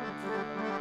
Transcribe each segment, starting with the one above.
ਵਾਹਿਗੁਰੂ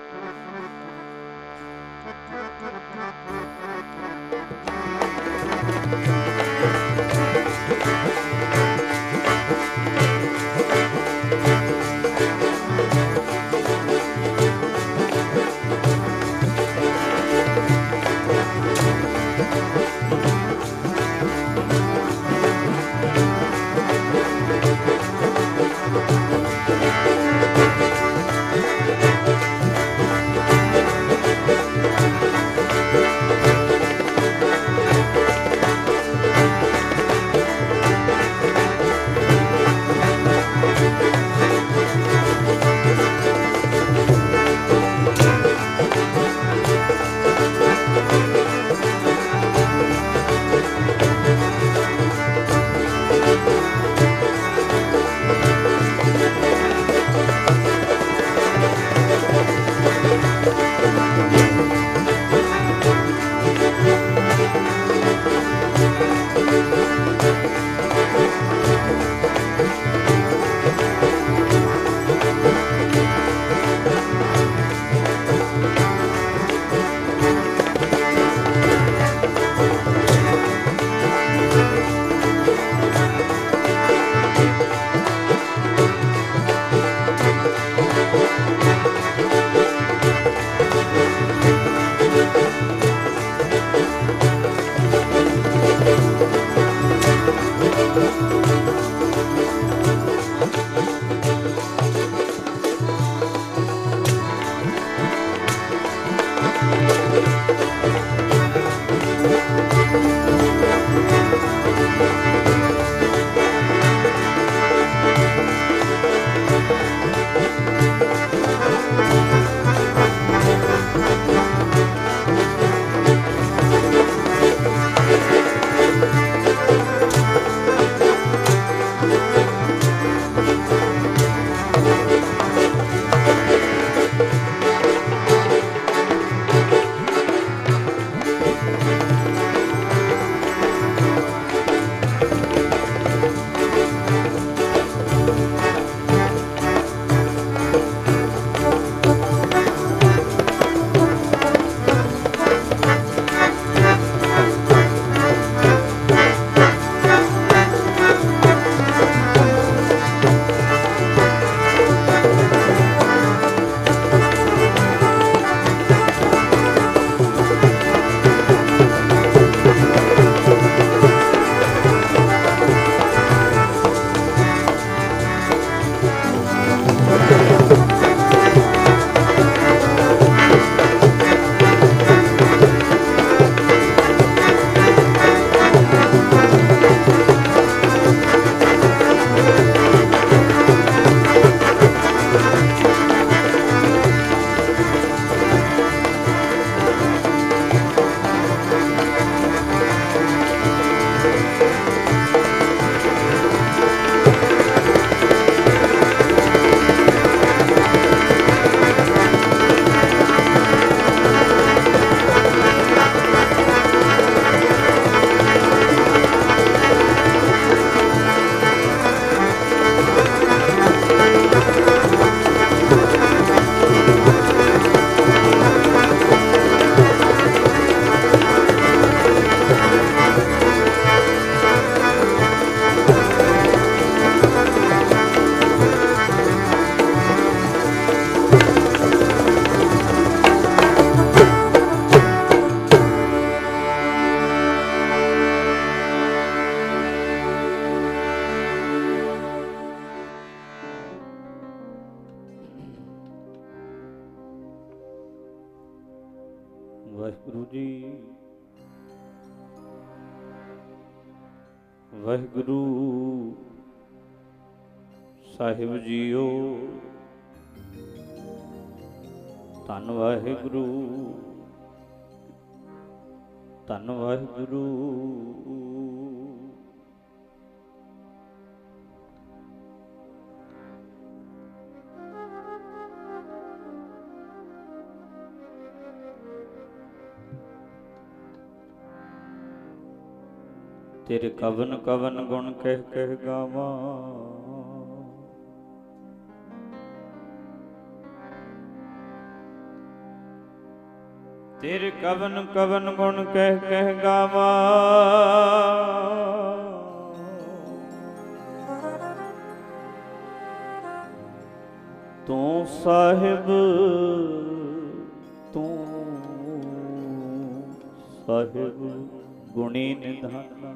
ਤੇਰੇ ਕਵਨ ਕਵਨ ਗੁਣ ਕਹਿ ਕਹਿ ਗਾਵਾਂ। ਤੇਰੇ ਕਵਨ ਕਵਨ ਗੁਣ ਕਹਿ ਕਹਿ ਗਾਵਾ। ਤੂੰ ਸਾਹਿਬ ਤੂੰ ਸਾਹਿਬ। ਨਿਧਾਨਾ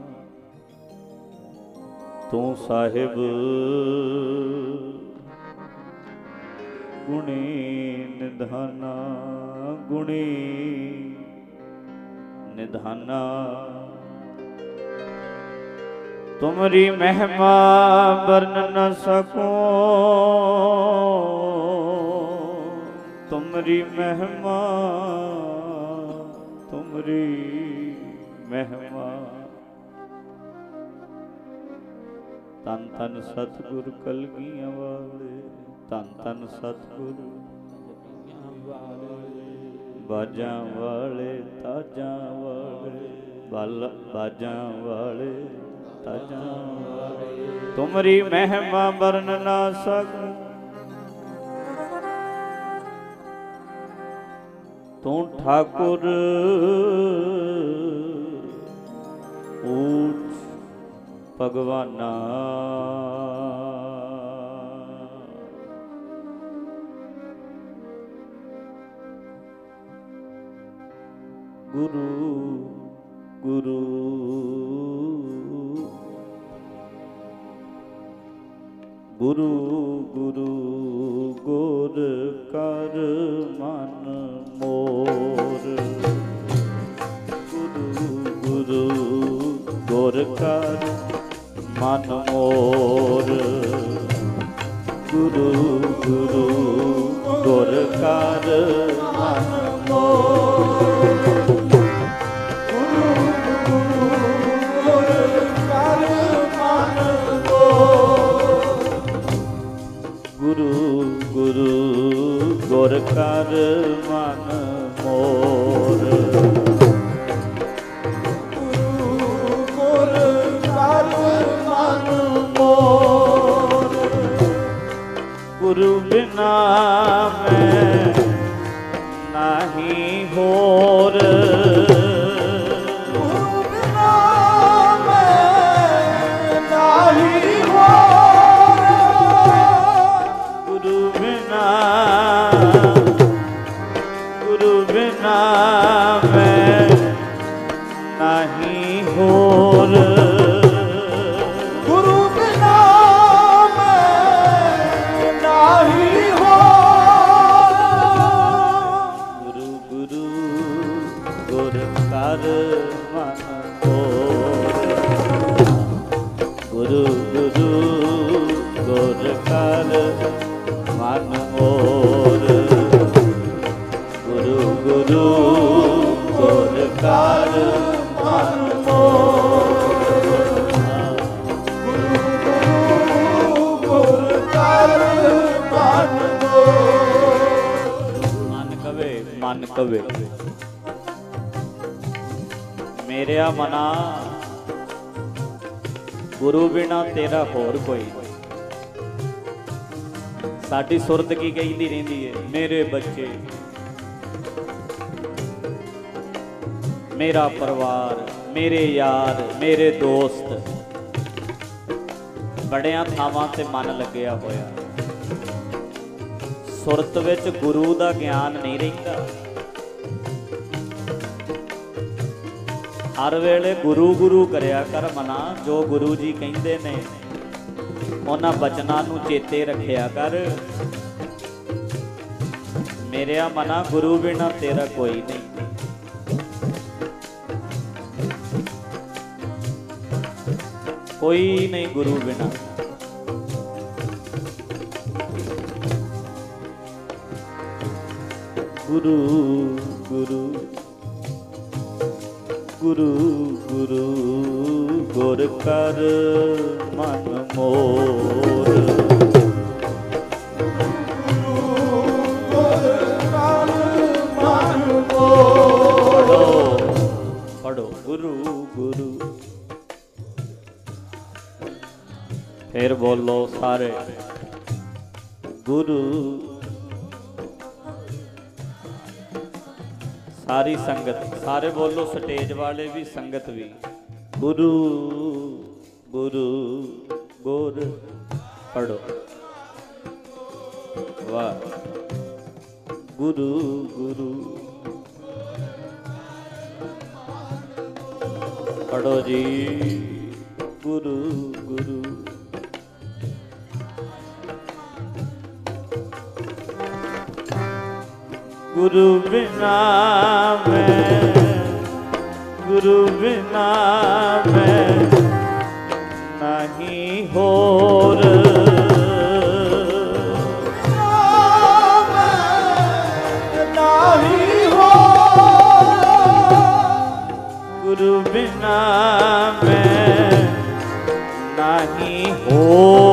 ਤੂੰ ਸਾਹਿਬ ਗੁਣੀ ਨਿਧਾਨਾ ਗੁਣੀ ਨਿਧਾਨਾ। ਤੁਮਰੀ ਮਹਿਮਾ ਵਰਨ ਨ ਸਕੋ। ਤੁਮਰੀ ਮਹਿਮਾ ਤੁਮਰੀ ਮਹਿਮਾ। ਤਨ ਤਨ ਸਤਿਗੁਰ ਕਲਗੀਆਂ ਵਾਲੇ, ਤਨ ਤਨ ਸਤਿਗੁਰ ਬਾਜਾਂ ਵਾਲੇ, ਤਾਜਾਂ ਵਾਲੇ, ਬਲ ਬਾਜਾਂ ਵਾਲੇ, ਤਾਜਾਂ ਵਾਲੇ। ਤੁਮਰੀ ਮਹਿਮਾ ਵਰਨ ਨਾ ਸਕ। ਤੂੰ ਠਾਕੁਰ ਊਚ ਭਗਵਾਨਾ। ਗੁਰੂ ਗੁਰੂ। ਗੁਰੂ ਗੁਰੂ ਗੁਰ ਕਰ ਮਨ ਮੋਰ। ਗੁਰੂ ਗੁਰੂ ਗੁਰ ਕਰ ਮਨ ਮੋਰ। ਗੁਰੂ ਗੁਰੂ ਗੁਰ ਕਰ ਮਨ ਗੁਰੂ ਗੁਰੂ ਗੁਰ ਕਰ ਮਨ ਗੁਰੂ ਬਿਨਾ ਮੈਂ ਕਵੇ। ਮੇਰਿਆ ਮਨਾ, ਗੁਰੂ ਬਿਨਾ ਤੇਰਾ ਹੋਰ ਕੋਈ। ਸਾਡੀ ਸੁਰਤ ਕੀ ਕਹਿੰਦੀ ਰਹਿੰਦੀ ਏ, ਮੇਰੇ ਬੱਚੇ। ਮੇਰਾ ਪਰਿਵਾਰ, ਮੇਰੇ ਯਾਰ, ਮੇਰੇ ਦੋਸਤ। ਬੜਿਆਂ ਥਾਵਾਂ ਤੇ ਮਨ ਲੱਗਿਆ ਹੋਇਆ। ਸੁਰਤ ਵਿੱਚ ਗੁਰੂ ਦਾ ਗਿਆਨ ਨਹੀਂ ਰਹਿੰਦਾ। ਹਰ ਵੇਲੇ ਗੁਰੂ ਗੁਰੂ ਕਰਿਆ ਕਰ ਮਨਾ, ਜੋ ਗੁਰੂ ਜੀ ਕਹਿੰਦੇ ਨੇ, ਉਹਨਾਂ ਬਚਨਾਂ ਨੂੰ ਚੇਤੇ ਰੱਖਿਆ ਕਰ। ਮੇਰਿਆ ਮਨਾ ਗੁਰੂ ਬਿਨਾ ਤੇਰਾ ਕੋਈ ਨਹੀਂ। ਕੋਈ ਨਹੀਂ ਗੁਰੂ ਬਿਨਾ। ਗੁਰੂ ਗੁਰੂ। ਗੁਰੂ ਗੁਰੂ ਗੁਰ ਕਰ ਮਨ ਮੋਰ ਸਾਰੀ ਸੰਗਤ, ਸਾਰੇ ਬੋਲੋ ਸਟੇਜ ਵਾਲੇ ਵੀ ਸੰਗਤ ਵੀ। ਗੁਰੂ ਗੁਰੂ, ਗੁਰ ਪੜੋ ਵਾਹ। ਗੁਰੂ ਗੁਰੂ। ਪੜੋ ਜੀ। ਗੁਰੂ ਗੁਰੂ। ਗੁਰੂ ਬਿਨਾ ਮੈਂ ਗੁਰੂ ਬਿਨਾ ਮੈਂ ਨਹੀਂ ਹੋਰ। ਹੋ ਗੁਰੂ ਬਿਨਾ ਮੈਂ ਨਹੀਂ ਹੋਰ।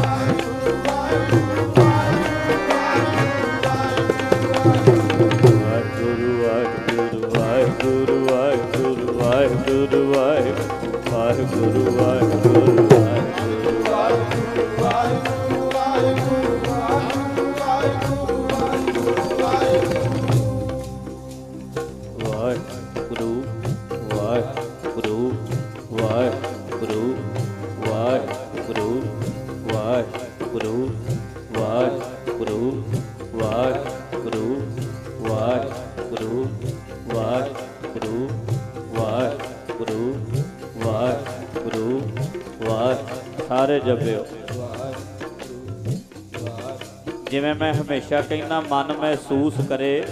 ਹਮੇਸ਼ਾ ਕਹਿੰਦਾ, ਮਨ ਮਹਿਸੂਸ ਕਰੇ,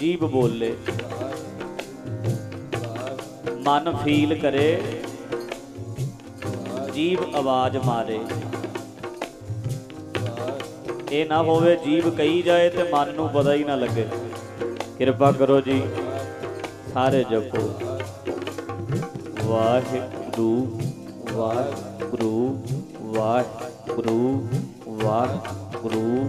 ਜੀਭ ਬੋਲੇ। ਮਨ ਫੀਲ ਕਰੇ, ਜੀਭ ਆਵਾਜ਼ ਮਾਰੇ। ਇਹ ਨਾ ਹੋਵੇ ਜੀਭ ਕਹੀ ਜਾਏ ਤੇ ਮਨ ਨੂੰ ਪਤਾ ਹੀ ਨਾ ਲੱਗੇ। ਕਿਰਪਾ ਕਰੋ ਜੀ, ਸਾਰੇ ਜਪੋ। ਵਾਹਿਗੁਰੂ ਵਾਹਿਗੁਰੂ ਵਾਹਿਗੁਰੂ ਵਾਹਿਗੁਰੂ।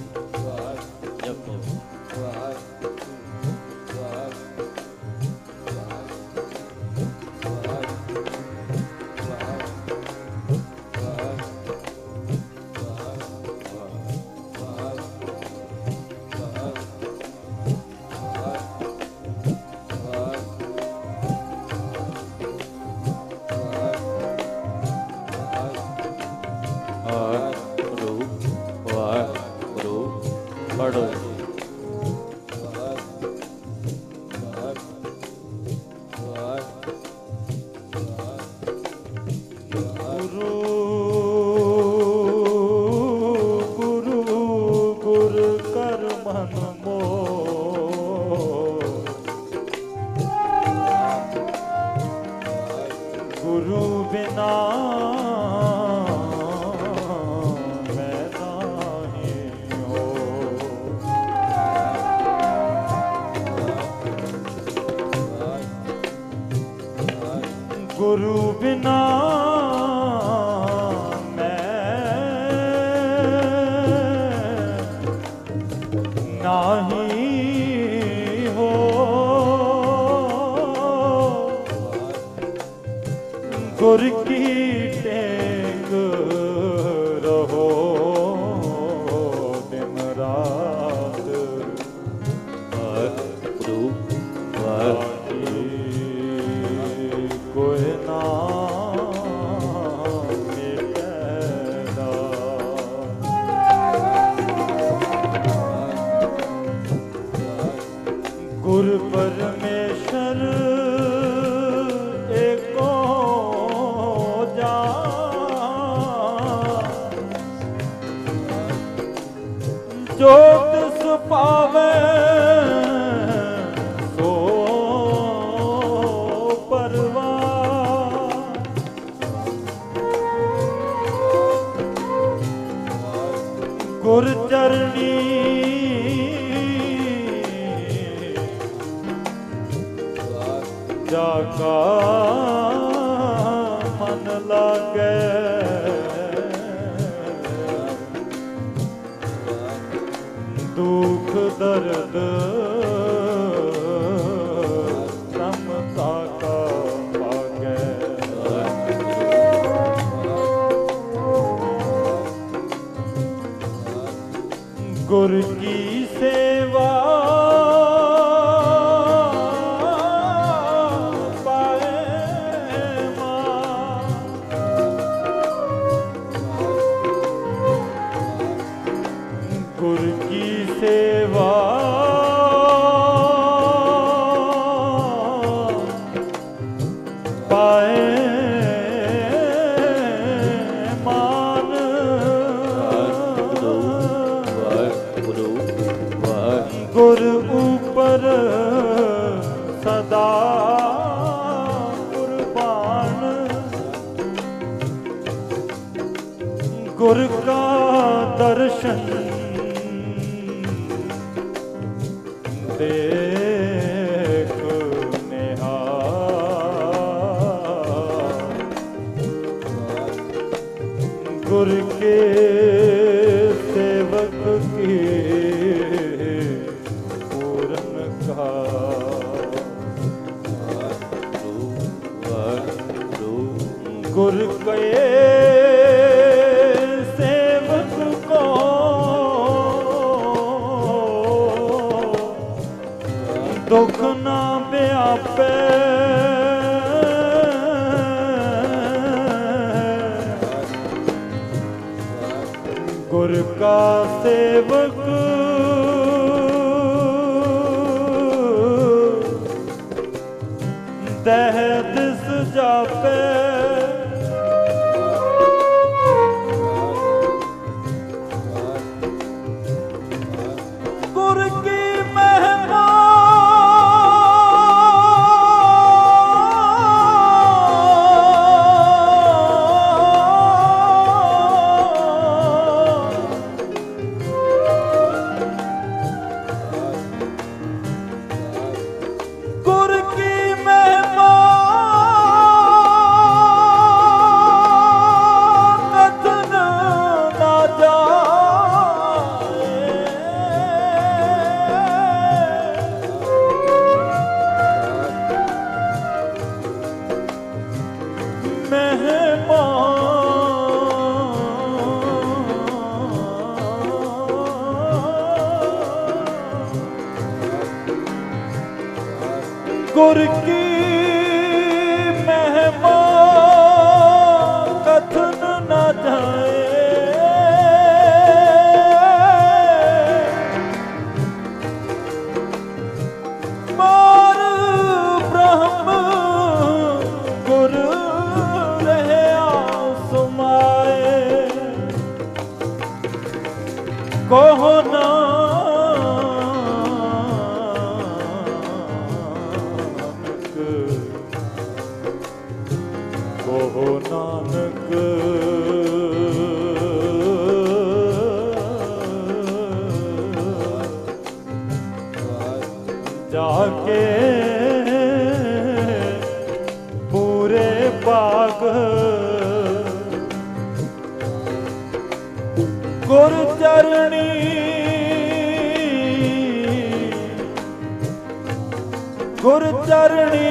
ਗੁਰ ਚਰਣੀ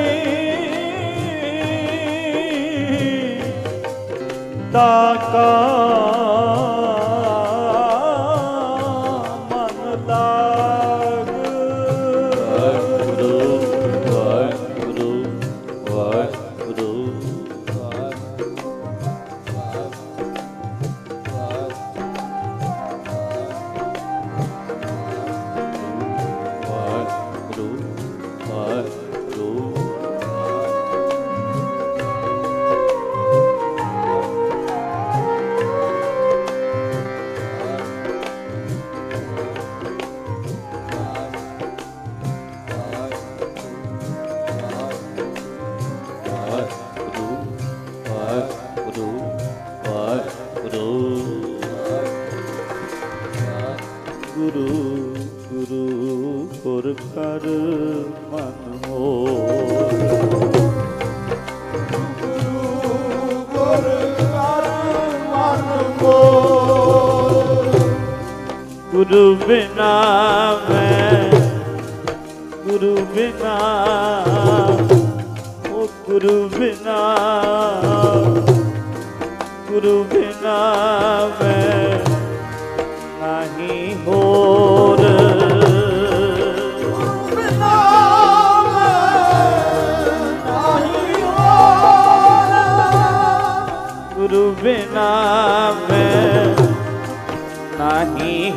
ਤਾ ਕਾ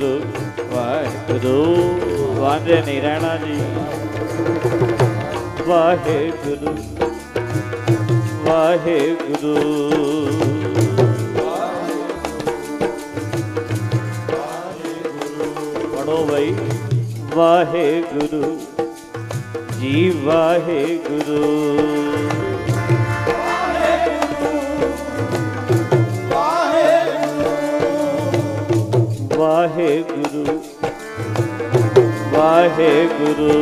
ਵਾਹਿਗੁਰੂ ਵਾਹਿਗੁਰੂ ਵਾਂਝੇ ਨਹੀਂ ਰਹਿਣਾ ਜੀ। ਵਾਹਿਗੁਰੂ ਵਾਹਿਗੁਰੂ। ਪੜੋ ਬਈ। ਵਾਹਿਗੁਰੂ ਜੀ ਵਾਹਿਗੁਰੂ। Guru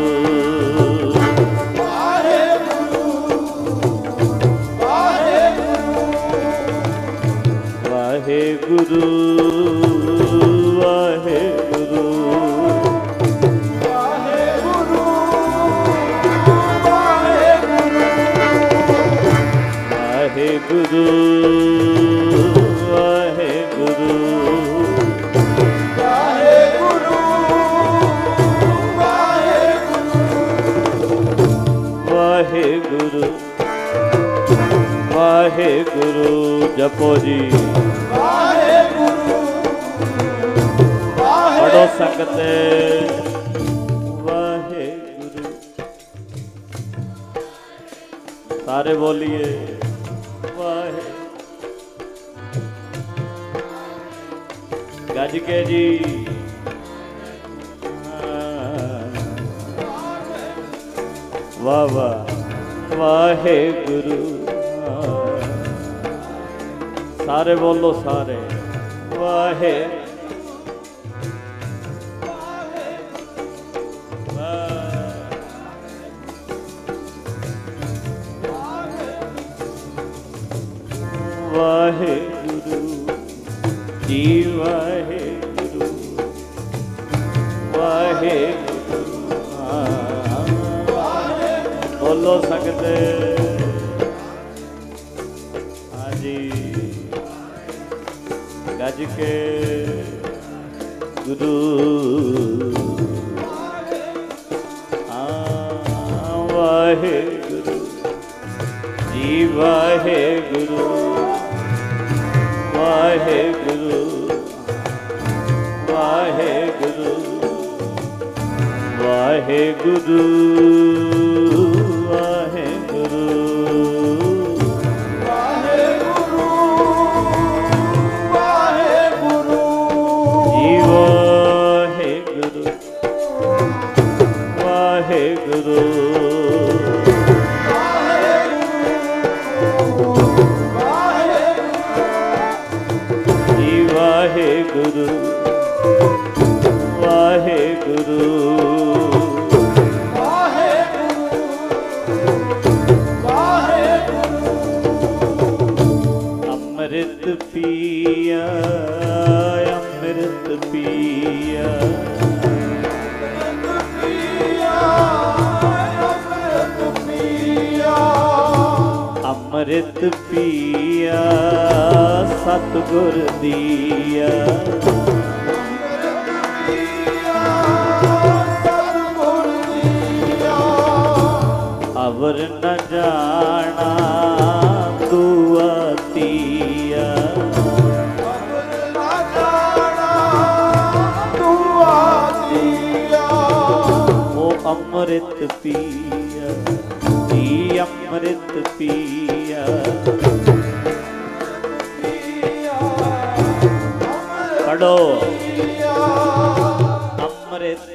ਅੰਮ੍ਰਿਤ ਪੀਆ ਜੀ ਅੰਮ੍ਰਿਤ ਪੀਆ। ਪੜੋ ਅੰਮ੍ਰਿਤ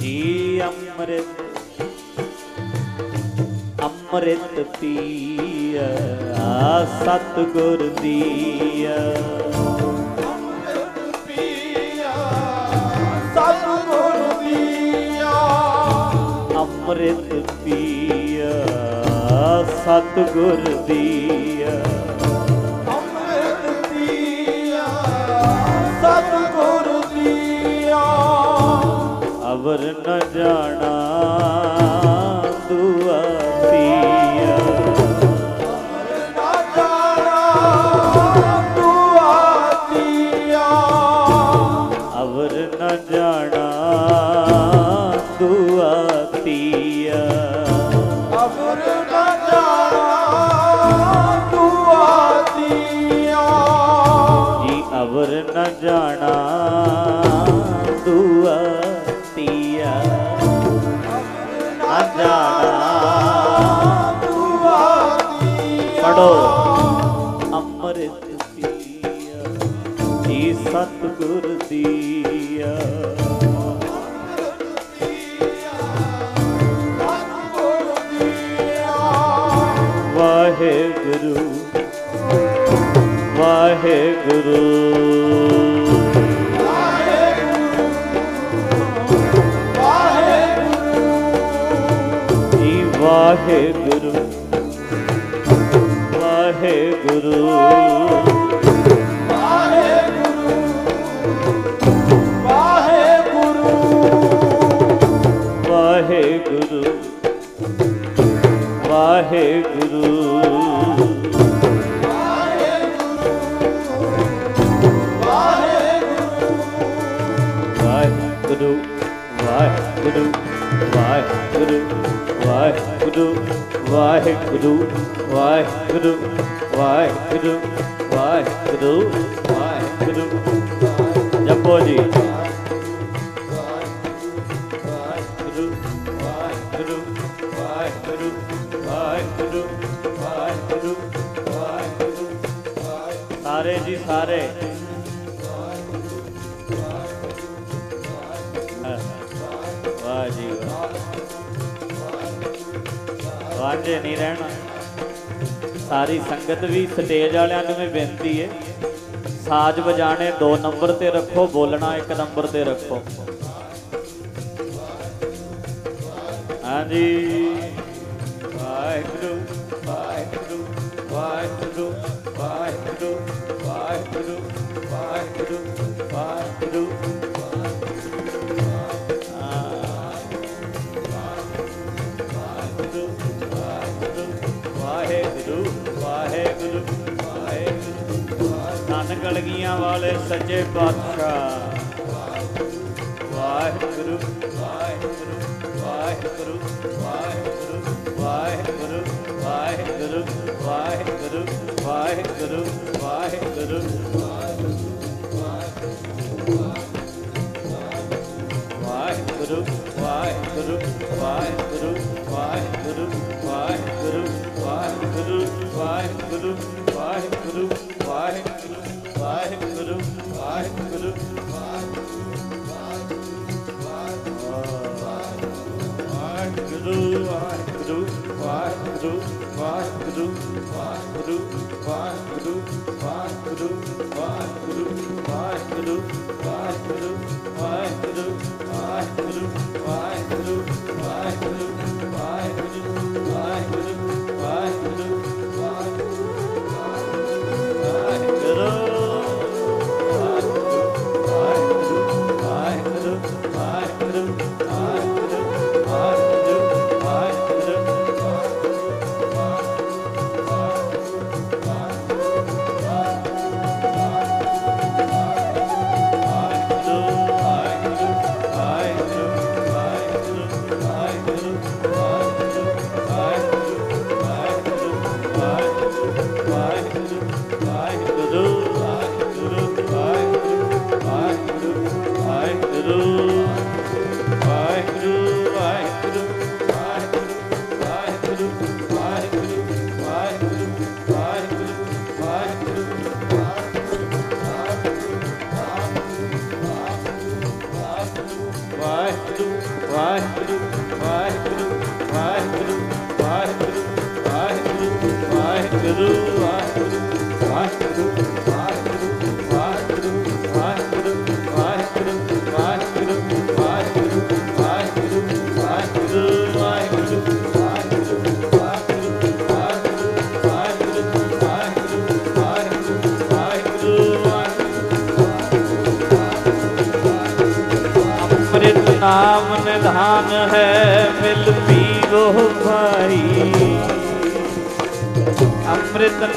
ਜੀ ਅੰਮ੍ਰਿਤ ਅੰਮ੍ਰਿਤ ਪੀਆ ਸਤਿਗੁਰ ਦੀਆ। ਅੰਮ੍ਰਿਤ ਪੀਆ ਸਤਿਗੁਰ ਦੀਆ। ਅਵਰ ਨ ਜਾਣਾ ਵਾਹਿਗੁਰੂ ਵਾਹਿਗੁਰੂ ਵਾਹਿਗੁਰੂ ਵਾਹਿਗੁਰੂ ਵਾਹਿਗੁਰੂ ਵਾਹਿਗੁਰੂ। ਜਪੋ ਜੀ। ਵਾਹਿਗੁਰੂ ਵਾਹਿਗੁਰੂ ਵਾਹਿਗੁਰੂ ਵਾਹਿਗੁਰੂ ਵਾਹਿਗੁਰੂ ਵਾਹਿਗੁਰੂ। ਸਾਰੇ ਜੀ ਸਾਰੇ। ਵਾਂਝੇ ਨਹੀਂ ਰਹਿਣਾ। ਸਾਰੀ ਸੰਗਤ ਵੀ ਸਟੇਜ ਵਾਲਿਆਂ ਨੂੰ ਵੀ ਬੇਨਤੀ ਹੈ ਸਾਜ਼ ਵਜਾਣੇ 2 ਨੰਬਰ ਤੇ ਰੱਖੋ, ਬੋਲਣਾ 1 ਨੰਬਰ ਤੇ ਰੱਖੋ। ਹਾਂਜੀ। ਵਾਹਿਗੁਰੂ ਵਾਹਿਗੁਰੂ ਵਾਹਿਗੁਰੂ ਵਾਹਿਗੁਰੂ ਵਾਹਿਗੁਰੂ। ਸੱਚੇ ਪਾਤਸ਼ਾਹ। ਵਾਹਿਗੁਰੂ ਵਾਹਿਗੁਰੂ ਵਾਹਿਗੁਰੂ ਵਾਹਿਗੁਰੂ। ਵਾਹਿਗੁਰੂ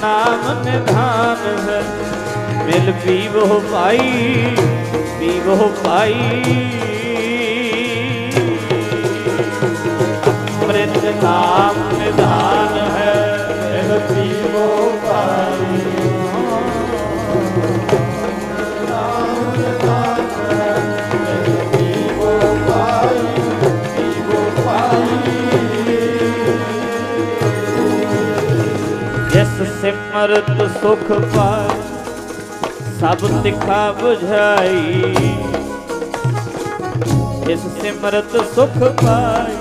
ਨਾਮ ਨਿਧਾਨ ਹੈ। ਮਿਲ ਪੀਵੋ ਭਾਈ ਪੀਵੋ ਭਾਈ। ਅੰਮ੍ਰਿਤ ਨਾਮ ਅਨਰਤ ਸੁਖ ਪਾਈ ਸਭ ਤਿੱਖਾ 부ਝਾਈ ਇਸ ਸਿਮਰਤ ਸੁਖ ਪਾਈ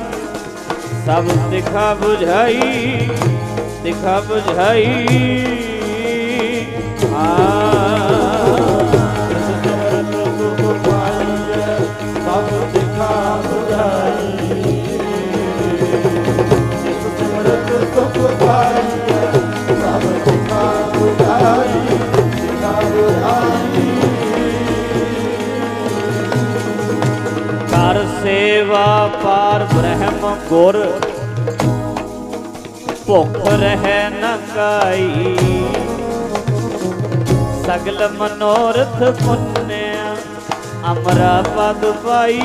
ਸਭ ਤਿੱਖਾ 부ਝਾਈ ਤਿੱਖਾ 부ਝਾਈ ਆ Bye. ਸਿਮਰਤ ਸੇਵਾ ਪਾਰ ਬ੍ਰਹਮ ਗੁਰ। ਭੁੱਖ ਰਹਿ ਨ ਕਾਈ। ਸਗਲ ਮਨੋਰਥ ਪੁੰਨਿਆ, ਅਮਰਾ ਪਦ ਪਾਈ,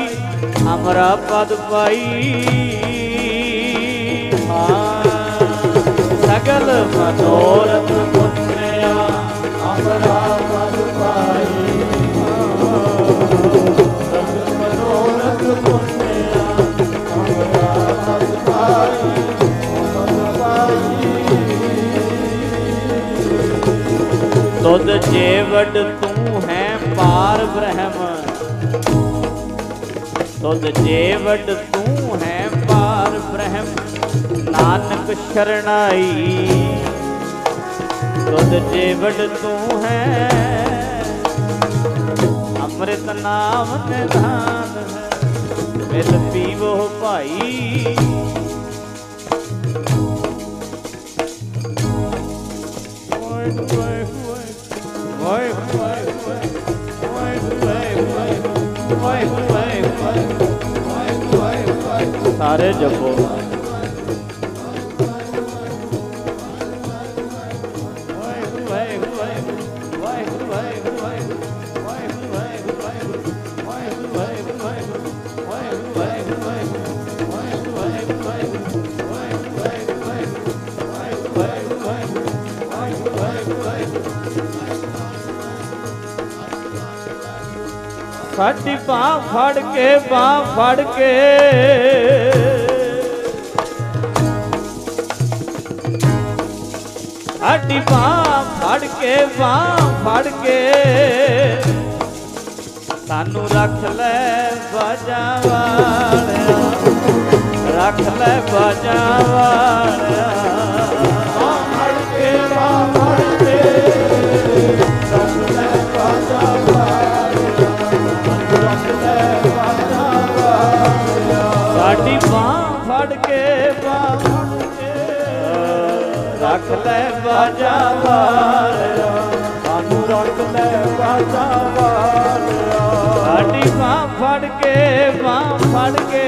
ਅਮਰਾ ਪਦ ਪਾਈ। ਹਾਂ, ਸਗਲ ਮਨੋਰਥ ਪੁੰਨਿਆ, ਅਮਰਾ ਪਦ ਪਾਈ। ਤੁਧ ਜੇਵਡ ਤੂੰ ਹੈ ਪਾਰ ਬ੍ਰਹਮ। ਤੁਧ ਜੇਵਡ ਤੂੰ ਹੈ ਪਾਰ ਬ੍ਰਹਮ, ਨਾਨਕ ਸ਼ਰਣਾਈ। ਤੁਧ ਜੇਵਡ ਤੂੰ ਹੈ, ਅੰਮ੍ਰਿਤ ਨਾਮ ਨਿਧਾਨ ਹੈ, ਮਿਲ ਪੀਵੋ ਭਾਈ। ਸਾਰੇ ਜਪੋ। ਸਾਡੀ ਬਾਹ ਫੜ ਕੇ, ਬਾਹ ਫੜ ਕੇ। ਸਾਡੀ ਬਾਹ ਫੜ ਕੇ, ਬਾਹ ਫੜ ਕੇ। ਸਾਨੂੰ ਰੱਖ ਲੈ ਬਾਜਾਂ ਵਾਲਿਆ, ਰੱਖ ਲੈ ਬਾਜਾਂ ਵਾਲਿਆ। ਫੜ ਕੇ ਬਾਹ ਕੇ ਰੱਖ ਲੈ ਬਾਜਾ ਵਾਲਿਆ ਸਾਨੂੰ ਰੱਖ ਲੈ ਬਾਜਾ ਵਾਲਿਆ ਸਾਡੀ ਬਾਹ ਫੜ ਕੇ, ਬਾਹ ਫੜ ਕੇ।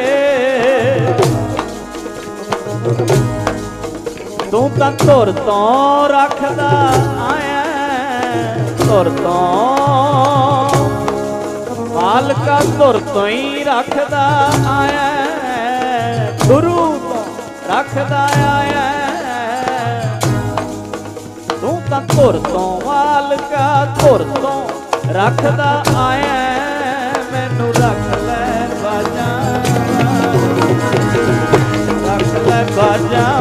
ਤੂੰ ਤਾਂ ਧੁਰ ਤੋਂ ਰੱਖਦਾ ਆਇਆ, ਧੁਰ ਤੋਂ। ਮਾਲਕਾ ਧੁਰ ਤੋਂ ਹੀ ਰੱਖਦਾ ਆਇਆ। ਗੁਰੂ ਰੱਖਦਾ ਆਇਆ ਤੂੰ ਤਾਂ ਧੁਰ ਤੋਂ ਮਾਲਕਾ ਧੁਰ ਤੋਂ ਰੱਖਦਾ ਆਇਆ ਮੈਨੂੰ ਰੱਖ ਲੈ ਬਾਜਾਂ, ਰੱਖ ਲੈ ਬਾਜਾਂ।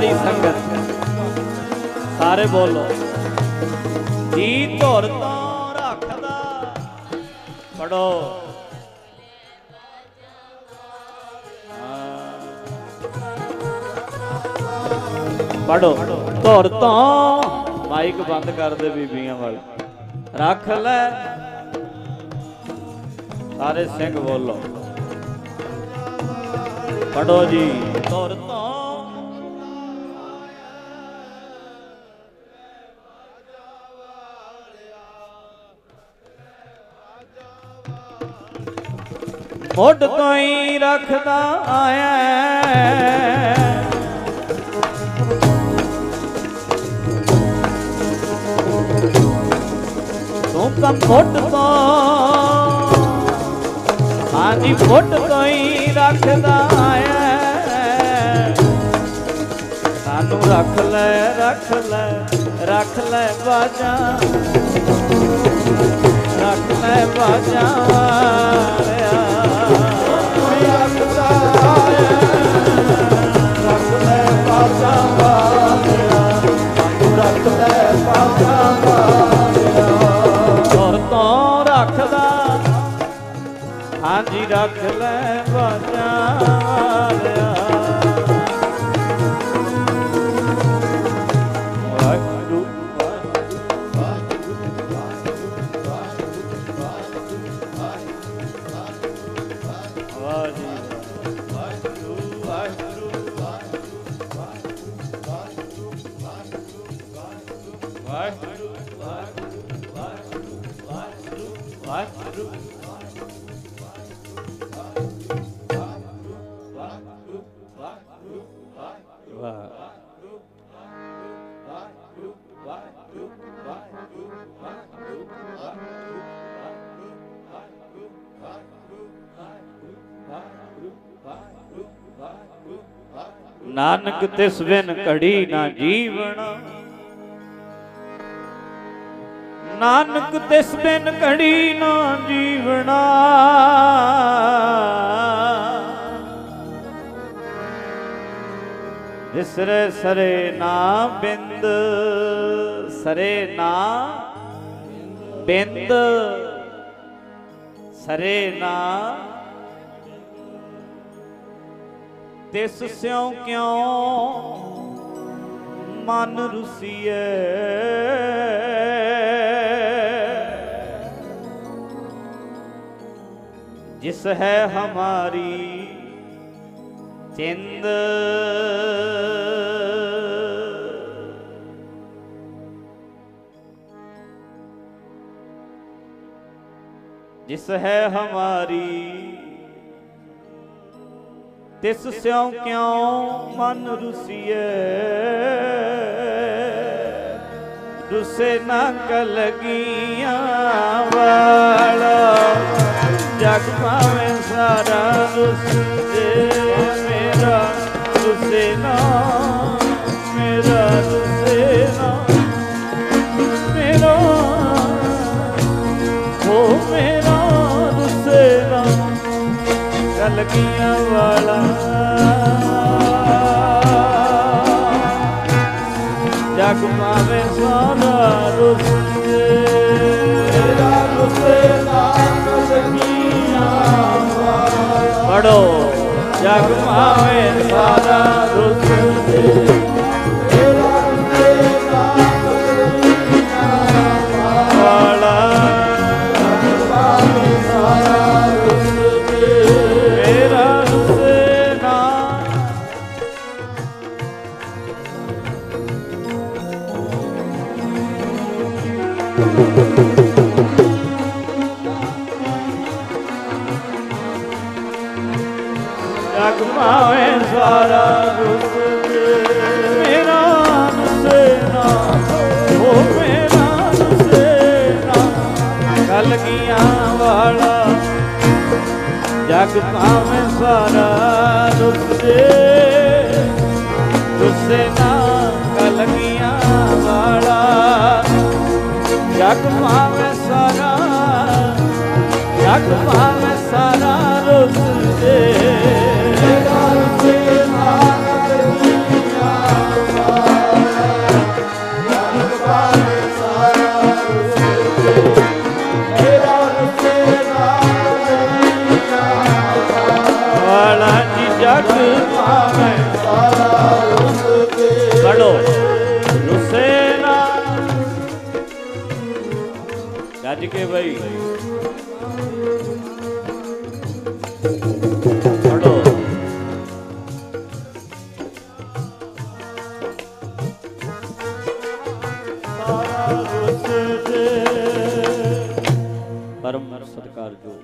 ਸਾਰੀ ਸੰਗਤ। ਸਾਰੇ ਬੋਲੋ। ਜੀ ਧੁਰ ਤੋਂ ਰੱਖਦਾ। ਪੜੋ ਪੜੋ ਧੁਰ ਤੋਂ ਮਾਈਕ ਬੰਦ ਕਰ ਦੇ ਬੀਬੀਆਂ ਵਾਲ। ਰੱਖ ਲੈ। ਸਾਰੇ ਸਿੰਘ ਬੋਲੋ। ਪੜੋ ਜੀ। ਧੁਰ ਮੁੱਢ ਤੋਂ ਹੀ ਰੱਖਦਾ ਆਇਆ ਤੂੰ ਤਾਂ ਮੁੱਢ ਤੋਂ, ਹਾਂਜੀ ਮੁੱਢ ਤੋਂ ਹੀ ਰੱਖਦਾ ਆਇਆ ਸਾਨੂੰ ਰੱਖ ਲੈ ਰੱਖ ਲੈ ਰੱਖ ਲੈ ਬਾਜਾਂ, ਰੱਖ ਲੈ ਬਾਜਾਂ। ਰੱਖ ਲੈ ਬਾਜਾਂ ਵਾਲਿਆ ਨਾਨਕ ਤਿਸ ਬਿਨ ਘੜੀ ਨਾ ਜੀਵਣਾ ਨਾਨਕ ਤਿਸ ਬਿਨ ਘੜੀ ਨਾ ਜੀਵਣਾ ਵਿਸਰੇ ਸਰੇ ਨਾ ਬਿੰਦ, ਸਰੇ ਨਾ ਬਿੰਦ, ਸਰੇ ਨਾ ਤਿਸ ਸਿਉ ਕਿਉ ਮਨ ਰੁਸੀਏ ਜਿਸ ਹੈ ਹਮਾਰੀ ਚਿੰਦ ਜਿਸ ਹੈ ਹਮਾਰੀ ਤਿਸ ਸਿਉ ਕਿਉ ਮਨ ਰੁਸੀਏ ਰੁਸੇ ਨਾ ਕਲਗੀਆਂ ਵਾਲਾ ਜਗ ਭਾਵੇਂ ਸਾਰਾ ਰੁਸ ਜੇ ਰੁਸੇ ਮੇਰਾ ਰੁਸੇਨਾ ਮੇਰਾ, ਹੋ ਮੇਰਾ ਰੁਸੇ ਨਾ ਕਲਗੀਆਂ ਵਾਲਾ। ਜਗ ਪਾਵੇ ਸਾਰਾ ਰੁਸ ਤੇਰਾ ਰੁਸੇ ਨਾਮ ਸਖੀਆਂ ਵਾਲਾ। ਪੜੋ ਜਗ ਪਾਵੇ ਸਾਰਾ ਰੁਸ ਤੇਰਾ ਜਗ ਸਾਰਾ ਰੁਸ ਮੇਰਾ ਰੁਸੇ ਹੋ ਮੇਰਾ ਰੁਸੇ ਕਲਗੀਆਂ ਵਾਲਾ ਜਗ ਪਾਵੇਂ ਸਾਰਾ ਰੁੱਸੇ ਰੁੱਸੇ ਨਾ ਕਲਗੀਆਂ ਵਾਲਾ ਜਗ ਪਾਵੇਂ ਸਾਰਾ, ਜਗ ਪਾਵੇਂ ਸਾਰਾ ਰੁੱਸੇ ਤੇਰਾ ਕੇ ਬਈ। ਪੜੋ ਪਰਮ ਸਤਿਕਾਰਯੋਗ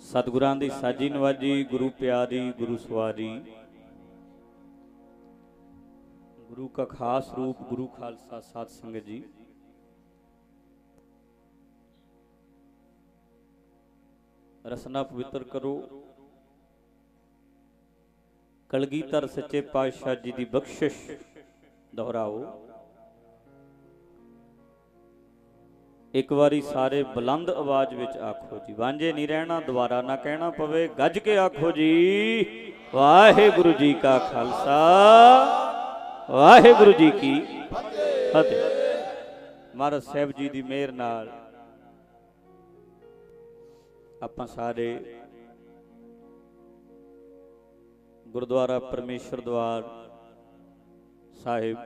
ਸਤਿਗੁਰਾਂ ਦੀ ਸਾਜੀ ਨਵਾਜੀ, ਗੁਰੂ ਪਿਆਰੀ, ਗੁਰੂ ਸਵਾਰੀ। ਗੁਰੂ ਕਾ ਖਾਸ ਰੂਪ, ਗੁਰੂ ਖਾਲਸਾ ਸਾਧ ਸੰਗਤ ਜੀ। ਰਸਨਾ ਪਵਿੱਤਰ ਕਰੋ। ਕਲਗੀਧਰ ਸੱਚੇ ਪਾਤਸ਼ਾਹ ਜੀ ਦੀ ਬਖਸ਼ਿਸ਼ ਦੁਹਰਾਓ। ਇੱਕ ਵਾਰੀ ਸਾਰੇ ਬੁਲੰਦ ਆਵਾਜ਼ ਵਿੱਚ ਆਖੋ ਜੀ, ਵਾਂਝੇ ਨਹੀਂ ਰਹਿਣਾ, ਦੁਬਾਰਾ ਨਾ ਕਹਿਣਾ ਪਵੇ, ਗੱਜ ਕੇ ਆਖੋ ਜੀ, ਵਾਹਿਗੁਰੂ ਜੀ ਕਾ ਖਾਲਸਾ, ਵਾਹਿਗੁਰੂ ਜੀ ਕੀ ਫਤਿਹ। ਮਹਾਰਾਜ ਸਾਹਿਬ ਜੀ ਦੀ ਮਿਹਰ ਨਾਲ ਆਪਾਂ ਸਾਰੇ ਗੁਰਦੁਆਰਾ ਪਰਮੇਸ਼ਰ ਦਵਾਰ ਸਾਹਿਬ,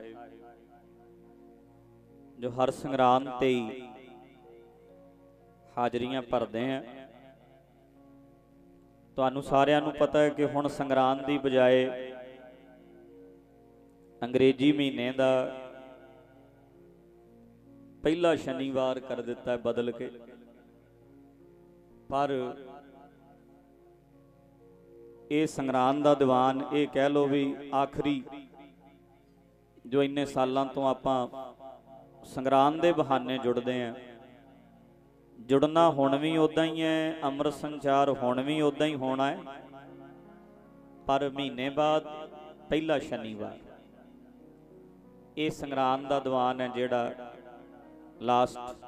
ਜੋ ਹਰ ਸੰਗਰਾਮ ਤੇ ਹੀ ਹਾਜ਼ਰੀਆਂ ਭਰਦੇ ਆ ਤੁਹਾਨੂੰ ਸਾਰਿਆਂ ਨੂੰ ਪਤਾ ਹੈ ਕਿ ਹੁਣ ਸੰਗਰਾਮ ਦੀ ਬਜਾਏ ਅੰਗਰੇਜ਼ੀ ਮਹੀਨੇ ਦਾ ਪਹਿਲਾ ਸ਼ਨੀਵਾਰ ਕਰ ਦਿੱਤਾ ਹੈ ਬਦਲ ਕੇ। ਪਰ ਇਹ ਸੰਗਰਾਮ ਦਾ ਦੀਵਾਨ ਇਹ ਕਹਿ ਲੋ ਵੀ ਆਖਰੀ ਜੋ ਇੰਨੇ ਸਾਲਾਂ ਤੋਂ ਆਪਾਂ ਸੰਗਰਾਮ ਦੇ ਬਹਾਨੇ ਜੁੜਦੇ ਆਂ। ਜੁੜਨਾ ਹੁਣ ਵੀ ਉਦਾਂ ਹੀ ਹੈ ਅੰਮ੍ਰਿਤ ਸੰਚਾਰ ਹੁਣ ਵੀ ਉਦਾਂ ਹੀ ਹੋਣਾ ਹੈ ਪਰ ਮਹੀਨੇ ਬਾਅਦ ਪਹਿਲਾ ਸ਼ਨੀਵਾਰ। ਇਹ ਸੰਗਰਾਮ ਦਾ ਦੀਵਾਨ ਹੈ ਜਿਹੜਾ ਲਾਸਟ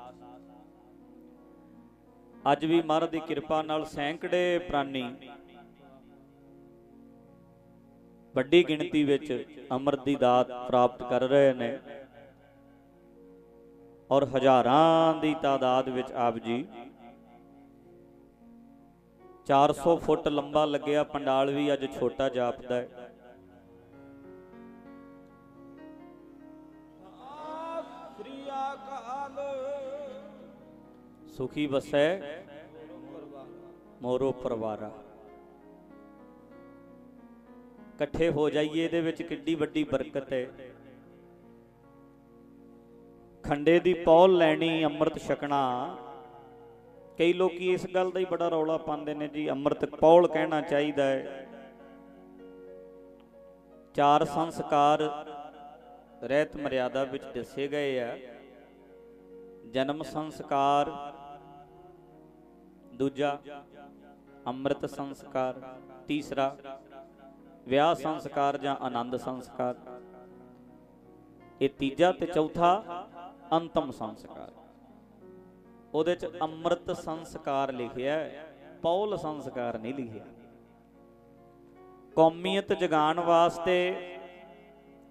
ਅੱਜ ਵੀ ਮਹਾਰਾਜ ਦੀ ਕਿਰਪਾ ਨਾਲ ਸੈਂਕੜੇ ਪ੍ਰਾਨੀ ਵੱਡੀ ਗਿਣਤੀ ਵਿੱਚ ਅੰਮ੍ਰਿਤ ਦੀ ਦਾਤ ਪ੍ਰਾਪਤ ਕਰ ਰਹੇ ਨੇ ਔਰ ਹਜ਼ਾਰਾਂ ਦੀ ਤਾਦਾਦ ਵਿੱਚ ਆਪ ਜੀ 400 ਫੁੱਟ ਲੰਬਾ ਲੱਗਿਆ ਪੰਡਾਲ ਵੀ ਅੱਜ ਛੋਟਾ ਜਾਪਦਾ ਹੈ। ਸੁਖੀ ਵਸੈ ਮੋਰੋ ਪਰਵਾਰਾ। ਇਕੱਠੇ ਹੋ ਜਾਈਏ ਇਹਦੇ ਵਿੱਚ ਕਿੱਡੀ ਵੱਡੀ ਬਰਕਤ ਹੈ। ਖੰਡੇ ਦੀ ਪੌਲ ਲੈਣੀ ਅੰਮ੍ਰਿਤ ਛਕਣਾ। ਕਈ ਲੋਕੀ ਇਸ ਗੱਲ ਦਾ ਹੀ ਬੜਾ ਰੌਲਾ ਪਾਉਂਦੇ ਨੇ ਜੀ, ਅੰਮ੍ਰਿਤ ਪੌਲ ਕਹਿਣਾ ਚਾਹੀਦਾ ਹੈ। ਚਾਰ ਸੰਸਕਾਰ ਰਹਿਤ ਮਰਿਆਦਾ ਵਿੱਚ ਦੱਸੇ ਗਏ ਆ। ਜਨਮ ਸੰਸਕਾਰ ਦੂਜਾ ਅੰਮ੍ਰਿਤ ਸੰਸਕਾਰ, ਤੀਸਰਾ ਵਿਆਹ ਸੰਸਕਾਰ ਜਾਂ ਆਨੰਦ ਸੰਸਕਾਰ। ਇਹ ਤੀਜਾ ਤੇ ਚੌਥਾ ਅੰਤਮ ਸੰਸਕਾਰ। ਉਹਦੇ ਚ ਅੰਮ੍ਰਿਤ ਸੰਸਕਾਰ ਲਿਖਿਆ ਪੌਲ ਸੰਸਕਾਰ ਨਹੀਂ ਲਿਖਿਆ। ਕੌਮੀਅਤ ਜਗਾਉਣ ਵਾਸਤੇ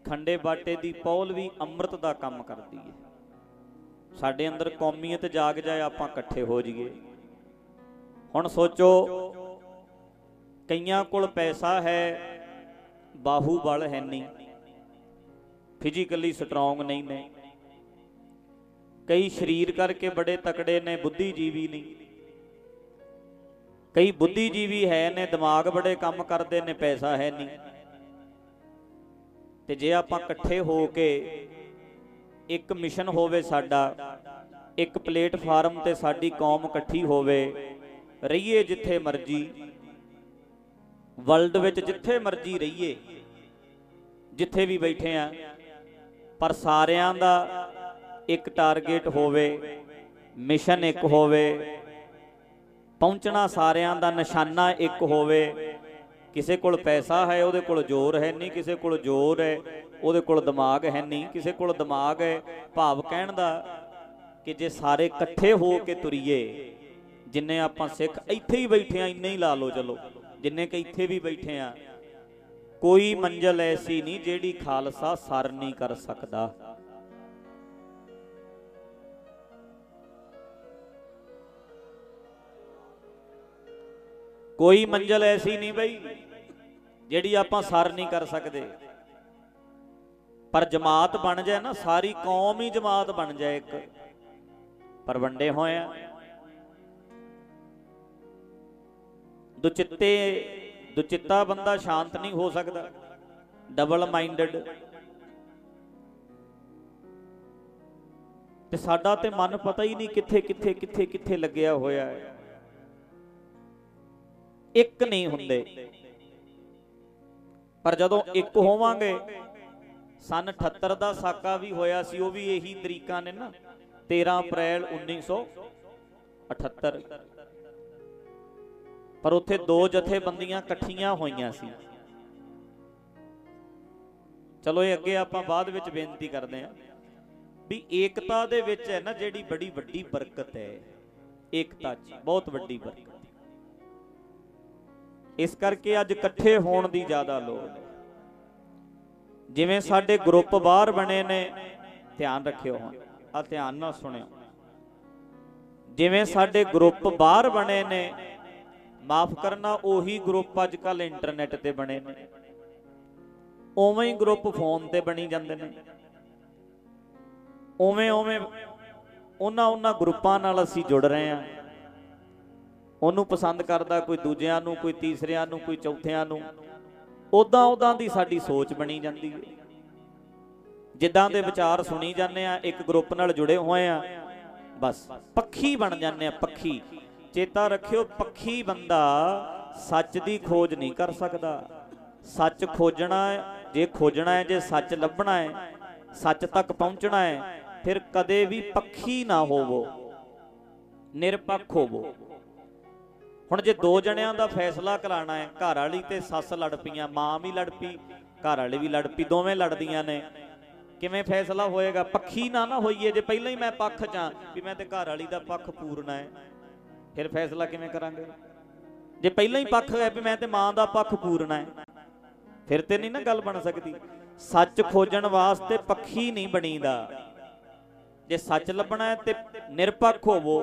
ਖੰਡੇ ਬਾਟੇ ਦੀ ਪੌਲ ਵੀ ਅੰਮ੍ਰਿਤ ਦਾ ਕੰਮ ਕਰਦੀ ਹੈ। ਸਾਡੇ ਅੰਦਰ ਕੌਮੀਅਤ ਜਾਗ ਜਾਏ, ਆਪਾਂ ਇਕੱਠੇ ਹੋ ਜਾਈਏ। ਹੁਣ ਸੋਚੋ, ਕਈਆਂ ਕੋਲ ਪੈਸਾ ਹੈ ਬਾਹੂ ਬਲ ਹੈ ਨਹੀਂ। ਫਿਜ਼ੀਕਲੀ ਸਟਰੋਂਗ ਨਹੀਂ ਨੇ। ਕਈ ਸਰੀਰ ਕਰਕੇ ਬੜੇ ਤਕੜੇ ਨੇ, ਬੁੱਧੀਜੀਵੀ ਨਹੀਂ। ਕਈ ਬੁੱਧੀਜੀਵੀ ਹੈ ਨੇ, ਦਿਮਾਗ ਬੜੇ ਕੰਮ ਕਰਦੇ ਨੇ, ਪੈਸਾ ਹੈ ਨਹੀਂ। ਤੇ ਜੇ ਆਪਾਂ ਇਕੱਠੇ ਹੋ ਕੇ ਇੱਕ ਮਿਸ਼ਨ ਹੋਵੇ ਸਾਡਾ, ਇੱਕ ਪਲੇਟਫਾਰਮ ਤੇ ਸਾਡੀ ਕੌਮ ਇਕੱਠੀ ਹੋਵੇ ਰਹੀਏ ਜਿੱਥੇ ਮਰਜ਼ੀ। ਵਰਲਡ ਵਿੱਚ ਜਿੱਥੇ ਮਰਜ਼ੀ ਰਹੀਏ, ਜਿੱਥੇ ਵੀ ਬੈਠੇ ਆ, ਪਰ ਸਾਰਿਆਂ ਦਾ ਇੱਕ ਟਾਰਗੇਟ ਹੋਵੇ, ਮਿਸ਼ਨ ਇੱਕ ਹੋਵੇ, ਪਹੁੰਚਣਾ ਸਾਰਿਆਂ ਦਾ ਨਿਸ਼ਾਨਾ ਇੱਕ ਹੋਵੇ, ਕਿਸੇ ਕੋਲ ਪੈਸਾ ਹੈ, ਉਹਦੇ ਕੋਲ ਜ਼ੋਰ ਹੈ ਨਹੀਂ, ਕਿਸੇ ਕੋਲ ਜ਼ੋਰ ਹੈ, ਉਹਦੇ ਕੋਲ ਦਿਮਾਗ ਹੈ ਨਹੀਂ, ਕਿਸੇ ਕੋਲ ਦਿਮਾਗ ਹੈ, ਭਾਵ ਕਹਿਣ ਦਾ ਕਿ ਜੇ ਸਾਰੇ ਇਕੱਠੇ ਹੋ ਕੇ ਤੁਰੀਏ ਜਿੰਨੇ ਆਪਾਂ ਸਿੱਖ ਇੱਥੇ ਹੀ ਬੈਠੇ ਆ ਇੰਨੇ ਹੀ ਲਾ ਲਓ ਚਲੋ। ਜਿੰਨੇ ਕਿ ਇੱਥੇ ਵੀ ਬੈਠੇ ਆ ਕੋਈ ਮੰਜ਼ਲ ਐਸੀ ਨਹੀਂ ਜਿਹੜੀ ਖਾਲਸਾ ਸਰ ਨਹੀਂ ਕਰ ਸਕਦਾ। ਕੋਈ ਮੰਜ਼ਲ ਐਸੀ ਨਹੀਂ ਬਈ ਜਿਹੜੀ ਆਪਾਂ ਸਰ ਨਹੀਂ ਕਰ ਸਕਦੇ। ਪਰ ਜਮਾਤ ਬਣ ਜਾਏ ਨਾ, ਸਾਰੀ ਕੌਮ ਹੀ ਜਮਾਤ ਬਣ ਜਾਏ ਇੱਕ। ਪਰ ਵੰਡੇ ਹੋਏ ਆ। ਦੁਚਿੱਤੇ, ਦੁਚਿੱਤਾ ਬੰਦਾ ਸ਼ਾਂਤ ਨਹੀਂ ਹੋ ਸਕਦਾ। ਡਬਲ ਮਾਈਂਡਡ ਤੇ ਸਾਡਾ ਤੇ ਮਨ ਪਤਾ ਹੀ ਨਹੀਂ ਕਿੱਥੇ ਕਿੱਥੇ ਕਿੱਥੇ ਕਿੱਥੇ ਲੱਗਿਆ ਹੋਇਆ ਹੈ। ਇੱਕ ਨਹੀਂ ਹੁੰਦੇ। ਪਰ ਜਦੋਂ ਇੱਕ ਹੋਵਾਂਗੇ, ਸਨ 78 ਦਾ ਸਾਕਾ ਵੀ ਹੋਇਆ ਸੀ, ਉਹ ਵੀ ਇਹੀ ਤਰੀਕਾਂ ਨੇ ਨਾ। 13 ਅਪ੍ਰੈਲ 1978 ਪਰ ਉੱਥੇ ਦੋ ਜਥੇਬੰਦੀਆਂ ਇਕੱਠੀਆਂ ਹੋਈਆਂ ਸੀ। ਚਲੋ ਇਹ ਅੱਗੇ ਆਪਾਂ ਬਾਅਦ ਵਿੱਚ ਬੇਨਤੀ ਕਰਦੇ ਹਾਂ ਵੀ ਏਕਤਾ ਦੇ ਵਿੱਚ ਹੈ ਨਾ ਜਿਹੜੀ ਬੜੀ ਵੱਡੀ ਬਰਕਤ ਹੈ। ਏਕਤਾ 'ਚ ਬਹੁਤ ਵੱਡੀ ਬਰਕਤ। ਇਸ ਕਰਕੇ ਅੱਜ ਇਕੱਠੇ ਹੋਣ ਦੀ ਜ਼ਿਆਦਾ ਲੋੜ ਹੈ। ਜਿਵੇਂ ਸਾਡੇ ਗਰੁੱਪ ਬਾਹਰ ਬਣੇ ਨੇ, ਧਿਆਨ ਰੱਖਿਓ ਹੁਣ ਆ ਧਿਆਨ ਨਾਲ ਸੁਣਿਓ। ਜਿਵੇਂ ਸਾਡੇ ਗਰੁੱਪ ਬਾਹਰ ਬਣੇ ਨੇ ਮਾਫ ਕਰਨਾ ਉਹੀ ਗਰੁੱਪ ਅੱਜ ਕੱਲ ਇੰਟਰਨੈਟ ਤੇ ਬਣੇ ਨੇ। ਉਵੇਂ ਹੀ ਗਰੁੱਪ ਫੋਨ ਤੇ ਬਣੀ ਜਾਂਦੇ ਨੇ। ਉਵੇਂ ਉਵੇਂ ਉਹਨਾਂ ਉਹਨਾਂ ਗਰੁੱਪਾਂ ਨਾਲ ਅਸੀਂ ਜੁੜ ਰਹੇ ਹਾਂ। ਉਹਨੂੰ ਪਸੰਦ ਕਰਦਾ ਕੋਈ ਦੂਜਿਆਂ ਨੂੰ, ਕੋਈ ਤੀਸਰਿਆਂ ਨੂੰ, ਕੋਈ ਚੌਥਿਆਂ ਨੂੰ। ਉਦਾਂ ਉਦਾਂ ਦੀ ਸਾਡੀ ਸੋਚ ਬਣੀ ਜਾਂਦੀ ਹੈ। ਜਿੱਦਾਂ ਦੇ ਵਿਚਾਰ ਸੁਣੀ ਜਾਂਦੇ ਆ ਇੱਕ ਗਰੁੱਪ ਨਾਲ ਜੁੜੇ ਹੋਏ ਆ ਬਸ ਪੱਖੀ ਬਣ ਜਾਂਦੇ ਆ ਪੱਖੀ। ਚੇਤਾ ਰੱਖਿਓ, ਪੱਖੀ ਬੰਦਾ ਸੱਚ ਦੀ ਖੋਜ ਨਹੀਂ ਕਰ ਸਕਦਾ। ਸੱਚ ਖੋਜਣਾ ਜੇ ਖੋਜਣਾ ਹੈ, ਜੇ ਸੱਚ ਲੱਭਣਾ ਹੈ, ਸੱਚ ਤੱਕ ਪਹੁੰਚਣਾ ਹੈ, ਫਿਰ ਕਦੇ ਵੀ ਪੱਖੀ ਨਾ ਹੋਵੋ, ਨਿਰਪੱਖ ਹੋਵੋ। ਹੁਣ ਜੇ ਦੋ ਜਣਿਆਂ ਦਾ ਫੈਸਲਾ ਕਰਾਣਾ ਹੈ, ਘਰ ਵਾਲੀ ਤੇ ਸੱਸ ਲੜ ਪਈਆਂ, ਮਾਂ ਵੀ ਲੜ ਪਈ, ਘਰ ਵਾਲੀ ਵੀ ਲੜ ਪਈ, ਦੋਵੇਂ ਲੜਦੀਆਂ ਨੇ। ਕਿਵੇਂ ਫੈਸਲਾ ਹੋਏਗਾ? ਪੱਖੀ ਨਾ ਨਾ ਹੋਈਏ, ਜੇ ਪਹਿਲਾਂ ਹੀ ਮੈਂ ਪੱਖ ਚਾਂ ਵੀ ਮੈਂ ਤੇ ਘਰ ਵਾਲੀ ਦਾ ਪੱਖ ਪੂਰਨਾ ਹੈ। ਫਿਰ ਫੈਸਲਾ ਕਿਵੇਂ ਕਰਾਂਗੇ? ਜੇ ਪਹਿਲਾਂ ਹੀ ਪੱਖ ਹੈ ਵੀ ਮੈਂ ਤੇ ਮਾਂ ਦਾ ਪੱਖ ਪੂਰਨਾ ਹੈ, ਫਿਰ ਤੇ ਨਹੀਂ ਨਾ ਗੱਲ ਬਣ ਸਕਦੀ। ਸੱਚ ਖੋਜਣ ਵਾਸਤੇ ਪੱਖੀ ਨਹੀਂ ਬਣੀਦਾ। ਜੇ ਸੱਚ ਲੱਭਣਾ ਹੈ ਤੇ ਨਿਰਪੱਖ ਹੋਵੋ।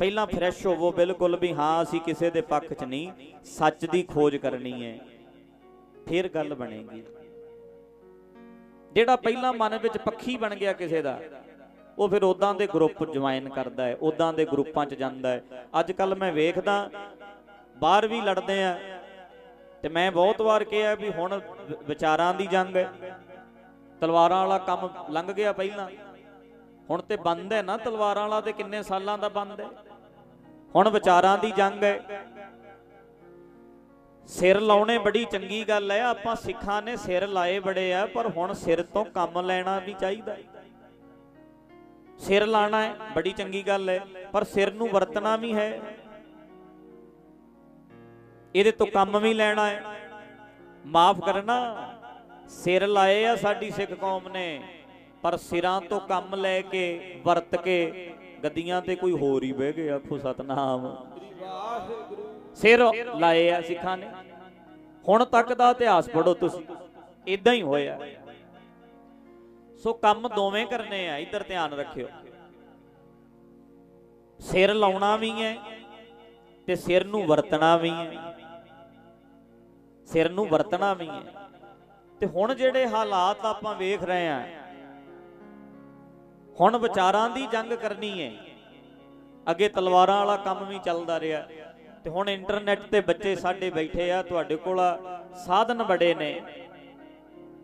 ਪਹਿਲਾਂ ਫਰੈਸ਼ ਹੋਵੋ, ਬਿਲਕੁਲ ਵੀ ਹਾਂ, ਅਸੀਂ ਕਿਸੇ ਦੇ ਪੱਖ 'ਚ ਨਹੀਂ, ਸੱਚ ਦੀ ਖੋਜ ਕਰਨੀ ਹੈ। ਫਿਰ ਗੱਲ ਬਣੇਗੀ। ਜਿਹੜਾ ਪਹਿਲਾਂ ਮਨ ਵਿੱਚ ਪੱਖੀ ਬਣ ਗਿਆ ਕਿਸੇ ਦਾ ਉਹ ਫਿਰ ਉਦਾਂ ਦੇ ਗਰੁੱਪ ਜੁਆਇਨ ਕਰਦਾ ਹੈ ਉਦਾਂ ਦੇ ਗਰੁੱਪਾਂ 'ਚ ਜਾਂਦਾ ਹੈ। ਅੱਜ ਕੱਲ ਮੈਂ ਵੇਖਦਾ, ਬਾਹਰ ਵੀ ਲੜਦੇ ਆ ਤੇ ਮੈਂ ਬਹੁਤ ਵਾਰ ਕਿਹਾ ਵੀ ਹੁਣ ਵਿਚਾਰਾਂ ਦੀ ਜੰਗ ਹੈ। ਤਲਵਾਰਾਂ ਵਾਲਾ ਕੰਮ ਲੰਘ ਗਿਆ ਪਹਿਲਾਂ। ਹੁਣ ਤੇ ਬੰਦ ਹੈ ਨਾ ਤਲਵਾਰਾਂ ਵਾਲਾ ਤੇ ਕਿੰਨੇ ਸਾਲਾਂ ਦਾ ਬੰਦ ਹੈ। ਹੁਣ ਵਿਚਾਰਾਂ ਦੀ ਜੰਗ ਹੈ। ਸਿਰ ਲਾਉਣੇ ਬੜੀ ਚੰਗੀ ਗੱਲ ਹੈ, ਆਪਾਂ ਸਿੱਖਾਂ ਨੇ ਸਿਰ ਲਾਏ ਬੜੇ ਆ, ਪਰ ਹੁਣ ਸਿਰ ਤੋਂ ਕੰਮ ਲੈਣਾ ਵੀ ਚਾਹੀਦਾ ਸਿਰ ਲਾਣਾ ਹੈ, ਬੜੀ ਚੰਗੀ ਗੱਲ ਹੈ, ਪਰ ਸਿਰ ਨੂੰ ਵਰਤਣਾ ਵੀ ਹੈ। ਇਹਦੇ ਤੋਂ ਕੰਮ ਵੀ ਲੈਣਾ ਹੈ। ਮਾਫ ਕਰਨਾ, ਸਿਰ ਲਾਏ ਆ ਸਾਡੀ ਸਿੱਖ ਕੌਮ ਨੇ, ਪਰ ਸਿਰਾਂ ਤੋਂ ਕੰਮ ਲੈ ਕੇ, ਵਰਤ ਕੇ, ਗੱਦੀਆਂ ਤੇ ਕੋਈ ਹੋਰ ਹੀ ਬਹਿ ਗਿਆ, ਆਖੋ ਸਤਨਾਮ। ਸਿਰ ਲਾਏ ਆ ਸਿੱਖਾਂ ਨੇ। ਹੁਣ ਤੱਕ ਦਾ ਇਤਿਹਾਸ ਪੜੋ ਤੁਸੀਂ ਇਦਾਂ ਹੀ ਹੋਇਆ। ਸੋ ਕੰਮ ਦੋਵੇਂ ਕਰਨੇ ਆ, ਇੱਧਰ ਧਿਆਨ ਰੱਖਿਓ। ਸਿਰ ਲਾਉਣਾ ਵੀ ਹੈ ਤੇ ਸਿਰ ਨੂੰ ਵਰਤਣਾ ਵੀ ਹੈ। ਸਿਰ ਨੂੰ ਵਰਤਣਾ ਵੀ ਹੈ। ਤੇ ਹੁਣ ਜਿਹੜੇ ਹਾਲਾਤ ਆਪਾਂ ਵੇਖ ਰਹੇ ਆ ਹੁਣ ਵਿਚਾਰਾਂ ਦੀ ਜੰਗ ਕਰਨੀ ਹੈ। ਅੱਗੇ ਤਲਵਾਰਾਂ ਵਾਲਾ ਕੰਮ ਵੀ ਚੱਲਦਾ ਰਿਹਾ। ਤੇ ਹੁਣ ਇੰਟਰਨੈਟ ਤੇ ਬੱਚੇ ਸਾਡੇ ਬੈਠੇ ਆ, ਤੁਹਾਡੇ ਕੋਲ ਸਾਧਨ ਬੜੇ ਨੇ।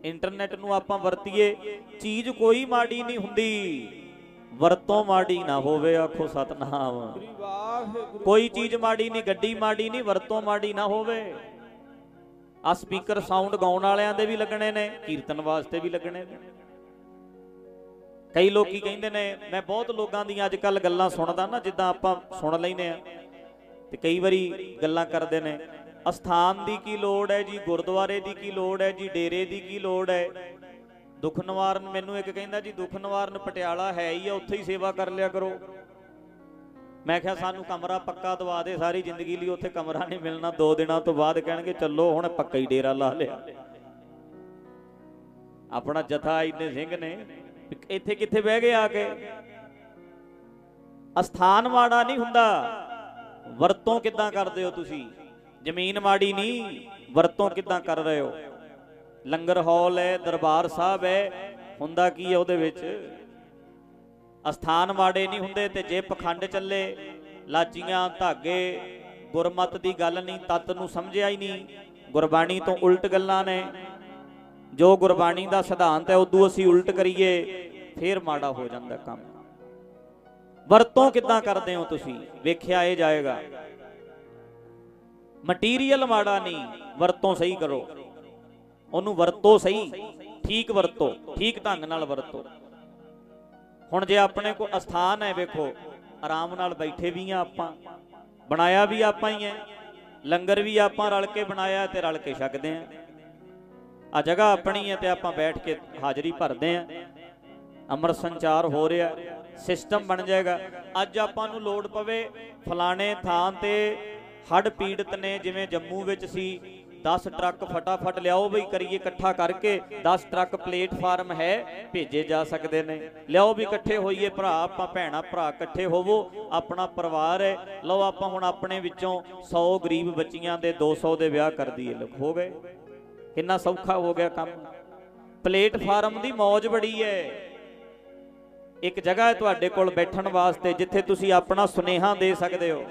ਇੰਟਰਨੈਟ ਨੂੰ ਆਪਾਂ ਵਰਤੀਏ, ਚੀਜ਼ ਕੋਈ ਮਾੜੀ ਨਹੀਂ ਹੁੰਦੀ। ਵਰਤੋਂ ਮਾੜੀ ਨਾ ਹੋਵੇ, ਆਖੋ ਸਤਨਾਮ। ਕੋਈ ਚੀਜ਼ ਮਾੜੀ ਨਹੀਂ, ਗੱਡੀ ਮਾੜੀ ਨਹੀਂ, ਵਰਤੋਂ ਮਾੜੀ ਨਾ ਹੋਵੇ। ਆ ਸਪੀਕਰ ਸਾਊਂਡ ਗਾਉਣ ਵਾਲਿਆਂ ਦੇ ਵੀ ਲੱਗਣੇ ਨੇ, ਕੀਰਤਨ ਵਾਸਤੇ ਵੀ ਲੱਗਣੇ ਨੇ। ਕਈ ਲੋਕੀ ਕਹਿੰਦੇ ਨੇ, ਮੈਂ ਬਹੁਤ ਲੋਕਾਂ ਦੀਆਂ ਅੱਜ ਕੱਲ ਗੱਲਾਂ ਸੁਣਦਾ ਨਾ, ਜਿੱਦਾਂ ਆਪਾਂ ਸੁਣ ਲੈਨੇ ਆ। ਤੇ ਕਈ ਵਾਰੀ ਗੱਲਾਂ ਕਰਦੇ ਨੇ ਅਸਥਾਨ ਦੀ ਕੀ ਲੋੜ ਹੈ ਜੀ? ਗੁਰਦੁਆਰੇ ਦੀ ਕੀ ਲੋੜ ਹੈ ਜੀ? ਡੇਰੇ ਦੀ ਕੀ ਲੋੜ ਹੈ? ਦੁੱਖ ਨਿਵਾਰਨ ਮੈਨੂੰ ਇੱਕ ਕਹਿੰਦਾ ਜੀ ਦੁੱਖ ਨਿਵਾਰਨ ਪਟਿਆਲਾ ਹੈ ਹੀ ਆ, ਉੱਥੇ ਹੀ ਸੇਵਾ ਕਰ ਲਿਆ ਕਰੋ। ਮੈਂ ਕਿਹਾ ਸਾਨੂੰ ਕਮਰਾ ਪੱਕਾ ਦਵਾ ਦੇ, ਸਾਰੀ ਜ਼ਿੰਦਗੀ ਲਈ ਉੱਥੇ ਕਮਰਾ ਨਹੀਂ ਮਿਲਣਾ। ਦੋ ਦਿਨਾਂ ਤੋਂ ਬਾਅਦ ਕਹਿਣਗੇ, ਚੱਲੋ, ਹੁਣ ਪੱਕਾ ਹੀ ਡੇਰਾ ਲਾ ਲਿਆ। ਆਪਣਾ ਜਥਾ ਇੰਨੇ ਸਿੰਘ ਨੇ, ਇੱਥੇ ਕਿੱਥੇ ਬਹਿ ਗਏ ਆ ਕੇ? ਅਸਥਾਨ ਮਾੜਾ ਨਹੀਂ ਹੁੰਦਾ। ਵਰਤੋਂ ਕਿੱਦਾਂ ਕਰਦੇ ਹੋ ਤੁਸੀਂ? ਜ਼ਮੀਨ ਮਾੜੀ ਨਹੀਂ ਵਰਤੋਂ ਕਿੱਦਾਂ ਕਰ ਰਹੇ ਹੋ? ਲੰਗਰ ਹਾਲ ਹੈ, ਦਰਬਾਰ ਸਾਹਿਬ ਹੈ, ਹੁੰਦਾ ਕੀ ਹੈ ਉਹਦੇ ਵਿੱਚ? ਅਸਥਾਨ ਮਾੜੇ ਨਹੀਂ ਹੁੰਦੇ ਤੇ ਜੇ ਪਖੰਡ ਚੱਲੇ, ਲਾਚੀਆਂ ਧਾਗੇ, ਗੁਰਮਤ ਦੀ ਗੱਲ ਨਹੀਂ, ਤਤ ਨੂੰ ਸਮਝਿਆ ਹੀ ਨਹੀਂ, ਗੁਰਬਾਣੀ ਤੋਂ ਉਲਟ ਗੱਲਾਂ ਨੇ। ਜੋ ਗੁਰਬਾਣੀ ਦਾ ਸਿਧਾਂਤ ਹੈ, ਉਦੋਂ ਅਸੀਂ ਉਲਟ ਕਰੀਏ, ਫੇਰ ਮਾੜਾ ਹੋ ਜਾਂਦਾ ਕੰਮ। ਵਰਤੋਂ ਕਿੱਦਾਂ ਕਰਦੇ ਹੋ ਤੁਸੀਂ? ਵੇਖਿਆ ਇਹ ਜਾਏਗਾ। ਮਟੀਰੀਅਲ ਮਾੜਾ ਨਹੀਂ, ਵਰਤੋਂ ਸਹੀ ਕਰੋ। ਉਹਨੂੰ ਵਰਤੋ ਸਹੀ, ਠੀਕ ਵਰਤੋ, ਠੀਕ ਢੰਗ ਨਾਲ ਵਰਤੋ। ਹੁਣ ਜੇ ਆਪਣੇ ਕੋਲ ਅਸਥਾਨ ਹੈ, ਵੇਖੋ, ਆਰਾਮ ਨਾਲ ਬੈਠੇ ਵੀ ਆ ਆਪਾਂ। ਬਣਾਇਆ ਵੀ ਆਪਾਂ ਹੀ ਹੈ, ਲੰਗਰ ਵੀ ਆਪਾਂ ਰਲ ਕੇ ਬਣਾਇਆ ਤੇ ਰਲ ਕੇ ਛਕਦੇ ਆ ਆ ਜਗ੍ਹਾ ਆਪਣੀ ਹੈ ਤੇ ਆਪਾਂ ਬੈਠ ਕੇ ਹਾਜ਼ਰੀ ਭਰਦੇ ਆ ਅਮਰ ਸੰਚਾਰ ਹੋ ਰਿਹਾ, ਸਿਸਟਮ ਬਣ ਜਾਏਗਾ। ਅੱਜ ਆਪਾਂ ਨੂੰ ਲੋੜ ਪਵੇ ਫਲਾਣੇ ਥਾਂ ਤੇ ਹੜ ਪੀੜਤ ਨੇ ਜਿਵੇਂ ਜੰਮੂ ਵਿੱਚ ਸੀ 10 ਟਰੱਕ ਫਟਾਫਟ ਲਿਆਓ ਬਈ, ਕਰੀਏ ਇਕੱਠਾ ਕਰਕੇ 10 ਟਰੱਕ ਪਲੇਟਫਾਰਮ ਹੈ, ਭੇਜੇ ਜਾ ਸਕਦੇ ਨੇ। ਲਿਆਓ ਵੀ ਇਕੱਠੇ ਹੋਈਏ ਭਰਾ, ਆਪਾਂ ਭੈਣਾ, ਭਰਾ ਇਕੱਠੇ ਹੋਵੋ, ਆਪਣਾ ਪਰਿਵਾਰ ਹੈ। ਲਓ ਆਪਾਂ ਹੁਣ ਆਪਣੇ ਵਿੱਚੋਂ 100 ਗਰੀਬ ਬੱਚੀਆਂ ਦੇ 200 ਦੇ ਵਿਆਹ ਕਰ ਦਈਏ। ਲੋਕ ਹੋ ਗਏ। ਕਿੰਨਾ ਸੌਖਾ ਹੋ ਗਿਆ ਕੰਮ। ਪਲੇਟਫਾਰਮ ਦੀ ਮੌਜ ਬੜੀ ਹੈ। ਇੱਕ ਜਗ੍ਹਾ ਹੈ ਤੁਹਾਡੇ ਕੋਲ ਬੈਠਣ ਵਾਸਤੇ, ਜਿੱਥੇ ਤੁਸੀਂ ਆਪਣਾ ਸੁਨੇਹਾ ਦੇ ਸਕਦੇ ਹੋ।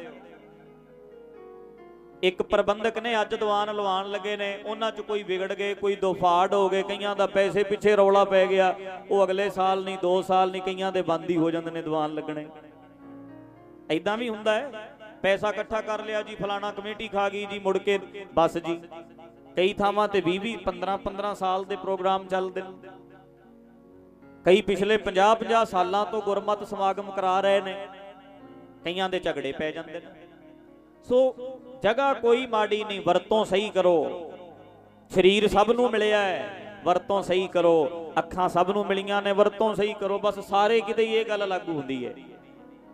ਇੱਕ ਪ੍ਰਬੰਧਕ ਨੇ ਅੱਜ ਦੀਵਾਨ ਲਵਾਉਣ ਲੱਗੇ ਨੇ, ਉਹਨਾਂ 'ਚ ਕੋਈ ਵਿਗੜ ਗਏ, ਕੋਈ ਦੋਫਾੜ ਹੋ ਗਏ, ਕਈਆਂ ਦਾ ਪੈਸੇ ਪਿੱਛੇ ਰੌਲਾ ਪੈ ਗਿਆ। ਉਹ ਅਗਲੇ ਸਾਲ ਨਹੀਂ 2 ਸਾਲ ਨਹੀਂ, ਕਈਆਂ ਦੇ ਬੰਦ ਹੀ ਹੋ ਜਾਂਦੇ ਨੇ ਦੀਵਾਨ ਲੱਗਣੇ। ਐਦਾਂ ਵੀ ਹੁੰਦਾ ਹੈ। ਪੈਸਾ ਇਕੱਠਾ ਕਰ ਲਿਆ ਜੀ, ਫਲਾਣਾ ਕਮੇਟੀ ਖਾ ਗਈ ਜੀ, ਮੁੜ ਕੇ ਬਸ ਜੀ। ਕਈ ਥਾਵਾਂ ਤੇ 20 20 15 15 ਸਾਲ ਦੇ ਪ੍ਰੋਗਰਾਮ ਚੱਲਦੇ ਨੇ। ਕਈ ਪਿਛਲੇ 50 50 ਸਾਲਾਂ ਤੋਂ ਗੁਰਮਤ ਸਮਾਗਮ ਕਰਾ ਰਹੇ ਨੇ। ਕਈਆਂ ਦੇ ਝਗੜੇ ਪੈ ਜਾਂਦੇ ਨੇ। ਸੋ ਜਗ੍ਹਾ ਕੋਈ ਮਾੜੀ ਨਹੀਂ, ਵਰਤੋਂ ਸਹੀ ਕਰੋ। ਸਰੀਰ ਸਭ ਨੂੰ ਮਿਲਿਆ ਹੈ, ਵਰਤੋਂ ਸਹੀ ਕਰੋ। ਅੱਖਾਂ ਸਭ ਨੂੰ ਮਿਲੀਆਂ ਨੇ, ਵਰਤੋਂ ਸਹੀ ਕਰੋ। ਬਸ ਸਾਰੇ ਕਿਤੇ ਇਹ ਗੱਲ ਲਾਗੂ ਹੁੰਦੀ ਹੈ।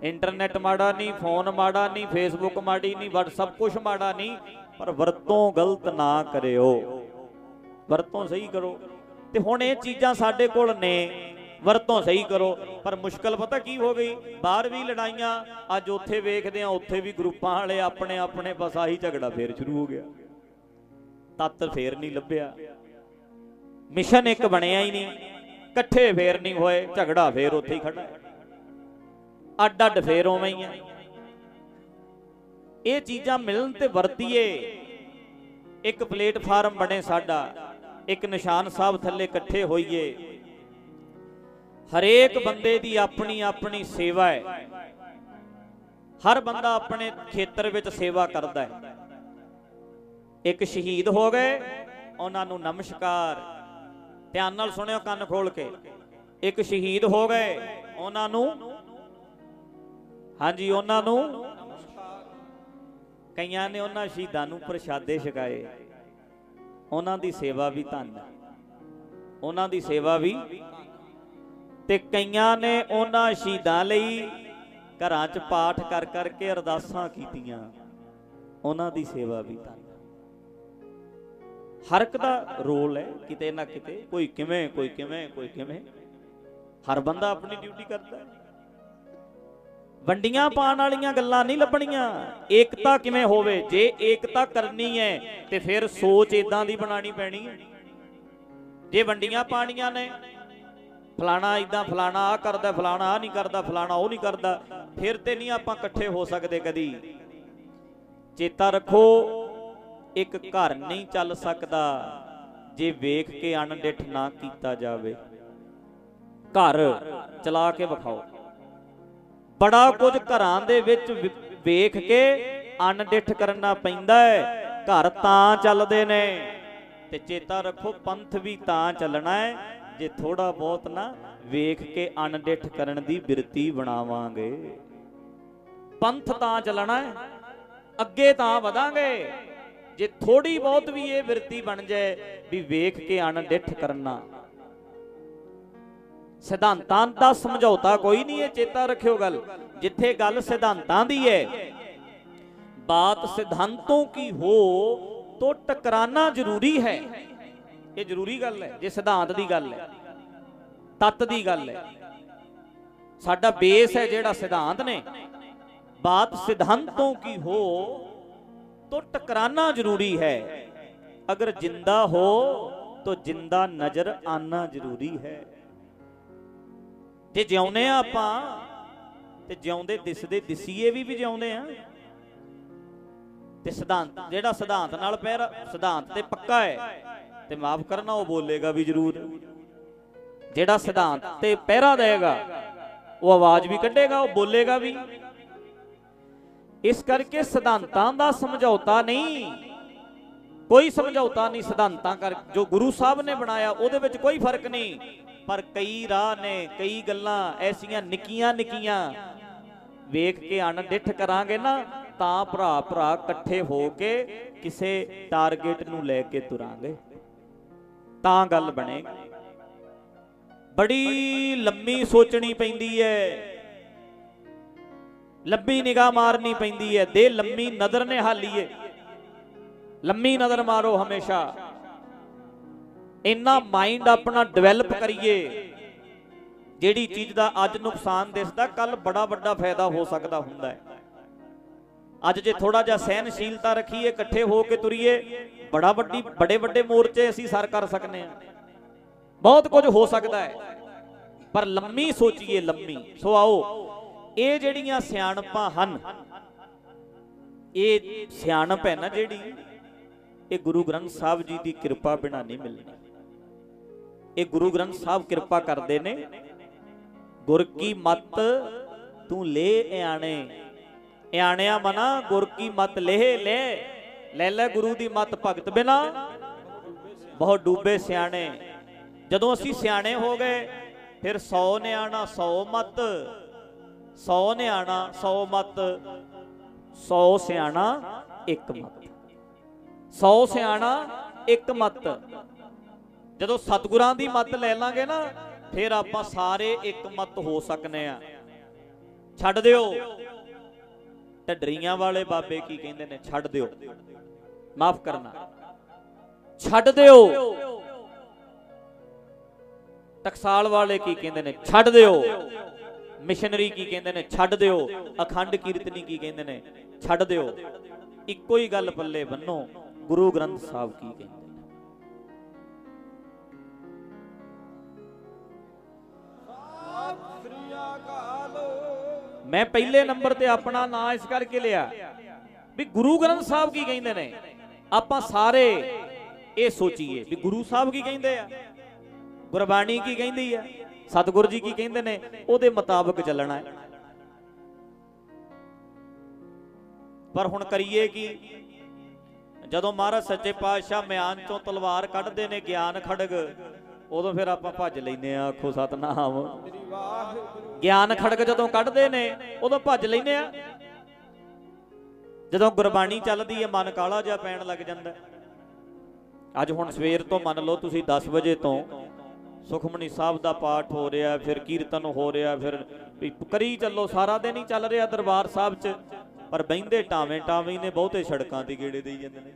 ਇੰਟਰਨੈਟ ਮਾੜਾ ਨਹੀਂ, ਫੋਨ ਮਾੜਾ ਨਹੀਂ ਫੇਸਬੁੱਕ ਮਾੜੀ ਨਹੀਂ WhatsApp ਕੁਝ ਮਾੜਾ ਨਹੀਂ, ਪਰ ਵਰਤੋਂ ਗਲਤ ਨਾ ਕਰਿਓ। ਵਰਤੋਂ ਸਹੀ ਕਰੋ। ਤੇ ਹੁਣ ਇਹ ਚੀਜ਼ਾਂ ਸਾਡੇ ਕੋਲ ਨੇ। ਵਰਤੋਂ ਸਹੀ ਕਰੋ। ਪਰ ਮੁਸ਼ਕਲ ਪਤਾ ਕੀ ਹੋ ਗਈ? ਬਾਹਰ ਵੀ ਲੜਾਈਆਂ ਅੱਜ ਉੱਥੇ ਵੇਖਦੇ ਆ ਉੱਥੇ ਵੀ ਗਰੁੱਪਾਂ ਵਾਲੇ ਆਪਣੇ ਆਪਣੇ ਬਸ ਆਹੀ ਝਗੜਾ ਫੇਰ ਸ਼ੁਰੂ ਹੋ ਗਿਆ। ਤੱਤ ਫੇਰ ਨਹੀਂ ਲੱਭਿਆ। ਮਿਸ਼ਨ ਇੱਕ ਬਣਿਆ ਹੀ ਨਹੀਂ। ਇਕੱਠੇ ਫੇਰ ਨਹੀਂ ਹੋਏ, ਝਗੜਾ ਫੇਰ ਉੱਥੇ ਹੀ ਖੜਾ ਅੱਡ ਅੱਡ ਫੇਰ ਉਵੇਂ ਹੀ ਆ ਇਹ ਚੀਜ਼ਾਂ ਮਿਲਣ ਤੇ ਵਰਤੀਏ। ਇੱਕ ਪਲੇਟਫਾਰਮ ਬਣੇ ਸਾਡਾ, ਇੱਕ ਨਿਸ਼ਾਨ ਸਾਹਿਬ ਥੱਲੇ ਇਕੱਠੇ ਹੋਈਏ। ਹਰੇਕ ਬੰਦੇ ਦੀ ਆਪਣੀ ਆਪਣੀ ਸੇਵਾ ਹੈ। ਹਰ ਬੰਦਾ ਆਪਣੇ ਖੇਤਰ ਵਿੱਚ ਸੇਵਾ ਕਰਦਾ ਹੈ। ਇੱਕ ਸ਼ਹੀਦ ਹੋ ਗਏ, ਉਹਨਾਂ ਨੂੰ ਨਮਸਕਾਰ। ਧਿਆਨ ਨਾਲ ਸੁਣਿਓ ਕੰਨ ਖੋਲ ਕੇ। ਇੱਕ ਸ਼ਹੀਦ ਹੋ ਗਏ, ਉਹਨਾਂ ਨੂੰ ਹਾਂਜੀ, ਉਹਨਾਂ ਨੂੰ ਕਈਆਂ ਨੇ ਉਹਨਾਂ ਸ਼ਹੀਦਾਂ ਨੂੰ ਪ੍ਰਸ਼ਾਦੇ ਛਕਾਏ। ਉਹਨਾਂ ਦੀ ਸੇਵਾ ਵੀ ਧੰਨ ਉਹਨਾਂ ਦੀ ਸੇਵਾ ਵੀ ਤੇ ਕਈਆਂ ਨੇ ਉਹਨਾਂ ਸ਼ਹੀਦਾਂ ਲਈ ਘਰਾਂ 'ਚ ਪਾਠ ਕਰ ਕਰਕੇ ਅਰਦਾਸਾਂ ਕੀਤੀਆਂ। ਉਹਨਾਂ ਦੀ ਸੇਵਾ ਵੀ ਧੰਨ ਹਰ ਇੱਕ ਦਾ ਰੋਲ ਹੈ, ਕਿਤੇ ਨਾ ਕਿਤੇ, ਕੋਈ ਕਿਵੇਂ ਕੋਈ ਕਿਵੇਂ ਕੋਈ ਕਿਵੇਂ। ਹਰ ਬੰਦਾ ਆਪਣੀ ਡਿਊਟੀ ਕਰਦਾ। ਵੰਡੀਆਂ ਪਾਣ ਵਾਲੀਆਂ ਗੱਲਾਂ ਨਹੀਂ ਲੱਭਣੀਆਂ। ਏਕਤਾ ਕਿਵੇਂ ਹੋਵੇ? ਜੇ ਏਕਤਾ ਕਰਨੀ ਹੈ, ਤੇ ਫਿਰ ਸੋਚ ਇਦਾਂ ਦੀ ਬਣਾਣੀ ਪੈਣੀ ਹੈ। ਜੇ ਵੰਡੀਆਂ ਪਾਣੀਆਂ ਨੇ ਫਲਾਣਾ ਇਦਾਂ ਫਲਾਣਾ ਆ ਕਰਦਾ, ਫਲਾਣਾ ਆ ਨਹੀਂ ਕਰਦਾ, ਫਲਾਣਾ, ਉਹ ਨਹੀਂ ਕਰਦਾ, ਫਿਰ ਤੇ ਨਹੀਂ ਆਪਾਂ ਇਕੱਠੇ ਹੋ ਸਕਦੇ ਕਦੀ। ਚੇਤਾ ਰੱਖੋ, ਇੱਕ ਘਰ ਨਹੀਂ ਚੱਲ ਸਕਦਾ ਜੇ ਵੇਖ ਕੇ ਅਣਡਿੱਠ ਨਾ ਕੀਤਾ ਜਾਵੇ। ਘਰ ਚਲਾ ਕੇ ਵਿਖਾਓ। ਬੜਾ ਕੁਝ ਘਰਾਂ ਦੇ ਵਿੱਚ ਵੇਖ ਕੇ ਅਣਡਿੱਠ ਕਰਨਾ ਪੈਂਦਾ ਹੈ। ਘਰ ਤਾਂ ਚੱਲਦੇ ਨੇ, ਤੇ ਚੇਤਾ ਰੱਖੋ, ਪੰਥ ਵੀ ਤਾਂ ਚੱਲਣਾ ਹੈ। ਜੇ ਥੋੜਾ ਬਹੁਤ ਨਾ ਵੇਖ ਕੇ ਅਣਡਿੱਠ ਕਰਨ ਦੀ ਬਿਰਤੀ ਬਣਾਵਾਂਗੇ। ਪੰਥ ਤਾਂ ਚੱਲਣਾ ਹੈ, ਅੱਗੇ ਤਾਂ ਵਧਾਂਗੇ। ਜੇ ਥੋੜੀ ਬਹੁਤ ਵੀ ਇਹ ਬਿਰਤੀ ਬਣ ਜਾਏ ਵੀ ਵੇਖ ਕੇ ਅਣਡਿੱਠ ਕਰਨਾ। ਸਿਧਾਂਤਾਂ ਦਾ ਸਮਝੌਤਾ ਕੋਈ ਨਹੀਂ ਹੈ, ਚੇਤਾ ਰੱਖਿਓ ਗੱਲ। ਜਿੱਥੇ ਗੱਲ ਸਿਧਾਂਤਾਂ ਦੀ ਹੈ, ਬਾਤ ਸਿਧਾਂਤੋਂ ਕੀ ਹੋ, ਤੋ ਟਕਰਾਨਾ ਜ਼ਰੂਰੀ ਹੈ। ਇਹ ਜ਼ਰੂਰੀ ਗੱਲ ਹੈ, ਜੇ ਸਿਧਾਂਤ ਦੀ ਗੱਲ ਹੈ, ਤੱਤ ਦੀ ਗੱਲ ਹੈ। ਸਾਡਾ ਬੇਸ ਹੈ ਜਿਹੜਾ ਸਿਧਾਂਤ ਨੇ ਬਾਤ ਸਿਧਾਂਤੋਂ ਕੀ ਹੋ, ਤੋ ਟਕਰਾਨਾ ਜ਼ਰੂਰੀ ਹੈ। ਅਗਰ ਜਿੰਦਾ ਹੋ, ਤੋ ਜਿੰਦਾ ਨਜ਼ਰ ਆਨਾ ਜ਼ਰੂਰੀ ਹੈ। ਜੇ ਜਿਉਂਦੇ ਆ ਆਪਾਂ, ਤੇ ਜਿਉਂਦੇ ਦਿਸਦੇ ਦਿਸੀਏ ਵੀ ਵੀ ਜਿਉਂਦੇ ਆ ਤੇ ਸਿਧਾਂਤ, ਜਿਹੜਾ ਸਿਧਾਂਤ ਨਾਲ ਪੈਰ, ਸਿਧਾਂਤ ਤੇ ਪੱਕਾ ਹੈ ਤੇ ਮਾਫ ਕਰਨਾ, ਉਹ ਬੋਲੇਗਾ ਵੀ ਜ਼ਰੂਰ। ਜਿਹੜਾ ਸਿਧਾਂਤ ਤੇ ਪਹਿਰਾ ਦੇਗਾ ਉਹ ਆਵਾਜ਼ ਵੀ ਕੱਢੇਗਾ, ਉਹ ਬੋਲੇਗਾ ਵੀ। ਇਸ ਕਰਕੇ ਸਿਧਾਂਤਾਂ ਦਾ ਸਮਝੌਤਾ ਨਹੀਂ। ਕੋਈ ਸਮਝੌਤਾ ਨਹੀਂ ਸਿਧਾਂਤਾਂ ਕਰ, ਜੋ ਗੁਰੂ ਸਾਹਿਬ ਨੇ ਬਣਾਇਆ, ਉਹਦੇ ਵਿੱਚ ਕੋਈ ਫ਼ਰਕ ਨਹੀਂ। ਪਰ ਕਈ ਰਾਹ ਨੇ, ਕਈ ਗੱਲਾਂ ਐਸੀਆਂ ਨਿੱਕੀਆਂ ਨਿੱਕੀਆਂ। ਵੇਖ ਕੇ ਅਣਡਿੱਠ ਕਰਾਂਗੇ ਨਾ, ਤਾਂ ਭਰਾ ਭਰਾ ਇਕੱਠੇ ਹੋ ਕੇ ਕਿਸੇ ਟਾਰਗੇਟ ਨੂੰ ਲੈ ਕੇ ਤੁਰਾਂਗੇ। ਤਾਂ ਗੱਲ ਬਣੇਗੀ। ਬੜੀ ਲੰਮੀ ਸੋਚਣੀ ਪੈਂਦੀ ਹੈ। ਲੰਬੀ ਨਿਗਾਹ ਮਾਰਨੀ ਪੈਂਦੀ ਹੈ। ਦੇ ਲੰਮੀ ਨਜ਼ਰ ਨੇ ਹਾਲੀਏ ਲੰਮੀ ਨਜ਼ਰ ਮਾਰੋ ਹਮੇਸ਼ਾ। ਇੰਨਾ ਮਾਈਂਡ ਆਪਣਾ ਡਿਵੈਲਪ ਕਰੀਏ, ਜਿਹੜੀ ਚੀਜ਼ ਦਾ ਅੱਜ ਨੁਕਸਾਨ ਦਿਸਦਾ ਕੱਲ ਬੜਾ ਵੱਡਾ ਫਾਇਦਾ ਹੋ ਸਕਦਾ ਹੁੰਦਾ ਹੈ। ਅੱਜ ਜੇ ਥੋੜਾ ਜਿਹਾ ਸਹਿਨਸ਼ੀਲਤਾ ਰੱਖੀਏ, ਇਕੱਠੇ ਹੋ ਕੇ ਤੁਰੀਏ, ਬੜਾ ਵੱਡੀ, ਬੜੇ ਵੱਡੇ ਮੋਰਚੇ ਅਸੀਂ ਸਰ ਕਰ ਸਕਨੇ ਆ। ਬਹੁਤ ਕੁਝ ਹੋ ਸਕਦਾ ਹੈ, ਪਰ ਲੰਮੀ ਸੋਚੀਏ, ਲੰਮੀ। ਸੋ ਆਓ, ਇਹ ਜਿਹੜੀਆਂ ਸਿਆਣਪਾਂ ਹਨ, ਇਹ ਸਿਆਣਪ ਹੈ ਨਾ ਜਿਹੜੀ, ਇਹ ਗੁਰੂ ਗ੍ਰੰਥ ਸਾਹਿਬ ਜੀ ਦੀ ਕਿਰਪਾ ਬਿਨਾ ਨਹੀਂ ਮਿਲਣੀ। ਇਹ ਗੁਰੂ ਗ੍ਰੰਥ ਸਾਹਿਬ ਕਿਰਪਾ ਕਰਦੇ ਨੇ, ਗੁਰ ਕੀ ਮਤ ਤੂੰ ਲੈ ਇਆਣੇ ਇਆਣਿਆ ਮਨਾ, ਗੁਰ ਕੀ ਮਤ ਲeh ਲੈ? ਲੈ ਲੈ ਗੁਰੂ ਦੀ ਮਤ ਭਗਤ ਬਿਨਾ। ਬਹੁਤ ਡੂਬੇ ਸਿਆਣੇ। ਜਦੋਂ ਅਸੀਂ ਸਿਆਣੇ ਹੋ ਗਏ, ਫਿਰ 100 ਨਿਆਣਾ 100 ਮਤ। 100 ਨਿਆਣਾ 100 ਮਤ। 100 ਸਿਆਣਾ, ਇੱਕ ਮਤ। 100 ਸਿਆਣਾ, ਇੱਕ ਮਤ। ਜਦੋਂ ਸਤਿਗੁਰਾਂ ਦੀ ਮਤ ਲੈ ਲਾਂਗੇ ਨਾ, ਫਿਰ ਆਪਾਂ ਸਾਰੇ ਇੱਕ ਮਤ ਹੋ ਸਕਨੇ ਆ। ਛੱਡ ਦਿਓ। ਢੱਡਰੀਆਂ ਵਾਲੇ ਬਾਬੇ ਕੀ ਕਹਿੰਦੇ ਨੇ? ਛੱਡ ਦਿਓ। ਮਾਫ ਕਰਨਾ। ਛੱਡ ਦਿਓ। ਟਕਸਾਲ ਵਾਲੇ ਕੀ ਕਹਿੰਦੇ ਨੇ? ਛੱਡ ਦਿਓ। ਮਿਸ਼ਨਰੀ ਕੀ ਕਹਿੰਦੇ ਨੇ? ਛੱਡ ਦਿਓ। ਅਖੰਡ ਕੀਰਤਨੀ ਕੀ ਕਹਿੰਦੇ ਨੇ? ਛੱਡ ਦਿਓ। ਇੱਕੋ ਹੀ ਗੱਲ ਪੱਲੇ ਬੰਨੋ। ਗੁਰੂ ਗ੍ਰੰਥ ਸਾਹਿਬ ਕੀ ਕਹਿੰਦੇ ਮੈਂ ਪਹਿਲੇ ਨੰਬਰ ਤੇ ਆਪਣਾ ਨਾਂ ਇਸ ਕਰਕੇ ਲਿਆ ਵੀ ਗੁਰੂ ਗ੍ਰੰਥ ਸਾਹਿਬ ਕੀ ਕਹਿੰਦੇ ਨੇ? ਆਪਾਂ ਸਾਰੇ ਇਹ ਸੋਚੀਏ ਵੀ ਗੁਰੂ ਸਾਹਿਬ ਕੀ ਕਹਿੰਦੇ ਆ? ਗੁਰਬਾਣੀ ਕੀ ਕਹਿੰਦੀ ਆ? ਸਤਿਗੁਰ ਜੀ ਕੀ ਕਹਿੰਦੇ ਨੇ? ਉਹਦੇ ਮੁਤਾਬਕ ਚੱਲਣਾ ਹੈ। ਪਰ ਹੁਣ ਕਰੀਏ ਕੀ? ਜਦੋਂ ਮਹਾਰਾਜ ਸੱਚੇ ਪਾਤਸ਼ਾਹ ਮਿਆਨ ਚੋਂ ਤਲਵਾਰ ਕੱਢਦੇ ਨੇ ਗਿਆਨ ਖੜਗ ਉਦੋਂ ਫਿਰ ਆਪਾਂ ਭੱਜ ਲੈਨੇ ਆ ਆਖੋ ਸਤਨਾਮ। ਗਿਆਨ ਖੜਗ ਜਦੋਂ ਕੱਢਦੇ ਨੇ ਉਦੋਂ ਭੱਜ ਲੈਨੇ ਆ। ਜਦੋਂ ਗੁਰਬਾਣੀ ਚੱਲਦੀ ਹੈ ਮਨ ਕਾਲਾ ਜਿਹਾ ਪੈਣ ਲੱਗ ਜਾਂਦਾ। ਅੱਜ ਹੁਣ ਸਵੇਰ ਤੋਂ ਮੰਨ ਲਓ ਤੁਸੀਂ 10 ਵਜੇ ਤੋਂ ਸੁਖਮਨੀ ਸਾਹਿਬ ਦਾ ਪਾਠ ਹੋ ਰਿਹਾ ਫਿਰ ਕੀਰਤਨ ਹੋ ਰਿਹਾ ਫਿਰ ਵੀ ਕਰੀ ਚੱਲੋ ਸਾਰਾ ਦਿਨ ਹੀ ਚੱਲ ਰਿਹਾ ਦਰਬਾਰ ਸਾਹਿਬ 'ਚ। ਪਰ ਬਹਿੰਦੇ ਟਾਵੇਂ ਟਾਵੇਂ ਨੇ ਬਹੁਤੇ ਸੜਕਾਂ ਤੇ ਗੇੜੇ ਦੇਈ ਜਾਂਦੇ ਨੇ।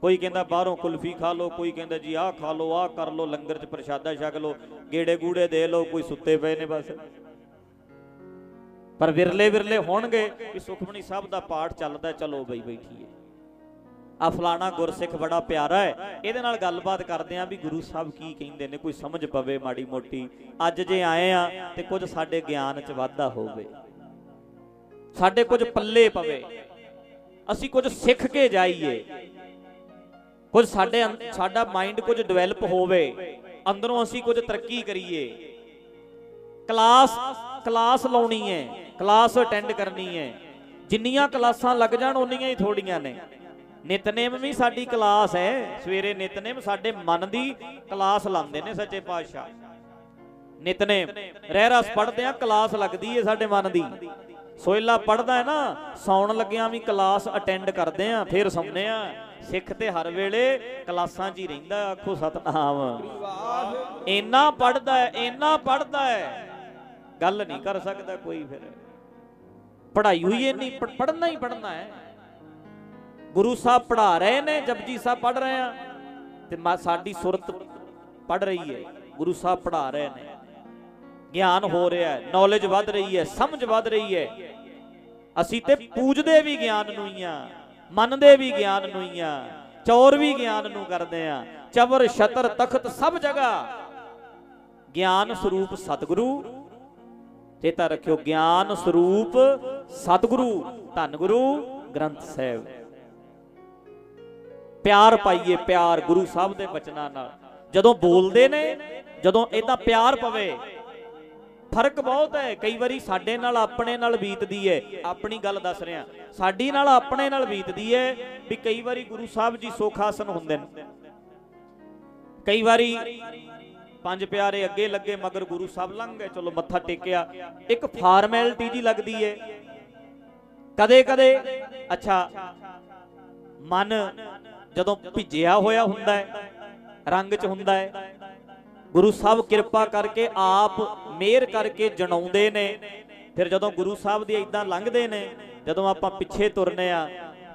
ਕੋਈ ਕਹਿੰਦਾ ਬਾਹਰੋਂ ਕੁਲਫੀ ਖਾ ਲਓ, ਕੋਈ ਕਹਿੰਦਾ ਜੀ ਆਹ ਖਾ ਲਓ, ਆਹ ਕਰ ਲਓ, ਲੰਗਰ 'ਚ ਪ੍ਰਸ਼ਾਦਾ ਛਕ ਲਓ, ਗੇੜੇ ਗੂੜੇ ਦੇ ਲਓ, ਕੋਈ ਸੁੱਤੇ ਪਏ ਨੇ ਬਸ। ਪਰ ਵਿਰਲੇ ਵਿਰਲੇ ਹੋਣਗੇ ਕਿ ਸੁਖਮਨੀ ਸਾਹਿਬ ਦਾ ਪਾਠ ਚੱਲਦਾ, ਚਲੋ ਬਈ ਬੈਠੀਏ। ਆ ਫਲਾਣਾ ਗੁਰਸਿੱਖ ਬੜਾ ਪਿਆਰਾ ਹੈ, ਇਹਦੇ ਨਾਲ ਗੱਲਬਾਤ ਕਰਦੇ ਆਂ ਵੀ ਗੁਰੂ ਸਾਹਿਬ ਕੀ ਕਹਿੰਦੇ ਨੇ, ਕੋਈ ਸਮਝ ਪਵੇ ਮਾੜੀ ਮੋਟੀ। ਅੱਜ ਜੇ ਆਏ ਆ ਤੇ ਕੁਝ ਸਾਡੇ ਗਿਆਨ 'ਚ ਵਾਧਾ ਹੋਵੇ। ਸਾਡੇ ਕੁਝ ਪੱਲੇ ਪਵੇ। ਅਸੀਂ ਕੁਝ ਸਿੱਖ ਕੇ ਜਾਈਏ। ਕੁਝ ਸਾਡੇ ਅੰਦ- ਸਾਡਾ ਮਾਈਂਡ ਕੁਝ ਡਿਵੈਲਪ ਹੋਵੇ, ਅੰਦਰੋਂ ਅਸੀਂ ਕੁਝ ਤਰੱਕੀ ਕਰੀਏ। ਕਲਾਸ ਕਲਾਸ ਲਾਉਣੀ ਹੈ ਕਲਾਸ ਅਟੈਂਡ ਕਰਨੀ ਹੈ। ਜਿੰਨੀਆਂ ਕਲਾਸਾਂ ਲੱਗ ਜਾਣ, ਉਨੀਆਂ ਹੀ ਥੋੜੀਆਂ ਨੇ। ਨਿਤਨੇਮ ਵੀ ਸਾਡੀ ਕਲਾਸ ਹੈ। ਸਵੇਰੇ ਨਿਤਨੇਮ ਸਾਡੇ ਮਨ ਦੀ ਕਲਾਸ ਲਾਉਂਦੇ ਨੇ ਸੱਚੇ ਪਾਤਸ਼ਾਹ। ਨਿਤਨੇਮ ਰਹਿ ਰਸ ਪੜਦੇ ਆ ਕਲਾਸ ਲੱਗਦੀ ਹੈ ਸਾਡੇ ਮਨ ਦੀ। ਸੋਇਲਾ ਪੜਦਾ ਹੈ ਨਾ, ਸੌਣ ਲੱਗਿਆਂ ਵੀ ਕਲਾਸ ਅਟੈਂਡ ਕਰਦੇ ਆ ਫਿਰ ਸੌਂਦੇ ਆ ਸਿੱਖ ਤੇ ਹਰ ਵੇਲੇ ਕਲਾਸਾਂ 'ਚ ਹੀ ਰਹਿੰਦਾ ਆਖੋ ਸਤਨਾਮ। ਇੰਨਾ ਪੜਦਾ ਹੈ ਇੰਨਾ ਪੜਦਾ ਹੈ। ਗੱਲ ਨਹੀਂ ਕਰ ਸਕਦਾ ਕੋਈ ਫਿਰ। ਪੜ੍ਹਾਈ ਹੋਈ ਨਹੀਂ ਪੜਨਾ ਹੀ ਪੜਨਾ ਹੈ। ਗੁਰੂ ਸਾਹਿਬ ਪੜ੍ਹਾ ਰਹੇ ਨੇ ਜਪਜੀ ਸਾਹਿਬ ਪੜ੍ਹ ਰਹੇ ਆ। ਤੇ ਮਾ ਸਾਡੀ ਸੁਰਤ ਪੜ ਰਹੀ ਹੈ। ਗੁਰੂ ਸਾਹਿਬ ਪੜ੍ਹਾ ਰਹੇ ਨੇ। ਗਿਆਨ ਹੋ ਰਿਹਾ ਹੈ ਨੌਲੇਜ ਵੱਧ ਰਹੀ ਹੈ ਸਮਝ ਵੱਧ ਰਹੀ ਹੈ। ਅਸੀਂ ਤੇ ਪੂਜਦੇ ਵੀ ਗਿਆਨ ਨੂੰ ਹੀ ਆ। ਮੰਨਦੇ ਵੀ ਗਿਆਨ ਨੂੰ ਹੀ ਆ, ਚੌਰ ਵੀ ਗਿਆਨ ਨੂੰ ਕਰਦੇ ਆ ਚਬਰ ਛਤਰ, ਤਖਤ ਸਭ ਜਗ੍ਹਾ। ਗਿਆਨ ਸਰੂਪ ਸਤਿਗੁਰੂ, ਚੇਤਾ ਰੱਖਿਓ, ਗਿਆਨ ਸਰੂਪ ਸਤਿਗੁਰੂ ਧੰਨ ਗੁਰੂ ਗ੍ਰੰਥ ਸਾਹਿਬ। ਪਿਆਰ ਪਾਈਏ, ਪਿਆਰ ਗੁਰੂ ਸਾਹਿਬ ਦੇ ਬਚਨਾਂ ਨਾਲ। ਜਦੋਂ ਬੋਲਦੇ ਨੇ, ਜਦੋਂ ਇਹਦਾ ਪਿਆਰ ਪਵੇ ਫ਼ਰਕ ਬਹੁਤ ਹੈ। ਕਈ ਵਾਰੀ ਸਾਡੇ ਨਾਲ ਆਪਣੇ ਨਾਲ ਬੀਤਦੀ ਹੈ। ਆਪਣੀ ਗੱਲ ਦੱਸ ਰਿਹਾ। ਸਾਡੀ ਨਾਲ ਆਪਣੇ ਨਾਲ ਬੀਤਦੀ ਹੈ ਵੀ ਕਈ ਵਾਰੀ ਗੁਰੂ ਸਾਹਿਬ ਜੀ ਸੁਖਾਸਨ ਹੁੰਦੇ ਨੇ। ਕਈ ਵਾਰੀ ਪੰਜ ਪਿਆਰੇ ਅੱਗੇ ਲੱਗੇ ਮਗਰ ਗੁਰੂ ਸਾਹਿਬ ਲੰਘ ਗਏ। ਚਲੋ ਮੱਥਾ ਟੇਕਿਆ। ਇੱਕ ਫਾਰਮੈਲਿਟੀ ਜੀ ਲੱਗਦੀ ਹੈ। ਕਦੇ ਕਦੇ ਅੱਛਾ, ਮਨ ਜਦੋਂ ਭਿੱਜਿਆ ਹੋਇਆ ਹੁੰਦਾ ਹੈ, ਰੰਗ 'ਚ ਹੁੰਦਾ ਹੈ, ਗੁਰੂ ਸਾਹਿਬ ਕਿਰਪਾ ਕਰਕੇ ਆਪ ਮਿਹਰ ਕਰਕੇ ਜਣਾਉਂਦੇ ਨੇ। ਫਿਰ ਜਦੋਂ ਗੁਰੂ ਸਾਹਿਬ ਦੀ ਇਦਾਂ ਲੰਘਦੇ ਨੇ, ਜਦੋਂ ਆਪਾਂ ਪਿੱਛੇ ਤੁਰਨੇ ਆ,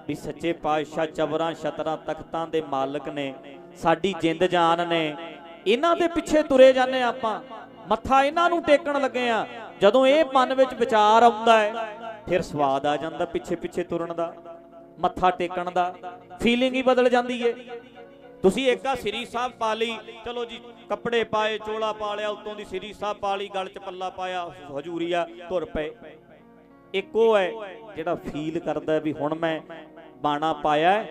ਵੀ ਸੱਚੇ ਪਾਤਸ਼ਾਹ ਚਬਰਾਂ ਛਤਰਾਂ ਤਖਤਾਂ ਦੇ ਮਾਲਕ ਨੇ, ਸਾਡੀ ਜਿੰਦ ਜਾਨ ਨੇ, ਇਹਨਾਂ ਦੇ ਪਿੱਛੇ ਤੁਰੇ ਜਾਂਦੇ ਹਾਂ ਆਪਾਂ। ਮੱਥਾ ਇਹਨਾਂ ਨੂੰ ਟੇਕਣ ਲੱਗੇ ਆ ਜਦੋਂ ਇਹ ਮਨ ਵਿੱਚ ਵਿਚਾਰ ਆਉਂਦਾ ਹੈ, ਫਿਰ ਸਵਾਦ ਆ ਜਾਂਦਾ ਪਿੱਛੇ ਪਿੱਛੇ ਤੁਰਨ ਦਾ, ਮੱਥਾ ਟੇਕਣ ਦਾ। ਫੀਲਿੰਗ ਹੀ ਬਦਲ ਜਾਂਦੀ ਏ ਤੁਸੀਂ ਇੱਕਾ ਸ੍ਰੀ ਸਾਹਿਬ ਪਾ ਲਈ। ਚਲੋ ਜੀ, ਕੱਪੜੇ ਪਾਏ, ਚੋਲਾ ਪਾ ਲਿਆ, ਉਤੋਂ ਦੀ ਸ੍ਰੀ ਸਾਹਿਬ ਪਾ ਲਈ, ਗਲ 'ਚ ਪੱਲਾ ਪਾਇਆ ਹਜੂਰੀਆ ਤੁਰ ਪਏ। ਇੱਕ ਉਹ ਹੈ ਜਿਹੜਾ ਫੀਲ ਕਰਦਾ ਵੀ ਹੁਣ ਮੈਂ ਬਾਣਾ ਪਾਇਆ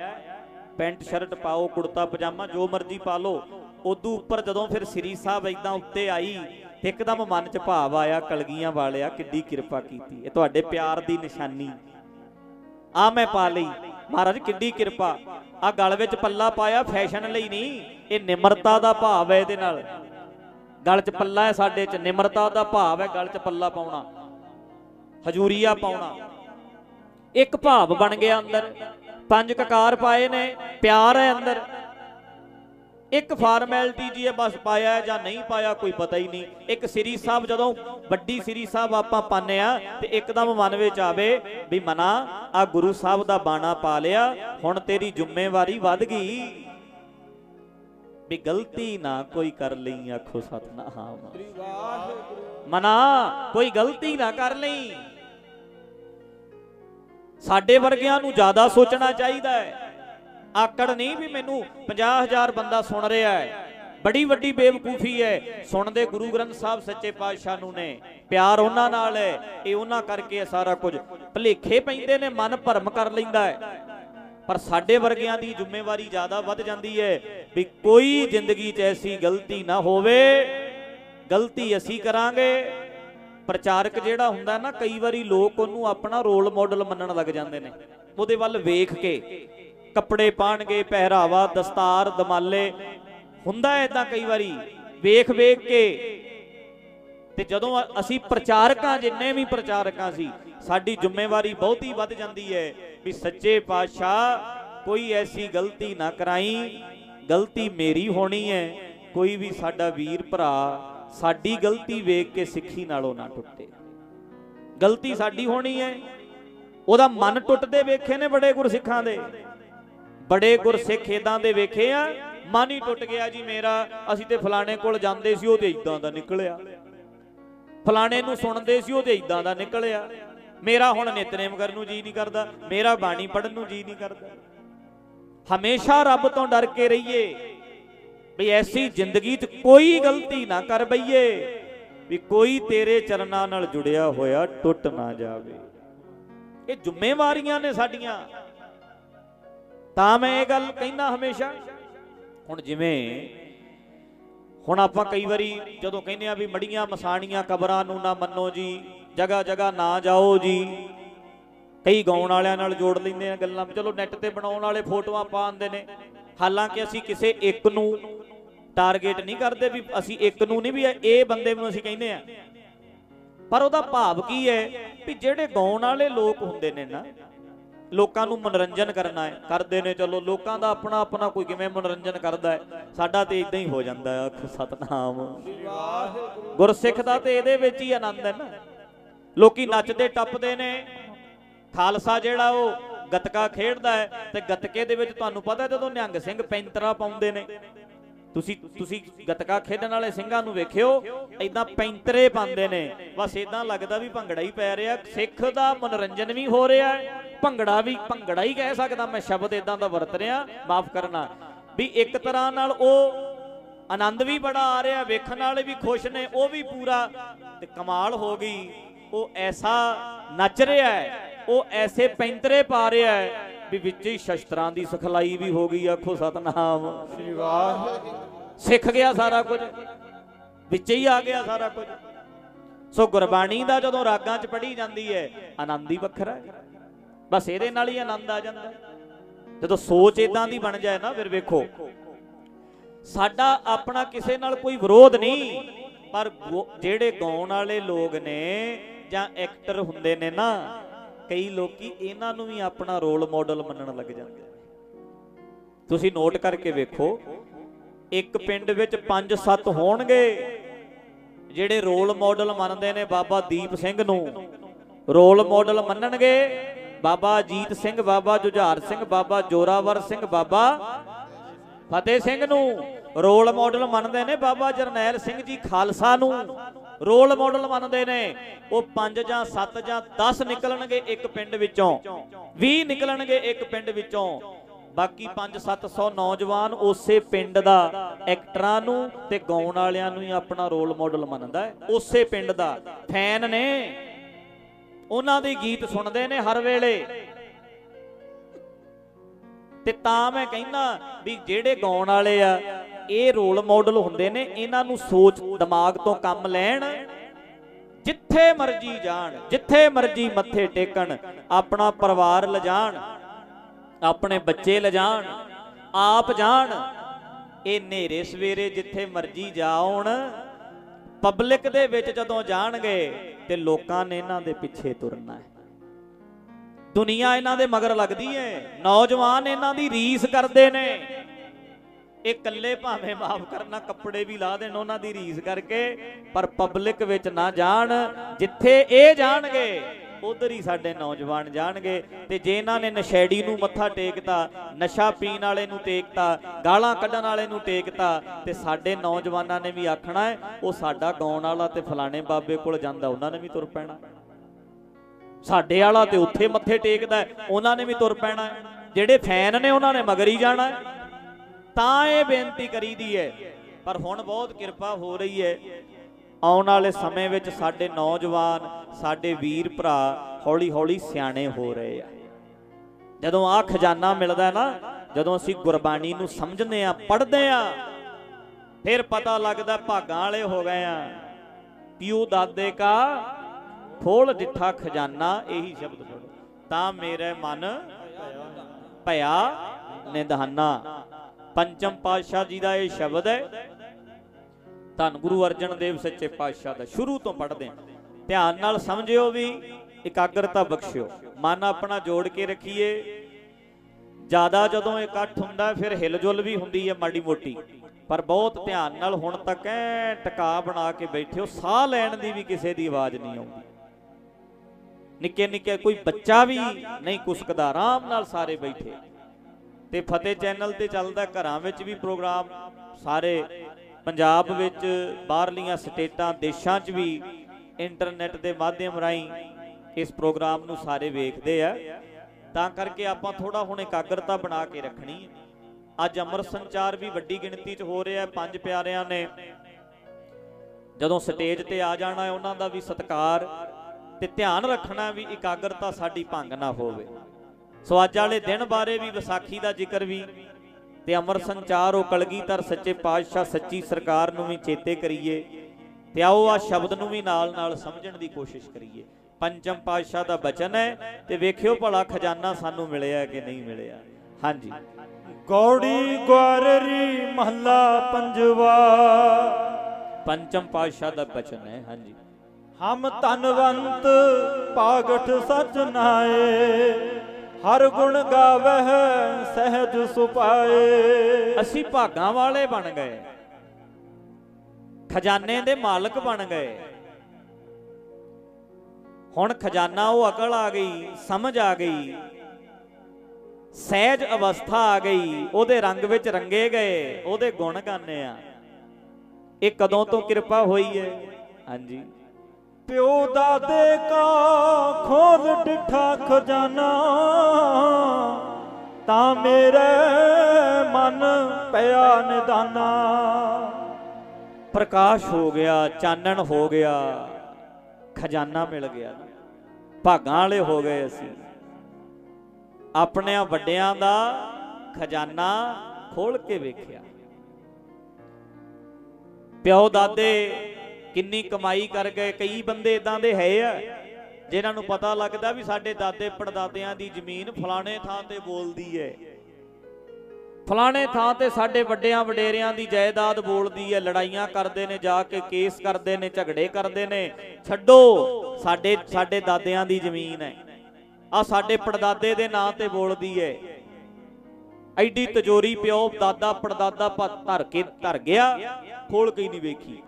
ਪੈਂਟ, ਸ਼ਰਟ ਪਾਓ, ਕੁੜਤਾ, ਪਜਾਮਾ, ਜੋ ਮਰਜ਼ੀ ਪਾ ਲਓ। ਉਦੋਂ ਉੱਪਰ ਜਦੋਂ ਫਿਰ ਸ੍ਰੀ ਸਾਹਿਬ ਇਦਾਂ ਉੱਤੇ ਆਈ ਇੱਕਦਮ ਮਨ 'ਚ ਭਾਵ ਆਇਆ, ਕਲਗੀਆਂ ਵਾਲਿਆ ਕਿੱਡੀ ਕਿਰਪਾ ਕੀਤੀ। ਇਹ ਤੁਹਾਡੇ ਪਿਆਰ ਦੀ ਨਿਸ਼ਾਨੀ। ਆ ਮੈਂ ਪਾ ਲਈ। ਮਹਾਰਾਜ, ਕਿੱਡੀ ਕਿਰਪਾ। ਆ ਗਲ ਵਿੱਚ ਪੱਲਾ ਪਾਇਆ ਫੈਸ਼ਨ ਲਈ ਨਹੀਂ, ਇਹ ਨਿਮਰਤਾ ਦਾ ਭਾਵ ਹੈ ਇਹਦੇ ਨਾਲ। ਗਲ 'ਚ ਪੱਲਾ ਹੈ ਸਾਡੇ 'ਚ, ਨਿਮਰਤਾ ਦਾ ਭਾਵ ਹੈ ਗਲ 'ਚ ਪੱਲਾ ਪਾਉਣਾ, ਹਜੂਰੀਆ ਪਾਉਣਾ। ਇੱਕ ਭਾਵ ਬਣ ਗਿਆ ਅੰਦਰ, ਪੰਜ ਕਕਾਰ ਪਾਏ ਨੇ, ਪਿਆਰ ਹੈ ਅੰਦਰ। ਇੱਕ ਫਾਰਮੈਲਿਟੀ ਜੀ ਇਹ ਬਸ ਪਾਇਆ ਜਾਂ ਨਹੀਂ ਪਾਇਆ, ਕੋਈ ਪਤਾ ਹੀ ਨਹੀਂ। ਇੱਕ ਸ੍ਰੀ ਸਾਹਿਬ ਜਦੋਂ ਵੱਡੀ ਸ੍ਰੀ ਸਾਹਿਬ ਆਪਾਂ ਪਾਉਂਦੇ ਆ ਤੇ ਇੱਕਦਮ ਮਨ ਵਿੱਚ ਆਵੇ ਵੀ ਮਨਾ, ਆ ਗੁਰੂ ਸਾਹਿਬ ਦਾ ਬਾਣਾ ਪਾ ਲਿਆ, ਹੁਣ ਤੇਰੀ ਜ਼ਿੰਮੇਵਾਰੀ ਵੱਧ ਗਈ। ਵੀ ਗਲਤੀ ਨਾ ਕੋਈ ਕਰ ਲਈ, ਆਖੋ ਸਤਨਾਮ। ਮਨਾ, ਕੋਈ ਗਲਤੀ ਨਾ ਕਰ ਲਈ। ਸਾਡੇ ਵਰਗਿਆਂ ਨੂੰ ਜ਼ਿਆਦਾ ਸੋਚਣਾ ਚਾਹੀਦਾ ਹੈ। ਆਕੜ ਨਹੀਂ ਵੀ ਮੈਨੂੰ 50000 ਬੰਦਾ ਸੁਣ ਰਿਹਾ ਹੈ। ਬੜੀ ਵੱਡੀ ਬੇਵਕੂਫੀ ਹੈ। ਸੁਣਦੇ ਗੁਰੂ ਗ੍ਰੰਥ ਸਾਹਿਬ ਸੱਚੇ ਪਾਤਸ਼ਾਹ ਨੂੰ ਨੇ। ਪਿਆਰ ਉਹਨਾਂ ਨਾਲ ਹੈ। ਇਹ ਉਹਨਾਂ ਕਰਕੇ ਹੈ ਸਾਰਾ ਕੁਝ। ਭਲੇਖੇ ਪੈਂਦੇ ਨੇ, ਮਨ ਭਰਮ ਕਰ ਲੈਂਦਾ ਹੈ। ਪਰ ਸਾਡੇ ਵਰਗਿਆਂ ਦੀ ਜ਼ਿੰਮੇਵਾਰੀ ਜ਼ਿਆਦਾ ਵੱਧ ਜਾਂਦੀ ਹੈ ਵੀ ਕੋਈ ਜ਼ਿੰਦਗੀ 'ਚ ਐਸੀ ਗਲਤੀ ਨਾ ਹੋਵੇ। ਗਲਤੀ ਅਸੀਂ ਕਰਾਂਗੇ। ਪ੍ਰਚਾਰਕ ਜਿਹੜਾ ਹੁੰਦਾ ਨਾ, ਕਈ ਵਾਰੀ ਲੋਕ ਉਹਨੂੰ ਆਪਣਾ ਰੋਲ ਮਾਡਲ ਮੰਨਣ ਲੱਗ ਜਾਂਦੇ ਨੇ। ਉਹਦੇ ਵੱਲ ਵੇਖ ਕੇ। ਕੱਪੜੇ ਪਾਣਗੇ, ਪਹਿਰਾਵਾ, ਦਸਤਾਰ, ਦਮਾਲੇ। ਹੁੰਦਾ ਇਦਾਂ ਕਈ ਵਾਰੀ, ਵੇਖ ਵੇਖ ਕੇ। ਤੇ ਜਦੋਂ ਅ- ਅਸੀਂ ਪ੍ਰਚਾਰਕਾਂ, ਜਿੰਨੇ ਵੀ ਪ੍ਰਚਾਰਕਾਂ ਸੀ, ਸਾਡੀ ਜ਼ਿੰਮੇਵਾਰੀ ਬਹੁਤੀ ਵੱਧ ਜਾਂਦੀ ਹੈ ਵੀ ਸੱਚੇ ਪਾਤਸ਼ਾਹ, ਕੋਈ ਐਸੀ ਗਲਤੀ ਨਾ ਕਰਾਈ, ਗਲਤੀ ਮੇਰੀ ਹੋਣੀ ਹੈ, ਕੋਈ ਵੀ ਸਾਡਾ ਵੀਰ ਭਰਾ ਸਾਡੀ ਗਲਤੀ ਵੇਖ ਕੇ ਸਿੱਖੀ ਨਾਲੋਂ ਨਾ ਟੁੱਟੇ। ਗਲਤੀ ਸਾਡੀ ਹੋਣੀ ਹੈ, ਉਹਦਾ ਮਨ ਟੁੱਟਦੇ ਵੇਖੇ ਨੇ ਬੜੇ ਗੁਰਸਿੱਖਾਂ ਦੇ। ਬੜੇ ਗੁਰਸਿੱਖ ਇਦਾਂ ਦੇ ਵੇਖੇ ਆ, ਮਨ ਹੀ ਟੁੱਟ ਗਿਆ ਜੀ ਮੇਰਾ, ਅਸੀਂ ਤੇ ਫਲਾਣੇ ਕੋਲ ਜਾਂਦੇ ਸੀ, ਉਹ ਤੇ ਇਦਾਂ ਦਾ ਨਿਕਲਿਆ। ਫਲਾਣੇ ਨੂੰ ਸੁਣਦੇ ਸੀ, ਉਹ ਤੇ ਇਦਾਂ ਦਾ ਨਿਕਲਿਆ। ਮੇਰਾ ਹੁਣ ਨਿਤਨੇਮ ਕਰਨ ਨੂੰ ਜੀ ਨਹੀਂ ਕਰਦਾ, ਮੇਰਾ ਬਾਣੀ ਪੜਨ ਨੂੰ ਜੀ ਨਹੀਂ ਕਰਦਾ। ਹਮੇਸ਼ਾ ਰੱਬ ਤੋਂ ਡਰ ਕੇ ਰਹੀਏ, ਵੀ ਐਸੀ ਜ਼ਿੰਦਗੀ 'ਚ ਕੋਈ ਗਲਤੀ ਨਾ ਕਰ ਬਈਏ, ਵੀ ਕੋਈ ਤੇਰੇ ਚਰਨਾਂ ਨਾਲ ਜੁੜਿਆ ਹੋਇਆ ਟੁੱਟ ਨਾ ਜਾਵੇ। ਇਹ ਜ਼ਿੰਮੇਵਾਰੀਆਂ ਨੇ ਸਾਡੀਆਂ। ਤਾਂ ਮੈਂ ਇਹ ਗੱਲ ਕਹਿੰਦਾ ਹਮੇਸ਼ਾ। ਹੁਣ ਜਿਵੇਂ ਹੁਣ ਆਪਾਂ ਕਈ ਵਾਰੀ ਜਦੋਂ ਕਹਿੰਦੇ ਆ ਵੀ ਮੜੀਆਂ ਮਸਾਣੀਆਂ ਕਬਰਾਂ ਨੂੰ ਨਾ ਮੰਨੋ ਜੀ, ਜਗਾ ਜਗਾ ਨਾ ਜਾਓ ਜੀ, ਕਈ ਗਾਉਣ ਵਾਲਿਆਂ ਨਾਲ ਜੋੜ ਲੈਂਦੇ ਆ ਗੱਲਾਂ ਵੀ, ਚਲੋ ਨੈਟ ਤੇ ਬਣਾਉਣ ਵਾਲੇ ਫੋਟੋਆਂ ਪਾਉਂਦੇ ਨੇ। ਹਾਲਾਂਕਿ ਅਸੀਂ ਕਿਸੇ ਇੱਕ ਨੂੰ ਟਾਰਗੇਟ ਨਹੀਂ ਕਰਦੇ ਵੀ ਅਸੀਂ ਇੱਕ ਨੂੰ ਨਹੀਂ ਵੀ ਇਹ ਬੰਦੇ ਨੂੰ ਅਸੀਂ ਕਹਿੰਦੇ ਆ। ਪਰ ਉਹਦਾ ਭਾਵ ਕੀ ਹੈ ਵੀ ਜਿਹੜੇ ਗਾਉਣ ਵਾਲੇ ਲੋਕ ਹੁੰਦੇ ਨੇ ਨਾ ਲੋਕਾਂ ਨੂੰ ਮਨੋਰੰਜਨ ਕਰਨਾ ਹੈ। ਕਰਦੇ ਨੇ, ਚਲੋ ਲੋਕਾਂ ਦਾ ਆਪਣਾ ਆਪਣਾ ਕੋਈ ਕਿਵੇਂ ਮਨੋਰੰਜਨ ਕਰਦਾ ਹੈ, ਸਾਡਾ ਤੇ ਇਦਾਂ ਹੀ ਹੋ ਜਾਂਦਾ ਹੈ। ਸਤਨਾਮ। ਗੁਰਸਿੱਖ ਦਾ ਤੇ ਇਹਦੇ ਵਿੱਚ ਹੀ ਆਨੰਦ ਹੈ ਨਾ। ਲੋਕੀ ਨੱਚਦੇ, ਟੱਪਦੇ ਨੇ। ਖਾਲਸਾ ਜਿਹੜਾ ਉਹ ਗਤਕਾ ਖੇਡਦਾ ਹੈ ਤੇ ਗਤਕੇ ਦੇ ਵਿੱਚ ਤੁਹਾਨੂੰ ਪਤਾ ਜਦੋਂ ਨਿਹੰਗ ਸਿੰਘ ਪੈਂਤਰਾ ਪਾਉਂਦੇ ਨੇ ਤੁਸੀਂ ਤੁਸੀਂ ਗਤਕਾ ਖੇਡਣ ਵਾਲੇ ਸਿੰਘਾਂ ਨੂੰ ਵੇਖਿਓ ਐਦਾਂ ਪੈਂਤਰੇ ਪਾਉਂਦੇ ਨੇ। ਬਸ ਇਦਾਂ ਲੱਗਦਾ ਵੀ ਭੰਗੜਾ ਹੀ ਪੈ ਰਿਹਾ। ਸਿੱਖ ਦਾ ਮਨੋਰੰਜਨ ਵੀ ਹੋ ਰਿਹਾ ਭੰਗੜਾ ਵੀ ਭੰਗੜਾ ਹੀ ਕਹਿ ਸਕਦਾ ਮੈਂ ਸ਼ਬਦ ਇਦਾਂ ਦਾ ਵਰਤ ਰਿਹਾ। ਮਾਫ ਕਰਨਾ। ਵੀ ਇੱਕ ਤਰ੍ਹਾਂ ਨਾਲ ਉਹ ਆਨੰਦ ਵੀ ਬੜਾ ਆ ਰਿਹਾ, ਵੇਖਣ ਵਾਲੇ ਵੀ ਖੁਸ਼ ਨੇ, ਉਹ ਵੀ ਪੂਰਾ। ਤੇ ਕਮਾਲ ਹੋ ਗਈ। ਉਹ ਐਸਾ ਨੱਚ ਰਿਹਾ ਹੈ। ਉਹ ਐਸੇ ਪੈਂਤਰੇ ਪਾ ਰਿਹਾ ਹੈ। ਵੀ ਵਿੱਚ ਹੀ ਸ਼ਸਤਰਾਂ ਦੀ ਸਿਖਲਾਈ ਵੀ ਹੋ ਗਈ ਆਖੋ ਸਤਨਾਮ। ਸ੍ਰੀ ਵਾਹਿਗੁਰੂ। ਸਿੱਖ ਗਿਆ ਸਾਰਾ ਕੁਝ ਵਿੱਚ ਹੀ ਆ ਗਿਆ ਸਾਰਾ ਕੁਝ। ਸੋ ਗੁਰਬਾਣੀ ਦਾ ਜਦੋਂ ਰਾਗਾਂ 'ਚ ਪੜ੍ਹੀ ਜਾਂਦੀ ਹੈ ਆਨੰਦ ਹੀ ਵੱਖਰਾ ਹੈ। ਬਸ ਇਹਦੇ ਨਾਲ ਹੀ ਆਨੰਦ ਆ ਜਾਂਦਾ। ਜਦੋਂ ਸੋਚ ਇਦਾਂ ਦੀ ਬਣ ਜਾਏ ਨਾ ਫਿਰ ਵੇਖੋ ਸਾਡਾ ਆਪਣਾ ਕਿਸੇ ਨਾਲ ਕੋਈ ਵਿਰੋਧ ਨਹੀਂ ਪਰ ਜਿਹੜੇ ਗਾਉਣ ਵਾਲੇ ਲੋਕ ਨੇ ਜਾਂ ਐਕਟਰ ਹੁੰਦੇ ਨੇ ਨਾ ਕਈ ਲੋਕੀ ਇਹਨਾਂ ਨੂੰ ਵੀ ਆਪਣਾ ਰੋਲ ਮਾਡਲ ਮੰਨਣ ਲੱਗ ਜਾਂਦੇ ਤੁਸੀਂ ਨੋਟ ਕਰਕੇ ਵੇਖੋ, ਇੱਕ ਪਿੰਡ ਵਿੱਚ 5-7 ਹੋਣਗੇ ਜਿਹੜੇ ਰੋਲ ਮਾਡਲ ਮੰਨਦੇ ਨੇ ਬਾਬਾ ਦੀਪ ਸਿੰਘ ਨੂੰ। ਰੋਲ ਮਾਡਲ ਮੰਨਣਗੇ ਬਾਬਾ ਅਜੀਤ ਸਿੰਘ, ਬਾਬਾ ਜੁਝਾਰ ਸਿੰਘ, ਬਾਬਾ ਜੋਰਾਵਰ ਸਿੰਘ, ਬਾਬਾ ਫਤਿਹ ਸਿੰਘ ਨੂੰ। ਰੋਲ ਮਾਡਲ ਮੰਨਦੇ ਨੇ ਬਾਬਾ ਜਰਨੈਲ ਸਿੰਘ ਜੀ ਖਾਲਸਾ ਨੂੰ। ਰੋਲ ਮਾਡਲ ਮੰਨਦੇ ਨੇ। ਉਹ 5 ਜਾਂ 7 ਜਾਂ 10 ਨਿਕਲਣਗੇ ਇੱਕ ਪਿੰਡ ਵਿੱਚੋਂ। 20 ਨਿਕਲਣਗੇ ਇੱਕ ਪਿੰਡ ਵਿੱਚੋਂ। ਬਾਕੀ 5-700 ਨੌਜਵਾਨ ਉਸੇ ਪਿੰਡ ਦਾ ਐਕਟਰਾਂ ਨੂੰ ਤੇ ਗਾਉਣ ਵਾਲਿਆਂ ਨੂੰ ਹੀ ਆਪਣਾ ਰੋਲ ਮਾਡਲ ਮੰਨਦਾ ਹੈ। ਉਸੇ ਪਿੰਡ ਦਾ ਫੈਨ ਨੇ। ਉਹਨਾਂ ਦੇ ਗੀਤ ਸੁਣਦੇ ਨੇ ਹਰ ਵੇਲੇ। ਤੇ ਤਾਂ ਮੈਂ ਕਹਿੰਦਾ ਵੀ ਜਿਹੜੇ ਗਾਉਣ ਵਾਲੇ ਆ ਇਹ ਰੋਲ ਮਾਡਲ ਹੁੰਦੇ ਨੇ, ਇਹਨਾਂ ਨੂੰ ਸੋਚ ਦਿਮਾਗ ਤੋਂ ਕੰਮ ਲੈਣ, ਜਿੱਥੇ ਮਰਜ਼ੀ ਜਾਣ, ਜਿੱਥੇ ਮਰਜ਼ੀ ਮੱਥੇ ਟੇਕਣ, ਆਪਣਾ ਪਰਿਵਾਰ ਲਿਜਾਣ, ਆਪਣੇ ਬੱਚੇ ਲਿਜਾਣ, ਆਪ ਜਾਣ, ਇਹ ਨੇਰੇ ਸਵੇਰੇ ਜਿੱਥੇ ਮਰਜ਼ੀ ਜਾਉਣ, ਪਬਲਿਕ ਦੇ ਵਿੱਚ ਜਦੋਂ ਜਾਣਗੇ ਤੇ ਲੋਕਾਂ ਨੇ ਇਹਨਾਂ ਦੇ ਪਿੱਛੇ ਤੁਰਨਾ ਹੈ। ਦੁਨੀਆ ਇਹਨਾਂ ਦੇ ਮਗਰ ਲੱਗਦੀ ਹੈ, ਨੌਜਵਾਨ ਇਹਨਾਂ ਦੀ ਰੀਸ ਕਰਦੇ ਨੇ। ਇਹ ਇਕੱਲੇ ਭਾਵੇਂ ਮਾਫ ਕਰਨਾ, ਕੱਪੜੇ ਵੀ ਲਾ ਦੇਣ ਉਹਨਾਂ ਦੀ ਰੀਸ ਕਰਕੇ, ਪਰ ਪਬਲਿਕ ਵਿੱਚ ਨਾ ਜਾਣ, ਜਿੱਥੇ ਇਹ ਜਾਣਗੇ, ਉਧਰ ਹੀ ਸਾਡੇ ਨੌਜਵਾਨ ਜਾਣਗੇ। ਤੇ ਜੇ ਇਹਨਾਂ ਨੇ ਨਸ਼ੇੜੀ ਨੂੰ ਮੱਥਾ ਟੇਕਤਾ, ਨਸ਼ਾ ਪੀਣ ਵਾਲੇ ਨੂੰ ਟੇਕਤਾ, ਗਾਲਾਂ ਕੱਢਣ ਵਾਲੇ ਨੂੰ ਟੇਕਤਾ, ਤੇ ਸਾਡੇ ਨੌਜਵਾਨਾਂ ਨੇ ਵੀ ਆਖਣਾ ਹੈ, ਉਹ ਸਾਡਾ ਗਾਉਣ ਵਾਲਾ ਤੇ ਫਲਾਣੇ ਬਾਬੇ ਕੋਲ ਜਾਂਦਾ, ਉਹਨਾਂ ਨੇ ਵੀ ਤੁਰ ਪੈਣਾ। ਸਾਡੇ ਵਾਲਾ ਤੇ ਉੱਥੇ ਮੱਥੇ ਟੇਕਦਾ ਉਹਨਾਂ ਨੇ ਵੀ ਤੁਰ ਪੈਣਾ ਜਿਹੜੇ ਫੈਨ ਨੇ, ਉਹਨਾਂ ਨੇ ਮਗਰ ਹੀ ਜਾਣਾ ਤਾਂ ਇਹ ਬੇਨਤੀ ਕਰੀਦੀ ਹੈ ਪਰ ਹੁਣ ਬਹੁਤ ਕਿਰਪਾ ਹੋ ਰਹੀ ਹੈ ਆਉਣ ਵਾਲੇ ਸਮੇਂ ਵਿੱਚ ਸਾਡੇ ਨੌਜਵਾਨ, ਸਾਡੇ ਵੀਰ ਭਰਾ ਹੌਲੀ ਹੌਲੀ ਸਿਆਣੇ ਹੋ ਰਹੇ ਆ। ਜਦੋਂ ਆ ਖਜ਼ਾਨਾ ਮਿਲਦਾ ਨਾ, ਜਦੋਂ ਅਸੀਂ ਗੁਰਬਾਣੀ ਨੂੰ ਸਮਝਦੇ ਆ, ਪੜ੍ਹਦੇ ਆ, ਫਿਰ ਪਤਾ ਲੱਗਦਾ ਭਾਗਾਂ ਵਾਲੇ ਹੋ ਗਏ ਆ। ਪਿਓ ਦਾਦੇ ਕਾ ਖੋਲ ਡਿੱਠਾ ਖਜ਼ਾਨਾ, ਇਹੀ ਸ਼ਬਦ ਪੜੋ ਤਾਂ ਮੇਰੇ ਮਨ ਭਇਆ ਨਿਧਾਨਾ ਪੰਚਮ ਪਾਤਸ਼ਾਹ ਜੀ ਦਾ ਇਹ ਸ਼ਬਦ ਹੈ। ਧੰਨ ਗੁਰੂ ਅਰਜਨ ਦੇਵ ਸੱਚੇ ਪਾਤਸ਼ਾਹ ਦਾ। ਸ਼ੁਰੂ ਤੋਂ ਪੜ੍ਹਦੇ ਹਾਂ। ਧਿਆਨ ਨਾਲ ਸਮਝਿਓ ਵੀ, ਇਕਾਗਰਤਾ ਬਖਸ਼ਿਓ। ਮਨ ਆਪਣਾ ਜੋੜ ਕੇ ਰੱਖੀਏ। ਜ਼ਿਆਦਾ ਜਦੋਂ ਇਕੱਠ ਹੁੰਦਾ, ਫਿਰ ਹਿਲਜੁਲ ਵੀ ਹੁੰਦੀ ਹੈ ਮਾੜੀ ਮੋਟੀ। ਪਰ ਬਹੁਤ ਧਿਆਨ ਨਾਲ ਹੁਣ ਤੱਕ ਐ ਟਿਕਾ ਬਣਾ ਕੇ ਬੈਠਿਓ। ਸਾਹ ਲੈਣ ਦੀ ਵੀ ਕਿਸੇ ਦੀ ਆਵਾਜ਼ ਨਹੀਂ ਆਉਂਦੀ। ਨਿੱਕੇ ਨਿੱਕੇ ਕੋਈ ਬੱਚਾ ਵੀ ਨਹੀਂ ਕੁਸਕਦਾ, ਆਰਾਮ ਨਾਲ ਸਾਰੇ ਬੈਠੇ। ਤੇ ਫਤਿਹ ਚੈਨਲ ਤੇ ਚੱਲਦਾ ਘਰਾਂ ਵਿੱਚ ਵੀ ਪ੍ਰੋਗਰਾਮ, ਸਾਰੇ ਪੰਜਾਬ ਵਿੱਚ, ਬਾਹਰਲੀਆਂ ਸਟੇਟਾਂ, ਦੇਸ਼ਾਂ 'ਚ ਵੀ ਇੰਟਰਨੈਟ ਦੇ ਮਾਧਿਅਮ ਰਾਹੀਂ ਇਸ ਪ੍ਰੋਗਰਾਮ ਨੂੰ ਸਾਰੇ ਵੇਖਦੇ ਆ। ਤਾਂ ਕਰਕੇ ਆਪਾਂ ਥੋੜਾ ਹੁਣ ਇਕਾਗਰਤਾ ਬਣਾ ਕੇ ਰੱਖਣੀ ਅੱਜ ਅਮਰ ਸੰਚਾਰ ਵੀ ਵੱਡੀ ਗਿਣਤੀ 'ਚ ਹੋ ਰਿਹਾ ਪੰਜ ਪਿਆਰਿਆਂ ਨੇ। ਜਦੋਂ ਸਟੇਜ ਤੇ ਆ ਜਾਣਾ ਉਹਨਾਂ ਦਾ ਵੀ ਸਤਿਕਾਰ ਤੇ ਧਿਆਨ ਰੱਖਣਾ ਵੀ ਇਕਾਗਰਤਾ ਸਾਡੀ ਭੰਗ ਨਾ ਹੋਵੇ। ਸੋ ਅੱਜ ਵਾਲੇ ਦਿਨ ਬਾਰੇ ਵੀ ਵਿਸਾਖੀ ਦਾ ਜ਼ਿਕਰ ਵੀ ਤੇ ਅਮਰ ਸੰਚਾਰ ਉਹ ਕਲਗੀਧਰ ਸੱਚੇ ਪਾਤਸ਼ਾਹ ਸੱਚੀ ਸਰਕਾਰ ਨੂੰ ਵੀ ਚੇਤੇ ਕਰੀਏ ਤੇ ਆਓ ਆ ਸ਼ਬਦ ਨੂੰ ਵੀ ਨਾਲ ਨਾਲ ਸਮਝਣ ਦੀ ਕੋਸ਼ਿਸ਼ ਕਰੀਏ। ਪੰਚਮ ਪਾਤਸ਼ਾਹ ਦਾ ਬਚਨ ਹੈ ਤੇ ਵੇਖਿਓ ਭਲਾ ਖਜ਼ਾਨਾ ਸਾਨੂੰ ਮਿਲਿਆ ਕਿ ਨਹੀਂ ਮਿਲਿਆ। ਹਾਂਜੀ। ਗੌੜੀ ਗਵਾਰਰੀ ਮਹੱਲਾ ਪੰਜਵਾ। ਪੰਚਮ ਪਾਤਸ਼ਾਹ ਦਾ ਬਚਨ ਹੈ ਹਾਂਜੀ। ਹਮ ਧਨਵੰਤ ਪਾਗਠ ਸਚ ਨਾਏ। ਹਰ ਗੁਣ ਗਾਵਹਿ ਸਹਿਜ ਸੁਪਾਏ। ਅਸੀਂ ਭਾਗਾਂ ਵਾਲੇ ਬਣ ਗਏ। ਖਜ਼ਾਨੇ ਦੇ ਮਾਲਕ ਬਣ ਗਏ। ਹੁਣ ਖਜ਼ਾਨਾ ਉਹ ਅਕਲ ਆ ਗਈ, ਸਮਝ ਆ ਗਈ। ਸਹਿਜ ਅਵਸਥਾ ਆ ਗਈ, ਉਹਦੇ ਰੰਗ ਵਿੱਚ ਰੰਗੇ ਗਏ, ਉਹਦੇ ਗੁਣ ਗਾਣੇ ਆ। ਇਹ ਕਦੋਂ ਤੋਂ ਕਿਰਪਾ ਹੋਈ ਹੈ ਹਾਂਜੀ। ਪਿਓ ਦਾਦੇ ਕਾ ਖੋਲ ਡਿਠਾ ਖਜ਼ਾਨਾ। ਤਾਂ ਮੇਰੇ ਮਨ ਪਿਆ ਨਿਦਾਨਾ। ਪ੍ਰਕਾਸ਼ ਹੋ ਗਿਆ, ਚਾਨਣ ਹੋ ਗਿਆ, ਖਜ਼ਾਨਾ ਮਿਲ ਗਿਆ। ਭਾਗਾਂ ਵਾਲੇ ਹੋ ਗਏ ਅਸੀਂ। ਆਪਣਿਆਂ ਵੱਡਿਆਂ ਦਾ ਖਜ਼ਾਨਾ ਖੋਲ ਕੇ ਵੇਖਿਆ। ਪਿਓ ਦਾਦੇ ਕਿੰਨੀ ਕਮਾਈ ਕਰ ਗਏ ਕਈ ਬੰਦੇ ਇਦਾਂ ਦੇ ਹੈ ਆ, ਜਿਨ੍ਹਾਂ ਨੂੰ ਪਤਾ ਲੱਗਦਾ ਵੀ ਸਾਡੇ ਦਾਦੇ ਪੜਦਾਦਿਆਂ ਦੀ ਜ਼ਮੀਨ ਫਲਾਣੇ ਥਾਂ ਤੇ ਬੋਲਦੀ ਹੈ ਫਲਾਣੇ ਥਾਂ ਤੇ ਸਾਡੇ ਵੱਡਿਆਂ ਵਡੇਰਿਆਂ ਦੀ ਜਾਇਦਾਦ ਬੋਲਦੀ ਹੈ ਲੜਾਈਆਂ ਕਰਦੇ ਨੇ, ਜਾ ਕੇ ਕੇਸ ਕਰਦੇ ਨੇ, ਝਗੜੇ ਕਰਦੇ ਨੇ। ਛੱਡੋ, ਸਾਡੇ ਸਾਡੇ ਦਾਦਿਆਂ ਦੀ ਜ਼ਮੀਨ ਹੈ ਆ ਸਾਡੇ ਪੜਦਾਦੇ ਦੇ ਨਾਂ ਤੇ ਬੋਲਦੀ ਹੈ ਐਡੀ ਤਜੋਰੀ ਪਿਓ, ਦਾਦਾ, ਪੜਦਾਦਾ ਪ- ਧਰ ਕੇ, ਧਰ ਗਿਆ, ਖੋਲ ਕੇ ਨਹੀਂ ਵੇਖੀ।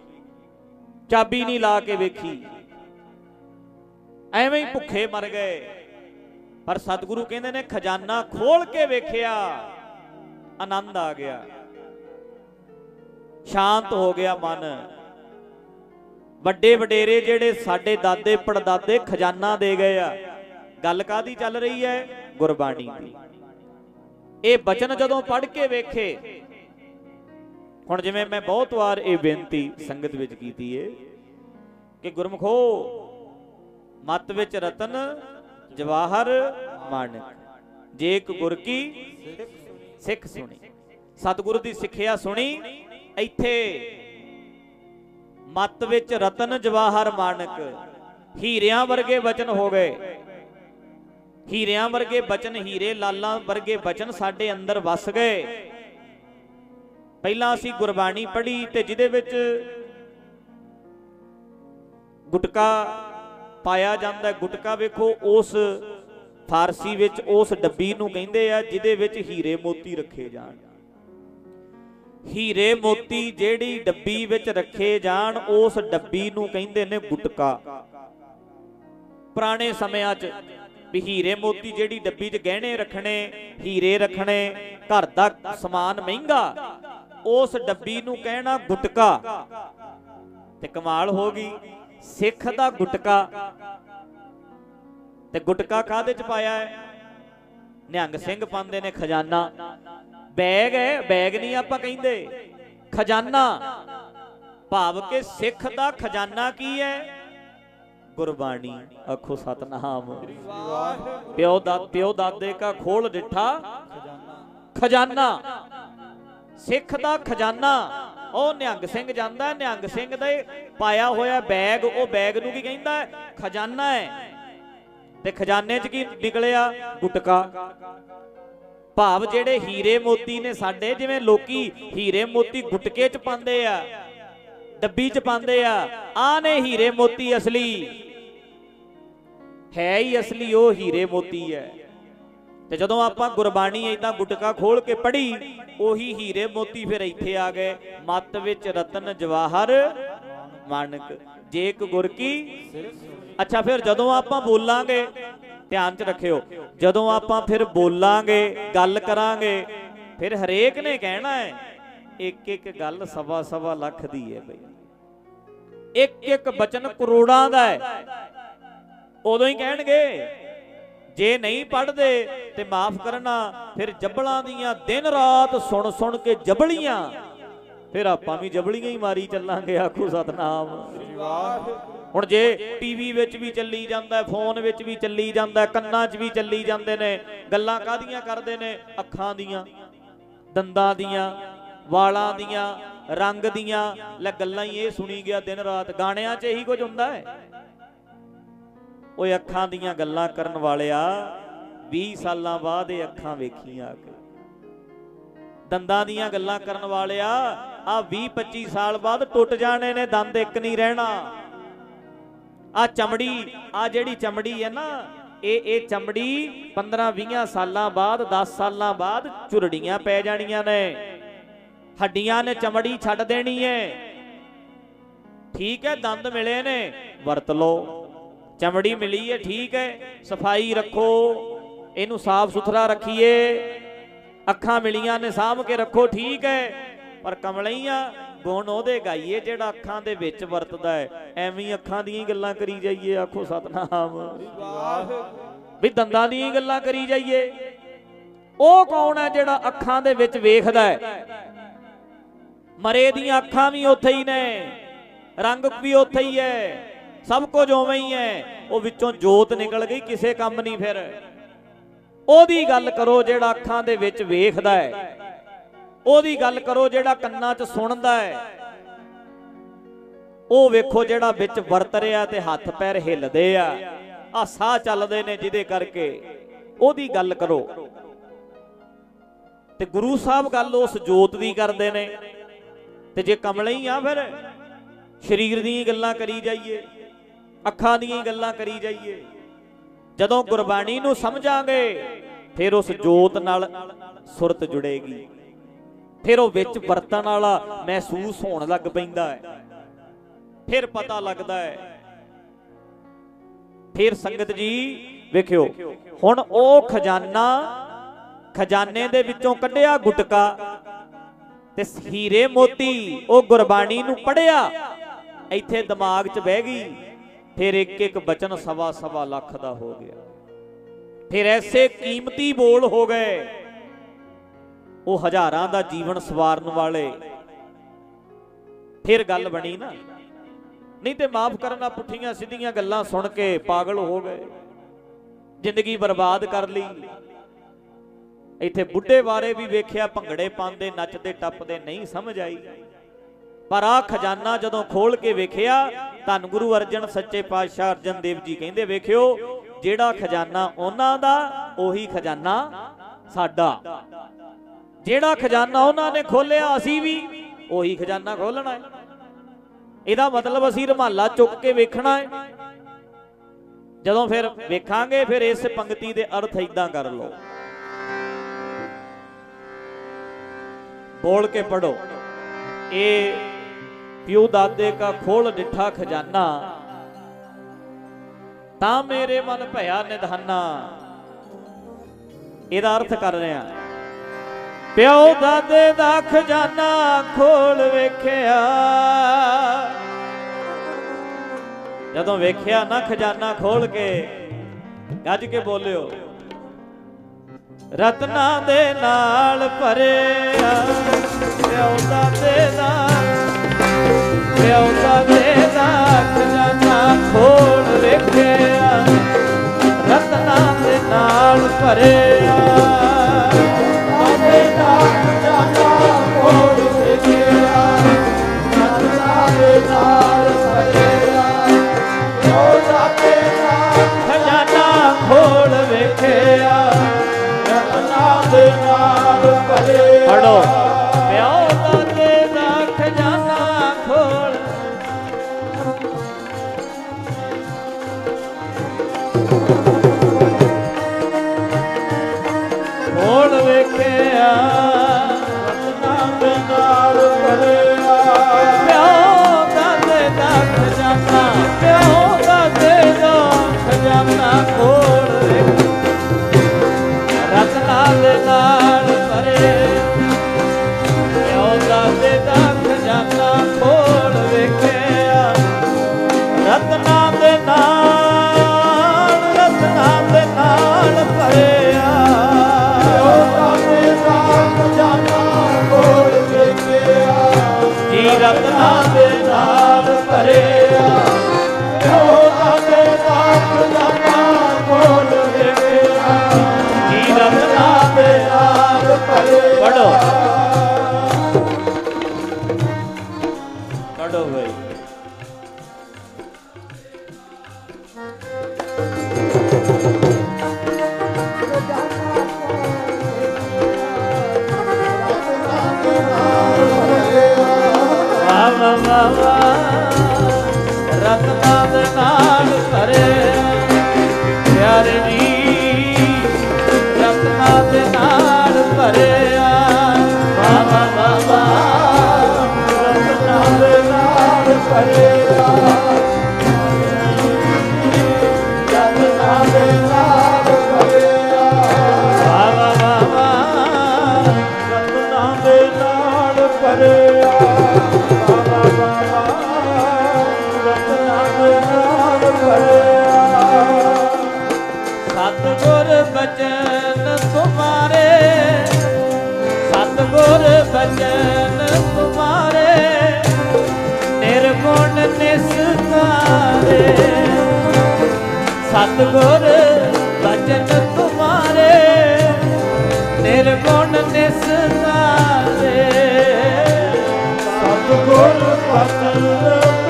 ਚਾਬੀ ਨਹੀਂ ਲਾ ਕੇ ਵੇਖੀ। ਐਵੇਂ ਹੀ ਭੁੱਖੇ ਮਰ ਗਏ। ਪਰ ਸਤਿਗੁਰੂ ਕਹਿੰਦੇ ਨੇ, ਖਜ਼ਾਨਾ ਖੋਲ ਕੇ ਵੇਖਿਆ, ਆਨੰਦ ਆ ਗਿਆ। ਸ਼ਾਂਤ ਹੋ ਗਿਆ ਮਨ। ਵੱਡੇ ਵਡੇਰੇ ਜਿਹੜੇ ਸਾਡੇ ਦਾਦੇ ਪੜਦਾਦੇ ਖਜ਼ਾਨਾ ਦੇ ਗਏ ਆ। ਗੱਲ ਕਾਦੀ ਚੱਲ ਰਹੀ ਹੈ? ਗੁਰਬਾਣੀ ਦੀ। ਇਹ ਬਚਨ ਜਦੋਂ ਪੜ੍ਹ ਕੇ ਵੇਖੇ ਹੁਣ ਜਿਵੇਂ ਮੈਂ ਬਹੁਤ ਵਾਰ ਇਹ ਬੇਨਤੀ ਸੰਗਤ ਵਿੱਚ ਕੀਤੀ ਏ ਕਿ ਗੁਰਮਖੋ, ਮਤ ਵਿੱਚ ਰਤਨ, ਜਵਾਹਰ, ਮਾਨਕ। ਜੇ ਇੱਕ ਗੁਰ ਕੀ ਸਿੱਖ ਸੁਣੀ, ਸਤਿਗੁਰੂ ਦੀ ਸਿੱਖਿਆ ਸੁਣੀ, ਇੱਥੇ ਮਤ ਵਿੱਚ ਰਤਨ, ਜਵਾਹਰ, ਮਾਨਕ। ਹੀਰਿਆਂ ਵਰਗੇ ਵਚਨ ਹੋ ਗਏ। ਹੀਰਿਆਂ ਵਰਗੇ ਬਚਨ, ਹੀਰੇ ਲਾਲਾਂ ਵਰਗੇ ਵਚਨ ਸਾਡੇ ਅੰਦਰ ਵਸ ਗਏ। ਪਹਿਲਾਂ ਅਸੀਂ ਗੁਰਬਾਣੀ ਪੜ੍ਹੀ ਤੇ ਜਿਹਦੇ ਵਿੱਚ ਗੁਟਕਾ ਪਾਇਆ ਜਾਂਦਾ ਗੁਟਕਾ ਵੇਖੋ, ਉਸ ਫਾਰਸੀ ਵਿੱਚ ਉਸ ਡੱਬੀ ਨੂੰ ਕਹਿੰਦੇ ਆ, ਜਿਹਦੇ ਵਿੱਚ ਹੀਰੇ ਮੋਤੀ ਰੱਖੇ ਜਾਣ। ਹੀਰੇ ਮੋਤੀ ਜਿਹੜੀ ਡੱਬੀ ਵਿੱਚ ਰੱਖੇ ਜਾਣ, ਉਸ ਡੱਬੀ ਨੂੰ ਕਹਿੰਦੇ ਨੇ ਗੁਟਕਾ। ਪੁਰਾਣੇ ਸਮਿਆਂ 'ਚ ਵੀ ਹੀਰੇ ਮੋਤੀ ਜਿਹੜੀ ਡੱਬੀ 'ਚ ਗਹਿਣੇ ਰੱਖਣੇ, ਹੀਰੇ ਰੱਖਣੇ, ਘਰ ਦਾ ਸਮਾਨ ਮਹਿੰਗਾ ਉਸ ਡੱਬੀ ਨੂੰ ਕਹਿਣਾ ਗੁਟਕਾ। ਤੇ ਕਮਾਲ ਹੋ ਗਈ। ਸਿੱਖ ਦਾ ਗੁਟਕਾ। ਤੇ ਗੁਟਕਾ ਕਾਹਦੇ ਚ ਪਾਇਆ ਹੈ? ਨਿਹੰਗ ਸਿੰਘ ਪਾਉਂਦੇ ਨੇ ਖਜ਼ਾਨਾ। ਬੈਗ ਹੈ, ਬੈਗ ਨਹੀਂ ਆਪਾਂ ਕਹਿੰਦੇ। ਖਜ਼ਾਨਾ। ਭਾਵ ਕਿ ਸਿੱਖ ਦਾ ਖਜ਼ਾਨਾ ਕੀ ਹੈ? ਗੁਰਬਾਣੀ। ਆਖੋ ਸਤਨਾਮ। ਪਿਓ ਦਾ ਪਿਓ ਦਾਦੇ ਕਾ ਖੋਲ ਡਿਠਾ ਖਜ਼ਾਨਾ। ਸਿੱਖ ਦਾ ਖਜ਼ਾਨਾ, ਉਹ ਨਿਹੰਗ ਸਿੰਘ ਜਾਂਦਾ, ਨਿਹੰਗ ਸਿੰਘ ਦਾ ਪਾਇਆ ਹੋਇਆ ਬੈਗ, ਉਹ ਬੈਗ ਨੂੰ ਕੀ ਕਹਿੰਦਾ ਖਜ਼ਾਨਾ ਹੈ। ਤੇ ਖਜ਼ਾਨੇ 'ਚ ਕੀ ਨਿਕਲਿਆ? ਗੁਟਕਾ। ਭਾਵ ਜਿਹੜੇ ਹੀਰੇ ਮੋਤੀ ਨੇ ਸਾਡੇ, ਜਿਵੇਂ ਲੋਕੀ ਹੀਰੇ ਮੋਤੀ ਗੁਟਕੇ 'ਚ ਪਾਉਂਦੇ ਆ, ਡੱਬੀ 'ਚ ਪਾਉਂਦੇ ਆ ਆ ਨੇ ਹੀਰੇ ਮੋਤੀ ਅਸਲੀ। ਹੈ ਹੀ ਅਸਲੀ, ਉਹ ਹੀਰੇ ਮੋਤੀ ਹੈ। ਤੇ ਜਦੋਂ ਆਪਾਂ ਗੁਰਬਾਣੀ ਇਦਾਂ ਗੁਟਕਾ ਖੋਲ ਕੇ ਪੜ੍ਹੀ, ਉਹੀ ਹੀਰੇ ਮੋਤੀ ਫਿਰ ਇੱਥੇ ਆ ਗਏ। ਮਤ ਵਿੱਚ ਰਤਨ ਜਵਾਹਰ ਮਾਨਕ। ਜੇ ਇੱਕ ਗੁਰ ਕੀ? ਅੱਛਾ, ਫਿਰ ਜਦੋਂ ਆਪਾਂ ਬੋਲਾਂਗੇ, ਧਿਆਨ 'ਚ ਰੱਖਿਓ, ਜਦੋਂ ਆਪਾਂ ਫਿਰ ਬੋਲਾਂਗੇ, ਗੱਲ ਕਰਾਂਗੇ, ਫਿਰ ਹਰੇਕ ਨੇ ਕਹਿਣਾ ਹੈ, ਇੱਕ ਇੱਕ ਗੱਲ ਸਵਾ ਸਵਾ ਲੱਖ ਦੀ ਹੈ ਬਈ। ਇੱਕ ਇੱਕ ਬਚਨ ਕਰੋੜਾਂ ਦਾ ਹੈ। ਉਦੋਂ ਹੀ ਕਹਿਣਗੇ। ਜੇ ਨਹੀਂ ਪੜਦੇ ਤੇ ਮਾਫ ਕਰਨਾ, ਫਿਰ ਜੱਬਲਾਂ ਦੀਆਂ ਦਿਨ ਰਾਤ ਸੁਣ ਸੁਣ ਕੇ ਜਬਲੀਆਂ। ਫਿਰ ਆਪਾਂ ਵੀ ਜਬਲੀਆਂ ਹੀ ਮਾਰੀ ਚੱਲਾਂਗੇ, ਆਖੋ ਸਤਨਾਮ। ਹੁਣ ਜੇ ਟੀਵੀ ਵਿੱਚ ਵੀ ਚੱਲੀ ਜਾਂਦਾ, ਫੋਨ ਵਿੱਚ ਵੀ ਚੱਲੀ ਜਾਂਦਾ, ਕੰਨਾਂ 'ਚ ਵੀ ਚੱਲੀ ਜਾਂਦੇ ਨੇ, ਗੱਲਾਂ ਕਾਦੀਆਂ ਕਰਦੇ ਨੇ? ਅੱਖਾਂ ਦੀਆਂ, ਦੰਦਾਂ ਦੀਆਂ, ਵਾਲਾਂ ਦੀਆਂ, ਰੰਗ ਦੀਆਂ। ਲੈ ਗੱਲਾਂ ਹੀ ਇਹ ਸੁਣੀ ਗਿਆ ਦਿਨ ਰਾਤ, ਗਾਣਿਆਂ 'ਚ ਇਹੀ ਕੁਝ ਹੁੰਦਾ ਹੈ। ਓਏ ਅੱਖਾਂ ਦੀਆਂ ਗੱਲਾਂ ਕਰਨ ਵਾਲਿਆ 20 ਸਾਲਾਂ ਬਾਅਦ ਇਹ ਅੱਖਾਂ ਵੇਖੀਆਂ ਆ ਕੇ। ਦੰਦਾਂ ਦੀਆਂ ਗੱਲਾਂ ਕਰਨ ਵਾਲਿਆ ਆ 20 25 ਸਾਲ ਬਾਅਦ ਟੁੱਟ ਜਾਣੇ ਨੇ, ਦੰਦ ਇੱਕ ਨਹੀਂ ਰਹਿਣਾ। ਆ ਚਮੜੀ ਆ ਜਿਹੜੀ ਚਮੜੀ ਹੈ ਨਾ, ਇਹ ਇਹ ਚਮੜੀ 15 20 ਸਾਲਾਂ ਬਾਅਦ 10 ਸਾਲਾਂ ਬਾਅਦ ਝੁਰੜੀਆਂ ਪੈ ਜਾਣੀਆਂ ਨੇ। ਹੱਡੀਆਂ ਨੇ ਚਮੜੀ ਛੱਡ ਦੇਣੀ ਹੈ। ਠੀਕ ਹੈ, ਦੰਦ ਮਿਲੇ ਨੇ, ਵਰਤ ਲਓ। ਚਮੜੀ ਮਿਲੀ ਹੈ ਠੀਕ ਹੈ ਸਫ਼ਾਈ ਰੱਖੋ, ਇਹਨੂੰ ਸਾਫ਼ ਸੁਥਰਾ ਰੱਖੀਏ। ਅੱਖਾਂ ਮਿਲੀਆਂ ਨੇ, ਸਾਂਭ ਕੇ ਰੱਖੋ, ਠੀਕ ਹੈ ਪਰ ਕਮਲਈਆਂ, ਗੁਣ ਉਹਦੇ ਗਾਈਏ, ਜਿਹੜਾ ਅੱਖਾਂ ਦੇ ਵਿੱਚ ਵਰਤਦਾ ਹੈ ਐਵੇਂ ਅੱਖਾਂ ਦੀਆਂ ਗੱਲਾਂ ਕਰੀ ਜਾਈਏ, ਆਖੋ ਸਤਨਾਮ। ਵੀ ਦੰਦਾਂ ਦੀਆਂ ਗੱਲਾਂ ਕਰੀ ਜਾਈਏ। ਉਹ ਕੌਣ ਹੈ ਜਿਹੜਾ ਅੱਖਾਂ ਦੇ ਵਿੱਚ ਵੇਖਦਾ ਹੈ ਮਰੇ ਦੀਆਂ ਅੱਖਾਂ ਵੀ ਉੱਥੇ ਹੀ ਨੇ, ਰੰਗ ਵੀ ਉੱਥੇ ਹੀ ਹੈ। ਸਭ ਕੁਝ ਉਵੇਂ ਹੀ ਹੈ। ਉਹ ਵਿੱਚੋਂ ਜੋਤ ਨਿਕਲ ਗਈ, ਕਿਸੇ ਕੰਮ ਨਹੀਂ ਫਿਰ। ਉਹਦੀ ਗੱਲ ਕਰੋ ਜਿਹੜਾ ਅੱਖਾਂ ਦੇ ਵਿੱਚ ਵੇਖਦਾ ਹੈ। ਉਹਦੀ ਗੱਲ ਕਰੋ ਜਿਹੜਾ ਕੰਨਾਂ 'ਚ ਸੁਣਦਾ ਹੈ। ਉਹ ਵੇਖੋ ਜਿਹੜਾ ਵਿੱਚ ਵਰਤ ਰਿਹਾ ਤੇ ਹੱਥ ਪੈਰ ਹਿੱਲਦੇ ਆ। ਆ ਸਾਹ ਚੱਲਦੇ ਨੇ ਜਿਹਦੇ ਕਰਕੇ। ਉਹਦੀ ਗੱਲ ਕਰੋ। ਤੇ ਗੁਰੂ ਸਾਹਿਬ ਗੱਲ ਉਸ ਜੋਤ ਦੀ ਕਰਦੇ ਨੇ। ਤੇ ਜੇ ਕਮਲੇ ਹੀ ਆ ਫਿਰ, ਸਰੀਰ ਦੀਆਂ ਗੱਲਾਂ ਕਰੀ ਜਾਈਏ। ਅੱਖਾਂ ਦੀਆਂ ਗੱਲਾਂ ਕਰੀ ਜਾਈਏ। ਜਦੋਂ ਗੁਰਬਾਣੀ ਨੂੰ ਸਮਝਾਂਗੇ, ਫਿਰ ਉਸ ਜੋਤ ਨਾਲ ਸੁਰਤ ਜੁੜੇਗੀ। ਫਿਰ ਉਹ ਵਿੱਚ ਵਰਤਣ ਵਾਲਾ ਮਹਿਸੂਸ ਹੋਣ ਲੱਗ ਪੈਂਦਾ ਹੈ। ਫਿਰ ਪਤਾ ਲੱਗਦਾ ਹੈ। ਫਿਰ ਸੰਗਤ ਜੀ, ਵੇਖਿਓ, ਹੁਣ ਉਹ ਖਜ਼ਾਨਾ ਖਜ਼ਾਨੇ ਦੇ ਵਿੱਚੋਂ ਕੱਢਿਆ ਗੁਟਕਾ ਤੇ ਹੀਰੇ ਮੋਤੀ ਉਹ ਗੁਰਬਾਣੀ ਨੂੰ ਪੜਿਆ ਇੱਥੇ ਦਿਮਾਗ 'ਚ ਬਹਿ ਗਈ। ਫਿਰ ਇੱਕ ਇੱਕ ਬਚਨ ਸਵਾ ਸਵਾ ਲੱਖ ਦਾ ਹੋ ਗਿਆ। ਫਿਰ ਐਸੇ ਕੀਮਤੀ ਬੋਲ ਹੋ ਗਏ। ਉਹ ਹਜ਼ਾਰਾਂ ਦਾ ਜੀਵਨ ਸਵਾਰਨ ਵਾਲੇ। ਫਿਰ ਗੱਲ ਬਣੀ ਨਾ। ਨਹੀਂ ਤੇ ਮਾਫ ਕਰਨਾ, ਪੁੱਠੀਆਂ ਸਿੱਧੀਆਂ ਗੱਲਾਂ ਸੁਣ ਕੇ ਪਾਗਲ ਹੋ ਗਏ। ਜ਼ਿੰਦਗੀ ਬਰਬਾਦ ਕਰ ਲਈ। ਇੱਥੇ ਬੁੱਢੇ ਬਾਰੇ ਵੀ ਵੇਖਿਆ, ਭੰਗੜੇ ਪਾਉਂਦੇ, ਨੱਚਦੇ, ਟੱਪਦੇ, ਨਹੀਂ ਸਮਝ ਆਈ। ਪਰ ਆ ਖਜ਼ਾਨਾ ਜਦੋਂ ਖੋਲ ਕੇ ਵੇਖਿਆ ਧੰਨ ਗੁਰੂ ਅਰਜਨ, ਸੱਚੇ ਪਾਤਸ਼ਾਹ ਅਰਜਨ ਦੇਵ ਜੀ ਕਹਿੰਦੇ, ਵੇਖਿਓ, ਜਿਹੜਾ ਖਜ਼ਾਨਾ ਉਹਨਾਂ ਦਾ, ਉਹੀ ਖਜ਼ਾਨਾ ਸਾਡਾ। ਜਿਹੜਾ ਖਜ਼ਾਨਾ ਉਹਨਾਂ ਨੇ ਖੋਲਿਆ ਅਸੀਂ ਵੀ ਉਹੀ ਖਜ਼ਾਨਾ ਖੋਲਣਾ ਹੈ। ਇਹਦਾ ਮਤਲਬ ਅਸੀਂ ਰਮਾਲਾ ਚੁੱਕ ਕੇ ਵੇਖਣਾ ਹੈ। ਜਦੋਂ ਫਿਰ ਵੇਖਾਂਗੇ, ਫਿਰ ਇਸ ਪੰਕਤੀ ਦੇ ਅਰਥ ਇਦਾਂ ਕਰ ਲਓ। ਬੋਲ ਕੇ ਪੜੋ ਇਹ ਪਿਓ ਦਾਦੇ ਕਾ ਖੋਲ ਡਿਠਾ ਖਜ਼ਾਨਾ। ਤਾਂ ਮੇਰੇ ਮਨ ਭਇਆ ਨਿਧਾਨਾ। ਇਹਦਾ ਅਰਥ ਕਰ ਰਿਹਾ। ਪਿਓ ਦਾਦੇ ਦਾ ਖਜ਼ਾਨਾ ਖੋਲ ਵੇਖਿਆ। ਜਦੋਂ ਵੇਖਿਆ ਨਾ ਖਜ਼ਾਨਾ ਖੋਲ ਕੇ, ਗੱਜ ਕੇ ਬੋਲਿਓ, ਰਤਨਾ ਦੇ ਨਾਲ ਭਰਿਆ। ਪਿਓ ਦਾਦੇ ਦਾ ਪਿਓ ਦਾਦੇ ਖਜ਼ਾਨਾ ਖੋਲ ਵੇਖਿਆ ਰਤਨਾ ਦੇ ਨਾਲ ਭਰਿਆ। ਦਾਦੇ ਦਾ بے ਰਤਨਾ ਦੇ ਨਾਲ ਭਰੇ ਪਿਆਰੇ ਜੀ ਭਜਨ ਤੁਮਾਰੇ ਨਿਰਗੁਣ ਨਿਸਤਾਰੇ। ਸਤਗੁਰ ਭਜਨ ਤੁਮਾਰੇ ਨਿਰਗੁਣ ਨਿਸਤਾਰੇ। ਸਤਗੁਰ ਭਜਨ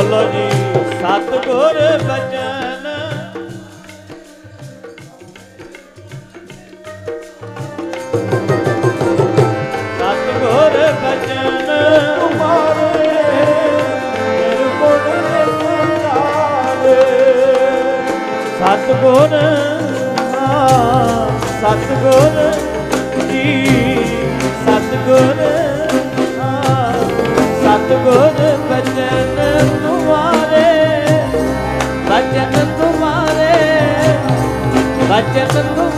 ਬੋਲੋ ਜੀ ਸਤਗੁਰ ਬਚਨ। ਸਤਗੁਰ ਬਚਨ। ਤੁਮਾਰੇ ਨਿਰਗੁਣ ਨਿਸਤਾਰੇ ਸਤਗੁਰ ਸਤਗੁਰ ਜੀ ਸਤਗੁਰ ਹਾਂ, ਸਤਗੁਰ ਬਚਨ ਤੁਮਾਰੇ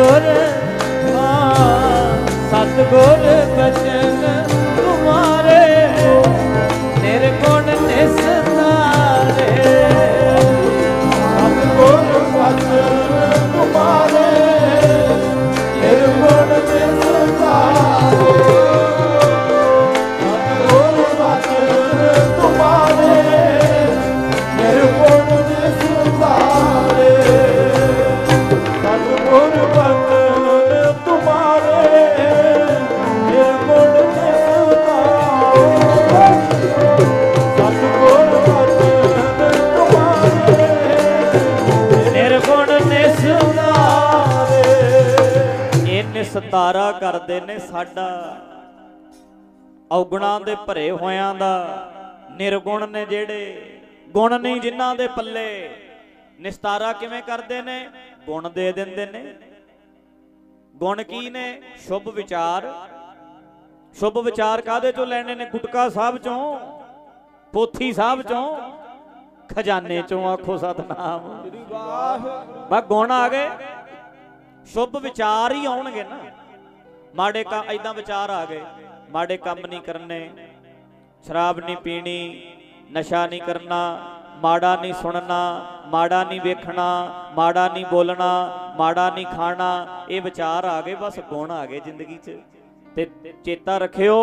ਸਤਿਗੁਰ ਹਾਂ ਬਚਨ ਕਰਦੇ ਨੇ ਸਾਡਾ। ਔਗਣਾਂ ਦੇ ਭਰੇ ਹੋਇਆਂ ਦਾ ਨਿਰਗੁਣ ਨੇ ਜਿਹੜੇ। ਗੁਣ ਨਹੀਂ ਜਿਨ੍ਹਾਂ ਦੇ ਪੱਲੇ। ਨਿਸਤਾਰਾ ਕਿਵੇਂ ਕਰਦੇ ਨੇ? ਗੁਣ ਦੇ ਦਿੰਦੇ ਨੇ। ਗੁਣ ਕੀ ਨੇ? ਸ਼ੁਭ ਵਿਚਾਰ। ਸ਼ੁਭ ਵਿਚਾਰ ਕਾਦੇ ਚੋਂ ਲੈਣੇ ਨੇ? ਗੁਟਕਾ ਸਾਹਿਬ ਚੋਂ ਪੋਥੀ ਸਾਹਿਬ ਚੋਂ। ਖਜ਼ਾਨੇ ਚੋਂ ਆਖੋ ਸਤਨਾਮ। ਬਾ ਗੁਣ ਆ ਗਏ। ਸ਼ੁਭ ਵਿਚਾਰ ਹੀ ਆਉਣਗੇ ਨਾ। ਮਾੜੇ ਕੰਮ ਐਦਾਂ ਵਿਚਾਰ ਆ ਗਏ। ਮਾੜੇ ਕੰਮ ਨਹੀਂ ਕਰਨੇ ਸ਼ਰਾਬ ਨਹੀਂ ਪੀਣੀ ਨਸ਼ਾ ਨਹੀਂ ਕਰਨਾ ਮਾੜਾ ਨਹੀਂ ਸੁਣਨਾ ਮਾੜਾ ਨਹੀਂ ਵੇਖਣਾ ਮਾੜਾ ਨਹੀਂ ਬੋਲਣਾ ਮਾੜਾ ਨਹੀਂ ਖਾਣਾ ਇਹ ਵਿਚਾਰ ਆ ਗਏ ਬਸ ਗੁਣ ਆ ਗਏ ਜ਼ਿੰਦਗੀ 'ਚ। ਤੇ ਚੇਤਾ ਰੱਖਿਓ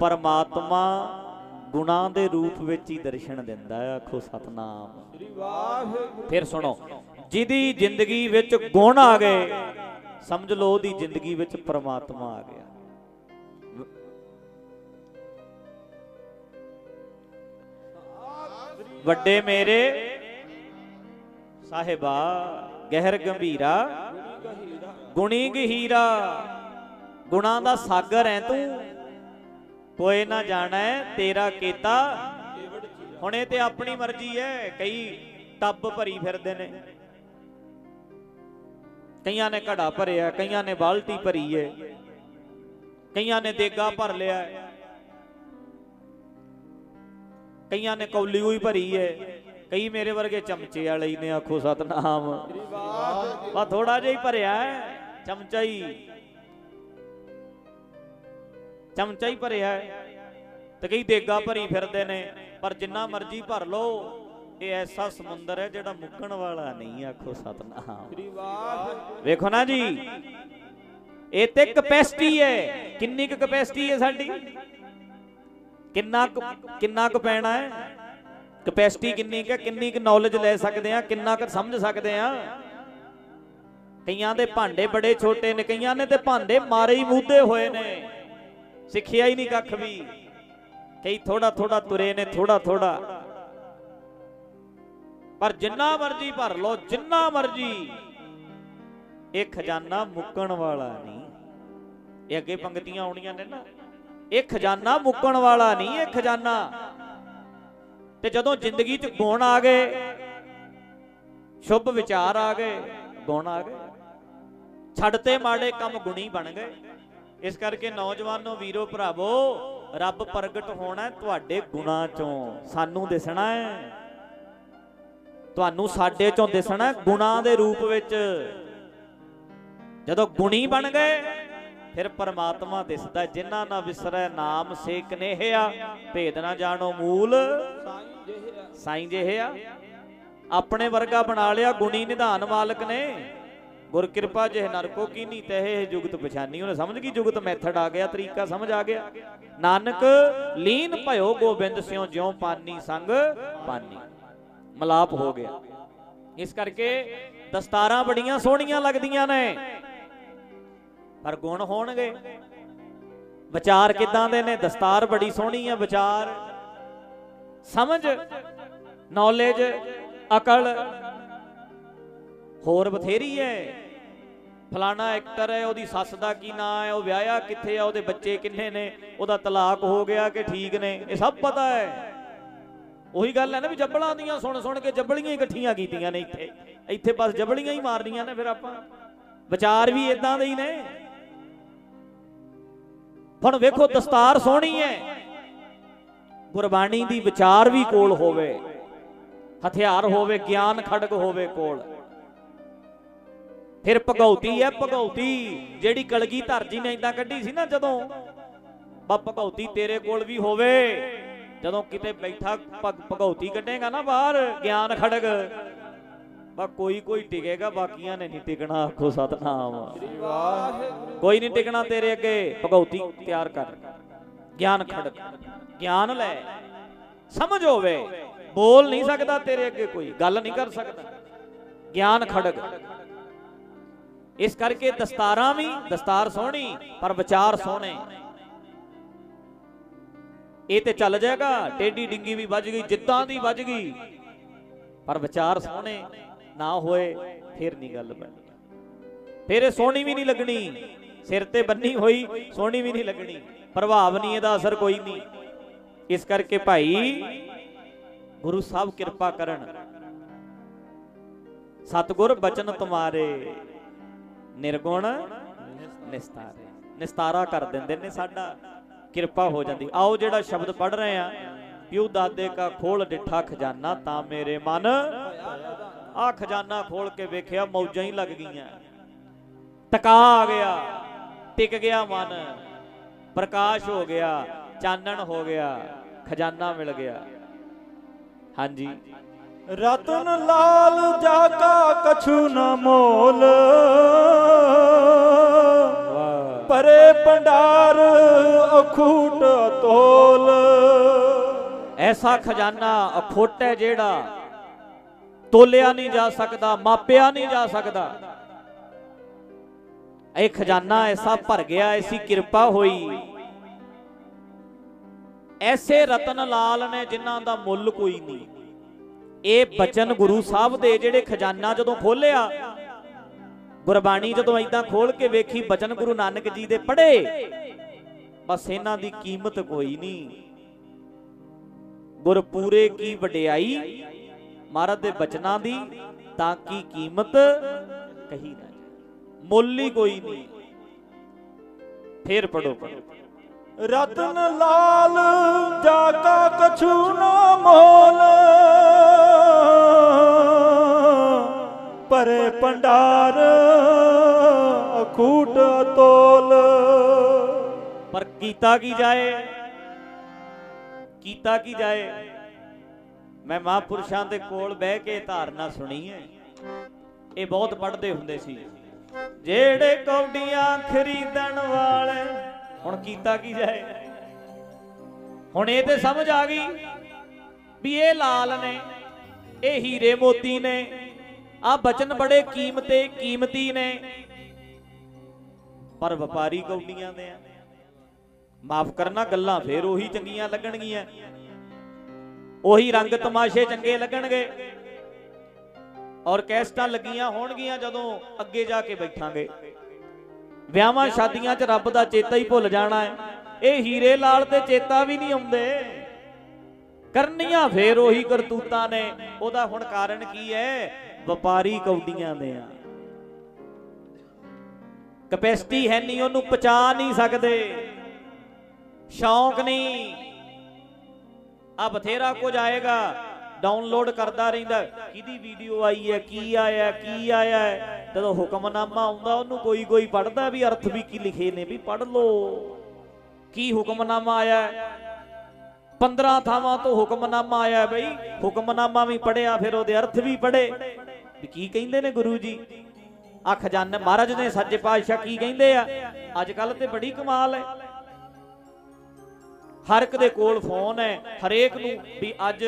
ਪਰਮਾਤਮਾ ਗੁਣਾਂ ਦੇ ਰੂਪ ਵਿੱਚ ਹੀ ਦਰਸ਼ਨ ਦਿੰਦਾ ਆਖੋ ਸਤਨਾਮ। ਫਿਰ ਸੁਣੋ ਜਿਹਦੀ ਜ਼ਿੰਦਗੀ ਵਿੱਚ ਗੁਣ ਆ ਗਏ ਸਮਝ ਲਓ ਉਹਦੀ ਜ਼ਿੰਦਗੀ ਵਿੱਚ ਪਰਮਾਤਮਾ ਆ ਗਿਆ। ਵੱਡੇ ਮੇਰੇ, ਸਾਹਿਬਾ, ਗਹਿਰ ਗੰਭੀਰਾ, ਗੁਣੀ ਗਹੀਰਾ, ਗੁਣਾਂ ਦਾ ਸਾਗਰ ਐ ਤੂੰ। ਕੋਈ ਨਾ ਜਾਣਾ ਤੇਰਾ ਕੀਤਾ, ਹੁਣ ਇਹ ਤੇ ਆਪਣੀ ਮਰਜ਼ੀ ਐ, ਕਈ ਟੱਬ ਭਰੀ ਫਿਰਦੇ ਨੇ। ਕਈਆਂ ਨੇ ਘੜਾ ਭਰਿਆ ਕਈਆਂ ਨੇ ਬਾਲਟੀ ਭਰੀ ਐ ਕਈਆਂ ਨੇ ਦੇਗਾ ਭਰ ਲਿਆ। ਹੈ। ਕਈਆਂ ਨੇ ਕੌਲੀ ਹੋਈ ਭਰੀ ਹੈ ਕਈ ਮੇਰੇ ਵਰਗੇ ਚਮਚੇ ਵਾਲੇ ਹੀ ਨੇ ਆਖੋ ਸਤਨਾਮ। ਵਾ ਥੋੜਾ ਜਿਹਾ ਹੀ ਭਰਿਆ ਹੈ ਚਮਚਾ ਹੀ। ਚਮਚਾ ਹੀ ਭਰਿਆ ਹੈ। ਤੇ ਕਈ ਦੇਗਾ ਭਰੀ ਫਿਰਦੇ ਨੇ ਪਰ ਜਿੰਨਾ ਮਰਜ਼ੀ ਭਰ ਲੋ ਇਹ ਐਸਾ ਸਮੁੰਦਰ ਹੈ ਜਿਹੜਾ ਮੁੱਕਣ ਵਾਲਾ ਨਹੀਂ ਆਖੋ ਸਤਨਾਮ। ਵੇਖੋ ਨਾ ਜੀ ਇਹ ਤੇ ਕਪੈਸਿਟੀ ਹੈ। ਕਿੰਨੀ ਕੁ ਕਪੈਸਿਟੀ ਹੈ ਸਾਡੀ? ਕਿੰਨਾ ਕਿੰਨਾ ਕੁ ਪੈਣਾ ਹੈ? ਕਪੈਸਿਟੀ ਕਿੰਨੀ ਕੁ ਕਿੰਨੀ ਕੁ ਨੌਲੇਜ ਲੈ ਸਕਦੇ ਆ ਕਿੰਨਾ ਕੁ ਸਮਝ ਸਕਦੇ ਆ ਕਈਆਂ ਦੇ ਭਾਂਡੇ ਬੜੇ ਛੋਟੇ ਨੇ ਕਈਆਂ ਨੇ ਤੇ ਭਾਂਡੇ ਮਾਰੇ ਹੀ ਮੂਧੇ ਹੋਏ ਨੇ। ਸਿੱਖਿਆ ਹੀ ਨਹੀਂ ਕੱਖ ਵੀ। ਕਈ ਥੋੜਾ ਥੋੜਾ ਤੁਰੇ ਨੇ ਥੋੜਾ ਥੋੜਾ ਪਰ ਜਿੰਨਾ ਮਰਜ਼ੀ ਭਰ ਲਓ, ਜਿੰਨਾ ਮਰਜ਼ੀ। ਇਹ ਖਜ਼ਾਨਾ ਮੁੱਕਣ ਵਾਲਾ ਨਹੀਂ। ਇਹ ਅੱਗੇ ਪੰਕਤੀਆਂ ਆਉਣੀਆਂ ਨੇ ਨਾ। ਇਹ ਖਜ਼ਾਨਾ ਮੁੱਕਣ ਵਾਲਾ ਨਹੀਂ, ਇਹ ਖਜ਼ਾਨਾ। ਤੇ ਜਦੋਂ ਜ਼ਿੰਦਗੀ 'ਚ ਗੁਣ ਆ ਗਏ, ਸ਼ੁਭ ਵਿਚਾਰ ਆ ਗਏ, ਗੁਣ ਆ ਗਏ। ਛੱਡਤੇ ਮਾੜੇ ਕੰਮ ਗੁਣੀ ਬਣ ਗਏ। ਇਸ ਕਰਕੇ ਨੌਜਵਾਨੋ, ਵੀਰੋ, ਭਰਾਵੋ, ਰੱਬ ਪ੍ਰਗਟ ਹੋਣਾ ਤੁਹਾਡੇ ਗੁਣਾਂ ਚੋਂ। ਸਾਨੂੰ ਦਿਸਣਾ ਹੈ। ਤੁਹਾਨੂੰ ਸਾਡੇ ਚੋਂ ਦਿਸਣਾ ਹੈ ਗੁਣਾਂ ਦੇ ਰੂਪ ਵਿੱਚ। ਜਦੋਂ ਗੁਣੀ ਬਣ ਗਏ, ਫਿਰ ਪਰਮਾਤਮਾ ਦਿਸਦਾ, ਜਿਨ੍ਹਾਂ ਨਾ ਵਿਸਰੈ ਨਾਮ ਸੇ ਕਨੇਹਿਆ ਭੇਦ ਨਾ ਜਾਣੋ ਮੂਲ, ਸਾਈਂ ਜਿਹਿਆ ਆਪਣੇ ਵਰਗਾ ਬਣਾ ਲਿਆ, ਗੁਣੀ ਨਿਧਾਨ ਮਾਲਕ ਨੇ। ਗੁਰ ਕਿਰਪਾ ਜਿਹ ਨਰ ਕੋ ਕੀਨੀ ਤਹਿ ਜੁਗਤ ਪਛਾਨੀ। ਉਹਨੇ ਸਮਝ ਗਈ, ਜੁਗਤ ਮੈਥਡ ਆ ਗਿਆ, ਤਰੀਕਾ ਸਮਝ ਆ ਗਿਆ। ਨਾਨਕ, ਲੀਨ ਭਇਓ ਗੋਬਿੰਦ ਸਿਉ ਜਿਉ ਪਾਨੀ ਸੰਗ ਪਾਨੀ। ਮਲਾਪ ਹੋ ਗਿਆ। ਇਸ ਕਰਕੇ ਦਸਤਾਰਾਂ ਬੜੀਆਂ ਸੋਹਣੀਆਂ ਲੱਗਦੀਆਂ ਨੇ। ਪਰ ਗੁਣ ਹੋਣਗੇ। ਵਿਚਾਰ ਕਿਦਾਂ ਦੇ ਨੇ? ਦਸਤਾਰ ਬੜੀ ਸੋਹਣੀ ਆ, ਵਿਚਾਰ। ਸਮਝ ਨੌਲੇਜ ਅਕਲ। ਹੋਰ ਬਥੇਰੀ ਹੈ ਫਲਾਣਾ ਐਕਟਰ ਹੈ ਉਹਦੀ ਸੱਸ ਦਾ ਕੀ ਨਾਂ ਹੈ ਉਹ ਵਿਆਹਿਆ ਕਿੱਥੇ ਆ, ਉਹਦੇ ਬੱਚੇ ਕਿੰਨੇ ਨੇ? ਉਹਦਾ ਤਲਾਕ ਹੋ ਗਿਆ ਕਿ ਠੀਕ ਨੇ? ਇਹ ਸਭ ਪਤਾ ਹੈ ਉਹੀ ਗੱਲ ਹੈ ਨਾ ਵੀ ਜੱਬਲਾਂ ਦੀਆਂ ਸੁਣ ਸੁਣ ਕੇ ਜੱਬਲੀਆਂ ਇਕੱਠੀਆਂ ਕੀਤੀਆਂ ਨੇ ਇੱਥੇ। ਇੱਥੇ ਬਸ ਜੱਬਲੀਆਂ ਹੀ ਮਾਰਨੀਆਂ ਨੇ ਫਿਰ ਆਪਾਂ। ਵਿਚਾਰ ਵੀ ਇਦਾਂ ਦੇ ਹੀ ਨੇ। ਹੁਣ ਵੇਖੋ, ਦਸਤਾਰ ਸੋਹਣੀ ਹੈ। ਗੁਰਬਾਣੀ ਦੀ ਵਿਚਾਰ ਵੀ ਕੋਲ ਹੋਵੇ। ਹਥਿਆਰ ਹੋਵੇ, ਗਿਆਨ ਖੜਗ ਹੋਵੇ ਕੋਲ। ਫਿਰ ਭਗਉਤੀ ਹੈ, ਭਗਉਤੀ। ਜਿਹੜੀ ਕਲਗੀ ਧਰਜੀ ਨੇ ਇਦਾਂ ਕੱਢੀ ਸੀ ਨਾ ਜਦੋਂ ਬਾ ਭਗਉਤੀ ਤੇਰੇ ਕੋਲ ਵੀ ਹੋਵੇ। ਜਦੋਂ ਕਿਤੇ ਬੈਠਾ ਭਗ- ਭਗਉਤੀ ਕੱਢੇਗਾ ਨਾ ਬਾਹਰ, ਗਿਆਨ ਖੜਗ। ਬਾ ਕੋਈ ਕੋਈ ਟਿਕੇਗਾ, ਬਾਕੀਆਂ ਨੇ ਨਹੀਂ ਟਿਕਣਾ, ਆਖੋ ਸਤਨਾਮ। ਕੋਈ ਨਹੀਂ ਟਿਕਣਾ ਤੇਰੇ ਅੱਗੇ ਭਗਉਤੀ ਤਿਆਰ ਕਰ। ਗਿਆਨ ਖੜਗ, ਗਿਆਨ ਲੈ। ਸਮਝ ਹੋਵੇ, ਬੋਲ ਨਹੀਂ ਸਕਦਾ ਤੇਰੇ ਅੱਗੇ ਕੋਈ, ਗੱਲ ਨਹੀਂ ਕਰ ਸਕਦਾ। ਗਿਆਨ ਖੜਗ। ਇਸ ਕਰਕੇ ਦਸਤਾਰਾਂ ਵੀ, ਦਸਤਾਰ ਸੋਹਣੀ, ਪਰ ਵਿਚਾਰ ਸੋਹਣੇ। ਇਹ ਤੇ ਚੱਲ ਜਾਏਗਾ ਟੇਡੀ ਡਿੰਗੀ ਵੀ ਵੱਜ ਗਈ ਜਿੱਦਾਂ ਦੀ ਵੱਜ ਗਈ। ਪਰ ਵਿਚਾਰ ਸੋਹਣੇ ਨਾ ਹੋਏ, ਫਿਰ ਨਹੀਂ ਗੱਲ ਬਣਨੀ। ਫਿਰ ਇਹ ਸੋਹਣੀ ਵੀ ਨਹੀਂ ਲੱਗਣੀ, ਸਿਰ ਤੇ ਬੰਨੀ ਹੋਈ ਸੋਹਣੀ ਵੀ ਨਹੀਂ ਲੱਗਣੀ, ਪ੍ਰਭਾਵ ਨਹੀਂ ਇਹਦਾ, ਅਸਰ ਕੋਈ ਨਹੀਂ। ਇਸ ਕਰਕੇ ਭਾਈ, ਗੁਰੂ ਸਾਹਿਬ ਕਿਰਪਾ ਕਰਨ। ਸਤਗੁਰ ਬਚਨ ਤੁਮਾਰੇ, ਨਿਰਗੁਣ ਨਿਸਤਾਰੇ। ਨਿਸਤਾਰਾ ਕਰ ਦਿੰਦੇ ਨੇ ਸਾਡਾ। ਕਿਰਪਾ ਹੋ ਜਾਂਦੀ। ਆਓ ਜਿਹੜਾ ਸ਼ਬਦ ਪੜ ਰਹੇ ਆ ਪਿਉ ਦਾਦੇ ਕਾ ਖੋਲ ਡਿਠਾ ਖਜ਼ਾਨਾ ਤਾਂ ਮੇਰੇ ਮਨ। ਆ ਖਜ਼ਾਨਾ ਖੋਲ ਕੇ ਵੇਖਿਆ ਮੌਜਾਂ ਹੀ ਲੱਗ ਗਈਆਂ। ਟਕਾ ਆ ਗਿਆ, ਟਿਕ ਗਿਆ ਮਨ। ਪ੍ਰਕਾਸ਼ ਹੋ ਗਿਆ, ਚਾਨਣ ਹੋ ਗਿਆ, ਖਜ਼ਾਨਾ ਮਿਲ ਗਿਆ। ਹਾਂਜੀ। ਰਤਨ ਲਾਲ ਜਾ ਕਾ ਕਛੂ ਨ ਮੋਲ। ਵਾਹ ਭੰਡਾਰ, ਅਖੂਟ ਤੋਲ ਐਸਾ ਖਜ਼ਾਨਾ ਅਖੋਟ ਹੈ ਜਿਹੜਾ ਤੋਲਿਆ ਨਹੀਂ ਜਾ ਸਕਦਾ, ਮਾਪਿਆ ਨਹੀਂ ਜਾ ਸਕਦਾ। ਇਹ ਖਜ਼ਾਨਾ ਐਸਾ ਭਰ ਗਿਆ, ਐਸੀ ਕਿਰਪਾ ਹੋਈ। ਐਸੇ ਰਤਨ ਲਾਲ ਨੇ ਜਿਨ੍ਹਾਂ ਦਾ ਮੁੱਲ ਕੋਈ ਨਹੀਂ। ਇਹ ਬਚਨ ਗੁਰੂ ਸਾਹਿਬ ਦੇ ਜਿਹੜੇ ਖਜ਼ਾਨਾ ਜਦੋਂ ਖੋਲਿਆ ਗੁਰਬਾਣੀ ਜਦੋਂ ਐਦਾਂ ਖੋਲ ਕੇ ਵੇਖੀ, ਬਚਨ ਗੁਰੂ ਨਾਨਕ ਜੀ ਦੇ ਪੜੇ ਬਸ ਇਹਨਾਂ ਦੀ ਕੀਮਤ ਕੋਈ ਨਹੀਂ ਗੁਰਪੂਰੇ ਕੀ ਵਡਿਆਈ, ਮਹਾਰਾਜ ਦੇ ਬਚਨਾਂ ਦੀ, ਤਾਂ ਕੀ ਕੀਮਤ ਕਹੀ ਨਾ ਮੁੱਲ ਹੀ ਕੋਈ ਨਹੀਂ ਫੇਰ ਪੜੋ ਪੜੋ ਰਤਨ ਲਾਲ ਜਾ ਕਾ ਕਛੂ ਨਾ ਮੋਲ। ਪਰੇ ਭੰਡਾਰ, ਅਖੂਟ ਤੋਲ ਪਰ ਕੀਤਾ ਕੀ ਜਾਏ? ਕੀਤਾ ਕੀ ਜਾਏ? ਮੈਂ ਮਹਾਂਪੁਰਸ਼ਾਂ ਦੇ ਕੋਲ ਬਹਿ ਕੇ ਧਾਰਨਾ ਸੁਣੀ ਹੈ। ਇਹ ਬਹੁਤ ਪੜ੍ਹਦੇ ਹੁੰਦੇ ਸੀ। ਜਿਹੜੇ ਕੌਡੀਆਂ ਖਰੀਦਣ ਵਾਲੇ, ਹੁਣ ਕੀਤਾ ਕੀ ਜਾਏ? ਹੁਣ ਇਹ ਤੇ ਸਮਝ ਆ ਗਈ ਵੀ ਇਹ ਲਾਲ ਨੇ, ਇਹ ਹੀਰੇ ਮੋਤੀ ਨੇ ਆ ਬਚਨ ਬੜੇ ਕੀਮਤੇ, ਕੀਮਤੀ ਨੇ। ਪਰ ਵਪਾਰੀ ਕੌਡੀਆਂ ਦੇ ਆ। ਮਾਫ ਕਰਨਾ, ਗੱਲਾਂ ਫੇਰ ਉਹੀ ਚੰਗੀਆਂ ਲੱਗਣਗੀਆਂ। ਉਹੀ ਰੰਗ ਤਮਾਸ਼ੇ ਚੰਗੇ ਲੱਗਣਗੇ। ਔਰ ਕੈਸਟਾਂ ਲੱਗੀਆਂ ਹੋਣਗੀਆਂ ਜਦੋਂ ਅੱਗੇ ਜਾ ਕੇ ਬੈਠਾਂਗੇ। ਵਿਆਹਾਂ ਸ਼ਾਦੀਆਂ 'ਚ ਰੱਬ ਦਾ ਚੇਤਾ ਹੀ ਭੁੱਲ ਜਾਣਾ ਹੈ। ਇਹ ਹੀਰੇ ਲਾਲ ਤੇ ਚੇਤਾ ਵੀ ਨਹੀਂ ਆਉਂਦੇ। ਕਰਨੀਆਂ ਫੇਰ ਉਹੀ ਕਰਤੂਤਾਂ ਨੇ। ਉਹਦਾ ਹੁਣ ਕਾਰਨ ਕੀ ਹੈ? ਵਪਾਰੀ ਕੌਡੀਆਂ ਦੇ ਆ। ਕਪੈਸਿਟੀ ਹੈ ਨਹੀਂ, ਉਹਨੂੰ ਪਛਾ ਨਹੀਂ ਸਕਦੇ। ਸ਼ੌਂਕ ਨਹੀਂ। ਆ ਬਥੇਰਾ ਕੁਝ ਆਏਗਾ ਡਾਊਨਲੋਡ ਕਰਦਾ ਰਹਿੰਦਾ। ਕਿਹਦੀ ਵੀਡੀਓ ਆਈ ਹੈ, ਕੀ ਆਇਆ ਕੀ ਆਇਆ ਜਦੋਂ ਹੁਕਮਨਾਮਾ ਆਉਂਦਾ, ਉਹਨੂੰ ਕੋਈ ਕੋਈ ਪੜਦਾ ਵੀ ਅਰਥ ਵੀ ਕੀ ਲਿਖੇ ਨੇ, ਵੀ ਪੜ ਲੋ ਕੀ ਹੁਕਮਨਾਮਾ ਆਇਆ ਹੈ? 15 ਥਾਵਾਂ ਤੋਂ ਹੁਕਮਨਾਮਾ ਆਇਆ ਬਈ। ਹੁਕਮਨਾਮਾ ਵੀ ਪੜਿਆ ਫਿਰ ਉਹਦੇ ਅਰਥ ਵੀ ਪੜੇ ਵੀ ਕੀ ਕਹਿੰਦੇ ਨੇ ਗੁਰੂ ਜੀ? ਆ ਖਜ਼ਾਨੇ ਮਹਾਰਾਜ ਦੇ ਸੱਚੇ ਪਾਤਸ਼ਾਹ ਕੀ ਕਹਿੰਦੇ ਆ? ਅੱਜ ਕੱਲ ਤੇ ਬੜੀ ਕਮਾਲ ਹੈ। ਹਰ ਇੱਕ ਦੇ ਕੋਲ ਫੋਨ ਹੈ, ਹਰੇਕ ਨੂੰ ਵੀ ਅੱਜ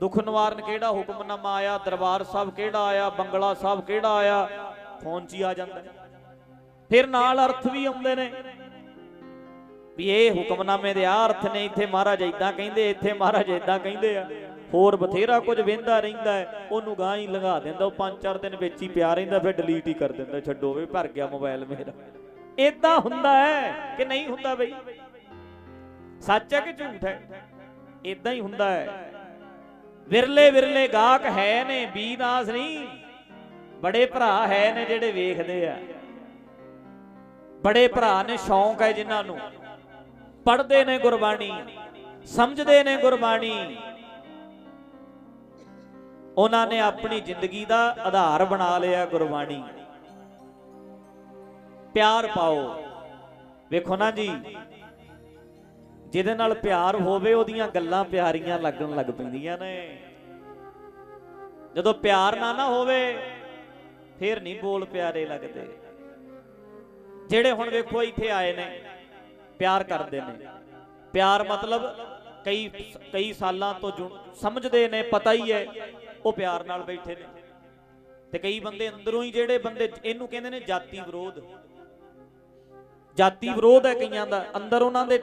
ਦੁੱਖ ਨਿਵਾਰਨ ਕਿਹੜਾ ਹੁਕਮਨਾਮਾ ਆਇਆ, ਦਰਬਾਰ ਸਾਹਿਬ ਕਿਹੜਾ ਆਇਆ, ਬੰਗਲਾ ਸਾਹਿਬ ਕਿਹੜਾ ਆਇਆ? ਫੋਨ 'ਚ ਹੀ ਆ ਜਾਂਦਾ। ਫਿਰ ਨਾਲ ਅਰਥ ਵੀ ਆਉਂਦੇ ਨੇ। ਵੀ ਇਹ ਹੁਕਮਨਾਮੇ ਦੇ ਆ ਅਰਥ ਨੇ, ਇੱਥੇ ਮਹਾਰਾਜ ਇਦਾਂ ਕਹਿੰਦੇ, ਇੱਥੇ ਮਹਾਰਾਜ ਇਦਾਂ ਕਹਿੰਦੇ ਆ। ਹੋਰ ਬਥੇਰਾ ਕੁਝ ਵੇਂਦਾ ਰਹਿੰਦਾ ਉਹਨੂੰ ਗਾਂ ਹੀ ਲੰਘਾ ਦਿੰਦਾ, ਉਹ ਪੰਜ ਚਾਰ ਦਿਨ ਵਿੱਚ ਹੀ ਪਿਆ ਰਹਿੰਦਾ, ਫਿਰ ਡਿਲੀਟ ਹੀ ਕਰ ਦਿੰਦਾ, ਛੱਡੋ ਵੇ, ਭਰ ਗਿਆ ਮੋਬਾਈਲ ਮੇਰਾ। ਇਦਾਂ ਹੁੰਦਾ ਹੈ ਕਿ ਨਹੀਂ ਹੁੰਦਾ ਬਈ? ਸੱਚ ਹੈ ਕਿ ਝੂਠ ਹੈ? ਇਦਾਂ ਹੀ ਹੁੰਦਾ ਹੈ। ਵਿਰਲੇ ਵਿਰਲੇ ਗਾਹਕ ਹੈ ਨੇ, ਬੀਨਾਸ ਨਹੀਂ, ਬੜੇ ਭਰਾ ਹੈ ਨੇ ਜਿਹੜੇ ਵੇਖਦੇ ਆ। ਬੜੇ ਭਰਾ ਨੇ, ਸ਼ੌਂਕ ਹੈ ਜਿਨ੍ਹਾਂ ਨੂੰ। ਪੜ੍ਹਦੇ ਨੇ ਗੁਰਬਾਣੀ, ਸਮਝਦੇ ਨੇ ਗੁਰਬਾਣੀ ਉਹਨਾਂ ਨੇ ਆਪਣੀ ਜ਼ਿੰਦਗੀ ਦਾ ਆਧਾਰ ਬਣਾ ਲਿਆ ਗੁਰਬਾਣੀ। ਪਿਆਰ ਪਾਓ। ਵੇਖੋ ਨਾ ਜੀ, ਜਿਹਦੇ ਨਾਲ ਪਿਆਰ ਹੋਵੇ, ਉਹਦੀਆਂ ਗੱਲਾਂ ਪਿਆਰੀਆਂ ਲੱਗਣ ਲੱਗ ਪੈਂਦੀਆਂ ਨੇ। ਜਦੋਂ ਪਿਆਰ ਨਾ ਨਾ ਹੋਵੇ, ਫਿਰ ਨਹੀਂ ਬੋਲ ਪਿਆਰੇ ਲੱਗਦੇ। ਜਿਹੜੇ ਹੁਣ ਵੇਖੋ ਇੱਥੇ ਆਏ ਨੇ, ਪਿਆਰ ਕਰਦੇ ਨੇ। ਪਿਆਰ ਮਤਲਬ ਕਈ ਕਈ ਸਾਲਾਂ ਤੋਂ ਜੁੜ- ਸਮਝਦੇ ਨੇ, ਪਤਾ ਹੀ ਹੈ। ਉਹ ਪਿਆਰ ਨਾਲ ਬੈਠੇ ਨੇ। ਤੇ ਕਈ ਬੰਦੇ ਅੰਦਰੋਂ ਹੀ ਜਿਹੜੇ ਬੰਦੇ, ਇਹਨੂੰ ਕਹਿੰਦੇ ਨੇ ਜਾਤੀ ਵਿਰੋਧ। ਜਾਤੀ ਵਿਰੋਧ ਹੈ ਕਈਆਂ ਦਾ, ਅੰਦਰ ਉਹਨਾਂ ਦੇ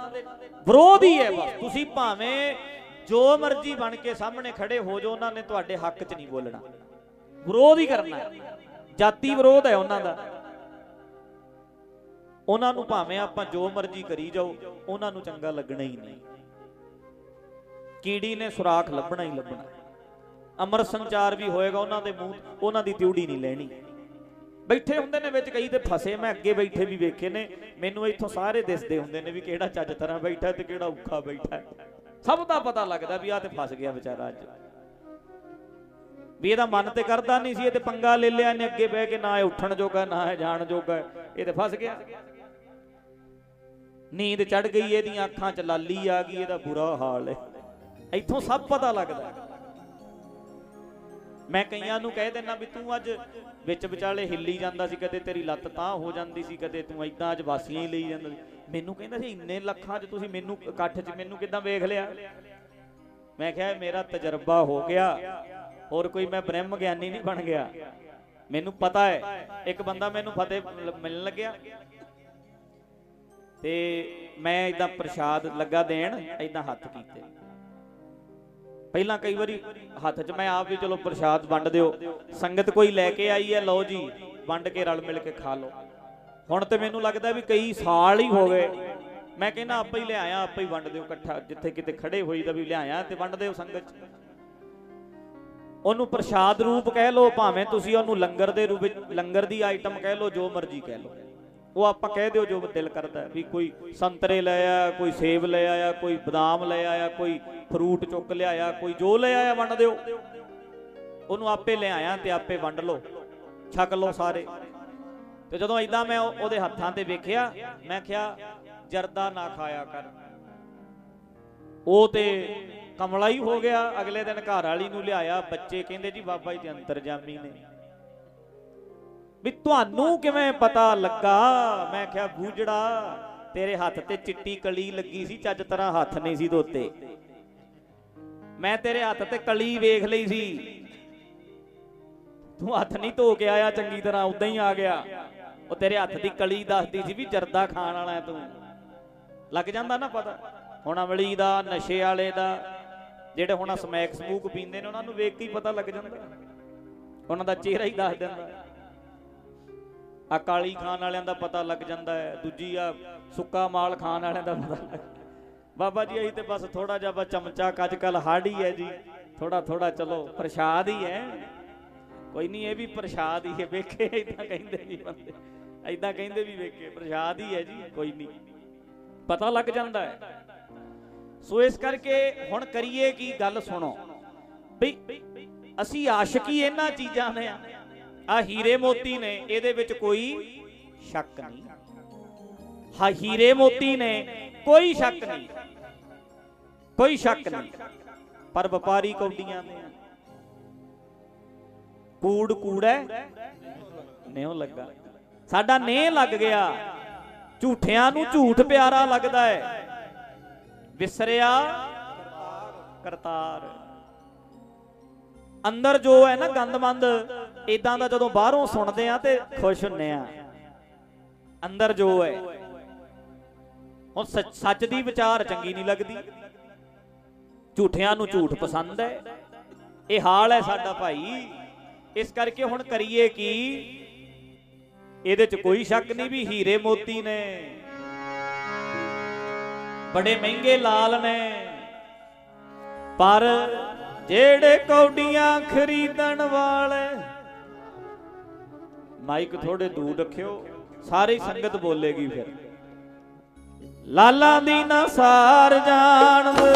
ਵਿਰੋਧ ਹੀ ਹੈ ਬਸ। ਤੁਸੀਂ ਭਾਵੇਂ ਜੋ ਮਰਜ਼ੀ ਬਣ ਕੇ ਸਾਹਮਣੇ ਖੜੇ ਹੋ ਜਾਓ, ਉਹਨਾਂ ਨੇ ਤੁਹਾਡੇ ਹੱਕ 'ਚ ਨਹੀਂ ਬੋਲਣਾ। ਵਿਰੋਧ ਹੀ ਕਰਨਾ ਜਾਤੀ ਵਿਰੋਧ ਹੈ ਉਹਨਾਂ ਦਾ। ਉਹਨਾਂ ਨੂੰ ਭਾਵੇਂ ਆਪਾਂ ਜੋ ਮਰਜ਼ੀ ਕਰੀ ਜਾਓ, ਉਹਨਾਂ ਨੂੰ ਚੰਗਾ ਲੱਗਣਾ ਹੀ ਨਹੀਂ। ਕੀੜੀ ਨੇ ਸੁਰਾਖ ਲੱਭਣਾ ਹੀ ਲੱਭਣਾ। ਅਮਰ ਸੰਚਾਰ ਵੀ ਹੋਏਗਾ ਉਹਨਾਂ ਦੇ ਮੂੰਹ ਉਹਨਾਂ ਦੀ ਤਿਉੜੀ ਨਹੀਂ ਲੈਣੀ। ਬੈਠੇ ਹੁੰਦੇ ਨੇ ਵਿੱਚ ਕਈ ਤੇ ਫਸੇ, ਮੈਂ ਅੱਗੇ ਬੈਠੇ ਵੀ ਵੇਖੇ ਨੇ। ਮੈਨੂੰ ਇੱਥੋਂ ਸਾਰੇ ਦਿਸਦੇ ਹੁੰਦੇ ਨੇ ਵੀ ਕਿਹੜਾ ਚੱਜ ਤਰ੍ਹਾਂ ਬੈਠਾ ਤੇ ਕਿਹੜਾ ਔਖਾ ਬੈਠਾ। ਸਭ ਦਾ ਪਤਾ ਲੱਗਦਾ ਵੀ ਆ ਤੇ ਫਸ ਗਿਆ ਵਿਚਾਰਾ ਅੱਜ। ਵੀ ਇਹਦਾ ਮਨ ਤੇ ਕਰਦਾ ਨਹੀਂ ਸੀ, ਇਹ ਤੇ ਪੰਗਾ ਲੈ ਲਿਆ ਇਹਨੇ ਅੱਗੇ ਬਹਿ ਕੇ, ਨਾ ਇਹ ਉੱਠਣ ਜੋਗਾ, ਨਾ ਇਹ ਜਾਣ ਜੋਗਾ, ਇਹ ਤੇ ਫਸ ਗਿਆ। ਨੀਂਦ ਚੜ ਗਈ, ਇਹਦੀਆਂ ਅੱਖਾਂ 'ਚ ਲਾਲੀ ਆ ਗਈ, ਇਹਦਾ ਬੁਰਾ ਹਾਲ ਹੈ। ਇੱਥੋਂ ਸਭ ਪਤਾ ਲੱਗਦਾ। ਮੈਂ ਕਈਆਂ ਨੂੰ ਕਹਿ ਦਿੰਦਾ ਵੀ ਤੂੰ ਅੱਜ ਵਿੱਚ ਵਿਚਾਲੇ ਹਿੱਲੀ ਜਾਂਦਾ ਸੀ, ਕਦੇ ਤੇਰੀ ਲੱਤ ਤਾਂ ਹੋ ਜਾਂਦੀ ਸੀ, ਕਦੇ ਤੂੰ ਐਦਾਂ ਅੱਜ ਵਾਸੀਆਂ ਹੀ ਲਈ ਜਾਂਦਾ ਸੀ। ਮੈਨੂੰ ਕਹਿੰਦਾ ਸੀ, ਇੰਨੇ ਲੱਖਾਂ 'ਚ ਤੁਸੀਂ ਮੈਨੂੰ ਇਕੱਠ 'ਚ ਮੈਨੂੰ ਕਿਦਾਂ ਵੇਖ ਲਿਆ? ਮੈਂ ਕਿਹਾ, ਮੇਰਾ ਤਜਰਬਾ ਹੋ ਗਿਆ, ਹੋਰ ਕੋਈ ਮੈਂ ਬ੍ਰਹਮ ਗਿਆਨੀ ਨਹੀਂ ਬਣ ਗਿਆ। ਮੈਨੂੰ ਪਤਾ ਹੈ, ਇੱਕ ਬੰਦਾ ਮੈਨੂੰ ਫਤਿਹ ਮਿਲਣ ਲੱਗਿਆ। ਤੇ ਮੈਂ ਇਦਾਂ ਪ੍ਰਸ਼ਾਦ ਲੱਗਾ ਦੇਣ ਇਦਾਂ ਹੱਥ ਕੀਤੇ। ਪਹਿਲਾਂ ਕਈ ਵਾਰੀ ਹੱਥ 'ਚ ਮੈਂ ਆਪ ਵੀ ਚਲੋ ਪ੍ਰਸ਼ਾਦ ਵੰਡ ਦਿਓ। ਸੰਗਤ ਕੋਈ ਲੈ ਕੇ ਆਈ ਹੈ, ਲਓ ਜੀ, ਵੰਡ ਕੇ ਰਲ ਮਿਲ ਕੇ ਖਾ ਲਓ। ਹੁਣ ਤੇ ਮੈਨੂੰ ਲੱਗਦਾ ਵੀ ਕਈ ਸਾਲ ਹੀ ਹੋ ਗਏ ਮੈਂ ਕਹਿੰਦਾ ਆਪੇ ਹੀ ਲਿਆਇਆ ਆਪੇ ਹੀ ਵੰਡ ਦਿਓ ਇਕੱਠਾ, ਜਿੱਥੇ ਕਿਤੇ ਖੜੇ ਹੋਈ ਦਾ ਵੀ ਲਿਆਇਆ ਤੇ ਵੰਡ ਦਿਓ ਸੰਗਤ 'ਚ। ਉਹਨੂੰ ਪ੍ਰਸ਼ਾਦ ਰੂਪ ਕਹਿ ਲਓ, ਭਾਵੇਂ ਤੁਸੀਂ ਉਹਨੂੰ ਲੰਗਰ ਦੇ ਰੂਪ ਵਿੱਚ, ਲੰਗਰ ਦੀ ਆਈਟਮ ਕਹਿ ਲਓ, ਜੋ ਮਰਜ਼ੀ ਕਹਿ ਲਓ। ਉਹ ਆਪਾਂ ਕਹਿ ਦਿਓ ਜੋ ਦਿਲ ਕਰਦਾ ਵੀ ਕੋਈ ਸੰਤਰੇ ਲੈ ਆਇਆ, ਕੋਈ ਸੇਬ ਲੈ ਆਇਆ, ਕੋਈ ਬਦਾਮ ਲੈ ਆਇਆ, ਕੋਈ ਫਰੂਟ ਚੁੱਕ ਲਿਆਇਆ, ਕੋਈ ਜੋ ਲੈ ਆਇਆ ਵੰਡ ਦਿਓ। ਉਹਨੂੰ ਆਪੇ ਲਿਆਇਆ ਤੇ ਆਪੇ ਵੰਡ ਲਓ, ਛਕ ਲਓ ਸਾਰੇ। ਤੇ ਜਦੋਂ ਇਦਾਂ ਮੈਂ ਉਹਦੇ ਹੱਥਾਂ ਤੇ ਵੇਖਿਆ, ਮੈਂ ਕਿਹਾ, ਜਰਦਾ ਨਾ ਖਾਇਆ ਕਰ। ਉਹ ਤੇ ਕਮਲਾ ਹੀ ਹੋ ਗਿਆ, ਅਗਲੇ ਦਿਨ ਘਰ ਵਾਲੀ ਨੂੰ ਲਿਆਇਆ, ਬੱਚੇ ਕਹਿੰਦੇ ਜੀ ਬਾਬਾ ਜੀ ਤੇ ਅੰਤਰਜਾਮੀ ਨੇ। ਵੀ ਤੁਹਾਨੂੰ ਕਿਵੇਂ ਪਤਾ ਲੱਗਾ? ਮੈਂ ਕਿਹਾ ਬੂਜੜਾ ਤੇਰੇ ਹੱਥ ਤੇ ਚਿੱਟੀ ਕਲੀ ਲੱਗੀ ਸੀ, ਚੱਜ ਤਰ੍ਹਾਂ ਹੱਥ ਨਹੀਂ ਸੀ ਧੋਤੇ। ਮੈਂ ਤੇਰੇ ਹੱਥ ਤੇ ਕਲੀ ਵੇਖ ਲਈ ਸੀ। ਤੂੰ ਹੱਥ ਨਹੀਂ ਧੋ ਕੇ ਆਇਆ, ਚੰਗੀ ਤਰ੍ਹਾਂ ਉਦਾਂ ਹੀ ਆ ਗਿਆ। ਉਹ ਤੇਰੇ ਹੱਥ ਦੀ ਕਲੀ ਦੱਸਦੀ ਸੀ ਵੀ ਜਰਦਾ ਖਾਣ ਵਾਲਾ ਤੂੰ। ਲੱਗ ਜਾਂਦਾ ਨਾ ਪਤਾ? ਹੁਣ ਅਮਲੀ ਦਾ, ਨਸ਼ੇ ਵਾਲੇ ਦਾ, ਜਿਹੜੇ ਹੁਣ ਸਮੈਕ ਸਮੂਕ ਪੀਂਦੇ ਨੇ, ਉਹਨਾਂ ਨੂੰ ਵੇਖ ਕੇ ਹੀ ਪਤਾ ਲੱਗ ਜਾਂਦਾ। ਉਹਨਾਂ ਦਾ ਚਿਹਰਾ ਹੀ ਦੱਸ ਦਿੰਦਾ। ਅਕਾਲੀ ਕਾਲੀ ਖਾਣ ਵਾਲਿਆਂ ਦਾ ਪਤਾ ਲੱਗ ਜਾਂਦਾ ਹੈ, ਦੂਜੀ ਆ ਸੁੱਕਾ ਮਾਲ ਖਾਣ ਵਾਲਿਆਂ ਦਾ ਪਤਾ ਲੱਗ ਬਾਬਾ ਜੀ, ਅਸੀਂ ਤੇ ਬਸ ਥੋੜਾ ਜਿਹਾ ਬਸ ਚਮਚਾ ਅੱਜ ਕੱਲ ਹਾੜੀ ਹੈ ਜੀ। ਥੋੜਾ ਥੋੜਾ ਚਲੋ, ਪ੍ਰਸ਼ਾਦ ਹੀ ਹੈ। ਕੋਈ ਨਹੀਂ, ਇਹ ਵੀ ਪ੍ਰਸ਼ਾਦ ਹੀ ਹੈ, ਵੇਖੇ ਇਦਾਂ ਕਹਿੰਦੇ ਵੀ ਬੰਦੇ। ਇਦਾਂ ਕਹਿੰਦੇ ਵੀ ਵੇਖੇ, ਪ੍ਰਸ਼ਾਦ ਹੀ ਹੈ ਜੀ, ਕੋਈ ਨਹੀਂ। ਪਤਾ ਲੱਗ ਜਾਂਦਾ ਹੈ। ਸੋ ਇਸ ਕਰਕੇ ਹੁਣ ਕਰੀਏ ਕੀ ਗੱਲ ਸੁਣੋ। ਵੀ ਅਸੀਂ ਆਸ਼ਕੀ ਇਹਨਾਂ ਚੀਜ਼ਾਂ ਦੇ ਆ। ਆ ਹੀਰੇ ਮੋਤੀ ਨੇ, ਇਹਦੇ ਵਿੱਚ ਕੋਈ ਸ਼ੱਕ ਨਹੀਂ। ਹਾਂ, ਹੀਰੇ ਮੋਤੀ ਨੇ, ਕੋਈ ਸ਼ੱਕ ਨਹੀਂ। ਕੋਈ ਸ਼ੱਕ ਨਹੀਂ। ਪਰ ਵਪਾਰੀ ਕੌਡੀਆਂ ਨੇ। ਕੂੜ ਕੂੜੈ ਨਿਉ ਲੱਗਾ। ਸਾਡਾ ਨੇ ਲੱਗ ਗਿਆ। ਝੂਠਿਆਂ ਨੂੰ ਝੂਠ ਪਿਆਰਾ ਲੱਗਦਾ ਹੈ ਵਿਸਰਿਆ ਕਰਤਾਰ। ਅੰਦਰ ਜੋ ਹੈ ਨਾ ਗੰਦਮੰਦ ਇਦਾਂ ਦਾ ਜਦੋਂ ਬਾਹਰੋਂ ਸੁਣਦੇ ਆ ਤੇ ਖੁਸ਼ ਹੁੰਨੇ ਆ। ਅੰਦਰ ਜੋ ਹੈ। ਹੁਣ ਸੱਚ ਦੀ ਵਿਚਾਰ ਚੰਗੀ ਨਹੀਂ ਲੱਗਦੀ। ਝੂਠਿਆਂ ਨੂੰ ਝੂਠ ਪਸੰਦ ਹੈ। ਇਹ ਹਾਲ ਹੈ ਸਾਡਾ ਭਾਈ। ਇਸ ਕਰਕੇ ਹੁਣ ਕਰੀਏ ਕੀ? ਇਹਦੇ 'ਚ ਕੋਈ ਸ਼ੱਕ ਨਹੀਂ ਵੀ ਹੀਰੇ ਮੋਤੀ ਨੇ। ਬੜੇ ਮਹਿੰਗੇ ਲਾਲ ਨੇ। ਪਰ ਜਿਹੜੇ ਕੌਡੀਆਂ ਖਰੀਦਣ ਵਾਲੇ ਮਾਈਕ ਥੋੜੇ ਦੂਰ ਰੱਖਿਓ, ਸਾਰੀ ਸੰਗਤ ਬੋਲੇਗੀ ਫਿਰ। ਲਾਲਾਂ ਦੀ ਨਾ ਸਾਰ ਜਾਣਦੇ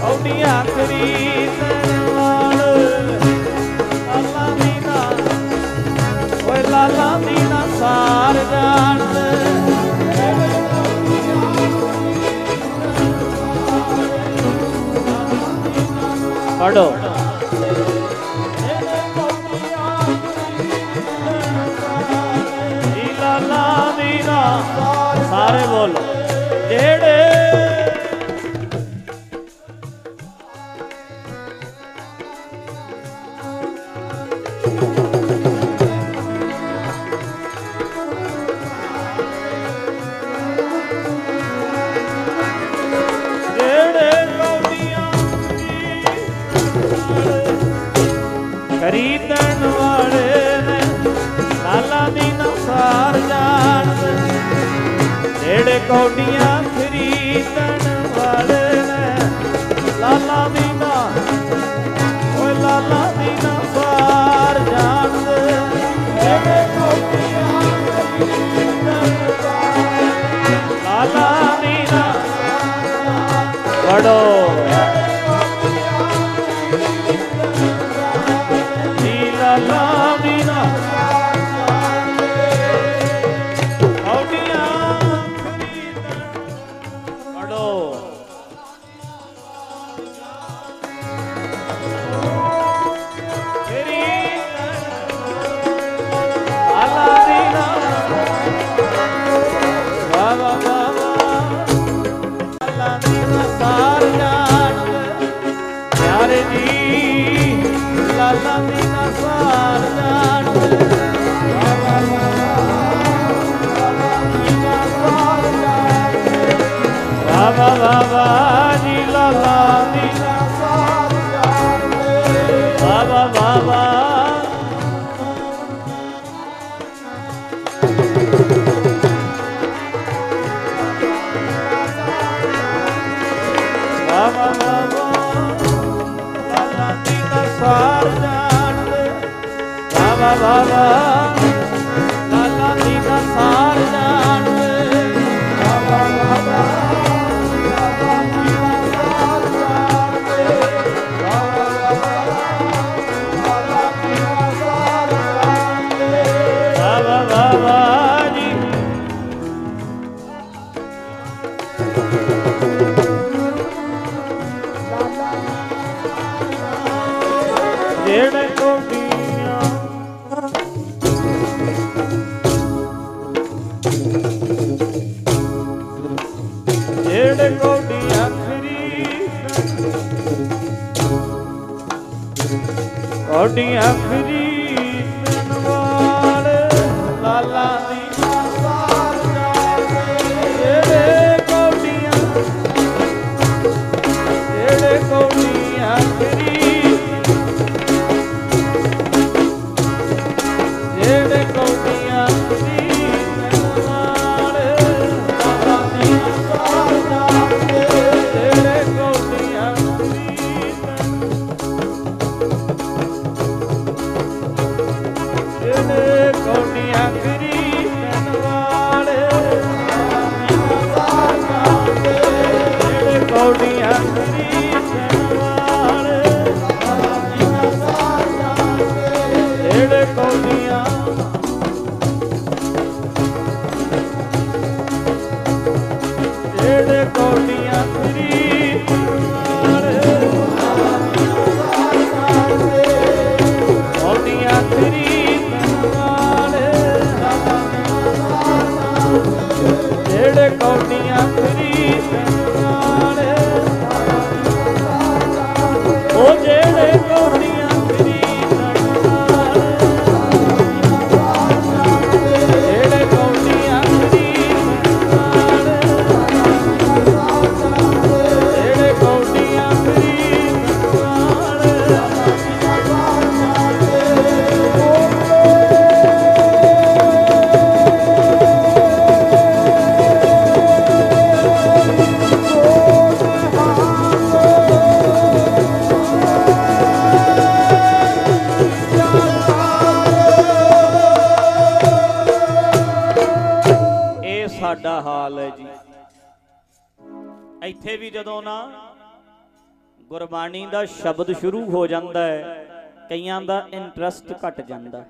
ਕੌਡੀਆਂ ਖਰੀਦਣ ਵਾਲੇ ਲਾਲਾਂ ਦੀ ਨਾ, ਓਏ ਲਾਲਾਂ ਦੀ ਨਾ ਸਾਰ ਜਾਣਦੇ ਪੜੋ ਸਾਰੇ ਬੋਲੋ। ਜਿਹੜੇ ਕੌਡੀਆਂ ਖਰੀਦਣ ਵਾਲੇ ਨੇ। ਲਾਲਾ ਦੀਨਾ ਓਏ ਲਾਲਾ ਦੀਨਾ ਬਾਹਰ ਜਾਂਦੇ ਜਿਵੇਂ ਕੌਡੀਆਂ ਖਰੀਦਣ ਵਾਲੇ ਲਾਲਾ ਦੀਨਾ ਵੜੋ। la la ਕੋਡੀਆਂ ਸਾਡਾ ਹਾਲ ਹੈ ਜੀ। ਇੱਥੇ ਵੀ ਜਦੋਂ ਨਾ ਗੁਰਬਾਣੀ ਦਾ ਸ਼ਬਦ ਸ਼ੁਰੂ ਹੋ ਜਾਂਦਾ ਹੈ, ਕਈਆਂ ਦਾ ਇੰਟਰਸਟ ਘਟ ਜਾਂਦਾ।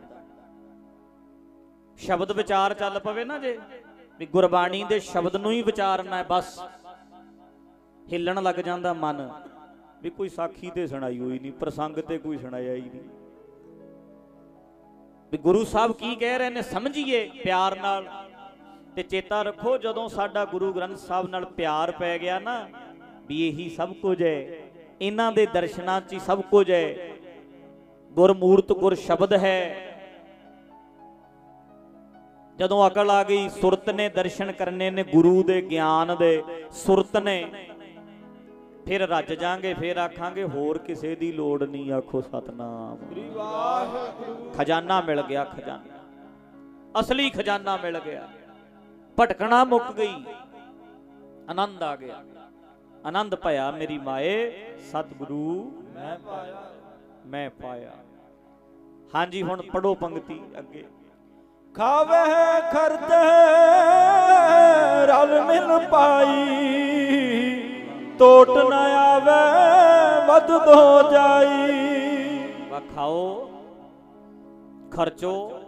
ਸ਼ਬਦ ਵਿਚਾਰ ਚੱਲ ਪਵੇ ਨਾ ਜੇ, ਵੀ ਗੁਰਬਾਣੀ ਦੇ ਸ਼ਬਦ ਨੂੰ ਹੀ ਵਿਚਾਰਨਾ ਹੈ, ਬਸ। ਹਿੱਲਣ ਲੱਗ ਜਾਂਦਾ ਮਨ, ਵੀ ਕੋਈ ਸਾਖੀ ਤੇ ਸੁਣਾਈ ਹੋਈ ਨਹੀਂ, ਪ੍ਰਸੰਗ ਤੇ ਕੋਈ ਸੁਣਾਇਆ ਹੀ ਨਹੀਂ। ਵੀ ਗੁਰੂ ਸਾਹਿਬ ਕੀ ਕਹਿ ਰਹੇ ਨੇ, ਸਮਝੀਏ ਪਿਆਰ ਨਾਲ। ਤੇ ਚੇਤਾ ਰੱਖੋ ਜਦੋਂ ਸਾਡਾ ਗੁਰੂ ਗ੍ਰੰਥ ਸਾਹਿਬ ਨਾਲ ਪਿਆਰ ਪੈ ਗਿਆ ਨਾ, ਵੀ ਇਹੀ ਸਭ ਕੁਝ ਹੈ, ਇਹਨਾਂ ਦੇ ਦਰਸ਼ਨਾਂ 'ਚ ਹੀ ਸਭ ਕੁਝ ਹੈ। ਗੁਰਮੂਰਤ ਗੁਰ ਸ਼ਬਦ ਹੈ। ਜਦੋਂ ਅਕਲ ਆ ਗਈ, ਸੁਰਤ ਨੇ ਦਰਸ਼ਨ ਕਰਨੇ ਨੇ ਗੁਰੂ ਦੇ ਗਿਆਨ ਦੇ, ਸੁਰਤ ਨੇ। ਫਿਰ ਰੱਜ ਜਾਾਂਗੇ, ਫਿਰ ਆਖਾਂਗੇ, ਹੋਰ ਕਿਸੇ ਦੀ ਲੋੜ ਨਹੀਂ, ਆਖੋ ਸਤਨਾਮ। ਖਜ਼ਾਨਾ ਮਿਲ ਗਿਆ, ਖਜ਼ਾਨਾ। ਅਸਲੀ ਖਜ਼ਾਨਾ ਮਿਲ ਗਿਆ। ਭਟਕਣਾ ਮੁੱਕ ਗਈ। ਆਨੰਦ ਆ ਗਿਆ। ਆਨੰਦ ਭਇਆ ਮੇਰੀ ਮਾਏ ਸਤਿਗੁਰੂ ਮੈਂ ਪਾਇਆ ਮੈਂ ਪਾਇਆ। ਹਾਂਜੀ ਹੁਣ ਪੜੋ ਪੰਕਤੀ ਅੱਗੇ। ਖਾਵੇ ਖਰਤੇ ਰਲ ਮਿਲ ਪਾਈ। ਟੋਟ ਨ ਆਵੇ ਵੱਧ ਹੋ ਜਾਈ। ਵਾ ਖਾਓ ਖਰਚੋ।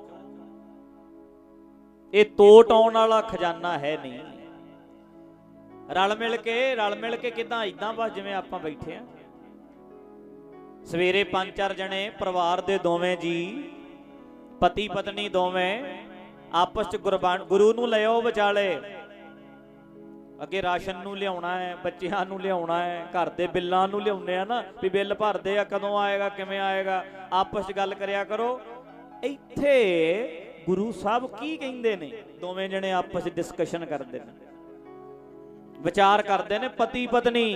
ਇਹ ਤੋਟ ਆਉਣ ਵਾਲਾ ਖਜ਼ਾਨਾ ਹੈ ਨਹੀਂ। ਰਲ ਮਿਲ ਕੇ, ਰਲ ਮਿਲ ਕੇ ਕਿਦਾਂ ਇਦਾਂ ਬਸ ਜਿਵੇਂ ਆਪਾਂ ਬੈਠੇ ਆ। ਸਵੇਰੇ ਪੰਜ ਚਾਰ ਜਣੇ, ਪਰਿਵਾਰ ਦੇ ਦੋਵੇਂ ਜੀ, ਪਤੀ ਪਤਨੀ ਦੋਵੇਂ ਆਪਸ ਚ ਗੁਰਬਾਨ ਗੁਰੂ ਨੂੰ ਲਿਆਓ ਵਿਚਾਲੇ। ਅੱਗੇ ਰਾਸ਼ਨ ਨੂੰ ਲਿਆਉਣਾ ਹੈ, ਬੱਚਿਆਂ ਨੂੰ ਲਿਆਉਣਾ ਹੈ, ਘਰ ਦੇ ਬਿੱਲਾਂ ਨੂੰ ਲਿਆਉਣੇ ਆ ਨਾ, ਵੀ ਬਿੱਲ ਭਰਦੇ ਆ, ਕਦੋਂ ਆਏਗਾ, ਕਿਵੇਂ ਆਏਗਾ। ਆਪਸ ਚ ਗੱਲ ਕਰਿਆ ਕਰੋ। ਇੱਥੇ ਗੁਰੂ ਸਾਹਿਬ ਕੀ ਕਹਿੰਦੇ ਨੇ? ਦੋਵੇਂ ਜਣੇ ਆਪਸ ਚ ਡਿਸਕਸ਼ਨ ਕਰਦੇ ਨੇ। ਵਿਚਾਰ ਕਰਦੇ ਨੇ ਪਤੀ ਪਤਨੀ।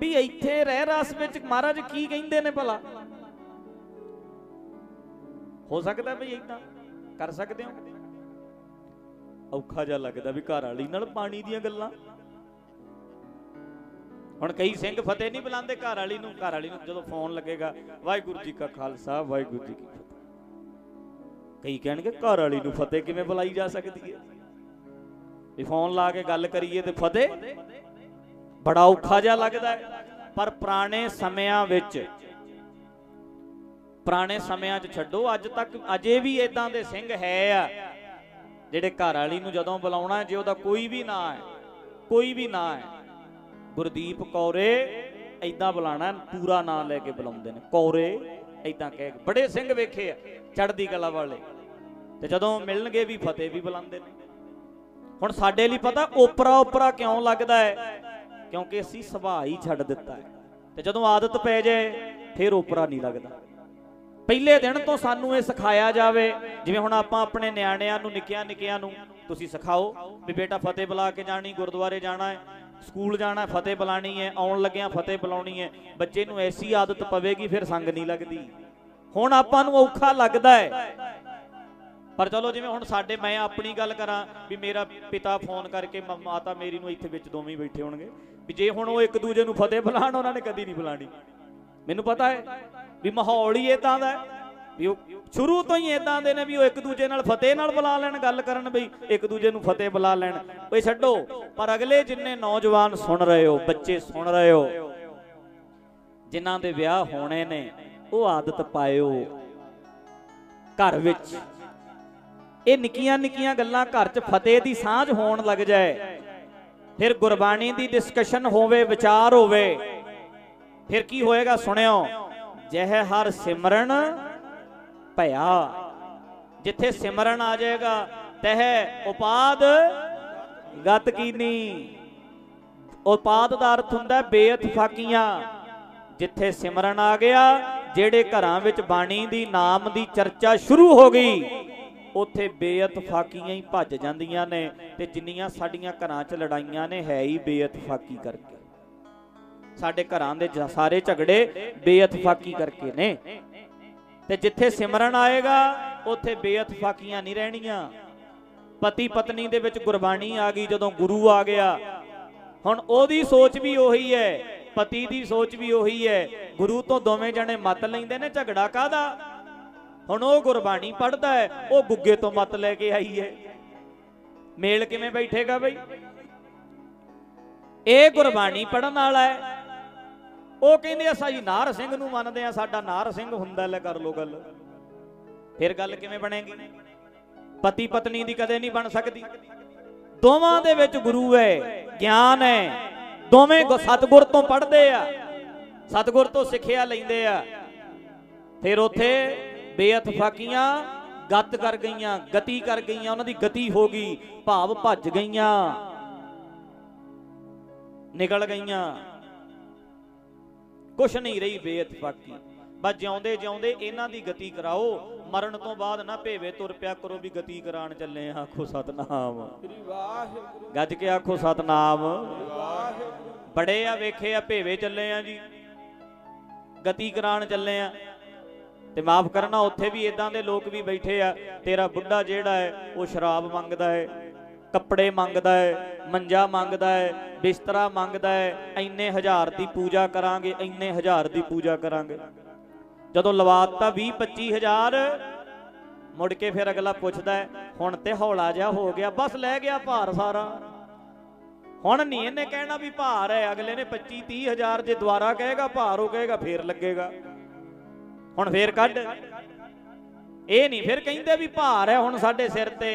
ਵੀ ਇੱਥੇ ਰਹਿ ਰਸ ਵਿੱਚ ਮਹਾਰਾਜ ਕੀ ਕਹਿੰਦੇ ਨੇ ਭਲਾ? ਹੋ ਸਕਦਾ ਵੀ ਇਦਾਂ ਕਰ ਸਕਦੇ ਹੋ? ਔਖਾ ਜਿਹਾ ਲੱਗਦਾ ਵੀ ਘਰ ਵਾਲੀ ਨਾਲ ਪਾਣੀ ਦੀਆਂ ਗੱਲਾਂ। ਹੁਣ ਕਈ ਸਿੰਘ ਫਤਿਹ ਨਹੀਂ ਬੁਲਾਉਂਦੇ ਘਰ ਵਾਲੀ ਨੂੰ। ਘਰ ਵਾਲੀ ਨੂੰ ਜਦੋਂ ਫੋਨ ਲੱਗੇਗਾ, ਵਾਹਿਗੁਰੂ ਜੀ ਕਾ ਖਾਲਸਾ, ਵਾਹਿਗੁਰੂ ਜੀ ਕੀ ਕਈ ਕਹਿਣਗੇ ਘਰ ਵਾਲੀ ਨੂੰ ਫਤਿਹ ਕਿਵੇਂ ਬੁਲਾਈ ਜਾ ਸਕਦੀ ਹੈ? ਵੀ ਫੋਨ ਲਾ ਕੇ ਗੱਲ ਕਰੀਏ ਤੇ ਫਤਿਹ ਬੜਾ ਔਖਾ ਜਿਹਾ ਲੱਗਦਾ ਹੈ। ਪਰ ਪੁਰਾਣੇ ਸਮਿਆਂ ਵਿੱਚ, ਪੁਰਾਣੇ ਸਮਿਆਂ 'ਚ ਛੱਡੋ, ਅੱਜ ਤੱਕ ਅਜੇ ਵੀ ਇਦਾਂ ਦੇ ਸਿੰਘ ਹੈ ਆ, ਜਿਹੜੇ ਘਰ ਵਾਲੀ ਨੂੰ ਜਦੋਂ ਬੁਲਾਉਣਾ ਜੇ ਉਹਦਾ ਕੋਈ ਵੀ ਨਾਂ ਹੈ, ਕੋਈ ਵੀ ਨਾਂ ਹੈ, ਗੁਰਦੀਪ ਕੌਰੇ ਐਦਾਂ ਬੁਲਾਣਾ ਪੂਰਾ ਨਾਂ ਲੈ ਕੇ ਬੁਲਾਉਂਦੇ ਨੇ। ਕੌਰੇ ਐਦਾਂ ਕਹਿ ਬੜੇ ਸਿੰਘ ਵੇਖੇ ਆ। ਚੜ੍ਹਦੀ ਕਲਾ ਵਾਲੇ। ਤੇ ਜਦੋਂ ਮਿਲਣਗੇ ਵੀ ਫਤਿਹ ਵੀ ਬੁਲਾਉਂਦੇ ਨੇ। ਹੁਣ ਸਾਡੇ ਲਈ ਪਤਾ ਓਪਰਾ ਓਪਰਾ ਕਿਉਂ ਲੱਗਦਾ ਹੈ? ਕਿਉਂਕਿ ਅਸੀਂ ਸੁਭਾਅ ਹੀ ਛੱਡ ਦਿੱਤਾ ਹੈ। ਤੇ ਜਦੋਂ ਆਦਤ ਪੈ ਜਾਏ, ਫਿਰ ਓਪਰਾ ਨਹੀਂ ਲੱਗਦਾ। ਪਹਿਲੇ ਦਿਨ ਤੋਂ ਸਾਨੂੰ ਇਹ ਸਿਖਾਇਆ ਜਾਵੇ, ਜਿਵੇਂ ਹੁਣ ਆਪਾਂ ਆਪਣੇ ਨਿਆਣਿਆਂ ਨੂੰ ਨਿੱਕਿਆਂ ਨਿੱਕਿਆਂ ਨੂੰ ਤੁਸੀਂ ਸਿਖਾਓ ਵੀ ਬੇਟਾ ਫਤਿਹ ਬੁਲਾ ਕੇ ਜਾਣੀ, ਗੁਰਦੁਆਰੇ ਜਾਣਾ ਹੈ, ਸਕੂਲ ਜਾਣਾ ਫਤਿਹ ਬੁਲਾਣੀ ਹੈ, ਆਉਣ ਲੱਗਿਆਂ ਫਤਿਹ ਬੁਲਾਉਣੀ ਹੈ। ਬੱਚੇ ਨੂੰ ਐਸੀ ਆਦਤ ਪਵੇਗੀ, ਫਿਰ ਸੰਗ ਨਹੀਂ ਲੱਗਦੀ। ਹੁਣ ਆਪਾਂ ਨੂੰ ਔਖਾ ਲੱਗਦਾ ਹੈ। ਪਰ ਚਲੋ ਜਿਵੇਂ ਹੁਣ ਸਾਡੇ ਮੈਂ ਆਪਣੀ ਗੱਲ ਕਰਾਂ ਵੀ ਮੇਰਾ ਪਿਤਾ ਫੋਨ ਕਰਕੇ ਮਾਤਾ ਮੇਰੀ ਨੂੰ ਇੱਥੇ ਵਿੱਚ ਦੋਵੇਂ ਬੈਠੇ ਹੋਣਗੇ। ਵੀ ਜੇ ਹੁਣ ਉਹ ਇੱਕ ਦੂਜੇ ਨੂੰ ਫਤਿਹ ਬੁਲਾਣ ਉਹਨਾਂ ਨੇ ਕਦੀ ਨਹੀਂ ਬੁਲਾਣੀ। ਮੈਨੂੰ ਪਤਾ ਹੈ ਵੀ ਮਾਹੌਲ ਹੀ ਇਦਾਂ ਦਾ ਵੀ ਉਹ ਸ਼ੁਰੂ ਤੋਂ ਹੀ ਇਦਾਂ ਦੇ ਨੇ ਵੀ ਉਹ ਇੱਕ ਦੂਜੇ ਨਾਲ ਫਤਿਹ ਨਾਲ ਬੁਲਾ ਲੈਣ, ਗੱਲ ਕਰਨ ਬਈ, ਇੱਕ ਦੂਜੇ ਨੂੰ ਫਤਿਹ ਬੁਲਾ ਲੈਣ। ਬਈ ਛੱਡੋ, ਪਰ ਅਗਲੇ ਜਿੰਨੇ ਨੌਜਵਾਨ ਸੁਣ ਰਹੇ ਹੋ, ਬੱਚੇ ਸੁਣ ਰਹੇ ਹੋ, ਜਿਨ੍ਹਾਂ ਦੇ ਵਿਆਹ ਹੋਣੇ ਨੇ ਉਹ ਆਦਤ ਪਾਇਓ। ਘਰ ਵਿੱਚ ਇਹ ਨਿੱਕੀਆਂ ਨਿੱਕੀਆਂ ਗੱਲਾਂ ਘਰ 'ਚ ਫਤਿਹ ਦੀ ਸਾਂਝ ਹੋਣ ਲੱਗ ਜਾਏ। ਫਿਰ ਗੁਰਬਾਣੀ ਦੀ ਡਿਸਕਸ਼ਨ ਹੋਵੇ, ਵਿਚਾਰ ਹੋਵੇ। ਫਿਰ ਕੀ ਹੋਏਗਾ ਸੁਣਿਓ? ਜਹ ਹਰ ਸਿਮਰਨ ਭਇਆ। ਜਿੱਥੇ ਸਿਮਰਨ ਆ ਜਾਏਗਾ, ਤਹ ਉਪਾਦ ਗਤ ਕੀਨੀ। ਉਪਾਦ ਦਾ ਅਰਥ ਹੁੰਦਾ ਬੇਇਤਫਾਕੀਆਂ ਜਿੱਥੇ ਸਿਮਰਨ ਆ ਗਿਆ ਜਿਹੜੇ ਘਰਾਂ ਵਿੱਚ ਬਾਣੀ ਦੀ, ਨਾਮ ਦੀ ਚਰਚਾ ਸ਼ੁਰੂ ਹੋ ਗਈ, ਉੱਥੇ ਬੇਇਤਫਾਕੀਆਂ ਹੀ ਭੱਜ ਜਾਂਦੀਆਂ ਨੇ ਤੇ ਜਿੰਨੀਆਂ ਸਾਡੀਆਂ ਘਰਾਂ 'ਚ ਲੜਾਈਆਂ ਨੇ, ਹੈ ਹੀ ਬੇਇਤਫਾਕੀ ਕਰਕੇ। ਸਾਡੇ ਘਰਾਂ ਦੇ ਸਾਰੇ ਝਗੜੇ ਬੇਇਤਫਾਕੀ ਕਰਕੇ ਨੇ। ਤੇ ਜਿੱਥੇ ਸਿਮਰਨ ਆਏਗਾ, ਉੱਥੇ ਬੇਇਤਫਾਕੀਆਂ ਨਹੀਂ ਰਹਿਣੀਆਂ। ਪਤੀ ਪਤਨੀ ਦੇ ਵਿੱਚ ਗੁਰਬਾਣੀ ਆ ਗਈ, ਜਦੋਂ ਗੁਰੂ ਆ ਗਿਆ। ਹੁਣ ਉਹਦੀ ਸੋਚ ਵੀ ਉਹੀ ਹੈ, ਪਤੀ ਦੀ ਸੋਚ ਵੀ ਉਹੀ ਹੈ। ਗੁਰੂ ਤੋਂ ਦੋਵੇਂ ਜਣੇ ਮਤ ਲੈਂਦੇ ਨੇ, ਝਗੜਾ ਕਾਦਾ ਹੁਣ ਉਹ ਗੁਰਬਾਣੀ ਪੜਦਾ ਹੈ, ਉਹ ਗੁੱਗੇ ਤੋਂ ਮਤ ਲੈ ਕੇ ਆਈ ਹੈ। ਮੇਲ ਕਿਵੇਂ ਬੈਠੇਗਾ ਬਈ? ਇਹ ਗੁਰਬਾਣੀ ਪੜਨ ਵਾਲਾ ਹੈ। ਉਹ ਕਹਿੰਦੇ ਅਸਾਂ ਜੀ ਨਾਰ ਸਿੰਘ ਨੂੰ ਮੰਨਦੇ ਆ ਸਾਡਾ ਨਾਰ ਸਿੰਘ ਹੁੰਦਾ, ਲੈ ਕਰ ਲੋ ਗੱਲ। ਫਿਰ ਗੱਲ ਕਿਵੇਂ ਬਣੇਗੀ? ਪਤੀ ਪਤਨੀ ਦੀ ਕਦੇ ਨਹੀਂ ਬਣ ਸਕਦੀ। ਦੋਵਾਂ ਦੇ ਵਿੱਚ ਗੁਰੂ ਹੈ, ਗਿਆਨ ਹੈ। ਦੋਵੇਂ ਗੁ- ਸਤਿਗੁਰ ਤੋਂ ਪੜ੍ਹਦੇ ਆ। ਸਤਿਗੁਰ ਤੋਂ ਸਿੱਖਿਆ ਲੈਂਦੇ ਆ। ਫਿਰ ਉੱਥੇ ਬੇਇਤਫਾਕੀਆਂ ਗੱਤ ਕਰ ਗਈਆਂ, ਗਤੀ ਕਰ ਗਈਆਂ, ਉਹਨਾਂ ਦੀ ਗਤੀ ਹੋ ਗਈ, ਭਾਵ ਭੱਜ ਗਈਆਂ, ਨਿਕਲ ਗਈਆਂ। ਕੁਛ ਨਹੀਂ ਰਹੀ ਬੇਇਤਫਾਕੀ ਬਸ ਜਿਉਂਦੇ ਜਿਉਂਦੇ ਇਹਨਾਂ ਦੀ ਗਤੀ ਕਰਾਓ, ਮਰਨ ਤੋਂ ਬਾਅਦ ਨਾ ਭੇਵੇ ਤੁਰ ਪਿਆ ਕਰੋ ਵੀ ਗਤੀ ਕਰਾਣ ਚੱਲੇ ਆ, ਆਖੋ ਸਤਨਾਮ। ਗੱਜ ਕੇ ਆਖੋ ਸਤਨਾਮ। ਬੜੇ ਆ ਵੇਖੇ ਆ, ਭੇਵੇ ਚੱਲੇ ਆ ਜੀ। ਗਤੀ ਕਰਾਣ ਚੱਲੇ ਆ। ਤੇ ਮਾਫ ਕਰਨਾ, ਉੱਥੇ ਵੀ ਇਦਾਂ ਦੇ ਲੋਕ ਵੀ ਬੈਠੇ ਆ, ਤੇਰਾ ਬੁੱਢਾ ਜਿਹੜਾ ਹੈ, ਉਹ ਸ਼ਰਾਬ ਮੰਗਦਾ ਹੈ, ਕੱਪੜੇ ਮੰਗਦਾ ਹੈ, ਮੰਜਾ ਮੰਗਦਾ ਹੈ, ਬਿਸਤਰਾ ਮੰਗਦਾ ਹੈ, ਇੰਨੇ ਹਜ਼ਾਰ ਦੀ ਪੂਜਾ ਕਰਾਂਗੇ, ਇੰਨੇ ਹਜ਼ਾਰ ਦੀ ਪੂਜਾ ਕਰਾਂਗੇ। ਜਦੋਂ ਲਵਾਤਾ 20 25 ਹਜ਼ਾਰ, ਮੁੜ ਕੇ ਫਿਰ ਅਗਲਾ ਪੁੱਛਦਾ ਹੈ, ਹੁਣ ਤੇ ਹੌਲਾ ਜਿਹਾ ਹੋ ਗਿਆ, ਬਸ ਲੈ ਗਿਆ ਭਾਰ ਸਾਰਾ। ਹੁਣ ਨਹੀਂ ਇਹਨੇ ਕਹਿਣਾ ਵੀ ਭਾਰ ਹੈ, ਅਗਲੇ ਨੇ 25 30 ਹਜ਼ਾਰ ਜੇ ਦੁਬਾਰਾ ਕਹੇਗਾ, ਭਾਰ ਉਹ ਕਹੇਗਾ, ਫੇਰ ਲੱਗੇਗਾ। ਹੁਣ ਫੇਰ ਕੱਢ। ਇਹ ਨਹੀਂ ਫਿਰ ਕਹਿੰਦੇ ਵੀ ਭਾਰ ਹੈ ਹੁਣ ਸਾਡੇ ਸਿਰ ਤੇ।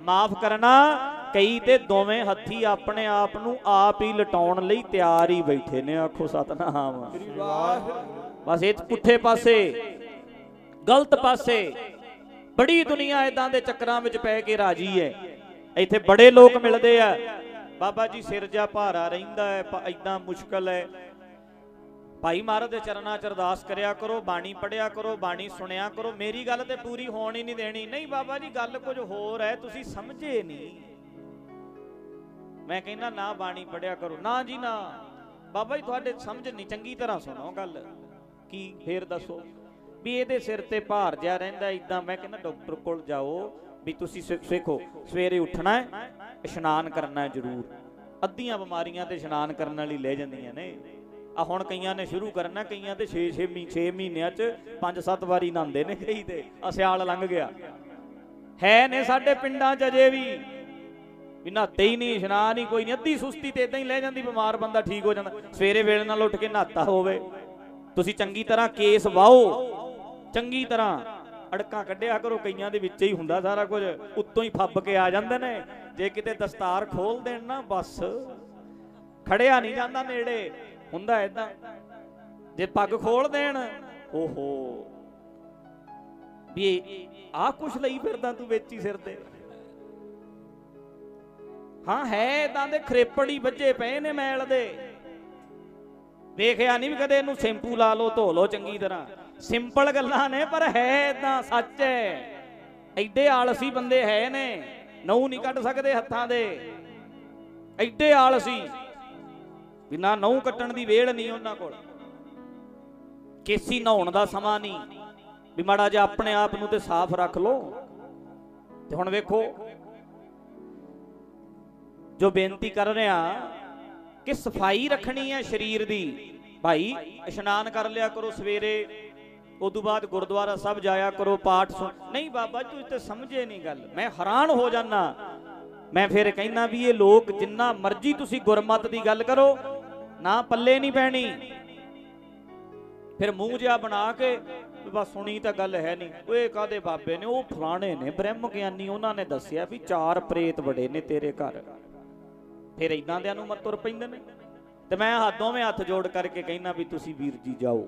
ਮਾਫ ਕਰਨਾ, ਕਈ ਤੇ ਦੋਵੇਂ ਹੱਥੀ ਆਪਣੇ ਆਪ ਨੂੰ ਆਪ ਹੀ ਲਟਾਉਣ ਲਈ ਤਿਆਰ ਹੀ ਬੈਠੇ ਨੇ, ਆਖੋ ਸਤਨਾਮ। ਬਸ ਇਹ ਪੁੱਠੇ ਪਾਸੇ, ਗਲਤ ਪਾਸੇ। ਬੜੀ ਦੁਨੀਆ ਇਦਾਂ ਦੇ ਚੱਕਰਾਂ ਵਿੱਚ ਪੈ ਕੇ ਰਾਜੀ ਹੈ। ਇੱਥੇ ਬੜੇ ਲੋਕ ਮਿਲਦੇ ਆ। ਬਾਬਾ ਜੀ ਸਿਰ ਜਾ ਭਾਰਾ ਰਹਿੰਦਾ ਹੈ ਇਦਾਂ ਮੁਸ਼ਕਲ ਹੈ। ਭਾਈ ਮਹਾਰਾਜ ਦੇ ਚਰਨਾਂ 'ਚ ਅਰਦਾਸ ਕਰਿਆ ਕਰੋ, ਬਾਣੀ ਪੜਿਆ ਕਰੋ, ਬਾਣੀ ਸੁਣਿਆ ਕਰੋ, ਮੇਰੀ ਗੱਲ ਤੇ ਪੂਰੀ ਹੋਣ ਹੀ ਨਹੀਂ ਦੇਣੀ। ਨਹੀਂ ਬਾਬਾ ਜੀ, ਗੱਲ ਕੁਝ ਹੋਰ ਹੈ, ਤੁਸੀਂ ਸਮਝੇ ਨਹੀਂ। ਮੈਂ ਕਹਿੰਦਾ, ਨਾ ਬਾਣੀ ਪੜਿਆ ਕਰੋ, ਨਾ ਜੀ, ਨਾ। ਬਾਬਾ ਜੀ, ਤੁਹਾਡੇ ਸਮਝ ਨਹੀਂ, ਚੰਗੀ ਤਰ੍ਹਾਂ ਸੁਣੋ ਗੱਲ। ਕੀ? ਫੇਰ ਦੱਸੋ। ਵੀ ਇਹਦੇ ਸਿਰ ਤੇ ਭਾਰ ਜਿਆ ਰਹਿੰਦਾ ਇਦਾਂ ਮੈਂ ਕਹਿੰਦਾ, ਡਾਕਟਰ ਕੋਲ ਜਾਓ, ਵੀ ਤੁਸੀਂ ਸਿ- ਸਿੱਖੋ, ਸਵੇਰੇ ਉੱਠਣਾ ਹੈ। ਇਸ਼ਨਾਨ ਕਰਨਾ ਜ਼ਰੂਰ। ਅੱਧੀਆਂ ਬਿਮਾਰੀਆਂ ਤੇ ਇਸ਼ਨਾਨ ਕਰਨ ਵਾਲੀ ਲੈ ਜਾਂਦੀਆਂ ਨੇ। ਆ ਹੁਣ ਕਈਆਂ ਨੇ ਸ਼ੁਰੂ ਕਰਨਾ, ਕਈਆਂ ਤੇ 6 6 6 ਮਹੀਨਿਆਂ ਚ 5-7 ਵਾਰੀ ਨਹਾਉਂਦੇ ਨੇ ਕਈ ਤੇ। ਆ ਸਿਆਲ ਲੰਘ ਗਿਆ। ਹੈ ਨੇ ਸਾਡੇ ਪਿੰਡਾਂ ਚ ਅਜੇ ਵੀ। ਵੀ ਨਹਾਤੇ ਹੀ ਨਹੀਂ, ਇਸ਼ਨਾਨ ਹੀ ਕੋਈ ਨਹੀਂ। ਅੱਧੀ ਸੁਸਤੀ ਤੇ ਇਦਾਂ ਹੀ ਲੈ ਜਾਂਦੀ, ਬਿਮਾਰ ਬੰਦਾ ਠੀਕ ਹੋ ਜਾਂਦਾ। ਸਵੇਰੇ ਵੇਲੇ ਨਾਲ ਉੱਠ ਕੇ ਨਹਾਤਾ ਹੋਵੇ। ਤੁਸੀਂ ਚੰਗੀ ਤਰ੍ਹਾਂ ਕੇਸ ਵਾਓ। ਚੰਗੀ ਤਰ੍ਹਾਂ। ਅੜਕਾਂ ਕੱਢਿਆ ਕਰੋ, ਕਈਆਂ ਦੇ ਵਿੱਚ ਹੀ ਹੁੰਦਾ ਸਾਰਾ ਕੁਝ। ਉੱਤੋਂ ਹੀ ਫੱਬ ਕੇ ਆ ਜਾਂਦੇ ਨੇ। ਜੇ ਕਿਤੇ ਦਸਤਾਰ ਖੋਲ ਦੇਣ ਨਾ, ਬਸ। ਖੜਿਆ ਨਹੀਂ ਜਾਂਦਾ ਨੇੜੇ। ਹੁੰਦਾ ਇਦਾਂ ਜੇ ਪੱਗ ਖੋਲ ਦੇਣ, ਓਹੋ। ਵੀ ਆ ਕੁਛ ਲਈ ਫਿਰਦਾ ਤੂੰ ਵਿੱਚ ਹੀ ਸਿਰ ਤੇ? ਹਾਂ, ਹੈ ਇਦਾਂ ਦੇ ਖਰੇਪੜ ਹੀ ਵੱਜੇ ਪਏ ਨੇ ਮੈਲ ਦੇ। ਵੇਖਿਆ ਨਹੀਂ ਵੀ ਕਦੇ ਇਹਨੂੰ ਸ਼ੈਂਪੂ ਲਾ ਲਓ, ਧੋ ਲਓ ਚੰਗੀ ਤਰ੍ਹਾਂ। ਸਿੰਪਲ ਗੱਲਾਂ ਨੇ, ਪਰ ਹੈ ਇਦਾਂ ਸੱਚ। ਹੈ ਐਡੇ ਆਲਸੀ ਬੰਦੇ ਹੈ ਨੇ, ਨਹੁੰ ਨਹੀਂ ਕੱਢ ਸਕਦੇ ਹੱਥਾਂ ਦੇ। ਐਡੇ ਆਲਸੀ। ਬਿਨਾ ਨਹੁੰ ਕੱਟਣ ਦੀ ਵੇਲ ਨਹੀਂ ਉਹਨਾਂ ਕੋਲ। ਕੇਸੀ ਨਹਾਉਣ ਦਾ ਸਮਾਂ ਨਹੀਂ। ਵੀ ਮਾੜਾ ਜਿਹਾ ਆਪਣੇ ਆਪ ਨੂੰ ਤੇ ਸਾਫ਼ ਰੱਖ ਲਓ। ਤੇ ਹੁਣ ਵੇਖੋ, ਜੋ ਬੇਨਤੀ ਕਰ ਰਿਹਾ ਕਿ ਸਫ਼ਾਈ ਰੱਖਣੀ ਹੈ ਸਰੀਰ ਦੀ। ਭਾਈ, ਇਸ਼ਨਾਨ ਕਰ ਲਿਆ ਕਰੋ ਸਵੇਰੇ। ਉਦੋਂ ਬਾਅਦ ਗੁਰਦੁਆਰਾ ਸਾਹਿਬ ਜਾਇਆ ਕਰੋ, ਪਾਠ ਸੁਣ। ਨਹੀਂ ਬਾਬਾ ਤੂੰ ਤੇ ਸਮਝੇ ਨਹੀਂ ਗੱਲ। ਮੈਂ ਹੈਰਾਨ ਹੋ ਜਾਣਾ ਮੈਂ ਫਿਰ ਕਹਿੰਦਾ ਵੀ ਇਹ ਲੋਕ ਜਿੰਨਾ ਮਰਜ਼ੀ ਤੁਸੀਂ ਗੁਰਮਤ ਦੀ ਗੱਲ ਕਰੋ, ਨਾ ਪੱਲੇ ਨਹੀਂ ਪੈਣੀ। ਫਿਰ ਮੂੰਹ ਜਿਹਾ ਬਣਾ ਕੇ ਬਸ ਸੁਣੀ ਤਾਂ ਗੱਲ ਹੈ ਨਹੀਂ। ਓਏ ਕਾਦੇ ਬਾਬੇ ਨੇ? ਉਹ ਫਲਾਣੇ ਨੇ, ਬ੍ਰਹਮ ਗਿਆਨੀ, ਉਹਨਾਂ ਨੇ ਦੱਸਿਆ ਵੀ ਚਾਰ ਪ੍ਰੇਤ ਬੜੇ ਨੇ ਤੇਰੇ ਘਰ। ਫਿਰ ਇਦਾਂ ਦਿਆਂ ਨੂੰ ਮਤ ਤੁਰ ਪੈਂਦੇ ਨੇ। ਤੇ ਮੈਂ ਹੱਥੋਂ ਦੋਵੇਂ ਹੱਥ ਜੋੜ ਕਰਕੇ ਕਹਿਣਾ ਵੀ ਤੁਸੀਂ ਵੀਰ ਜੀ ਜਾਓ।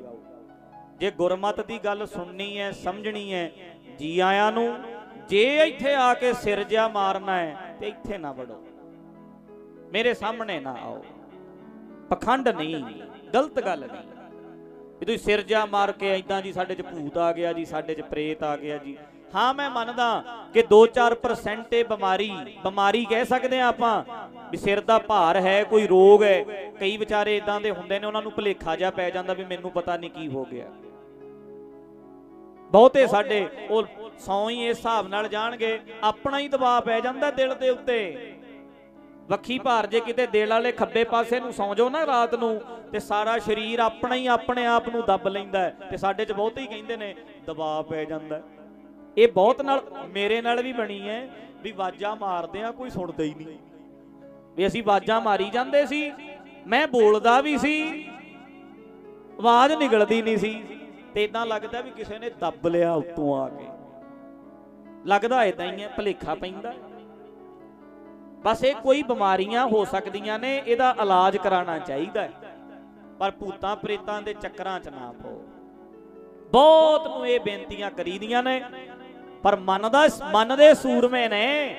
ਜੇ ਗੁਰਮਤ ਦੀ ਗੱਲ ਸੁਣਨੀ ਹੈ, ਸਮਝਣੀ ਹੈ, ਜੀ ਆਇਆਂ ਨੂੰ, ਜੇ ਇੱਥੇ ਆ ਕੇ ਸਿਰ ਜਿਆ ਮਾਰਨਾ ਹੈ, ਤੇ ਇੱਥੇ ਨਾ ਵੜੋ। ਮੇਰੇ ਸਾਹਮਣੇ ਨਾ ਆਓ। ਪਖੰਡ ਨਹੀਂ, ਗਲਤ ਗੱਲ ਨਹੀਂ। ਵੀ ਤੁਸੀਂ ਸਿਰ ਜਿਆ ਮਾਰ ਕੇ ਐਦਾਂ ਜੀ ਸਾਡੇ 'ਚ ਭੂਤ ਆ ਗਿਆ ਜੀ, ਸਾਡੇ 'ਚ ਪ੍ਰੇਤ ਆ ਗਿਆ ਜੀ। ਹਾਂ, ਮੈਂ ਮੰਨਦਾ ਕਿ 2-4% ਇਹ ਬਿਮਾਰੀ ਬਿਮਾਰੀ ਕਹਿ ਸਕਦੇ ਆ ਆਪਾਂ, ਵੀ ਸਿਰ ਦਾ ਭਾਰ ਹੈ, ਕੋਈ ਰੋਗ ਹੈ। ਕਈ ਵਿਚਾਰੇ ਇਦਾਂ ਦੇ ਹੁੰਦੇ ਨੇ, ਉਹਨਾਂ ਨੂੰ ਭੁਲੇਖਾ ਜਿਹਾ ਪੈ ਜਾਂਦਾ ਵੀ ਮੈਨੂੰ ਪਤਾ ਨਹੀਂ ਕੀ ਹੋ ਗਿਆ। ਬਹੁਤੇ ਸਾਡੇ, ਉਹ ਸੌਂ ਹੀ ਇਸ ਹਿਸਾਬ ਨਾਲ ਜਾਣਗੇ, ਆਪਣਾ ਹੀ ਦਬਾਅ ਪੈ ਜਾਂਦਾ ਦਿਲ ਦੇ ਉੱਤੇ। ਵੱਖੀ ਭਾਰ ਜੇ ਕਿਤੇ ਦਿਲ ਵਾਲੇ ਖੱਬੇ ਪਾਸੇ ਨੂੰ ਸੌਂ ਜਾਓ ਨਾ ਰਾਤ ਨੂੰ, ਤੇ ਸਾਰਾ ਸਰੀਰ ਆਪਣਾ ਹੀ ਆਪਣੇ ਆਪ ਨੂੰ ਦੱਬ ਲੈਂਦਾ ਹੈ, ਤੇ ਸਾਡੇ 'ਚ ਬਹੁਤੇ ਹੀ ਕਹਿੰਦੇ ਨੇ, ਦਬਾਅ ਪੈ ਜਾਂਦਾ ਇਹ ਬਹੁਤ ਨਾਲ ਮੇਰੇ ਨਾਲ ਵੀ ਬਣੀ ਹੈ, ਵੀ ਵਾਜਾਂ ਮਾਰਦੇ ਆ ਕੋਈ ਸੁਣਦਾ ਹੀ ਨਹੀਂ। ਵੀ ਅਸੀਂ ਵਾਜਾਂ ਮਾਰੀ ਜਾਂਦੇ ਸੀ, ਮੈਂ ਬੋਲਦਾ ਵੀ ਸੀ, ਆਵਾਜ਼ ਨਿਕਲਦੀ ਨਹੀਂ ਸੀ। ਤੇ ਇਦਾਂ ਲੱਗਦਾ ਵੀ ਕਿਸੇ ਨੇ ਦੱਬ ਲਿਆ ਉੱਤੋਂ ਆ ਕੇ। ਲੱਗਦਾ ਇਦਾਂ ਹੀ ਹੈ, ਭਲੇਖਾ ਪੈਂਦਾ। ਬਸ ਇਹ ਕੋਈ ਬਿਮਾਰੀਆਂ ਹੋ ਸਕਦੀਆਂ ਨੇ, ਇਹਦਾ ਇਲਾਜ ਕਰਾਉਣਾ ਚਾਹੀਦਾ ਹੈ। ਪਰ ਭੂਤਾਂ ਪ੍ਰੇਤਾਂ ਦੇ ਚੱਕਰਾਂ 'ਚ ਨਾ ਪਾਓ। ਬਹੁਤ ਨੂੰ ਇਹ ਬੇਨਤੀਆਂ ਕਰੀਦੀਆਂ ਨੇ, ਪਰ ਮਨ ਦਾ ਮਨ ਦੇ ਸੂਰਮੇ ਨੇ,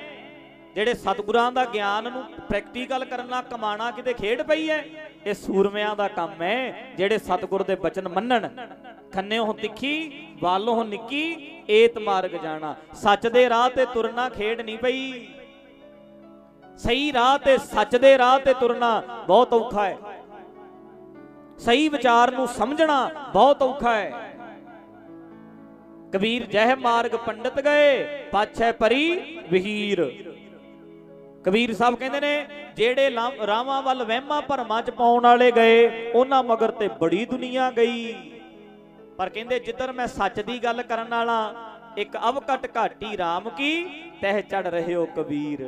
ਜਿਹੜੇ ਸਤਿਗੁਰਾਂ ਦਾ ਗਿਆਨ ਨੂੰ ਪ੍ਰੈਕਟੀਕਲ ਕਰਨਾ ਕਮਾਣਾ ਕਿਤੇ ਖੇਡ ਪਈ ਹੈ। ਇਹ ਸੂਰਮਿਆਂ ਦਾ ਕੰਮ ਹੈ, ਜਿਹੜੇ ਸਤਿਗੁਰ ਦੇ ਬਚਨ ਮੰਨਣ। ਖੰਨਿਓ ਤਿੱਖੀ, ਵਾਲੋਂ ਨਿੱਕੀ, ਏਤ ਮਾਰਗ ਜਾਣਾ। ਸੱਚ ਦੇ ਰਾਹ ਤੇ ਤੁਰਨਾ ਖੇਡ ਨਹੀਂ ਪਈ। ਸਹੀ ਰਾਹ ਤੇ, ਸੱਚ ਦੇ ਰਾਹ ਤੇ ਤੁਰਨਾ ਬਹੁਤ ਔਖਾ ਹੈ। ਸਹੀ ਵਿਚਾਰ ਨੂੰ ਸਮਝਣਾ ਬਹੁਤ ਔਖਾ ਹੈ। ਕਬੀਰ ਜਹ ਮਾਰਗ ਪੰਡਤ ਗਏ, ਪਾਛੈ ਪਰੀ ਵਹੀਰ। ਕਬੀਰ ਸਾਹਿਬ ਕਹਿੰਦੇ ਨੇ, ਜਿਹੜੇ ਰਾਵਾਂ ਵੱਲ ਵਹਿਮਾਂ ਭਰਮਾਂ ਚ ਪਾਉਣ ਵਾਲੇ ਗਏ, ਉਹਨਾਂ ਮਗਰ ਤੇ ਬੜੀ ਦੁਨੀਆ ਗਈ। ਪਰ ਕਹਿੰਦੇ, ਜਿੱਧਰ ਮੈਂ ਸੱਚ ਦੀ ਗੱਲ ਕਰਨ ਵਾਲਾ, ਇੱਕ ਅਵਕਟ ਘਾਟੀ RAM ਕੀ, ਤਹਿ ਚੜ ਰਹੇ ਹੋ ਕਬੀਰ।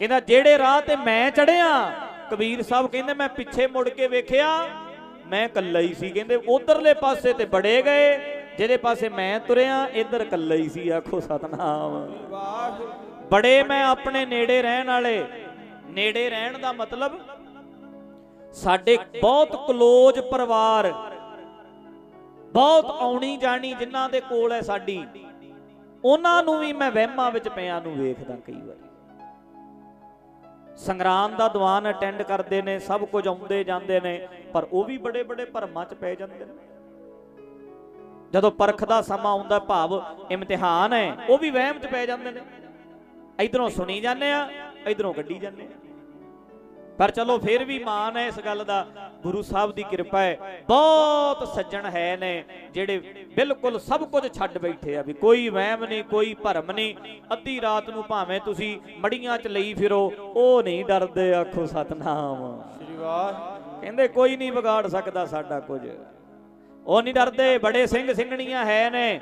ਕਹਿੰਦਾ, ਜਿਹੜੇ ਰਾਹ ਤੇ ਮੈਂ ਚੜਿਆ ਕਬੀਰ ਸਾਹਿਬ ਕਹਿੰਦੇ, ਮੈਂ ਪਿੱਛੇ ਮੁੜ ਕੇ ਵੇਖਿਆ, ਮੈਂ ਇਕੱਲਾ ਹੀ ਸੀ। ਕਹਿੰਦੇ, ਉਧਰਲੇ ਪਾਸੇ ਤੇ ਬੜੇ ਗਏ, ਜਿਹਦੇ ਪਾਸੇ ਮੈਂ ਤੁਰਿਆ, ਇੱਧਰ ਇਕੱਲਾ ਹੀ ਸੀ। ਆਖੋ ਸਤਨਾਮ। ਬੜੇ ਮੈਂ ਆਪਣੇ ਨੇੜੇ ਰਹਿਣ ਵਾਲੇ। ਨੇੜੇ ਰਹਿਣ ਦਾ ਮਤਲਬ ਸਾਡੇ ਬਹੁਤ ਕਲੋਜ਼ ਪਰਿਵਾਰ, ਬਹੁਤ ਆਉਣੀ ਜਾਣੀ ਜਿਨ੍ਹਾਂ ਦੇ ਕੋਲ ਹੈ ਸਾਡੀ। ਉਹਨਾਂ ਨੂੰ ਵੀ ਮੈਂ ਵਹਿਮਾਂ ਵਿੱਚ ਪਿਆਂ ਨੂੰ ਵੇਖਦਾ ਕਈ ਵਾਰੀ। ਸੰਗਰਾਮ ਦਾ ਦੀਵਾਨ ਅਟੈਂਡ ਕਰਦੇ ਨੇ, ਸਭ ਕੁਝ ਆਉਂਦੇ ਜਾਂਦੇ ਨੇ, ਪਰ ਉਹ ਵੀ ਬੜੇ ਬੜੇ ਭਰਮਾਂ 'ਚ ਪੈ ਜਾਂਦੇ ਨੇ। ਜਦੋਂ ਪਰਖ ਦਾ ਸਮਾਂ ਆਉਂਦਾ, ਭਾਵ ਇਮਤਿਹਾਨ ਹੈ, ਉਹ ਵੀ ਵਹਿਮ 'ਚ ਪੈ ਜਾਂਦੇ ਨੇ। ਇਧਰੋਂ ਸੁਣੀ ਜਾਂਦੇ ਆ ਇਧਰੋਂ ਗੱਡੀ ਜਾਂਦੇ ਆ। ਪਰ ਚਲੋ ਫਿਰ ਵੀ ਮਾਨ ਹੈ ਇਸ ਗੱਲ ਦਾ ਗੁਰੂ ਸਾਹਿਬ ਦੀ ਕਿਰਪਾ ਹੈ। ਬਹੁਤ ਸੱਜਣ ਹੈ ਨੇ ਜਿਹੜੇ ਬਿਲਕੁਲ ਸਭ ਕੁਝ ਛੱਡ ਬੈਠੇ ਆ ਵੀ ਕੋਈ ਵਹਿਮ ਨਹੀਂ ਕੋਈ ਭਰਮ ਨਹੀਂ। ਅੱਧੀ ਰਾਤ ਨੂੰ ਭਾਵੇਂ ਤੁਸੀਂ ਮੜੀਆਂ 'ਚ ਲਈ ਫਿਰੋ ਉਹ ਨਹੀਂ ਡਰਦੇ ਆਖੋ ਸਤਨਾਮ। ਸ੍ਰੀ ਵਾਹ। ਕਹਿੰਦੇ ਕੋਈ ਨਹੀਂ ਵਿਗਾੜ ਸਕਦਾ ਸਾਡਾ ਕੁਝ। ਉਹ ਨਹੀਂ ਡਰਦੇ ਬੜੇ ਸਿੰਘ ਸਿੰਘਣੀਆਂ ਹੈ ਨੇ।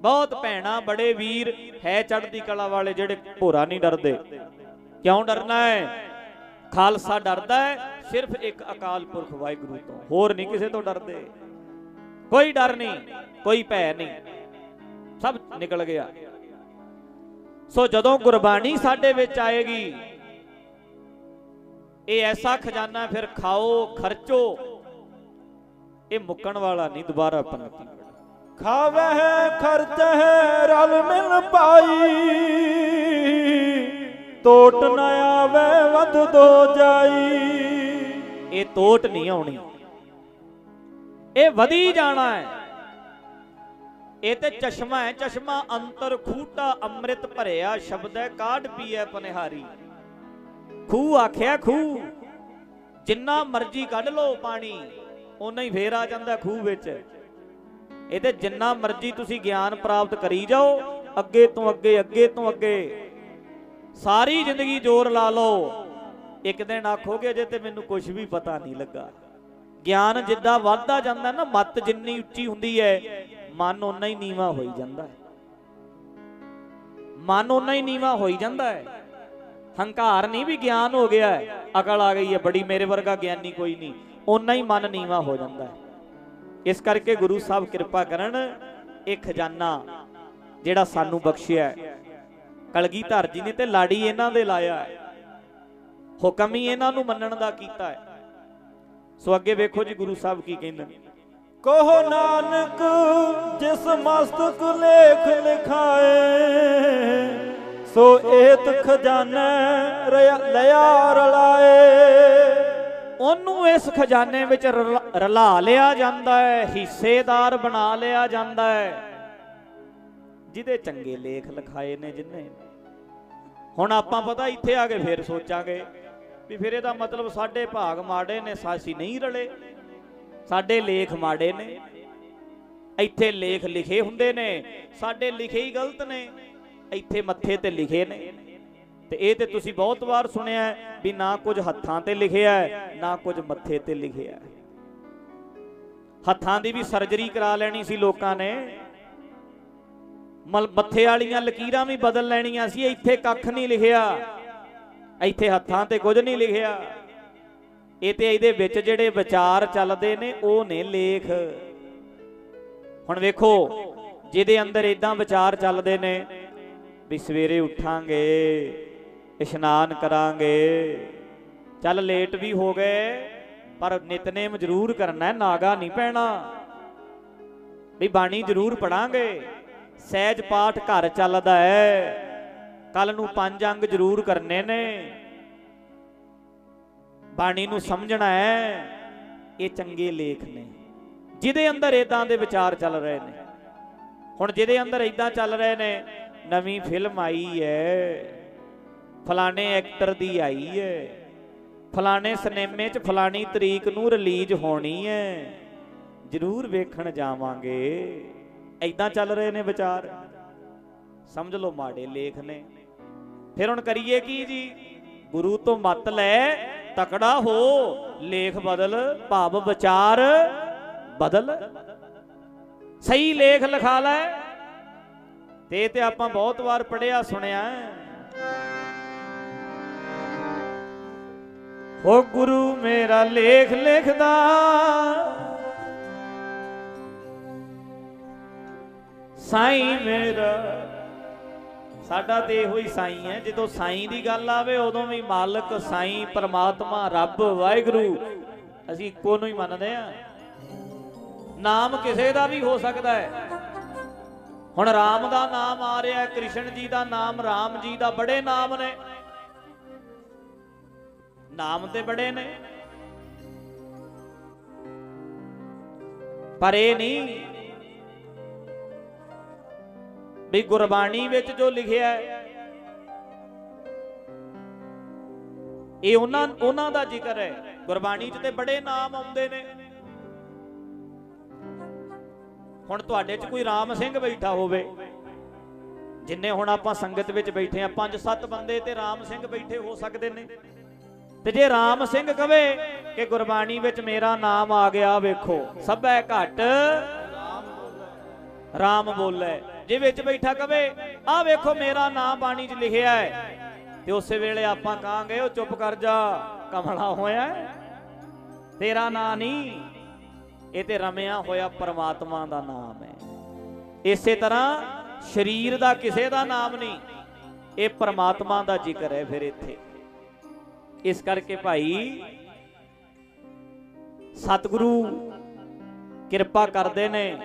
ਬਹੁਤ ਭੈਣਾ, ਬੜੇ ਵੀਰ ਹੈ ਚੜ੍ਹਦੀ ਕਲਾ ਵਾਲੇ ਜਿਹੜੇ ਭੋਰਾ ਨਹੀਂ ਡਰਦੇ। ਕਿਉਂ ਡਰਨਾ ਹੈ? ਖਾਲਸਾ ਡਰਦਾ ਹੈ, ਸਿਰਫ ਇੱਕ ਅਕਾਲ ਪੁਰਖ ਵਾਹਿਗੁਰੂ ਤੋਂ। ਹੋਰ ਨਹੀਂ ਕਿਸੇ ਤੋਂ ਡਰਦੇ। ਕੋਈ ਡਰ ਨਹੀਂ, ਕੋਈ ਭੈ ਨਹੀਂ। ਸਭ ਨਿਕਲ ਗਿਆ। ਸੋ ਜਦੋਂ ਗੁਰਬਾਣੀ ਸਾਡੇ ਵਿੱਚ ਆਏਗੀ, ਇਹ ਐਸਾ ਖਜ਼ਾਨਾ ਫਿਰ ਖਾਓ, ਖਰਚੋ, ਇਹ ਮੁੱਕਣ ਵਾਲਾ ਨਹੀਂ, ਦੁਬਾਰਾ ਪੰਕਤੀ ਖਾਵਹਿ, ਖਰਚਹਿ, ਰਲ ਮਿਲ ਪਾਈ। ਟੋਟ ਨ ਆਵੇ, ਵਧ ਦੋ ਜਾਈ। ਇਹ ਤੋਟ ਨਹੀਂ ਆਉਣੀ। ਇਹ ਵਧੀ ਜਾਣਾ ਹੈ। ਇਹ ਤੇ ਚਸ਼ਮਾ ਹੈ, ਚਸ਼ਮਾ ਅੰਤਰ ਖੂਟਾ ਅੰਮ੍ਰਿਤ ਭਰਿਆ, ਸ਼ਬਦ ਹੈ, ਕਾਢ ਪੀਐ ਪਨਿਹਾਰੀ। ਖੂਹ ਆਖਿਆ, ਖੂਹ, ਜਿੰਨਾ ਮਰਜ਼ੀ ਕੱਢ ਲਓ ਪਾਣੀ, ਓਨਾ ਹੀ ਫੇਰ ਆ ਜਾਂਦਾ ਖੂਹ ਵਿੱਚ। ਇਹਦੇ ਜਿੰਨਾ ਮਰਜ਼ੀ ਤੁਸੀਂ ਗਿਆਨ ਪ੍ਰਾਪਤ ਕਰੀ ਜਾਓ, ਅੱਗੇ ਤੋਂ ਅੱਗੇ ਅੱਗੇ ਤੋਂ ਅੱਗੇ। ਸਾਰੀ ਜ਼ਿੰਦਗੀ ਜ਼ੋਰ ਲਾ ਲਓ। ਇੱਕ ਦਿਨ ਆਖੋਗੇ ਜੇ ਤੇ ਮੈਨੂੰ ਕੁਝ ਵੀ ਪਤਾ ਨਹੀਂ ਲੱਗਾ। ਗਿਆਨ ਜਿੱਦਾਂ ਵੱਧਦਾ ਜਾਂਦਾ ਨਾ, ਮੱਤ ਜਿੰਨੀ ਉੱਚੀ ਹੁੰਦੀ ਹੈ, ਮਨ ਓਨਾ ਹੀ ਨੀਵਾ ਹੋਈ ਜਾਂਦਾ ਹੈ। ਮਨ ਓਨਾ ਹੀ ਨੀਵਾ ਹੋਈ ਜਾਂਦਾ ਹੈ। ਹੰਕਾਰ ਨਹੀਂ ਵੀ ਗਿਆਨ ਹੋ ਗਿਆ ਹੈ, ਅਕਲ ਆ ਗਈ ਹੈ, ਬੜੀ ਮੇਰੇ ਵਰਗਾ ਗਿਆਨੀ ਕੋਈ ਨਹੀਂ। ਓਨਾ ਹੀ ਮਨ ਨੀਵਾ ਹੋ ਜਾਂਦਾ ਹੈ। ਇਸ ਕਰਕੇ ਗੁਰੂ ਸਾਹਿਬ ਕਿਰਪਾ ਕਰਨ, ਇਹ ਖਜ਼ਾਨਾ ਜਿਹੜਾ ਸਾਨੂੰ ਬਖਸ਼ਿਆ ਹੈ। ਕਲਗੀਧਰ ਜੀ ਨੇ ਤੇ ਲਾੜੀ ਇਹਨਾਂ ਦੇ ਲਾਇਆ ਹੈ। ਹੁਕਮ ਹੀ ਇਹਨਾਂ ਨੂੰ ਮੰਨਣ ਦਾ ਕੀਤਾ ਹੈ। ਸੋ ਅੱਗੇ ਵੇਖੋ ਜੀ ਗੁਰੂ ਸਾਹਿਬ ਕੀ ਕਹਿੰਦੇ ਨੇ। ਕਹੋ ਨਾਨਕ, ਜਿਸ ਮਸਤਕ ਲੇਖ ਲਿਖਾਏ, ਸੋ ਏਤ ਖਜ਼ਾਨਾ ਲਿਆ ਰਲਾਏ ਉਹਨੂੰ ਇਸ ਖਜ਼ਾਨੇ ਵਿੱਚ ਰਲਾ- ਰਲਾ ਲਿਆ ਜਾਂਦਾ ਹੈ, ਹਿੱਸੇਦਾਰ ਬਣਾ ਲਿਆ ਜਾਂਦਾ ਹੈ। ਜਿਹਦੇ ਚੰਗੇ ਲੇਖ ਲਿਖਾਏ ਨੇ ਜਿੰਨੇ। ਹੁਣ ਆਪਾਂ ਪਤਾ ਇੱਥੇ ਆ ਕੇ ਫੇਰ ਸੋਚਾਂਗੇ ਵੀ ਫਿਰ ਇਹਦਾ ਮਤਲਬ ਸਾਡੇ ਭਾਗ ਮਾੜੇ ਨੇ, ਸਾਸੀ ਨਹੀਂ ਰਲੇ। ਸਾਡੇ ਲੇਖ ਮਾੜੇ ਨੇ। ਇੱਥੇ ਲੇਖ ਲਿਖੇ ਹੁੰਦੇ ਨੇ, ਸਾਡੇ ਲਿਖੇ ਹੀ ਗਲਤ ਨੇ। ਇੱਥੇ ਮੱਥੇ ਤੇ ਲਿਖੇ ਨੇ। ਤੇ ਇਹ ਤੇ ਤੁਸੀਂ ਬਹੁਤ ਵਾਰ ਸੁਣਿਆ ਵੀ ਨਾ ਕੁਝ ਹੱਥਾਂ ਤੇ ਲਿਖਿਆ ਹੈ, ਨਾ ਕੁਝ ਮੱਥੇ ਤੇ ਲਿਖਿਆ ਹੈ। ਹੱਥਾਂ ਦੀ ਵੀ ਸਰਜਰੀ ਕਰਾ ਲੈਣੀ ਸੀ ਲੋਕਾਂ ਨੇ। ਮਲ ਮੱਥੇ ਵਾਲੀਆਂ ਲਕੀਰਾਂ ਵੀ ਬਦਲ ਲੈਣੀਆਂ ਸੀ, ਇੱਥੇ ਕੱਖ ਨਹੀਂ ਲਿਖਿਆ। ਇੱਥੇ ਹੱਥਾਂ ਤੇ ਕੁਝ ਨਹੀਂ ਲਿਖਿਆ। ਇਹ ਤੇ ਇਹਦੇ ਵਿੱਚ ਜਿਹੜੇ ਵਿਚਾਰ ਚੱਲਦੇ ਨੇ, ਉਹ ਨੇ ਲੇਖ। ਹੁਣ ਵੇਖੋ, ਜਿਹਦੇ ਅੰਦਰ ਇਦਾਂ ਵਿਚਾਰ ਚੱਲਦੇ ਨੇ ਵੀ ਸਵੇਰੇ ਉੱਠਾਂਗੇ। ਇਸ਼ਨਾਨ ਕਰਾਂਗੇ। ਚੱਲ ਲੇਟ ਵੀ ਹੋ ਗਏ, ਪਰ ਨਿਤਨੇਮ ਜ਼ਰੂਰ ਕਰਨਾ ਹੈ, ਨਾਗਾ ਨਹੀਂ ਪੈਣਾ। ਵੀ ਬਾਣੀ ਜ਼ਰੂਰ ਪੜਾਂਗੇ। ਸਹਿਜ ਪਾਠ ਘਰ ਚੱਲਦਾ ਹੈ। ਕੱਲ ਨੂੰ ਪੰਜ ਅੰਗ ਜ਼ਰੂਰ ਕਰਨੇ ਨੇ। ਬਾਣੀ ਨੂੰ ਸਮਝਣਾ ਹੈ, ਇਹ ਚੰਗੇ ਲੇਖ ਨੇ। ਜਿਹਦੇ ਅੰਦਰ ਇਦਾਂ ਦੇ ਵਿਚਾਰ ਚੱਲ ਰਹੇ ਨੇ। ਹੁਣ ਜਿਹਦੇ ਅੰਦਰ ਇਦਾਂ ਚੱਲ ਰਹੇ ਨੇ, ਨਵੀਂ ਫਿਲਮ ਆਈ ਹੈ। ਫਲਾਣੇ ਐਕਟਰ ਦੀ ਆਈ ਹੈ ਫਲਾਣੇ ਸਿਨੇਮੇ 'ਚ ਫਲਾਣੀ ਤਰੀਕ ਨੂੰ ਰਿਲੀਜ਼ ਹੋਣੀ ਹੈ ਜ਼ਰੂਰ ਵੇਖਣ ਜਾਵਾਂਗੇ। ਐਦਾਂ ਚੱਲ ਰਹੇ ਨੇ ਵਿਚਾਰ। ਸਮਝ ਲਓ ਮਾੜੇ ਲੇਖ ਨੇ। ਫਿਰ ਹੁਣ ਕਰੀਏ ਕੀ ਜੀ? ਗੁਰੂ ਤੋਂ ਮਤ ਲੈ, ਤਕੜਾ ਹੋ, ਲੇਖ ਬਦਲ, ਭਾਵ ਵਿਚਾਰ ਬਦਲ। ਸਹੀ ਲੇਖ ਲਿਖਾ ਲੈ। ਤੇ ਤੇ ਆਪਾਂ ਬਹੁਤ ਵਾਰ ਪੜਿਆ ਸੁਣਿਆ। ਹੈ। ਗੁਰੂ ਮੇਰਾ ਲੇਖ ਲਿਖਦਾ। ਸਾਈਂ ਮੇਰਾ। ਸਾਡਾ ਤੇ ਇਹੋ ਹੀ ਸਾਈਂ ਹੈ, ਜਦੋਂ ਸਾਈਂ ਦੀ ਗੱਲ ਆਵੇ ਉਦੋਂ ਵੀ ਮਾਲਕ ਸਾਈਂ, ਪਰਮਾਤਮਾ, ਰੱਬ, ਵਾਹਿਗੁਰੂ, ਅਸੀਂ ਇੱਕੋ ਨੂੰ ਹੀ ਮੰਨਦੇ ਆ ਨਾਮ ਕਿਸੇ ਦਾ ਵੀ ਹੋ ਸਕਦਾ ਹੈ। ਹੁਣ ਰਾਮ ਦਾ ਨਾਮ ਆ ਰਿਹਾ, ਕ੍ਰਿਸ਼ਨ ਜੀ ਦਾ ਨਾਮ, ਰਾਮ ਜੀ ਦਾ ਬੜੇ ਨਾਮ ਨੇ। ਨਾਮ ਤੇ ਬੜੇ ਨੇ। ਪਰ ਇਹ ਨਹੀਂ ਵੀ ਗੁਰਬਾਣੀ ਵਿੱਚ ਜੋ ਲਿਖਿਆ ਹੈ, ਇਹ ਉਹਨਾਂ ਉਹਨਾਂ ਦਾ ਜ਼ਿਕਰ ਹੈ। ਗੁਰਬਾਣੀ 'ਚ ਤੇ ਬੜੇ ਨਾਮ ਆਉਂਦੇ ਨੇ। ਹੁਣ ਤੁਹਾਡੇ 'ਚ ਕੋਈ ਰਾਮ ਸਿੰਘ ਬੈਠਾ ਹੋਵੇ, ਜਿੰਨੇ ਹੁਣ ਆਪਾਂ ਸੰਗਤ ਵਿੱਚ ਬੈਠੇ ਆ ਪੰਜ ਸੱਤ ਬੰਦੇ ਤੇ ਰਾਮ ਸਿੰਘ ਬੈਠੇ ਹੋ ਸਕਦੇ ਨੇ। ਤੇ ਜੇ ਰਾਮ ਸਿੰਘ ਕਵੇ ਕਿ ਗੁਰਬਾਣੀ ਵਿੱਚ ਮੇਰਾ ਨਾਮ ਆ ਗਿਆ, ਵੇਖੋ, ਸਭੈ ਘਟ ਰਾਮ ਬੋਲੇ। ਜੇ ਵਿੱਚ ਬੈਠਾ ਕਵੇ, ਆ ਵੇਖੋ, ਮੇਰਾ ਨਾਮ ਬਾਣੀ 'ਚ ਲਿਖਿਆ ਹੈ। ਤੇ ਉਸੇ ਵੇਲੇ ਆਪਾਂ ਕਹਾਂਗੇ ਉਹ ਚੁੱਪ ਕਰ ਜਾ, ਕਮਲਾ ਹੋਇਆ ਤੇਰਾ ਨਾਂ ਨਹੀਂ, ਇਹ ਤੇ ਰਮਿਆ ਹੋਇਆ ਪਰਮਾਤਮਾ ਦਾ ਨਾਮ ਹੈ। ਇਸੇ ਤਰ੍ਹਾਂ ਸਰੀਰ ਦਾ ਕਿਸੇ ਦਾ ਨਾਮ ਨਹੀਂ, ਇਹ ਪਰਮਾਤਮਾ ਦਾ ਜ਼ਿਕਰ ਹੈ ਫਿਰ ਇੱਥੇ। ਇਸ ਕਰਕੇ ਭਾਈ ਸਤਿਗੁਰੂ ਕਿਰਪਾ ਕਰਦੇ ਨੇ।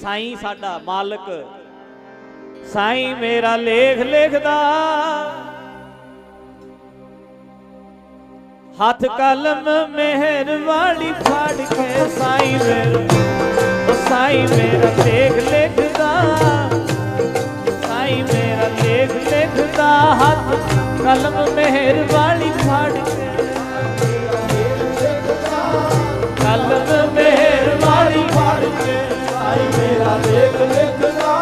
ਸਾਈਂ ਸਾਡਾ ਮਾਲਕ, ਸਾਈਂ ਮੇਰਾ ਲੇਖ ਲਿਖਦਾ। ਹੱਥ ਕਲਮ ਮਿਹਰ ਵਾਲੀ ਫੜ ਕੇ ਸਾਈਂ ਮੇਰਾ ਸਾਈਂ ਮੇਰਾ ਲੇਖ ਲਿਖਦਾ। ਸਾਈਂ ਮੇਰਾ ਲੇਖ ਲਿਖਦਾ, ਹੱਥ ਕਲਮ ਮਿਹਰ ਵਾਲੀ ਫੜ ਕੇ। ਕਲਮ ਮਿਹਰ ਵਾਲੀ ਫੜ ਕੇ। ਸਾਈ ਮੇਰਾ ਲੇਖ ਲਿਖਦਾ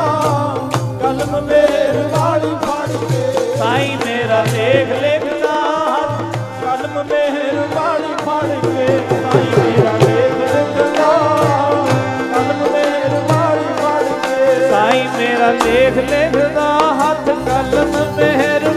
ਕਲਮ ਮੇਰ ਵਾਲੀ ਫੜ ਕੇ। ਸਾਈਂ ਮੇਰਾ ਲੇਖ ਲਿਖਦਾ ਹੱਥ ਕਲਮ ਮੇਰ ਵਾਲੀ ਫੜ ਕੇ। ਸਾਈ ਮੇਰਾ ਲੇਖ ਲਿਖਦਾ ਕਲਮ ਮੇਰ ਵਾਲੀ ਫੜ ਕੇ। ਸਾਈਂ ਮੇਰਾ ਲੇਖ ਲਿਖਦਾ ਹੱਥ ਕਲਮ ਮਿਹਰ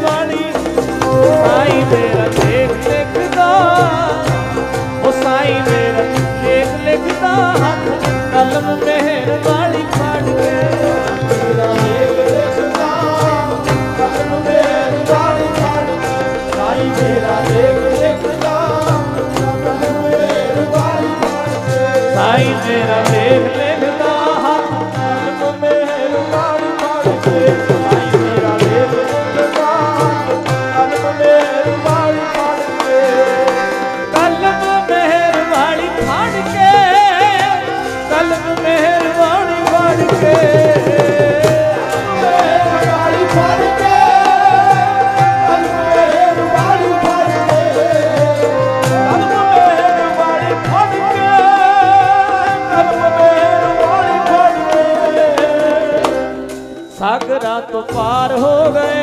ਸਾਗਰਾਂ ਤੋਂ ਪਾਰ ਹੋ ਗਏ।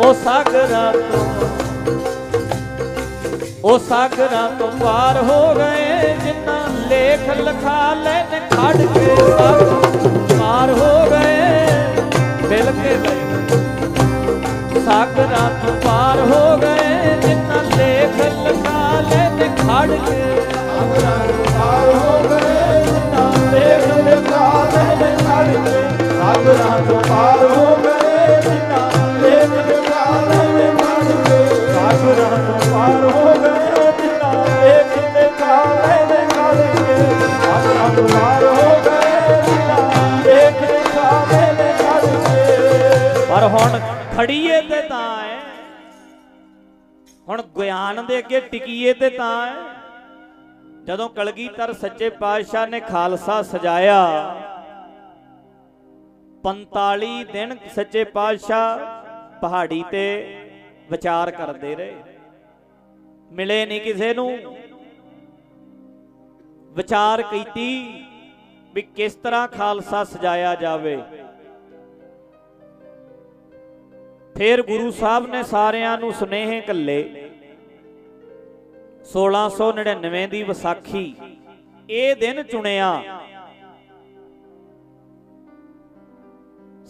ਉਹ ਸਾਗਰਾਂ ਤੋਂ ਉਹ ਸਾਗਰਾਂ ਤੋਂ ਪਾਰ ਹੋ ਗਏ। ਜਿੰਨਾ ਲੇਖ ਲਖਾ ਲੈ ਖੜ ਕੇ ਸਾਗਰ ਪਾਰ ਹੋ ਗਏ। ਮਿਲ ਕੇ ਗਏ ਸਾਗਰਾਂ ਤੋਂ ਪਾਰ ਹੋ ਗਏ। ਜਿੰਨਾ ਲੇਖ ਲਖਾ ਲੈਣ ਖੜ ਕੇ ਪਾਰ ਹੋ ਗਏ। ਜਿੰਨਾ ਦੇਖ ਲਿਖਾ ਲੈ ਪਰ ਹੁਣ ਖੜੀਏ ਤੇ ਤਾਂ ਹੈ ਹੁਣ ਗਿਆਨ ਦੇ ਅੱਗੇ ਟਿਕੀਏ ਤੇ ਤਾਂ ਹੈ ਜਦੋਂ ਕਲਗੀਧਰ ਸੱਚੇ ਪਾਤਸ਼ਾਹ ਨੇ ਖਾਲਸਾ ਸਜਾਇਆ 45 ਦਿਨ ਸੱਚੇ ਪਾਤਸ਼ਾਹ ਪਹਾੜੀ ਤੇ ਵਿਚਾਰ ਕਰਦੇ ਰਹੇ। ਮਿਲੇ ਨਹੀਂ ਕਿਸੇ ਨੂੰ। ਵਿਚਾਰ ਕੀਤੀ ਵੀ ਕਿਸ ਤਰ੍ਹਾਂ ਖਾਲਸਾ ਸਜਾਇਆ ਜਾਵੇ। ਫਿਰ ਗੁਰੂ ਸਾਹਿਬ ਨੇ ਸਾਰਿਆਂ ਨੂੰ ਸੁਨੇਹੇ ਕੱਲੇ। 1699 ਦੀ ਵਿਸਾਖੀ। ਇਹ ਦਿਨ ਚੁਣਿਆ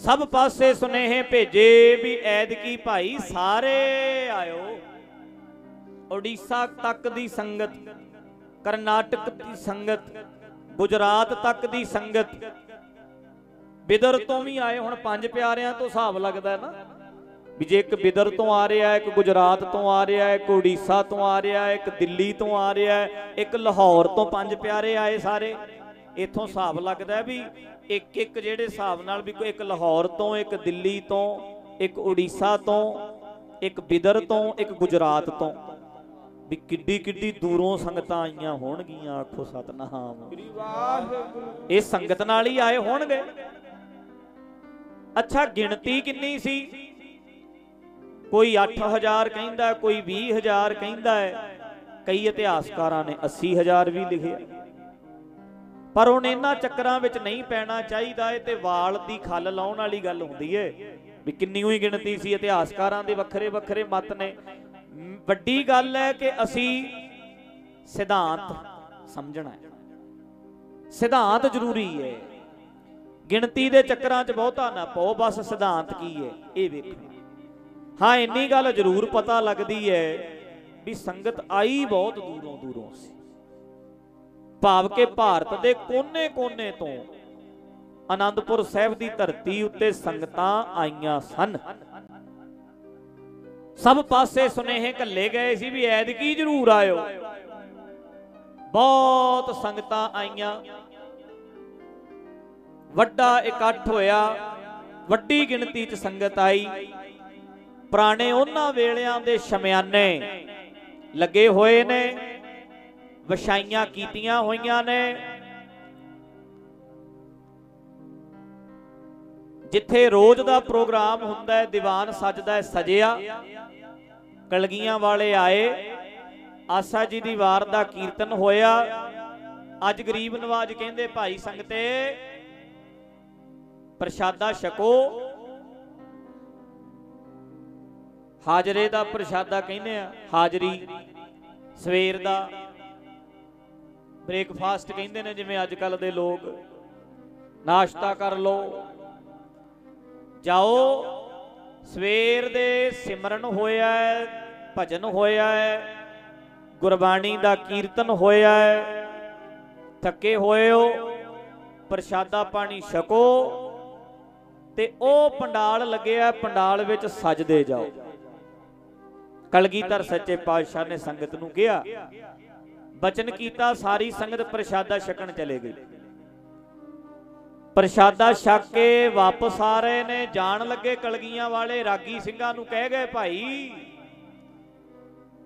ਸਭ ਪਾਸੇ ਸੁਨੇਹੇ ਭੇਜੇ ਵੀ ਐਦਕੀ ਭਾਈ ਸਾਰੇ ਆਇਓ। ਓਡੀਸ਼ਾ ਤੱਕ ਦੀ ਸੰਗਤ, ਕਰਨਾਟਕ ਦੀ ਸੰਗਤ, ਗੁਜਰਾਤ ਤੱਕ ਦੀ ਸੰਗਤ, ਬਿਦਰ ਤੋਂ ਵੀ ਆਏ ਹੁਣ ਪੰਜ ਪਿਆਰਿਆਂ ਤੋਂ ਹਿਸਾਬ ਲੱਗਦਾ ਨਾ। ਵੀ ਜੇ ਇੱਕ ਬਿਦਰ ਤੋਂ ਆ ਰਿਹਾ ਇੱਕ ਗੁਜਰਾਤ ਤੋਂ ਆ ਰਿਹਾ ਇੱਕ ਓਡੀਸ਼ਾ ਤੋਂ ਆ ਰਿਹਾ ਇੱਕ ਦਿੱਲੀ ਤੋਂ ਆ ਰਿਹਾ ਇੱਕ ਲਾਹੌਰ ਤੋਂ ਪੰਜ ਪਿਆਰੇ ਆਏ ਸਾਰੇ। ਇਥੋਂ ਹਿਸਾਬ ਲੱਗਦਾ ਵੀ ਇੱਕ ਇੱਕ ਜਿਹੜੇ ਹਿਸਾਬ ਨਾਲ ਵੀ ਕੋਈ ਇੱਕ ਲਾਹੌਰ ਤੋਂ, ਇੱਕ ਦਿੱਲੀ ਤੋਂ, ਇੱਕ ਉੜੀਸਾ ਤੋਂ, ਇੱਕ ਬਿਦਰ ਤੋਂ, ਇੱਕ ਗੁਜਰਾਤ ਤੋਂ, ਵੀ ਕਿੱਡੀ ਕਿੱਡੀ ਦੂਰੋਂ ਸੰਗਤਾਂ ਆਈਆਂ ਹੋਣਗੀਆਂ, ਆਖੋ ਸਤਨਾਮ। ਇਹ ਸੰਗਤ ਨਾਲ ਹੀ ਆਏ ਹੋਣਗੇ। ਅੱਛਾ, ਗਿਣਤੀ ਕਿੰਨੀ ਸੀ? ਕੋਈ 8000 ਕਹਿੰਦਾ, ਕੋਈ 20000 ਕਹਿੰਦਾ ਹੈ। ਕਈ ਇਤਿਹਾਸਕਾਰਾਂ ਨੇ 80000 ਵੀ ਲਿਖਿਆ ਪਰ ਹੁਣ ਇਹਨਾਂ ਚੱਕਰਾਂ ਵਿੱਚ ਨਹੀਂ ਪੈਣਾ ਚਾਹੀਦਾ ਇਹ ਤੇ ਵਾਲ ਦੀ ਖੱਲ ਲਾਉਣ ਵਾਲੀ ਗੱਲ ਹੁੰਦੀ ਏ। ਵੀ ਕਿੰਨੀ ਹੋਈ ਗਿਣਤੀ ਸੀ, ਇਤਿਹਾਸਕਾਰਾਂ ਦੇ ਵੱਖਰੇ ਵੱਖਰੇ ਮਤ ਨੇ। ਵੱਡੀ ਗੱਲ ਹੈ ਕਿ ਅਸੀਂ ਸਿਧਾਂਤ ਸਮਝਣਾ ਹੈ। ਸਿਧਾਂਤ ਜ਼ਰੂਰੀ ਹੈ ਗਿਣਤੀ ਦੇ ਚੱਕਰਾਂ 'ਚ ਬਹੁਤਾ ਨਾ ਪਾਓ, ਬਸ ਸਿਧਾਂਤ ਕੀ ਹੈ ਇਹ ਵੇਖੋ। ਹਾਂ, ਇੰਨੀ ਗੱਲ ਜ਼ਰੂਰ ਪਤਾ ਲੱਗਦੀ ਹੈ ਵੀ ਸੰਗਤ ਆਈ ਬਹੁਤ ਦੂਰੋਂ ਦੂਰੋਂ ਸੀ। ਭਾਵ ਕਿ ਭਾਰਤ ਦੇ ਕੋਨੇ-ਕੋਨੇ ਤੋਂ ਆਨੰਦਪੁਰ ਸਾਹਿਬ ਦੀ ਧਰਤੀ ਉੱਤੇ ਸੰਗਤਾਂ ਆਈਆਂ ਸਨ। ਸਭ ਪਾਸੇ ਸੁਨੇਹੇ ਕੱਲੇ ਗਏ ਸੀ ਵੀ ਐਦ ਕੀ ਜ਼ਰੂਰ ਆਇਓ। ਬਹੁਤ ਸੰਗਤਾਂ ਆਈਆਂ। ਵੱਡਾ ਇਕੱਠ ਹੋਇਆ। ਵੱਡੀ ਗਿਣਤੀ 'ਚ ਸੰਗਤ ਆਈ। ਪੁਰਾਣੇ ਉਹਨਾਂ ਵੇਲਿਆਂ ਦੇ ਸ਼ਮਿਆਨੇ ਲੱਗੇ ਹੋਏ ਨੇ। ਵਿਛਾਈਆਂ ਕੀਤੀਆਂ ਹੋਈਆਂ ਨੇ। ਜਿੱਥੇ ਰੋਜ਼ ਦਾ ਪ੍ਰੋਗਰਾਮ ਹੁੰਦਾ ਹੈ, ਦੀਵਾਨ ਸਜਦਾ ਹੈ, ਸਜਿਆ। ਕਲਗੀਆਂ ਵਾਲੇ ਆਏ, ਆਸਾ ਜੀ ਦੀ ਵਾਰ ਦਾ ਕੀਰਤਨ ਹੋਇਆ। ਅੱਜ ਗਰੀਬ ਨਵਾਜ ਕਹਿੰਦੇ, ਭਾਈ ਸੰਗਤੇ, ਪ੍ਰਸ਼ਾਦਾ ਛਕੋ। ਹਾਜ਼ਰੇ ਦਾ ਪ੍ਰਸ਼ਾਦਾ ਕਹਿੰਦੇ ਆ, ਹਾਜ਼ਰੀ ਸਵੇਰ ਦਾ। ਬ੍ਰੇਕਫਾਸਟ ਕਹਿੰਦੇ ਨੇ ਜਿਵੇਂ ਅੱਜ ਕੱਲ ਦੇ ਲੋਕ। ਨਾਸ਼ਤਾ ਕਰ ਲਓ। ਜਾਓ। ਸਵੇਰ ਦੇ ਸਿਮਰਨ ਹੋਇਆ ਹੈ, ਭਜਨ ਹੋਇਆ ਹੈ, ਗੁਰਬਾਣੀ ਦਾ ਕੀਰਤਨ ਹੋਇਆ ਹੈ। ਥੱਕੇ ਹੋਏ ਹੋ, ਪ੍ਰਸ਼ਾਦਾ ਪਾਣੀ ਛਕੋ ਤੇ ਉਹ ਪੰਡਾਲ ਲੱਗਿਆ ਪੰਡਾਲ ਵਿੱਚ ਸਜਦੇ ਜਾਓ। ਕਲਗੀਧਰ ਸੱਚੇ ਪਾਤਸ਼ਾਹ ਨੇ ਸੰਗਤ ਨੂੰ ਕਿਹਾ ਬਚਨ ਕੀਤਾ, ਸਾਰੀ ਸੰਗਤ ਪ੍ਰਸ਼ਾਦਾ ਛਕਣ ਚਲੇ ਗਈ। ਪ੍ਰਸ਼ਾਦਾ ਛਕ ਕੇ ਵਾਪਸ ਆ ਰਹੇ ਨੇ, ਜਾਣ ਲੱਗੇ ਕਲਗੀਆਂ ਵਾਲੇ, ਰਾਗੀ ਸਿੰਘਾਂ ਨੂੰ ਕਹਿ ਗਏ, ਭਾਈ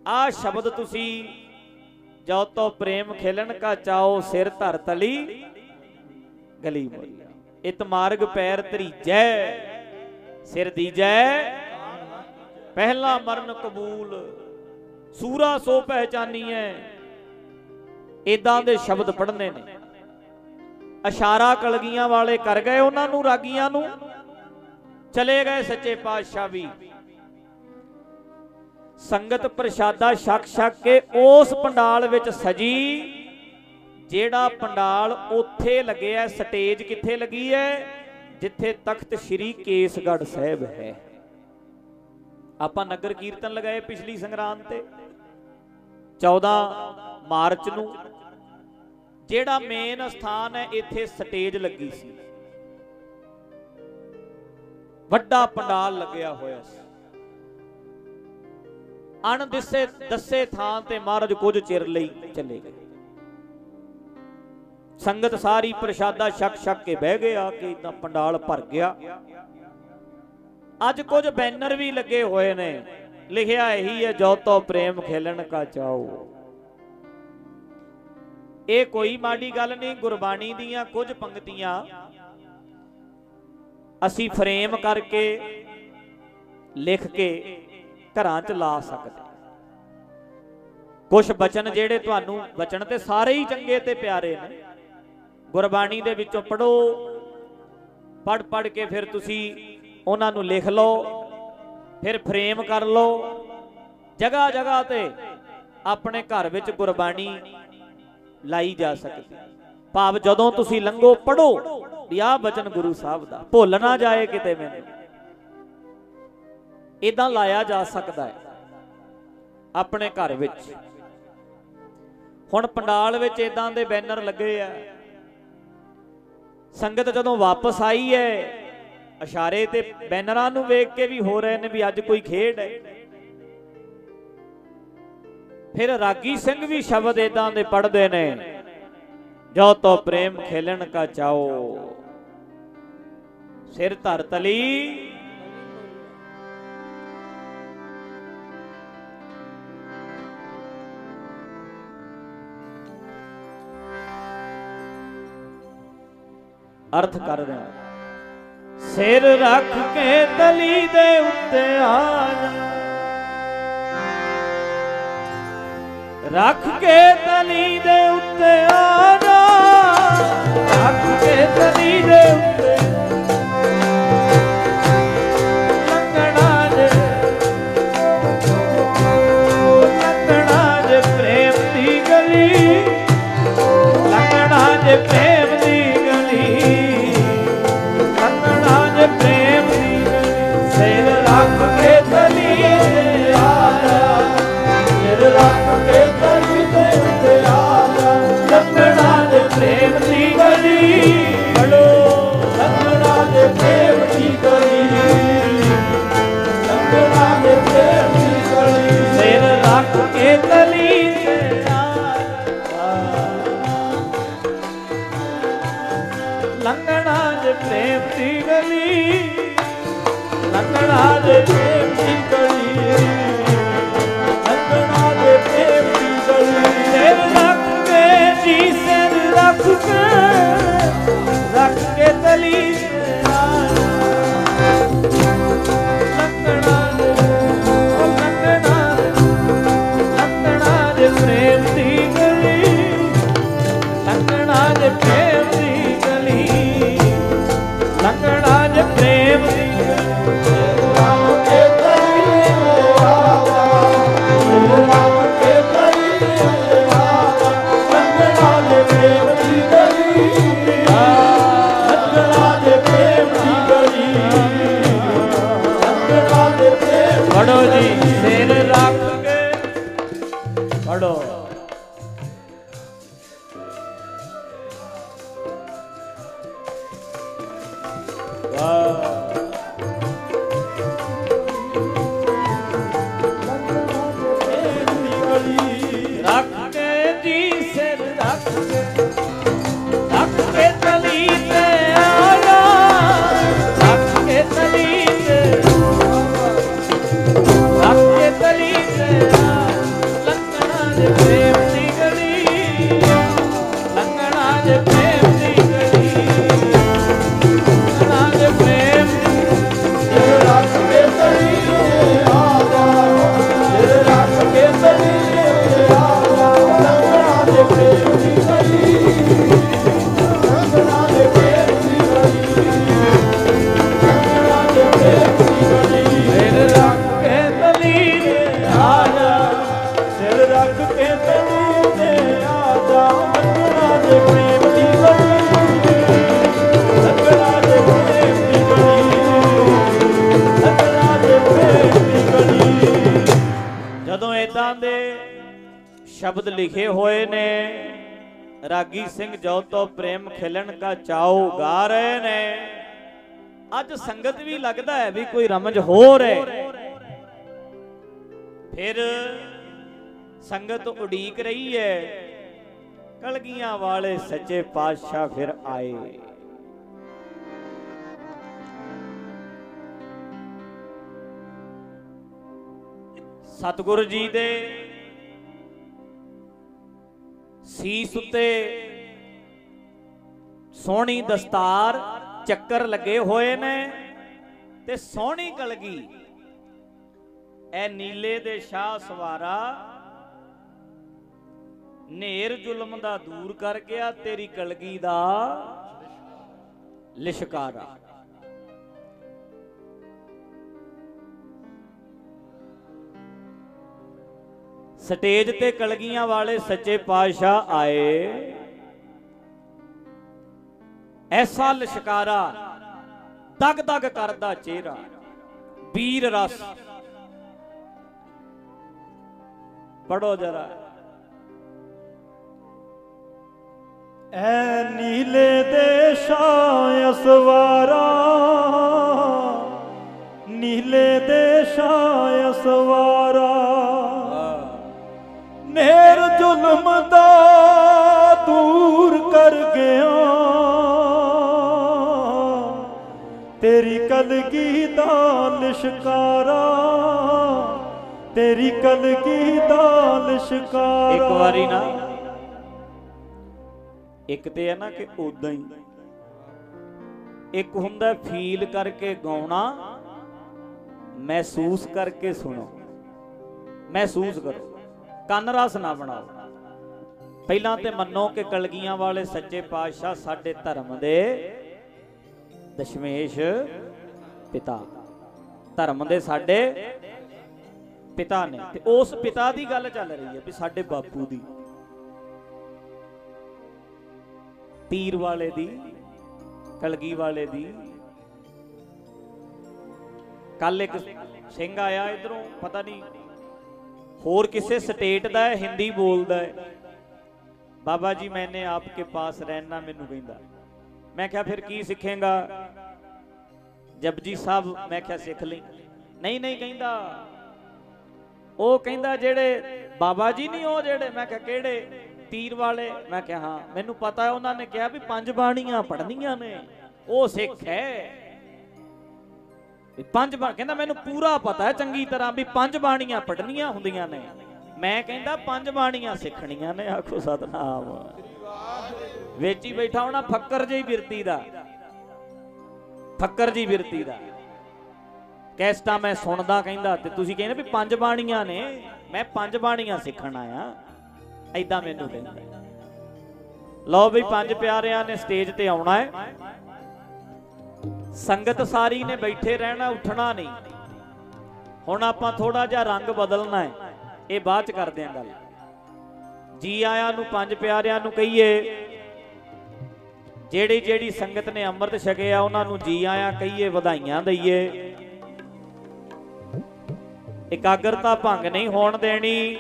ਆ ਸ਼ਬਦ ਤੁਸੀਂ ਜੋ ਤੋ ਪ੍ਰੇਮ ਖੇਲਣ ਕਾ ਚਾਓ ਸਿਰ ਧਰ ਤਲੀ, ਗਲੀ ਮੋਈ ਇਤ ਮਾਰਗ ਪੈਰ ਧਰੀਜੈ, ਸਿਰ ਦੀਜੈ, ਪਹਿਲਾ ਮਰਨ ਕਬੂਲ। ਸੂਰਾ ਸੋ ਪਹਿਚਾਨੀਐ ਇਦਾਂ ਦੇ ਸ਼ਬਦ ਪੜ੍ਹਨੇ ਨੇ। ਇਸ਼ਾਰਾ ਕਲਗੀਆਂ ਵਾਲੇ ਕਰ ਗਏ ਉਹਨਾਂ ਨੂੰ, ਰਾਗੀਆਂ ਨੂੰ। ਚਲੇ ਗਏ ਸੱਚੇ ਪਾਤਸ਼ਾਹ ਵੀ। ਸੰਗਤ ਪ੍ਰਸ਼ਾਦਾ ਛਕ ਛਕ ਕੇ ਉਸ ਪੰਡਾਲ ਵਿੱਚ ਸਜੀ, ਜਿਹੜਾ ਪੰਡਾਲ ਉੱਥੇ ਲੱਗਿਆ ਸਟੇਜ ਕਿੱਥੇ ਲੱਗੀ ਹੈ ਜਿੱਥੇ ਤਖਤ ਸ੍ਰੀ ਕੇਸਗੜ੍ਹ ਸਾਹਿਬ ਹੈ। ਆਪਾਂ ਨਗਰ ਕੀਰਤਨ ਲਗਾਏ ਪਿਛਲੀ ਸੰਗਰਾਂਦ ਤੇ। 14 ਮਾਰਚ ਨੂੰ ਜਿਹੜਾ ਮੇਨ ਸਥਾਨ ਹੈ, ਇੱਥੇ ਸਟੇਜ ਲੱਗੀ ਸੀ। ਵੱਡਾ ਪੰਡਾਲ ਲੱਗਿਆ ਹੋਇਆ ਸੀ। ਅਣ ਦਿਸੇ, ਦੱਸੇ ਥਾਂ ਤੇ ਮਹਾਰਾਜ ਕੁਝ ਚਿਰ ਲਈ ਚਲੇ ਗਏ। ਸੰਗਤ ਸਾਰੀ ਪ੍ਰਸ਼ਾਦਾ ਛਕ ਛਕ ਕੇ ਬਹਿ ਗਏ, ਆ ਕੇ ਇਦਾਂ ਪੰਡਾਲ ਭਰ ਗਿਆ। ਅੱਜ ਕੁਝ ਬੈਨਰ ਵੀ ਲੱਗੇ ਹੋਏ ਨੇ। ਲਿਖਿਆ ਇਹੀ ਹੈ, ਜੋ ਤੋ ਪ੍ਰੇਮ ਖੇਲਣ ਕਾ ਚਾਓ ਇਹ ਕੋਈ ਮਾੜੀ ਗੱਲ ਨਹੀਂ, ਗੁਰਬਾਣੀ ਦੀਆਂ ਕੁਝ ਪੰਕਤੀਆਂ ਅਸੀਂ ਫਰੇਮ ਕਰਕੇ ਲਿਖ ਕੇ ਘਰਾਂ 'ਚ ਲਾ ਸਕਦੇ ਕੁਝ ਬਚਨ ਜਿਹੜੇ ਤੁਹਾਨੂੰ ਬਚਨ ਤੇ ਸਾਰੇ ਹੀ ਚੰਗੇ ਤੇ ਪਿਆਰੇ ਨੇ, ਗੁਰਬਾਣੀ ਦੇ ਵਿੱਚੋਂ ਪੜੋ ਪੜ ਪੜ ਕੇ ਫਿਰ ਤੁਸੀਂ ਉਹਨਾਂ ਨੂੰ ਲਿਖ ਲਓ, ਫਿਰ ਫਰੇਮ ਕਰ ਲਓ ਜਗ੍ਹਾ ਜਗ੍ਹਾ ਤੇ ਆਪਣੇ ਘਰ ਵਿੱਚ ਗੁਰਬਾਣੀ ਲਾਈ ਜਾ ਸਕਦੀ। ਭਾਵ ਜਦੋਂ ਤੁਸੀਂ ਲੰਘੋ ਪੜੋ ਵੀ ਆਹ ਬਚਨ ਗੁਰੂ ਸਾਹਿਬ ਦਾ, ਭੁੱਲ ਨਾ ਜਾਏ ਕਿਤੇ ਮੈਨੂੰ। ਇਦਾਂ ਲਾਇਆ ਜਾ ਸਕਦਾ ਹੈ ਆਪਣੇ ਘਰ ਵਿੱਚ। ਹੁਣ ਪੰਡਾਲ ਵਿੱਚ ਇਦਾਂ ਦੇ ਬੈਨਰ ਲੱਗੇ ਆ। ਸੰਗਤ ਜਦੋਂ ਵਾਪਸ ਆਈ ਹੈ, ਇਸ਼ਾਰੇ ਤੇ ਬੈਨਰਾਂ ਨੂੰ ਵੇਖ ਕੇ ਵੀ ਹੋ ਰਹੇ ਨੇ ਵੀ ਅੱਜ ਕੋਈ ਖੇਡ ਹੈ। ਫਿਰ ਰਾਗੀ ਸਿੰਘ ਵੀ ਸ਼ਬਦ ਇਦਾਂ ਦੇ ਪੜ੍ਹਦੇ ਨੇ ਜੋ ਤੋ ਪ੍ਰੇਮ ਖੇਲਣ ਕਾ ਚਾਓ। ਸਿਰ ਧਰ ਤਲੀ। ਅਰਥ ਕਰ ਰਿਹਾ। ਸਿਰ ਰੱਖ ਕੇ ਤਲੀ ਦੇ ਉੱਤੇ ਆ ਜਾ ਰੱਖ ਕੇ ਤਲੀ ਦੇ ਉੱਤੇ ਆ ਰੱਖ ਕੇ ਤਲੀ ਦੇ ਉੱਤੇ ਲੰਗਣਾ ਸ਼ਬਦ ਲਿਖੇ ਹੋਏ ਨੇ। ਰਾਗੀ ਸਿੰਘ ਜੋ ਤੋਂ ਪ੍ਰੇਮ ਖਿਲਣ ਕਾ ਚਾਓ ਗਾ ਰਹੇ ਨੇ। ਅੱਜ ਸੰਗਤ ਵੀ ਲੱਗਦਾ ਹੈ ਵੀ ਕੋਈ ਰਮਜ ਹੋ ਰਹੇ। ਫਿਰ ਸੰਗਤ ਉਡੀਕ ਰਹੀ ਹੈ। ਕਲਗੀਆਂ ਵਾਲੇ ਸੱਚੇ ਪਾਤਸ਼ਾਹ ਫਿਰ ਆਏ। ਸਤਿਗੁਰੂ ਜੀ ਦੇ ਸੀਸ ਉੱਤੇ ਸੋਹਣੀ ਦਸਤਾਰ, ਚੱਕਰ ਲੱਗੇ ਹੋਏ ਨੇ ਤੇ ਸੋਹਣੀ ਕਲਗੀ। ਐ ਨੀਲੇ ਦੇ ਸ਼ਾਹ ਸਵਾਰਾ ਨੇਰ ਜ਼ੁਲਮ ਦਾ ਦੂਰ ਕਰ ਗਿਆ ਤੇਰੀ ਕਲਗੀ ਦਾ ਲਿਸ਼ਕਾਰਾ। ਸਟੇਜ ਤੇ ਕਲਗੀਆਂ ਵਾਲੇ ਸੱਚੇ ਪਾਤਸ਼ਾਹ ਆਏ। ਐਸਾ ਲਿਸ਼ਕਾਰਾ ਦਗ ਦਗ ਕਰਦਾ ਚਿਹਰਾ ਵੀਰ ਰਸ। ਪੜੋ ਜਰਾ। ਐ ਨੀਲੇ ਦੇ ਸ਼ਾਹ ਅਸਵਾਰਾ, ਨੀਲੇ ਦੇ ਸ਼ਾਹ ਅਸਵਾਰਾ। ਨੇਰ ਜ਼ੁਲਮ ਦਾ ਦੂਰ ਕਰ ਗਿਆ। ਤੇਰੀ ਕਲਗੀ ਦਾ ਲਿਸ਼ਕਾਰਾ, ਤੇਰੀ ਕਲਗੀ ਦਾ ਲਿਸ਼ਕਾਰਾ। ਇੱਕ ਵਾਰੀ ਨਾ, ਇੱਕ ਤੇ ਹੈ ਨਾ ਕਿ ਉਦਾਂ ਹੀ। ਇੱਕ ਹੁੰਦਾ ਫੀਲ ਕਰਕੇ ਗਾਉਣਾ, ਮਹਿਸੂਸ ਕਰਕੇ ਸੁਣੋ। ਮਹਿਸੂਸ ਕਰੋ। ਕੰਨ ਰਸ ਨਾ ਬਣਾਓ। ਪਹਿਲਾਂ ਤੇ ਮੰਨੋ ਕਿ ਕਲਗੀਆਂ ਵਾਲੇ ਸੱਚੇ ਪਾਤਸ਼ਾਹ ਸਾਡੇ ਧਰਮ ਦੇ ਦਸ਼ਮੇਸ਼ ਪਿਤਾ। ਧਰਮ ਦੇ ਸਾਡੇ ਪਿਤਾ ਨੇ। ਤੇ ਉਸ ਪਿਤਾ ਦੀ ਗੱਲ ਚੱਲ ਰਹੀ ਹੈ ਵੀ ਸਾਡੇ ਬਾਪੂ ਦੀ। ਤੀਰ ਵਾਲੇ ਦੀ, ਕਲਗੀ ਵਾਲੇ ਦੀ। ਕੱਲ ਇੱਕ ਸਿੰਘ ਆਇਆ ਇਧਰੋਂ, ਪਤਾ ਨਹੀਂ ਹੋਰ ਕਿਸੇ ਸਟੇਟ ਦਾ ਹੈ, ਹਿੰਦੀ ਬੋਲਦਾ ਹੈ। ਬਾਬਾ ਜੀ, ਮੈਨੇ ਆਪਕੇ ਪਾਸ ਰਹਿਣਾ ਮੈਨੂੰ ਕਹਿੰਦਾ। ਮੈਂ ਕਿਹਾ, ਫਿਰ ਕੀ ਸਿੱਖੇਗਾ? ਜਪਜੀ ਸਾਹਿਬ, ਮੈਂ ਕਿਹਾ, ਸਿੱਖ ਲਈ। ਨਹੀਂ ਨਹੀਂ ਕਹਿੰਦਾ। ਉਹ ਕਹਿੰਦਾ, ਜਿਹੜੇ ਬਾਬਾ ਜੀ ਨਹੀਂ, ਉਹ ਜਿਹੜੇ, ਮੈਂ ਕਿਹਾ, ਕਿਹੜੇ? ਤੀਰ ਵਾਲੇ। ਮੈਂ ਕਿਹਾ, ਹਾਂ। ਮੈਨੂੰ ਪਤਾ ਉਹਨਾਂ ਨੇ ਕਿਹਾ ਵੀ ਪੰਜ ਬਾਣੀਆਂ ਪੜ੍ਹਨੀਆਂ ਨੇ। ਉਹ ਸਿੱਖ ਹੈ। ਵੀ ਪੰਜ ਬਾ ਕਹਿੰਦਾ ਮੈਨੂੰ ਪੂਰਾ ਪਤਾ ਹੈ ਚੰਗੀ ਤਰ੍ਹਾਂ ਵੀ ਪੰਜ ਬਾਣੀਆਂ ਪੜਨੀਆਂ ਹੁੰਦੀਆਂ ਨੇ। ਮੈਂ ਕਹਿੰਦਾ ਪੰਜ ਬਾਣੀਆਂ ਸਿੱਖਣੀਆਂ ਨੇ, ਆਖੋ ਸਤਨਾਮ। ਵਿੱਚ ਬੈਠਾ ਹੋਣਾ ਫੱਕਰ ਜਿਹੀ ਬਿਰਤੀ ਦਾ। ਫੱਕਰ ਜੀ ਬਿਰਤੀ ਦਾ। ਕੈਸਟਾ ਮੈਂ ਸੁਣਦਾ ਕਹਿੰਦਾ ਤੇ ਤੁਸੀਂ ਕਹਿੰਦੇ ਵੀ ਪੰਜ ਬਾਣੀਆਂ ਨੇ, ਮੈਂ ਪੰਜ ਬਾਣੀਆਂ ਸਿੱਖਣ ਆਇਆ। ਐਦਾਂ ਮੈਨੂੰ ਕਹਿੰਦਾ। ਲਓ ਵੀ ਪੰਜ ਪਿਆਰਿਆਂ ਨੇ ਸਟੇਜ ਤੇ ਆਉਣਾ ਹੈ। ਸੰਗਤ ਸਾਰੀ ਨੇ ਬੈਠੇ ਰਹਿਣਾ, ਉੱਠਣਾ ਨਹੀਂ। ਹੁਣ ਆਪਾਂ ਥੋੜਾ ਜਿਹਾ ਰੰਗ ਬਦਲਣਾ ਹੈ। ਇਹ ਬਾਅਦ ਚ ਕਰਦੇ ਆਂ ਗੱਲ। ਜੀ ਆਇਆਂ ਨੂੰ, ਪੰਜ ਪਿਆਰਿਆਂ ਨੂੰ ਕਹੀਏ, ਜਿਹੜੀ ਜਿਹੜੀ ਸੰਗਤ ਨੇ ਅੰਮ੍ਰਿਤ ਛਕਿਆ, ਉਹਨਾਂ ਨੂੰ ਜੀ ਆਇਆਂ ਕਹੀਏ, ਵਧਾਈਆਂ ਦਈਏ। ਇਕਾਗਰਤਾ ਭੰਗ ਨਹੀਂ ਹੋਣ ਦੇਣੀ।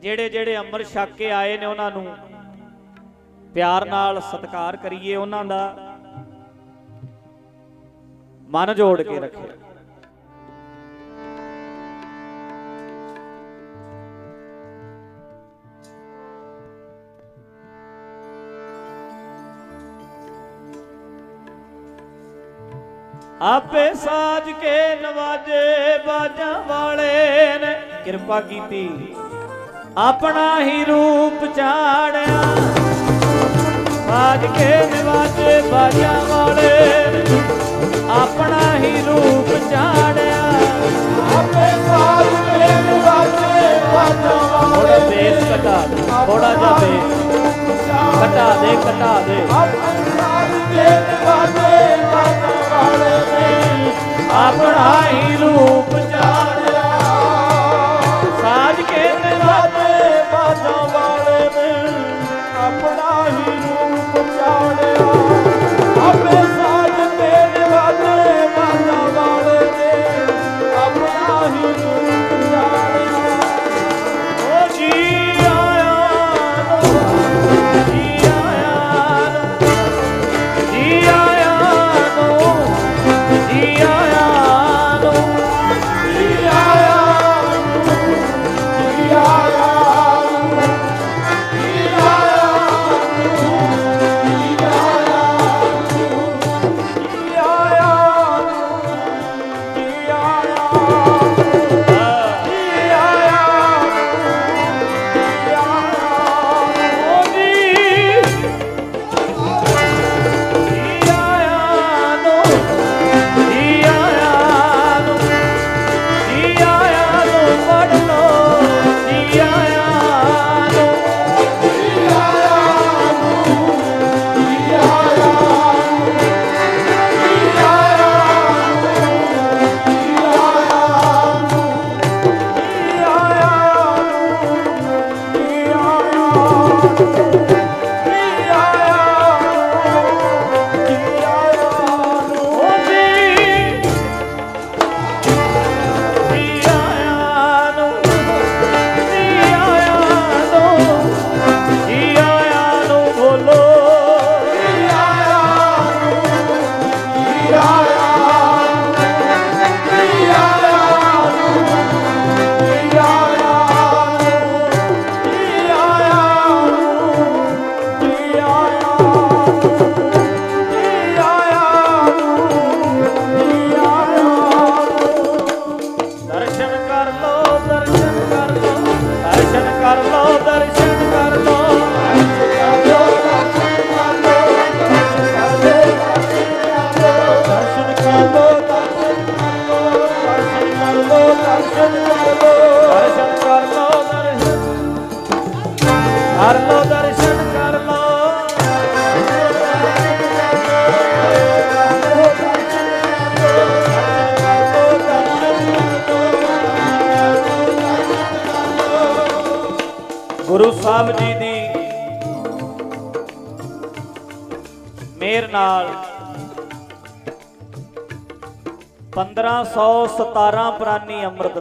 ਜਿਹੜੇ ਜਿਹੜੇ ਅੰਮ੍ਰਿਤ ਛਕ ਕੇ ਆਏ ਨੇ ਉਹਨਾਂ ਨੂੰ ਪਿਆਰ ਨਾਲ ਸਤਿਕਾਰ ਕਰੀਏ ਉਹਨਾਂ ਦਾ। ਮਨ ਜੋੜ ਕੇ ਰੱਖਿਓ ਆਪੇ ਸਾਜ ਕੇ ਨਵਾਜੇ ਬਾਜਾਂ ਵਾਲੇ ਨੇ। ਕਿਰਪਾ ਕੀਤੀ। ਆਪਣਾ ਹੀ ਰੂਪ ਚਾੜਿਆ। ਸਾਜ ਕੇ ਨਵਾਜੇ ਬਾਜਾਂ ਵਾਲੇ ਆਪਣਾ ਹੀ ਰੂਪ ਚਾੜਿਆ। ਆਪੇ ਸਾਜ ਕੇ ਨਿਵਾਜੇ ਬਾਜਾਂ ਵਾਲੇ ਬੇਸ ਘਟਾ ਥੋੜਾ ਜਿਹਾ ਬੇਸ। ਘਟਾ ਦੇ ਘਟਾ ਦੇ। ਸਾਜ ਕੇ ਨਿਵਾਜੇ ਬਾਜਾਂ ਵਾਲੇ ਆਪਣਾ ਹੀ ਰੂਪ ਚਾੜਿਆ। ਸਾਜ ਕੇ ਨਿਵਾਜੇ ਸਾਹਿਬ ਜੀ ਦੀ ਮੇਰ ਨਾਲ 1517 ਪ੍ਰਾਨੀ ਅੰਮ੍ਰਿਤ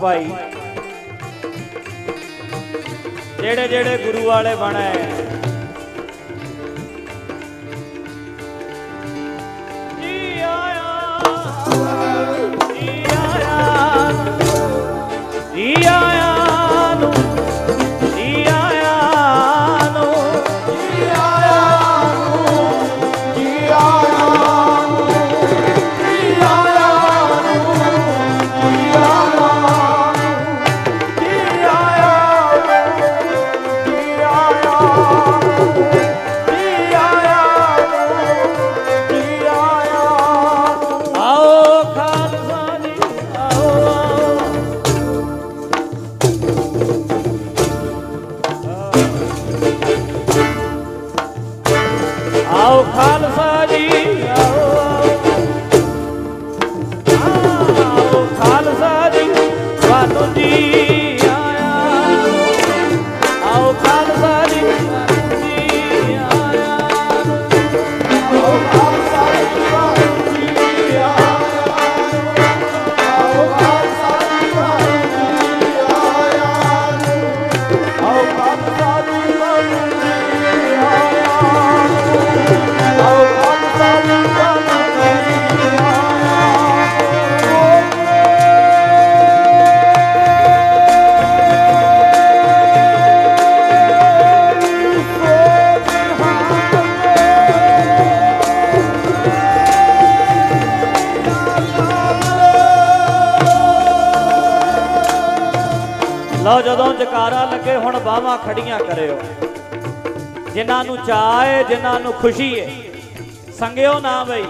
ਭਾਈ। ਜਿਹੜੇ ਜਿਹੜੇ ਗੁਰੂ ਵਾਲੇ ਬਣੇ। ਬਾਹਾਂ ਖੜੀਆਂ ਕਰਿਓ। ਜਿਨ੍ਹਾਂ ਨੂੰ ਚਾਹ ਹੈ ਜਿਨ੍ਹਾਂ ਨੂੰ ਖੁਸ਼ੀ ਹੈ ਸੰਗਿਓ ਨਾ ਬਈ,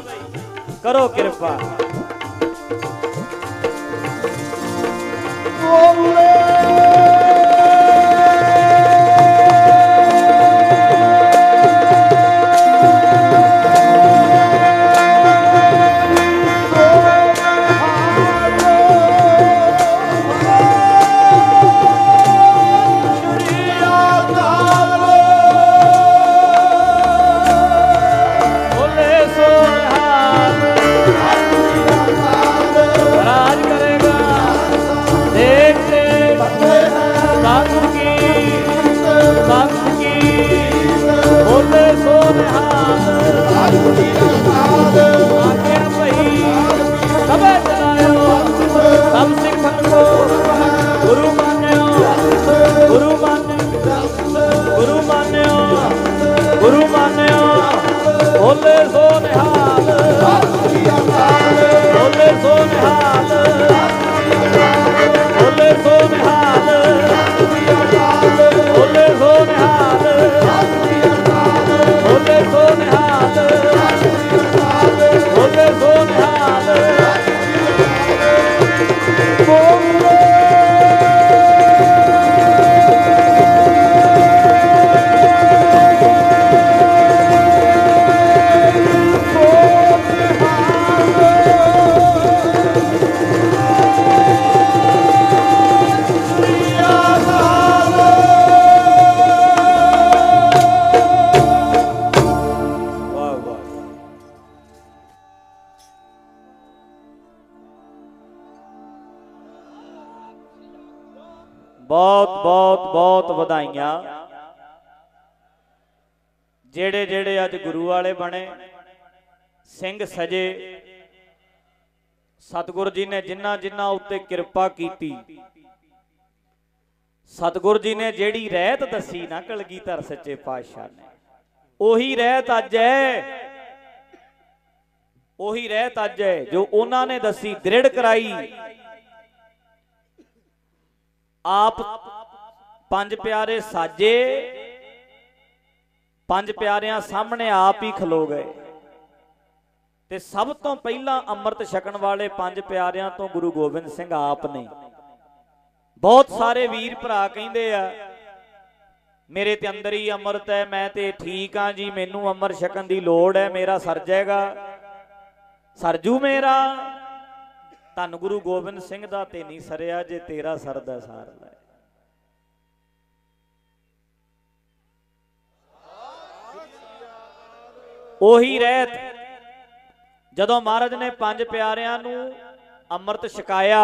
ਕਰੋ ਕਿਰਪਾ। ਬੋਲੇ ਭੋਲੇ ਸੋ ਨਿਹਾਲ ਸਤਿ ਸ੍ਰੀ ਅਕਾਲ ਭੋਲੇ ਸੋ ਨਿਹਾਲ ਸਿੰਘ ਸਜੇ ਸਤਿਗੁਰ ਜੀ ਨੇ ਜਿੰਨਾ ਜਿੰਨਾ ਉੱਤੇ ਕਿਰਪਾ ਕੀਤੀ। ਸਤਿਗੁਰ ਜੀ ਨੇ ਜਿਹੜੀ ਰਹਿਤ ਦੱਸੀ ਨਾ ਕਲਗੀਧਰ ਸੱਚੇ ਪਾਤਸ਼ਾਹ ਨੇ, ਉਹੀ ਰਹਿਤ ਅੱਜ ਹੈ। ਉਹੀ ਰਹਿਤ ਅੱਜ ਹੈ ਜੋ ਉਹਨਾਂ ਨੇ ਦੱਸੀ, ਦ੍ਰਿੜ ਕਰਾਈ। ਆਪ ਪੰਜ ਪਿਆਰੇ ਸਾਜੇ, ਪੰਜ ਪਿਆਰਿਆਂ ਸਾਹਮਣੇ ਆਪ ਹੀ ਖਲੋ ਗਏ। ਤੇ ਸਭ ਤੋਂ ਪਹਿਲਾਂ ਅੰਮ੍ਰਿਤ ਛਕਣ ਵਾਲੇ ਪੰਜ ਪਿਆਰਿਆਂ ਤੋਂ ਗੁਰੂ ਗੋਬਿੰਦ ਸਿੰਘ ਆਪ ਨੇ। ਬਹੁਤ ਸਾਰੇ ਵੀਰ ਭਰਾ ਕਹਿੰਦੇ ਆ, ਮੇਰੇ ਤੇ ਅੰਦਰ ਹੀ ਅੰਮ੍ਰਿਤ ਹੈ, ਮੈਂ ਤੇ ਠੀਕ ਆ ਜੀ, ਮੈਨੂੰ ਅੰਮ੍ਰਿਤ ਛਕਣ ਦੀ ਲੋੜ ਹੈ, ਮੇਰਾ ਸਰ ਜਾਏਗਾ ਸਰਜੂ ਮੇਰਾ, ਧੰਨ ਗੁਰੂ ਗੋਬਿੰਦ ਸਿੰਘ ਦਾ ਤੇ ਨਹੀਂ ਸਰਿਆ ਜੇ ਤੇਰਾ ਸਰਦਾ ਸਾਰ ਲੈ ਉਹੀ ਰਹਿਤ ਜਦੋਂ ਮਹਾਰਾਜ ਨੇ ਪੰਜ ਪਿਆਰਿਆਂ ਨੂੰ ਅੰਮ੍ਰਿਤ ਛਕਾਇਆ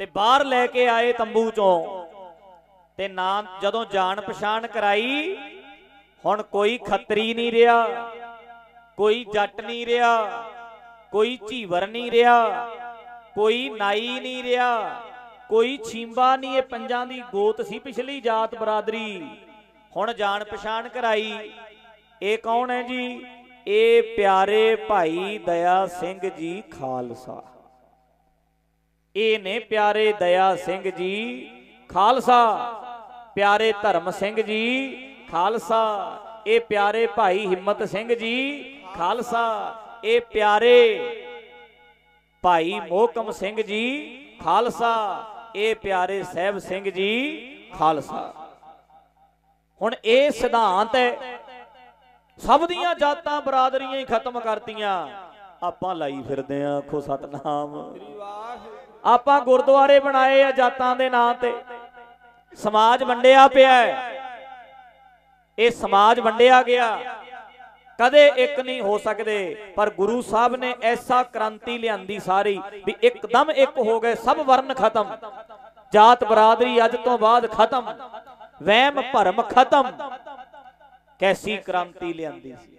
ਤੇ ਬਾਹਰ ਲੈ ਕੇ ਆਏ ਤੰਬੂ ਚੋਂ, ਤੇ ਨਾ ਜਦੋਂ ਜਾਣ ਪਛਾਣ ਕਰਾਈ, ਹੁਣ ਕੋਈ ਖੱਤਰੀ ਨਹੀਂ ਰਿਹਾ, ਕੋਈ ਜੱਟ ਨਹੀਂ ਰਿਹਾ, ਕੋਈ ਝੀਵਰ ਨਹੀਂ ਰਿਹਾ, ਕੋਈ ਨਾਈ ਨਹੀਂ ਰਿਹਾ, ਕੋਈ ਛੀਂਬਾ ਨਹੀਂ, ਇਹ ਪੰਜਾਂ ਦੀ ਗੋਤ ਸੀ ਪਿਛਲੀ ਜਾਤ ਬਰਾਦਰੀ। ਹੁਣ ਜਾਣ ਪਛਾਣ ਕਰਾਈ, ਇਹ ਕੌਣ ਹੈ ਜੀ? ਇਹ ਪਿਆਰੇ ਭਾਈ ਦਇਆ ਸਿੰਘ ਜੀ ਖਾਲਸਾ। ਇਹ ਨੇ ਪਿਆਰੇ ਦਇਆ ਸਿੰਘ ਜੀ ਖਾਲਸਾ, ਪਿਆਰੇ ਧਰਮ ਸਿੰਘ ਜੀ ਖਾਲਸਾ ਇਹ ਪਿਆਰੇ ਭਾਈ ਹਿੰਮਤ ਸਿੰਘ ਜੀ ਖਾਲਸਾ ਇਹ ਪਿਆਰੇ ਭਾਈ ਮੋਹਕਮ ਸਿੰਘ ਜੀ ਖਾਲਸਾ ਇਹ ਪਿਆਰੇ ਸਾਹਿਬ ਸਿੰਘ ਜੀ ਖਾਲਸਾ। ਹੁਣ ਇਹ ਸਿਧਾਂਤ ਹੈ ਸਭ ਦੀਆਂ ਜਾਤਾਂ ਬਰਾਦਰੀਆਂ ਹੀ ਖਤਮ ਕਰਤੀਆਂ। ਆਪਾਂ ਲਾਈ ਫਿਰਦੇ ਆਂ, ਆਖੋ ਸਤਨਾਮ। ਆਪਾਂ ਗੁਰਦੁਆਰੇ ਬਣਾਏ ਆ ਜਾਤਾਂ ਦੇ ਨਾਂ ਤੇ। ਸਮਾਜ ਵੰਡਿਆ ਪਿਆ ਹੈ। ਇਹ ਸਮਾਜ ਵੰਡਿਆ ਗਿਆ। ਕਦੇ ਇੱਕ ਨਹੀਂ ਹੋ ਸਕਦੇ, ਪਰ ਗੁਰੂ ਸਾਹਿਬ ਨੇ ਐਸਾ ਕ੍ਰਾਂਤੀ ਲਿਆਂਦੀ ਸਾਰੀ ਵੀ ਇੱਕਦਮ ਇੱਕ ਹੋ ਗਏ, ਸਭ ਵਰਨ ਖਤਮ। ਜਾਤ ਬਰਾਦਰੀ ਅੱਜ ਤੋਂ ਬਾਅਦ ਖਤਮ। ਵਹਿਮ ਭਰਮ ਖਤਮ। ਕੈਸੀ ਕ੍ਰਾਂਤੀ ਲਿਆਂਦੀ ਸੀ?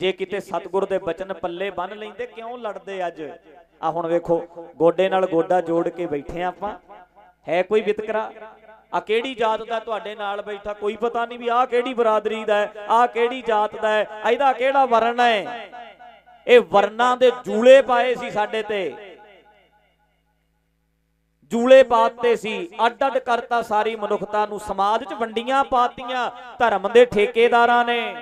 ਜੇ ਕਿਤੇ ਸਤਿਗੁਰ ਦੇ ਬਚਨ ਪੱਲੇ ਬੰਨ ਲੈਂਦੇ, ਕਿਉਂ ਲੜਦੇ ਅੱਜ? ਆ ਹੁਣ ਵੇਖੋ, ਗੋਡੇ ਨਾਲ ਗੋਡਾ ਜੋੜ ਕੇ ਬੈਠੇ ਆ ਆਪਾਂ। ਹੈ ਕੋਈ ਵਿਤਕਰਾ? ਆ ਕਿਹੜੀ ਜਾਤ ਦਾ ਤੁਹਾਡੇ ਨਾਲ ਬੈਠਾ? ਕੋਈ ਪਤਾ ਨਹੀਂ ਵੀ ਆ ਕਿਹੜੀ ਬਰਾਦਰੀ ਦਾ ਹੈ ਆ ਕਿਹੜੀ ਜਾਤ ਦਾ ਹੈ, ਇਹਦਾ ਕਿਹੜਾ ਵਰਣ ਹੈ? ਇਹ ਵਰਨਾਂ ਦੇ ਜੂਲੇ ਪਾਏ ਸੀ ਸਾਡੇ ਤੇ। ਜੂਲੇ ਪਾਤੇ ਸੀ। ਅੱਡ ਅੱਡ ਕਰਤਾ ਸਾਰੀ ਮਨੁੱਖਤਾ ਨੂੰ। ਸਮਾਜ 'ਚ ਵੰਡੀਆਂ ਪਾਤੀਆਂ ਧਰਮ ਦੇ ਠੇਕੇਦਾਰਾਂ ਨੇ।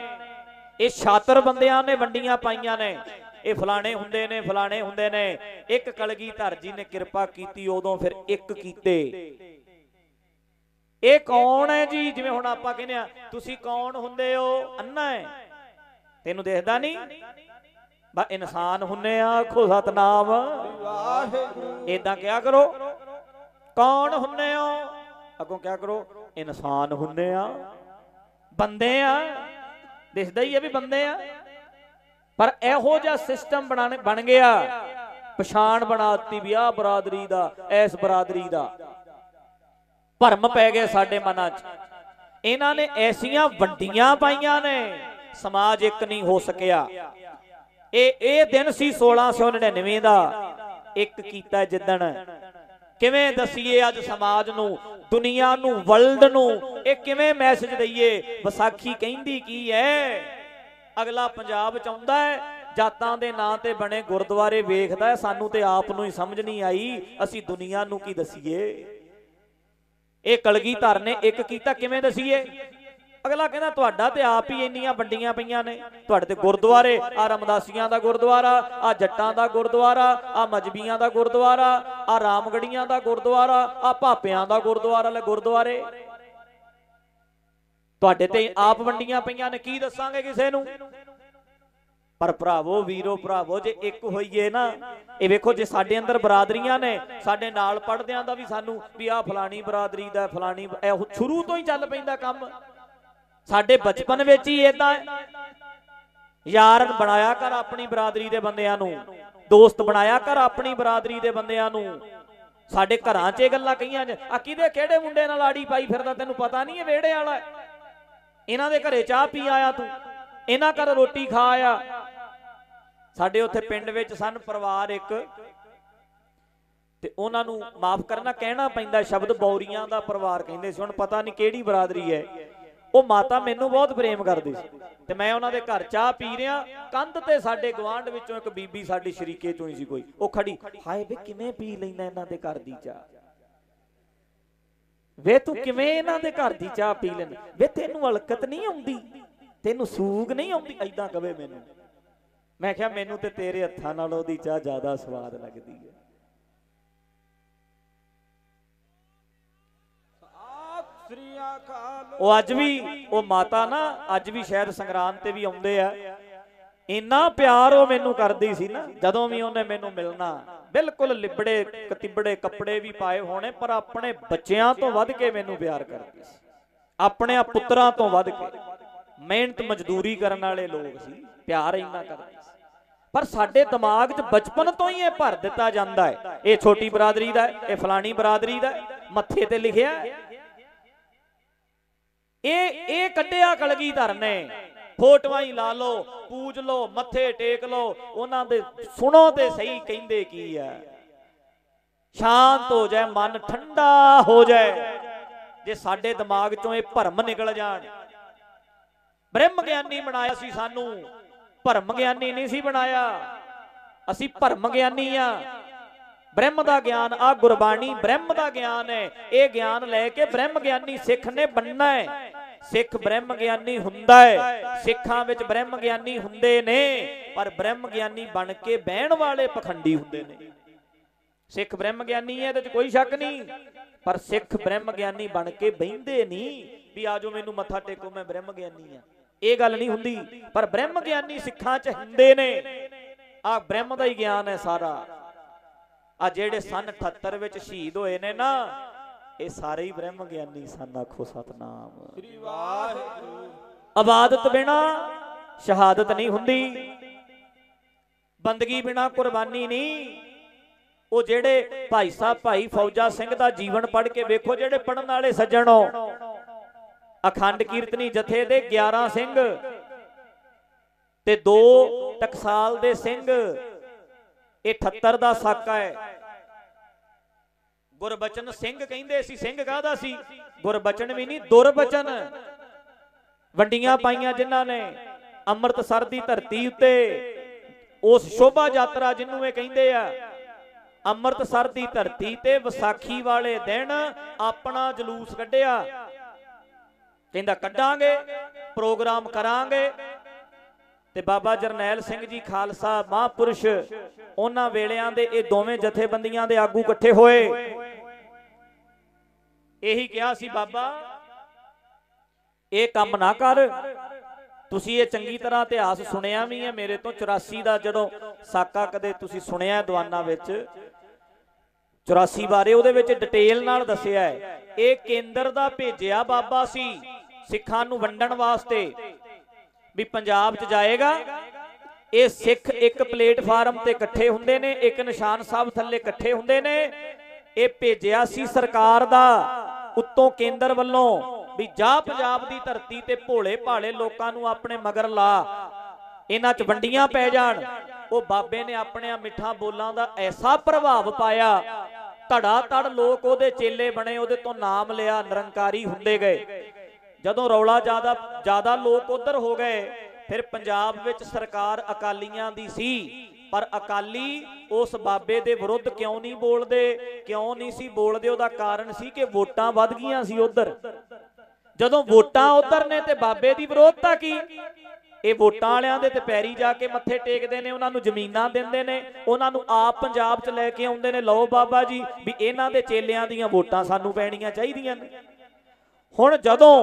ਇਹ ਛਾਤਰ ਬੰਦਿਆਂ ਨੇ ਵੰਡੀਆਂ ਪਾਈਆਂ ਨੇ। ਇਹ ਫਲਾਣੇ ਹੁੰਦੇ ਨੇ ਫਲਾਣੇ ਹੁੰਦੇ ਨੇ। ਇੱਕ ਕਲਗੀਧਰ ਜੀ ਨੇ ਕਿਰਪਾ ਕੀਤੀ ਉਦੋਂ ਫਿਰ ਇੱਕ ਕੀਤੇ। ਇਹ ਕੌਣ ਹੈ ਜੀ? ਜਿਵੇਂ ਹੁਣ ਆਪਾਂ ਕਹਿੰਦੇ ਆ ਤੁਸੀਂ ਕੌਣ ਹੁੰਦੇ ਹੋ? ਅੰਨਾ ਹੈ। ਤੈਨੂੰ ਦੇਖਦਾ ਨਹੀਂ? ਬਾ ਇਨਸਾਨ ਹੁੰਨੇ ਆ ਆਖੋ ਸਤਨਾਮ। ਵਾਹਿਗੁਰੂ। ਇਦਾਂ ਕਿਹਾ ਕਰੋ। ਕੌਣ ਹੁੰਨੇ ਹੋ ਅੱਗੋਂ ਕਿਆ ਕਰੋ? ਇਨਸਾਨ ਹੁੰਨੇ ਆ। ਬੰਦੇ ਆ। ਦਿਸਦਾ ਹੀ ਆ ਵੀ ਬੰਦੇ ਆ। ਪਰ ਇਹੋ ਜਿਹਾ ਸਿਸਟਮ ਬਣਾਣੇ ਬਣ ਗਿਆ। ਪਛਾਣ ਬਣਾਤੀ ਵੀ ਆਹ ਬਰਾਦਰੀ ਦਾ ਐਸ ਬਰਾਦਰੀ ਦਾ। ਭਰਮ ਪੈ ਗਏ ਸਾਡੇ ਮਨਾਂ 'ਚ। ਇਹਨਾਂ ਨੇ ਐਸੀਆਂ ਵੰਡੀਆਂ ਪਾਈਆਂ ਨੇ। ਸਮਾਜ ਇੱਕ ਨਹੀਂ ਹੋ ਸਕਿਆ। ਇਹ ਇਹ ਦਿਨ ਸੀ 1699 ਦਾ। ਇੱਕ ਕੀਤਾ ਜਿੱਦਣ। ਕਿਵੇਂ ਦਸੀਏ ਅੱਜ ਸਮਾਜ ਨੂੰ, ਦੁਨੀਆ ਨੂੰ ਵਰਲਡ ਨੂੰ? ਇਹ ਕਿਵੇਂ ਮੈਸੇਜ ਦਈਏ? ਵਿਸਾਖੀ ਕਹਿੰਦੀ ਕੀ ਹੈ ਅਗਲਾ ਪੰਜਾਬ ਚ ਆਉਂਦਾ ਹੈ ਜਾਤਾਂ ਦੇ ਨਾਂ ਤੇ ਬਣੇ ਗੁਰਦੁਆਰੇ ਵੇਖਦਾ ਹੈ ਸਾਨੂੰ ਤੇ ਆਪ ਨੂੰ ਹੀ ਸਮਝ ਨਹੀਂ ਆਈ, ਅਸੀਂ ਦੁਨੀਆ ਨੂੰ ਕੀ ਦਸੀਏ? ਇਹ ਕਲਗੀਧਰ ਨੇ ਇੱਕ ਕੀਤਾ, ਕਿਵੇਂ ਦਸੀਏ? ਅਗਲਾ ਕਹਿੰਦਾ ਤੁਹਾਡਾ ਤੇ ਆਪ ਹੀ ਇੰਨੀਆਂ ਵੰਡੀਆਂ ਪਈਆਂ ਨੇ। ਤੁਹਾਡੇ ਤੇ ਗੁਰਦੁਆਰੇ ਆ ਰਮਦਾਸੀਆਂ ਦਾ ਗੁਰਦੁਆਰਾ ਆ ਜੱਟਾਂ ਦਾ ਗੁਰਦੁਆਰਾ ਆ ਮਜਬੀਆਂ ਦਾ ਗੁਰਦੁਆਰਾ ਆ ਰਾਮਗੜੀਆਂ ਦਾ ਗੁਰਦੁਆਰਾ ਆ ਭਾਪਿਆਂ ਦਾ ਗੁਰਦੁਆਰਾ ਲੈ ਗੁਰਦੁਆਰੇ। ਤੁਹਾਡੇ ਤੇ ਆਪ ਵੰਡੀਆਂ ਪਈਆਂ ਨੇ, ਕੀ ਦੱਸਾਂਗੇ ਕਿਸੇ ਨੂੰ? ਪਰ ਭਰਾਵੋ, ਵੀਰੋ, ਭਰਾਵੋ, ਜੇ ਇੱਕ ਹੋਈਏ ਨਾ, ਇਹ ਵੇਖੋ ਜੇ ਸਾਡੇ ਅੰਦਰ ਬਰਾਦਰੀਆਂ ਨੇ, ਸਾਡੇ ਨਾਲ ਪੜਦਿਆਂ ਦਾ ਵੀ ਸਾਨੂੰ ਵੀ ਆ ਫਲਾਣੀ ਬਰਾਦਰੀ ਦਾ, ਫਲਾਣੀ, ਇਹ ਸ਼ੁਰੂ ਤੋਂ ਹੀ ਚੱਲ ਪੈਂਦਾ ਕੰਮ। ਸਾਡੇ ਬਚਪਨ ਵਿੱਚ ਹੀ ਇਦਾਂ ਯਾਰ ਬਣਾਇਆ ਕਰ ਆਪਣੀ ਬਰਾਦਰੀ ਦੇ ਬੰਦਿਆਂ ਨੂੰ। ਦੋਸਤ ਬਣਾਇਆ ਕਰ ਆਪਣੀ ਬਰਾਦਰੀ ਦੇ ਬੰਦਿਆਂ ਨੂੰ। ਸਾਡੇ ਘਰਾਂ 'ਚ ਇਹ ਗੱਲਾਂ ਕਹੀਆਂ ਨੇ। ਆ ਕਿਹਦੇ ਕਿਹੜੇ ਮੁੰਡੇ ਨਾਲ ਆੜੀ ਪਾਈ ਫਿਰਦਾ ਤੈਨੂੰ ਪਤਾ ਨਹੀਂ ਇਹ ਵਿਹੜੇ ਵਾਲਾ ਇਹਨਾਂ ਦੇ ਘਰੇ ਚਾਹ ਪੀ ਆਇਆ ਤੂੰ। ਇਹਨਾਂ ਘਰ ਰੋਟੀ ਖਾ ਆਇਆ। ਸਾਡੇ ਉੱਥੇ ਪਿੰਡ ਵਿੱਚ ਸਨ ਪਰਿਵਾਰ ਇੱਕ। ਤੇ ਉਹਨਾਂ ਨੂੰ ਮਾਫ ਕਰਨਾ ਕਹਿਣਾ ਪੈਂਦਾ। ਸ਼ਬਦ ਬੌਰੀਆਂ ਦਾ ਪਰਿਵਾਰ ਕਹਿੰਦੇ ਸੀ। ਹੁਣ ਪਤਾ ਨਹੀਂ ਕਿਹੜੀ ਬਰਾਦਰੀ ਹੈ। ਉਹ ਮਾਤਾ ਮੈਨੂੰ ਬਹੁਤ ਪ੍ਰੇਮ ਕਰਦੀ ਸੀ। ਤੇ ਮੈਂ ਉਹਨਾਂ ਦੇ ਘਰ ਚਾਹ ਪੀ ਰਿਆ ਕੰਧ ਤੇ ਸਾਡੇ ਗਵਾਂਢ ਵਿੱਚੋਂ ਇੱਕ ਬੀਬੀ ਸਾਡੀ ਸ਼ਰੀਕੇ ਚੋਂ ਹੀ ਸੀ ਕੋਈ। ਉਹ ਖੜੀ, ਹਾਏ ਵੇ ਕਿਵੇਂ ਪੀ ਲੈਂਦਾ ਇਹਨਾਂ ਦੇ ਘਰ ਦੀ ਚਾਹ? ਵੇ ਤੂੰ ਕਿਵੇਂ ਇਹਨਾਂ ਦੇ ਘਰ ਦੀ ਚਾਹ ਪੀ ਲੈਂਦਾ? ਵੇ ਤੈਨੂੰ ਹਲਕਤ ਨਹੀਂ ਆਉਂਦੀ? ਤੈਨੂੰ ਸੂਗ ਨਹੀਂ ਆਉਂਦੀ? ਐਦਾਂ ਕਵੇ ਮੈਨੂੰ। ਮੈਂ ਕਿਹਾ, ਮੈਨੂੰ ਤੇ ਤੇਰੇ ਹੱਥਾਂ ਨਾਲ ਉਹਦੀ ਚਾਹ ਜ਼ਿਆਦਾ ਸਵਾਦ ਲੱਗਦੀ ਹੈ। ਉਹ ਅੱਜ ਵੀ, ਉਹ ਮਾਤਾ ਨਾ, ਅੱਜ ਵੀ ਸ਼ਾਇਦ ਸੰਗਰਾਂਦ ਤੇ ਵੀ ਆਉਂਦੇ ਆ। ਇੰਨਾ ਪਿਆਰ ਉਹ ਮੈਨੂੰ ਕਰਦੀ ਸੀ ਨਾ, ਜਦੋਂ ਵੀ ਉਹਨੇ ਮੈਨੂੰ ਮਿਲਣਾ। ਬਿਲਕੁਲ ਲਿਬੜੇ, ਕਤਿਬੜੇ ਕੱਪੜੇ ਵੀ ਪਾਏ ਹੋਣੇ, ਪਰ ਆਪਣੇ ਬੱਚਿਆਂ ਤੋਂ ਵੱਧ ਕੇ ਮੈਨੂੰ ਪਿਆਰ ਕਰਦੀ ਸੀ। ਆਪਣੇ ਪੁੱਤਰਾਂ ਤੋਂ ਵੱਧ ਕੇ। ਮਿਹਨਤ ਮਜ਼ਦੂਰੀ ਕਰਨ ਵਾਲੇ ਲੋਕ ਸੀ, ਪਿਆਰ ਇੰਨਾ ਕਰਦੇ ਸੀ। ਪਰ ਸਾਡੇ ਦਿਮਾਗ 'ਚ ਬਚਪਨ ਤੋਂ ਹੀ ਇਹ ਭਰ ਦਿੱਤਾ ਜਾਂਦਾ ਹੈ। ਇਹ ਛੋਟੀ ਬਰਾਦਰੀ ਦਾ ਇਹ ਫਲਾਣੀ ਬਰਾਦਰੀ ਦਾ ਮੱਥੇ ਤੇ ਲਿਖਿਆ ਇਹ ਇਹ ਕੱਢਿਆ ਕਲਗੀਧਰ ਨੇ। ਫੋਟੋਆਂ ਹੀ ਲਾ ਲਓ, ਪੂਜ ਲਓ, ਮੱਥੇ ਟੇਕ ਲਓ, ਉਹਨਾਂ ਦੇ ਸੁਣੋ ਤੇ ਸਹੀ ਕਹਿੰਦੇ ਕੀ ਆ। ਸ਼ਾਂਤ ਹੋ ਜਾਏ, ਮਨ ਠੰਡਾ ਹੋ ਜਾਏ, ਜੇ ਸਾਡੇ ਦਿਮਾਗ ਚੋਂ ਇਹ ਭਰਮ ਨਿਕਲ ਜਾਣ। ਬ੍ਰਹਮ ਗਿਆਨੀ ਬਣਾਇਆ ਸੀ ਸਾਨੂੰ, ਭਰਮ ਗਿਆਨੀ ਨਹੀਂ ਸੀ ਬਣਾਇਆ। ਅਸੀਂ ਭਰਮ ਗਿਆਨੀ ਆ। ਬ੍ਰਹਮ ਦਾ ਗਿਆਨ ਆ ਗੁਰਬਾਣੀ ਬ੍ਰਹਮ ਦਾ ਗਿਆਨ ਹੈ। ਇਹ ਗਿਆਨ ਲੈ ਕੇ ਬ੍ਰਹਮ ਗਿਆਨੀ ਸਿੱਖ ਨੇ ਬਣਨਾ ਹੈ। ਸਿੱਖ ਬ੍ਰਹਮ ਗਿਆਨੀ ਹੁੰਦਾ ਹੈ। ਸਿੱਖਾਂ ਵਿੱਚ ਬ੍ਰਹਮ ਗਿਆਨੀ ਹੁੰਦੇ ਨੇ, ਪਰ ਬ੍ਰਹਮ ਗਿਆਨੀ ਬਣ ਕੇ ਬਹਿਣ ਵਾਲੇ ਪਖੰਡੀ ਹੁੰਦੇ ਨੇ। ਸਿੱਖ ਬ੍ਰਹਮ ਗਿਆਨੀ ਹੈ, ਇਹਦੇ ਵਿੱਚ ਕੋਈ ਸ਼ੱਕ ਨਹੀਂ। ਪਰ ਸਿੱਖ ਬ੍ਰਹਮ ਗਿਆਨੀ ਬਣ ਕੇ ਬਹਿੰਦੇ ਨਹੀਂ ਵੀ ਆਜੋ ਮੈਨੂੰ ਮੱਥਾ ਟੇਕੋ, ਮੈਂ ਬ੍ਰਹਮ ਗਿਆਨੀ ਆ ਇਹ ਗੱਲ ਨਹੀਂ ਹੁੰਦੀ। ਪਰ ਬ੍ਰਹਮ ਗਿਆਨੀ ਸਿੱਖਾਂ 'ਚ ਹੁੰਦੇ ਨੇ। ਆ ਬ੍ਰਹਮ ਦਾ ਹੀ ਗਿਆਨ ਹੈ ਸਾਰਾ। ਆ ਜਿਹੜੇ ਸਨ 78 ਵਿੱਚ ਸ਼ਹੀਦ ਹੋਏ ਨੇ ਨਾ ਇਹ ਸਾਰੇ ਹੀ ਬ੍ਰਹਮ ਗਿਆਨੀ ਸਨ ਆਖੋ ਸਤਨਾਮ। ਸ੍ਰੀ ਵਾਹਿਗੁਰੂ। ਇਬਾਦਤ ਬਿਨਾ ਸ਼ਹਾਦਤ ਨਹੀਂ ਹੁੰਦੀ ਬੰਦਗੀ ਬਿਨਾ ਕੁਰਬਾਨੀ ਨਹੀਂ। ਉਹ ਜਿਹੜੇ ਭਾਈ ਸਾਹਿਬ ਭਾਈ ਫੌਜਾ ਸਿੰਘ ਦਾ ਜੀਵਨ ਪੜ੍ਹ ਕੇ ਵੇਖੋ ਜਿਹੜੇ ਪੜਨ ਵਾਲੇ ਸੱਜਣੋ ਅਖੰਡ ਕੀਰਤਨੀ ਜਥੇ ਦੇ 11 ਸਿੰਘ ਤੇ ਦੋ ਟਕਸਾਲ ਦੇ ਸਿੰਘ। ਇਹ 78 ਦਾ ਸਾਕਾ ਹੈ। ਗੁਰਬਚਨ ਸਿੰਘ ਕਹਿੰਦੇ ਸੀ, ਸਿੰਘ ਕਾਹਦਾ ਸੀ? ਗੁਰਬਚਨ ਵੀ ਨਹੀਂ, ਦੁਰਬਚਨ। ਵੰਡੀਆਂ ਪਾਈਆਂ ਜਿਨ੍ਹਾਂ ਨੇ ਅੰਮ੍ਰਿਤਸਰ ਦੀ ਧਰਤੀ ਉੱਤੇ। ਉਸ ਸ਼ੋਭਾ ਯਾਤਰਾ ਜਿਹਨੂੰ ਇਹ ਕਹਿੰਦੇ ਆ, ਅੰਮ੍ਰਿਤਸਰ ਦੀ ਧਰਤੀ ਤੇ ਵਿਸਾਖੀ ਵਾਲੇ ਦਿਨ ਆਪਣਾ ਜਲੂਸ ਕੱਢਿਆ। ਕਹਿੰਦਾ, ਕੱਢਾਂਗੇ, ਪ੍ਰੋਗਰਾਮ ਕਰਾਂਗੇ ਤੇ ਬਾਬਾ ਜਰਨੈਲ ਸਿੰਘ ਜੀ ਖਾਲਸਾ ਮਹਾਂਪੁਰਸ਼, ਉਹਨਾਂ ਵੇਲਿਆਂ ਦੇ ਇਹ ਦੋਵੇਂ ਜਥੇਬੰਦੀਆਂ ਦੇ ਆਗੂ ਇਕੱਠੇ ਹੋਏ। ਇਹੀ ਕਿਹਾ ਸੀ, ਬਾਬਾ, ਇਹ ਕੰਮ ਨਾ ਕਰ। ਤੁਸੀਂ ਇਹ ਚੰਗੀ ਤਰ੍ਹਾਂ ਇਤਿਹਾਸ ਸੁਣਿਆ ਵੀ ਹੈ, ਮੇਰੇ ਤੋਂ 84 ਦਾ ਜਦੋਂ ਸਾਕਾ ਕਦੇ ਤੁਸੀਂ ਸੁਣਿਆ ਦੀਵਾਨਾਂ ਵਿੱਚ 84 ਬਾਰੇ ਉਹਦੇ ਵਿੱਚ ਡਿਟੇਲ ਨਾਲ ਦੱਸਿਆ ਹੈ। ਇਹ ਕੇਂਦਰ ਦਾ ਭੇਜਿਆ ਬਾਬਾ ਸੀ, ਸਿੱਖਾਂ ਨੂੰ ਵੰਡਣ ਵਾਸਤੇ। ਵੀ ਪੰਜਾਬ 'ਚ ਜਾਏਗਾ। ਇਹ ਸਿੱਖ ਇੱਕ ਪਲੇਟਫਾਰਮ ਤੇ ਇਕੱਠੇ ਹੁੰਦੇ ਨੇ, ਇੱਕ ਨਿਸ਼ਾਨ ਸਾਹਿਬ ਥੱਲੇ ਇਕੱਠੇ ਹੁੰਦੇ ਨੇ। ਇਹ ਭੇਜਿਆ ਸੀ ਸਰਕਾਰ ਦਾ ਉੱਤੋਂ ਕੇਂਦਰ ਵੱਲੋਂ ਵੀ ਜਾ ਪੰਜਾਬ ਦੀ ਧਰਤੀ ਤੇ ਭੋਲੇ ਭਾਲੇ ਲੋਕਾਂ ਨੂੰ ਆਪਣੇ ਮਗਰ ਲਾ। ਇਹਨਾਂ 'ਚ ਵੰਡੀਆਂ ਪੈ ਜਾਣ। ਉਹ ਬਾਬੇ ਨੇ ਆਪਣਿਆਂ ਮਿੱਠਾ ਬੋਲਾਂ ਦਾ ਐਸਾ ਪ੍ਰਭਾਵ ਪਾਇਆ। ਧੜਾ ਧੜ ਲੋਕ ਉਹਦੇ ਚੇਲੇ ਬਣੇ, ਉਹਦੇ ਤੋਂ ਨਾਮ ਲਿਆ, ਨਿਰੰਕਾਰੀ ਹੁੰਦੇ ਗਏ। ਜਦੋਂ ਰੌਲਾ ਜ਼ਿਆਦਾ ਜ਼ਿਆਦਾ ਲੋਕ ਉਧਰ ਹੋ ਗਏ, ਫਿਰ ਪੰਜਾਬ ਵਿੱਚ ਸਰਕਾਰ ਅਕਾਲੀਆਂ ਦੀ ਸੀ। ਪਰ ਅਕਾਲੀ ਉਸ ਬਾਬੇ ਦੇ ਵਿਰੁੱਧ ਕਿਉਂ ਨਹੀਂ ਬੋਲਦੇ, ਕਿਉਂ ਨਹੀਂ ਸੀ ਬੋਲਦੇ? ਉਹਦਾ ਕਾਰਨ ਸੀ ਕਿ ਵੋਟਾਂ ਵੱਧ ਗਈਆਂ ਸੀ ਉਧਰ। ਜਦੋਂ ਵੋਟਾਂ ਉਧਰ ਨੇ ਤੇ ਬਾਬੇ ਦੀ ਵਿਰੋਧਤਾ ਕੀ? ਇਹ ਵੋਟਾਂ ਵਾਲਿਆਂ ਦੇ ਤੇ ਪੈਰੀ ਜਾ ਕੇ ਮੱਥੇ ਟੇਕਦੇ ਨੇ, ਉਹਨਾਂ ਨੂੰ ਜ਼ਮੀਨਾਂ ਦਿੰਦੇ ਨੇ, ਉਹਨਾਂ ਨੂੰ ਆਪ ਪੰਜਾਬ 'ਚ ਲੈ ਕੇ ਆਉਂਦੇ ਨੇ। ਲਓ ਬਾਬਾ ਜੀ, ਵੀ ਇਹਨਾਂ ਦੇ ਚੇਲਿਆਂ ਦੀਆਂ ਵੋਟਾਂ ਸਾਨੂੰ ਪੈਣੀਆਂ ਚਾਹੀਦੀਆਂ ਨੇ। ਹੁਣ ਜਦੋਂ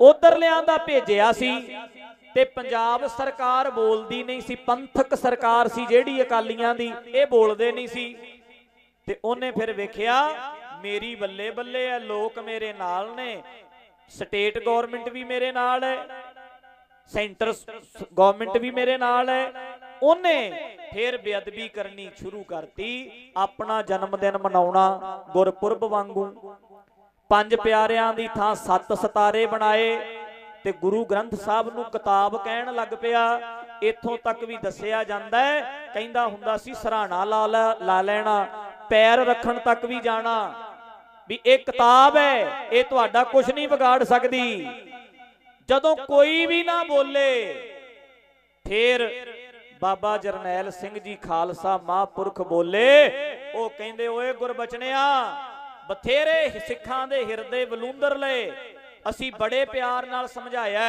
ਉਧਰਲਿਆਂ ਦਾ ਭੇਜਿਆ ਸੀ ਤੇ ਪੰਜਾਬ ਸਰਕਾਰ ਬੋਲਦੀ ਨਹੀਂ ਸੀ, ਪੰਥਕ ਸਰਕਾਰ ਸੀ ਜਿਹੜੀ ਅਕਾਲੀਆਂ ਦੀ, ਇਹ ਬੋਲਦੇ ਨਹੀਂ ਸੀ। ਤੇ ਉਹਨੇ ਫਿਰ ਵੇਖਿਆ, ਮੇਰੀ ਬੱਲੇ ਬੱਲੇ ਐ, ਲੋਕ ਮੇਰੇ ਨਾਲ ਨੇ, ਸਟੇਟ ਗਵਰਨਮੈਂਟ ਵੀ ਮੇਰੇ ਨਾਲ ਹੈ ਸੈਂਟਰ ਗਵਰਨਮੈਂਟ ਵੀ ਮੇਰੇ ਨਾਲ ਹੈ ਉਹਨੇ ਫਿਰ ਬੇਅਦਬੀ ਕਰਨੀ ਸ਼ੁਰੂ ਕਰਤੀ, ਆਪਣਾ ਜਨਮ ਦਿਨ ਮਨਾਉਣਾ ਗੁਰਪੁਰਬ ਵਾਂਗੂ। ਪੰਜ ਪਿਆਰਿਆਂ ਦੀ ਥਾਂ ਸੱਤ ਸਤਾਰੇ ਬਣਾਏ ਤੇ ਗੁਰੂ ਗ੍ਰੰਥ ਸਾਹਿਬ ਨੂੰ ਕਿਤਾਬ ਕਹਿਣ ਲੱਗ ਪਿਆ, ਇੱਥੋਂ ਤੱਕ ਵੀ ਦੱਸਿਆ ਜਾਂਦਾ ਹੈ, ਕਹਿੰਦਾ ਹੁੰਦਾ ਸੀ, ਸਰਾਣਾ ਲਾ ਲਾ ਲੈਣਾ, ਪੈਰ ਰੱਖਣ ਤੱਕ ਵੀ ਜਾਣਾ। ਵੀ ਇਹ ਕਿਤਾਬ ਹੈ, ਇਹ ਤੁਹਾਡਾ ਕੁਝ ਨਹੀਂ ਵਿਗਾੜ ਸਕਦੀ। ਜਦੋਂ ਕੋਈ ਵੀ ਨਾ ਬੋਲੇ, ਫੇਰ ਬਾਬਾ ਜਰਨੈਲ ਸਿੰਘ ਜੀ ਖਾਲਸਾ ਮਹਾਂਪੁਰਖ ਬੋਲੇ, ਉਹ ਕਹਿੰਦੇ, ਓਏ ਗੁਰਬਚਨਿਆ ਬਥੇਰੇ ਸਿੱਖਾਂ ਦੇ ਹਿਰਦੇ ਬਲੂੰਦਰ ਲਏ। ਅਸੀਂ ਬੜੇ ਪਿਆਰ ਨਾਲ ਸਮਝਾਇਆ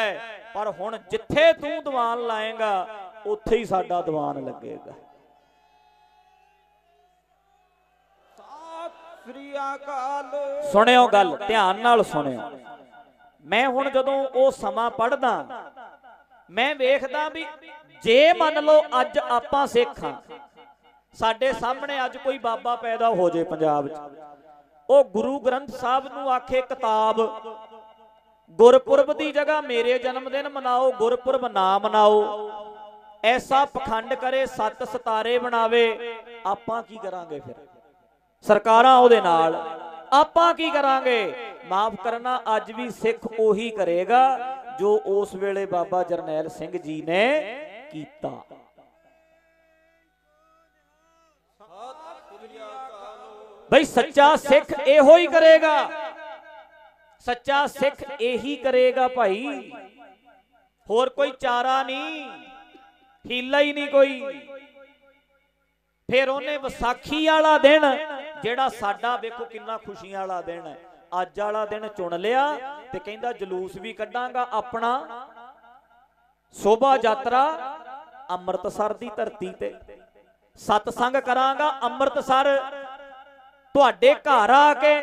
ਪਰ ਹੁਣ ਜਿੱਥੇ ਤੂੰ ਦੀਵਾਨ ਲਾਏਗਾ, ਉੱਥੇ ਹੀ ਸਾਡਾ ਦੀਵਾਨ ਲੱਗੇਗਾ। ਸੁਣਿਓ ਗੱਲ, ਧਿਆਨ ਨਾਲ ਸੁਣਿਓ। ਮੈਂ ਹੁਣ ਜਦੋਂ ਉਹ ਸਮਾਂ ਪੜਦਾ ਮੈਂ ਵੇਖਦਾ ਵੀ ਜੇ ਮੰਨ ਲਓ ਅੱਜ ਆਪਾਂ ਸਿੱਖ ਹਾਂ, ਸਾਡੇ ਸਾਹਮਣੇ ਅੱਜ ਕੋਈ ਬਾਬਾ ਪੈਦਾ ਹੋ ਜੇ ਪੰਜਾਬ 'ਚ। ਉਹ ਗੁਰੂ ਗ੍ਰੰਥ ਸਾਹਿਬ ਨੂੰ ਆਖੇ ਕਿਤਾਬ, ਗੁਰਪੁਰਬ ਦੀ ਜਗ੍ਹਾ ਮੇਰੇ ਜਨਮ ਦਿਨ ਮਨਾਓ, ਗੁਰਪੁਰਬ ਨਾ ਮਨਾਓ। ਐਸਾ ਪਖੰਡ ਕਰੇ, ਸੱਤ ਸਤਾਰੇ ਬਣਾਵੇ। ਆਪਾਂ ਕੀ ਕਰਾਂਗੇ ਫਿਰ? ਸਰਕਾਰਾਂ ਉਹਦੇ ਨਾਲ। ਆਪਾਂ ਕੀ ਕਰਾਂਗੇ? ਮਾਫ ਕਰਨਾ, ਅੱਜ ਵੀ ਸਿੱਖ ਉਹੀ ਕਰੇਗਾ ਜੋ ਉਸ ਵੇਲੇ ਬਾਬਾ ਜਰਨੈਲ ਸਿੰਘ ਜੀ ਨੇ ਕੀਤਾ। ਬਈ ਸੱਚਾ ਸਿੱਖ ਇਹੋ ਹੀ ਕਰੇਗਾ। ਸੱਚਾ ਸਿੱਖ ਇਹੀ ਕਰੇਗਾ ਭਾਈ। ਹੋਰ ਕੋਈ ਚਾਰਾ ਨਹੀਂ, ਹੀਲਾ ਹੀ ਨਹੀਂ ਕੋਈ। ਫਿਰ ਉਹਨੇ ਵਿਸਾਖੀ ਵਾਲਾ ਦਿਨ, ਜਿਹੜਾ ਸਾਡਾ ਵੇਖੋ ਕਿੰਨਾ ਖੁਸ਼ੀਆਂ ਵਾਲਾ ਦਿਨ ਹੈ। ਅੱਜ ਵਾਲਾ ਦਿਨ ਚੁਣ ਲਿਆ ਤੇ ਕਹਿੰਦਾ ਜਲੂਸ ਵੀ ਕੱਢਾਂਗਾ ਆਪਣਾ। ਸੋਭਾ ਯਾਤਰਾ ਅੰਮ੍ਰਿਤਸਰ ਦੀ ਧਰਤੀ ਤੇ। ਸਤਸੰਗ ਕਰਾਂਗਾ ਅੰਮ੍ਰਿਤਸਰ। ਤੁਹਾਡੇ ਘਰ ਆ ਕੇ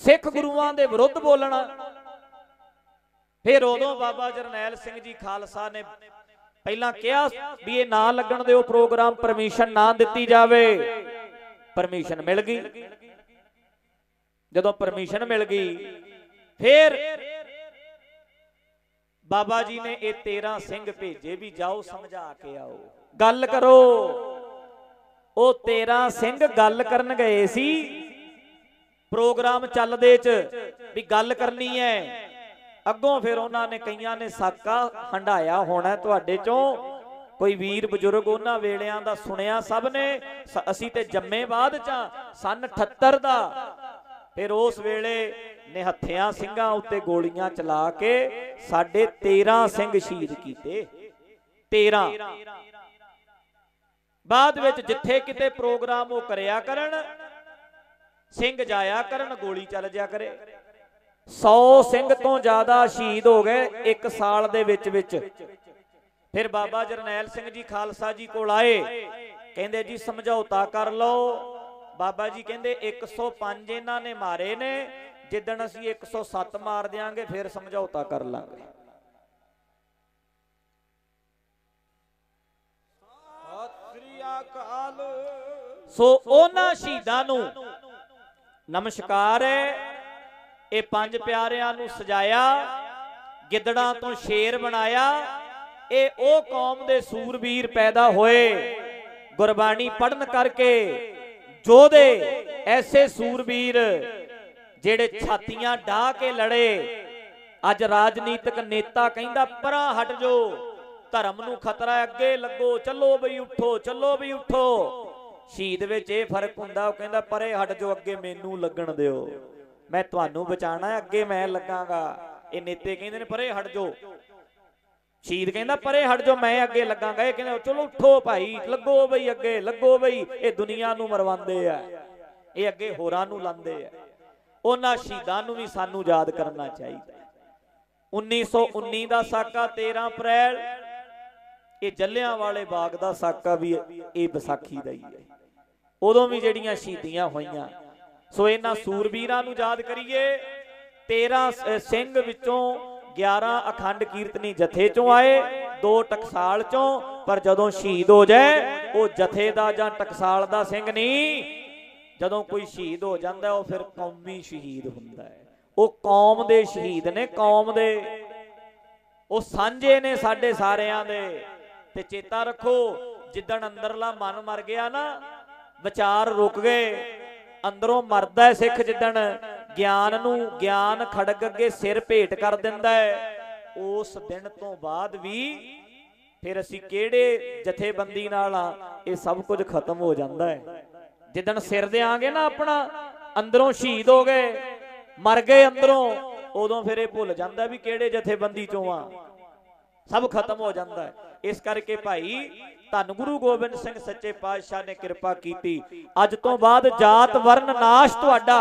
ਸਿੱਖ ਗੁਰੂਆਂ ਦੇ ਵਿਰੁੱਧ ਬੋਲਣਾ। ਫਿਰ ਉਦੋਂ ਬਾਬਾ ਜਰਨੈਲ ਸਿੰਘ ਜੀ ਖਾਲਸਾ ਨੇ ਪਹਿਲਾਂ ਕਿਹਾ ਵੀ ਇਹ ਨਾ ਲੱਗਣ ਦਿਓ ਪ੍ਰੋਗਰਾਮ, ਪਰਮਿਸ਼ਨ ਨਾ ਦਿੱਤੀ ਜਾਵੇ। ਪਰਮਿਸ਼ਨ ਮਿਲ ਗਈ। ਜਦੋਂ ਪਰਮਿਸ਼ਨ ਮਿਲ ਗਈ, ਫਿਰ ਬਾਬਾ ਜੀ ਨੇ ਇਹ 13 ਸਿੰਘ ਭੇਜੇ ਵੀ ਜਾਓ, ਸਮਝਾ ਕੇ ਆਓ। ਗੱਲ ਕਰੋ। ਉਹ 13 ਸਿੰਘ ਗੱਲ ਕਰਨ ਗਏ ਸੀ। ਪ੍ਰੋਗਰਾਮ ਚੱਲਦੇ ਚ ਵੀ ਗੱਲ ਕਰਨੀ ਹੈ ਅੱਗੋਂ ਫਿਰ ਉਹਨਾਂ ਨੇ ਕਈਆਂ ਨੇ ਸਾਕਾ ਹੰਡਾਇਆ ਹੋਣਾ ਤੁਹਾਡੇ ਚੋਂ। ਕੋਈ ਵੀਰ ਬਜ਼ੁਰਗ ਉਹਨਾਂ ਵੇਲਿਆਂ ਦਾ ਸੁਣਿਆ ਸਭ ਨੇ। ਅਸੀਂ ਤੇ ਜੰਮੇ ਬਾਅਦ ਚ ਹਾਂ, ਸੰਨ 78 ਦਾ। ਫਿਰ ਉਸ ਵੇਲੇ ਨਿਹੱਥਿਆਂ ਸਿੰਘਾਂ ਉੱਤੇ ਗੋਲੀਆਂ ਚਲਾ ਕੇ ਸਾਡੇ 13 ਸਿੰਘ ਸ਼ਹੀਦ ਕੀਤੇ। 13 ਬਾਅਦ ਵਿੱਚ ਜਿੱਥੇ ਕਿਤੇ ਪ੍ਰੋਗਰਾਮ ਉਹ ਕਰਿਆ ਕਰਨ, ਸਿੰਘ ਜਾਇਆ ਕਰਨ, ਗੋਲੀ ਚੱਲ ਜਾ ਕਰੇ। 100 ਸਿੰਘ ਤੋਂ ਜ਼ਿਆਦਾ ਸ਼ਹੀਦ ਹੋ ਗਏ ਇੱਕ ਸਾਲ ਦੇ ਵਿੱਚ ਵਿੱਚ। ਫਿਰ ਬਾਬਾ ਜਰਨੈਲ ਸਿੰਘ ਜੀ ਖਾਲਸਾ ਜੀ ਕੋਲ ਆਏ। ਕਹਿੰਦੇ ਜੀ, ਸਮਝੌਤਾ ਕਰ ਲਓ। ਬਾਬਾ ਜੀ ਕਹਿੰਦੇ 105 ਇਹਨਾਂ ਨੇ ਮਾਰੇ ਨੇ। ਜਿੱਦਣ ਅਸੀਂ 107 ਮਾਰ ਦਿਆਂਗੇ, ਫਿਰ ਸਮਝੌਤਾ ਕਰ ਲਾਂਗੇ ਸਤਿ ਸ੍ਰੀ ਅਕਾਲ ਸੋ ਉਹਨਾਂ ਸ਼ਹੀਦਾਂ ਨੂੰ ਨਮਸਕਾਰ ਹੈ। ਇਹ ਪੰਜ ਪਿਆਰਿਆਂ ਨੂੰ ਸਜਾਇਆ, ਗਿੱਦੜਾਂ ਤੋਂ ਸ਼ੇਰ ਬਣਾਇਆ। ਇਹ ਉਹ ਕੌਮ ਦੇ ਸੂਰਬੀਰ ਪੈਦਾ ਹੋਏ, ਗੁਰਬਾਣੀ ਪੜਨ ਕਰਕੇ, ਜੋਧੇ ਐਸੇ ਸੂਰਬੀਰ ਜਿਹੜੇ ਛਾਤੀਆਂ ਢਾ ਕੇ ਲੜੇ। ਅੱਜ ਰਾਜਨੀਤਿਕ ਨੇਤਾ ਕਹਿੰਦਾ, ਪਰਾਂ ਹਟ ਜੋ ਧਰਮ ਨੂੰ ਖਤਰਾ ਹੈ, ਅੱਗੇ ਲੱਗੋ ਚੱਲੋ ਬਈ ਉੱਠੋ ਚੱਲੋ ਬਈ ਉੱਠੋ। ਸ਼ਹੀਦ ਵਿੱਚ ਇਹ ਫ਼ਰਕ ਹੁੰਦਾ ਉਹ ਕਹਿੰਦਾ ਪਰੇ ਹਟ ਜੋ ਅੱਗੇ ਮੈਨੂੰ ਲੱਗਣ ਦਿਓ। ਮੈਂ ਤੁਹਾਨੂੰ ਬਚਾਣਾ ਅੱਗੇ ਮੈਂ ਲੱਗਾਂਗਾ। ਇਹ ਨੇਤੇ ਕਹਿੰਦੇ ਨੇ ਪਰੇ ਹਟ ਜੋ ਸ਼ਹੀਦ ਕਹਿੰਦਾ ਪਰੇ ਹਟ ਜੋ ਮੈਂ ਅੱਗੇ ਲੱਗਾਂਗਾ। ਇਹ ਕਹਿੰਦੇ ਚਲੋ ਉੱਠੋ ਭਾਈ ਲੱਗੋ ਬਈ ਅੱਗੇ ਲੱਗੋ ਬਈ। ਇਹ ਦੁਨੀਆ ਨੂੰ ਮਰਵਾਉਂਦੇ ਆ। ਇਹ ਅੱਗੇ ਹੋਰਾਂ ਨੂੰ ਲਾਉਂਦੇ ਆ। ਉਹਨਾਂ ਸ਼ਹੀਦਾਂ ਨੂੰ ਵੀ ਸਾਨੂੰ ਯਾਦ ਕਰਨਾ ਚਾਹੀਦਾ। ਹੈ 1919 ਦਾ ਸਾਕਾ 13 ਅਪ੍ਰੈਲ ਇਹ ਜੱਲਿਆਂ ਵਾਲੇ ਬਾਗ ਦਾ ਸਾਕਾ ਵੀ ਇਹ ਵਿਸਾਖੀ ਦਾ ਹੀ ਹੈ। ਉਦੋਂ ਵੀ ਜਿਹੜੀਆਂ ਸ਼ਹੀਦੀਆਂ ਹੋਈਆਂ। ਸੋ ਇਹਨਾਂ ਸੂਰਬੀਰਾਂ ਨੂੰ ਯਾਦ ਕਰੀਏ 13 ਸਿੰਘ ਵਿੱਚੋਂ 11 ਅਖੰਡ ਕੀਰਤਨੀ ਜਥੇ ਚੋਂ ਆਏ, ਦੋ ਟਕਸਾਲ ਚੋਂ, ਪਰ ਜਦੋਂ ਸ਼ਹੀਦ ਹੋ ਜਾਏ, ਉਹ ਜਥੇ ਦਾ ਜਾਂ ਟਕਸਾਲ ਦਾ ਸਿੰਘ ਨਹੀਂ। ਜਦੋਂ ਕੋਈ ਸ਼ਹੀਦ ਹੋ ਜਾਂਦਾ, ਉਹ ਫਿਰ ਕੌਮੀ ਸ਼ਹੀਦ ਹੁੰਦਾ ਹੈ। ਉਹ ਕੌਮ ਦੇ ਸ਼ਹੀਦ ਨੇ, ਕੌਮ ਦੇ। ਉਹ ਸਾਂਝੇ ਨੇ ਸਾਡੇ ਸਾਰਿਆਂ ਦੇ। ਤੇ ਚੇਤਾ ਰੱਖੋ, ਜਿੱਦਣ ਅੰਦਰਲਾ ਮਨ ਮਰ ਗਿਆ ਨਾ, ਵਿਚਾਰ ਰੁਕ ਗਏ, ਅੰਦਰੋਂ ਮਰਦਾ ਹੈ ਸਿੱਖ ਜਿੱਦਣ, ਗਿਆਨ ਨੂੰ ਗਿਆਨ ਖੜਗ ਅੱਗੇ ਸਿਰ ਭੇਟ ਕਰ ਦਿੰਦਾ ਹੈ, ਉਸ ਦਿਨ ਤੋਂ ਬਾਅਦ ਵੀ ਫਿਰ ਅਸੀਂ ਕਿਹੜੇ ਜਥੇਬੰਦੀ ਨਾਲ ਆ, ਇਹ ਸਭ ਕੁਝ ਖਤਮ ਹੋ ਜਾਂਦਾ ਹੈ। ਜਿੱਦਣ ਸਿਰ ਦੇ ਆਂਗੇ ਨਾ ਆਪਣਾ, ਅੰਦਰੋਂ ਸ਼ਹੀਦ ਹੋ ਗਏ, ਮਰ ਗਏ ਅੰਦਰੋਂ, ਉਦੋਂ ਫਿਰ ਇਹ ਭੁੱਲ ਜਾਂਦਾ ਵੀ ਕਿਹੜੇ ਜਥੇਬੰਦੀ ਚੋਂ ਆ। ਸਭ ਖਤਮ ਹੋ ਜਾਂਦਾ ਹੈ। ਇਸ ਕਰਕੇ ਭਾਈ, ਧੰਨ ਗੁਰੂ ਗੋਬਿੰਦ ਸਿੰਘ ਸੱਚੇ ਪਾਤਸ਼ਾਹ ਨੇ ਕਿਰਪਾ ਕੀਤੀ। ਅੱਜ ਤੋਂ ਬਾਅਦ ਜਾਤ ਵਰਨ ਨਾਸ਼ ਤੁਹਾਡਾ।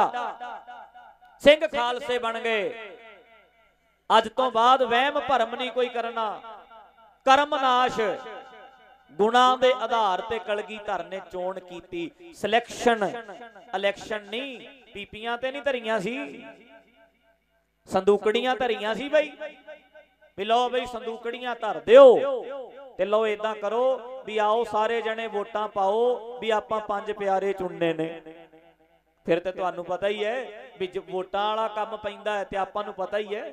ਸਿੰਘ ਖਾਲਸੇ ਬਣ ਗਏ। ਅੱਜ ਤੋਂ ਬਾਅਦ ਵਹਿਮ ਭਰਮ ਨਹੀਂ ਕੋਈ ਕਰਨਾ। ਕਰਮ ਨਾਸ਼। ਗੁਣਾ ਦੇ ਆਧਾਰ ਤੇ ਕਲਗੀਧਰ ਨੇ ਚੋਣ ਕੀਤੀ। ਸਿਲੈਕਸ਼ਨ। ਇਲੈਕਸ਼ਨ ਨਹੀਂ, ਪੀਪੀਆਂ ਤੇ ਨਹੀਂ ਧਰੀਆਂ ਸੀ। ਸੰਦੂਕੜੀਆਂ ਧਰੀਆਂ ਸੀ ਬਈ ਵੀ ਲਓ ਬਈ ਸੰਦੂਕੜੀਆਂ ਧਰ ਦਿਓ। ਤੇ ਲਓ ਇਦਾਂ ਕਰੋ ਵੀ ਆਓ ਸਾਰੇ ਜਣੇ ਵੋਟਾਂ ਪਾਓ ਵੀ ਆਪਾਂ ਪੰਜ ਪਿਆਰੇ ਚੁਣਨੇ ਨੇ। ਫਿਰ ਤੇ ਤੁਹਾਨੂੰ ਪਤਾ ਹੀ ਹੈ ਵੀ ਵੋਟਾਂ ਵਾਲਾ ਕੰਮ ਪੈਂਦਾ ਹੈ ਤੇ ਆਪਾਂ ਨੂੰ ਪਤਾ ਹੀ ਹੈ।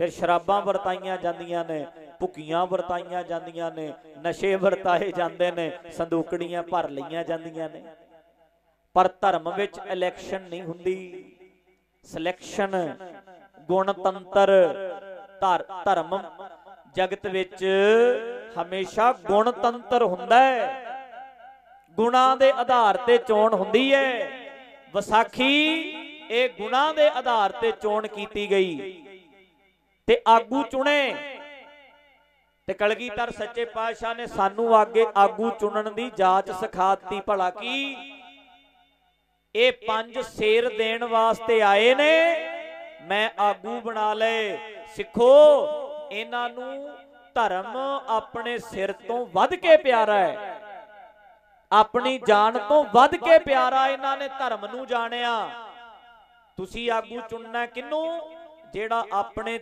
ਫਿਰ ਸ਼ਰਾਬਾਂ ਵਰਤਾਈਆਂ ਜਾਂਦੀਆਂ ਨੇ, ਭੁੱਕੀਆਂ ਵਰਤਾਈਆਂ ਜਾਂਦੀਆਂ ਨੇ, ਨਸ਼ੇ ਵਰਤਾਏ ਜਾਂਦੇ ਨੇ, ਸੰਦੂਕੜੀਆਂ ਭਰ ਲਈਆਂ ਜਾਂਦੀਆਂ ਨੇ। ਪਰ ਧਰਮ ਵਿੱਚ ਇਲੈਕਸ਼ਨ ਨਹੀਂ ਹੁੰਦੀ। ਸਿਲੈਕਸ਼ਨ ਗੁਣਤੰਤਰ ਧਰਮ ਜਗਤ ਵਿੱਚ ਹਮੇਸ਼ਾ ਗੁਣਤੰਤਰ ਹੁੰਦਾ ਹੈ। ਗੁਣਾਂ ਦੇ ਆਧਾਰ ਤੇ ਚੋਣ ਹੁੰਦੀ ਹੈ। ਵਿਸਾਖੀ ਇਹ ਗੁਣਾਂ ਦੇ ਆਧਾਰ ਤੇ ਚੋਣ ਕੀਤੀ ਗਈ। ਤੇ ਆਗੂ ਚੁਣੇ। ਤੇ ਕਲਗੀਧਰ ਸੱਚੇ ਪਾਤਸ਼ਾਹ ਨੇ ਸਾਨੂੰ ਆਗੇ ਆਗੂ ਚੁਣਨ ਦੀ ਜਾਚ ਸਿਖਾਤੀ, ਭਲਾ ਕੀ? ਇਹ ਪੰਜ ਸੇਰ ਦੇਣ ਵਾਸਤੇ ਆਏ ਨੇ। ਮੈਂ ਆਗੂ ਬਣਾ ਲਏ। ਸਿੱਖੋ, ਇਹਨਾਂ ਨੂੰ ਧਰਮ ਆਪਣੇ ਸਿਰ ਤੋਂ ਵੱਧ ਕੇ ਪਿਆਰਾ ਹੈ। ਆਪਣੀ ਜਾਨ ਤੋਂ ਵੱਧ ਕੇ ਪਿਆਰਾ ਇਹਨਾਂ ਨੇ ਧਰਮ ਨੂੰ ਜਾਣਿਆ। ਤੁਸੀਂ ਆਗੂ ਚੁਣਨਾ ਕਿਨੂੰ ਜਿਹੜਾ ਆਪਣੇ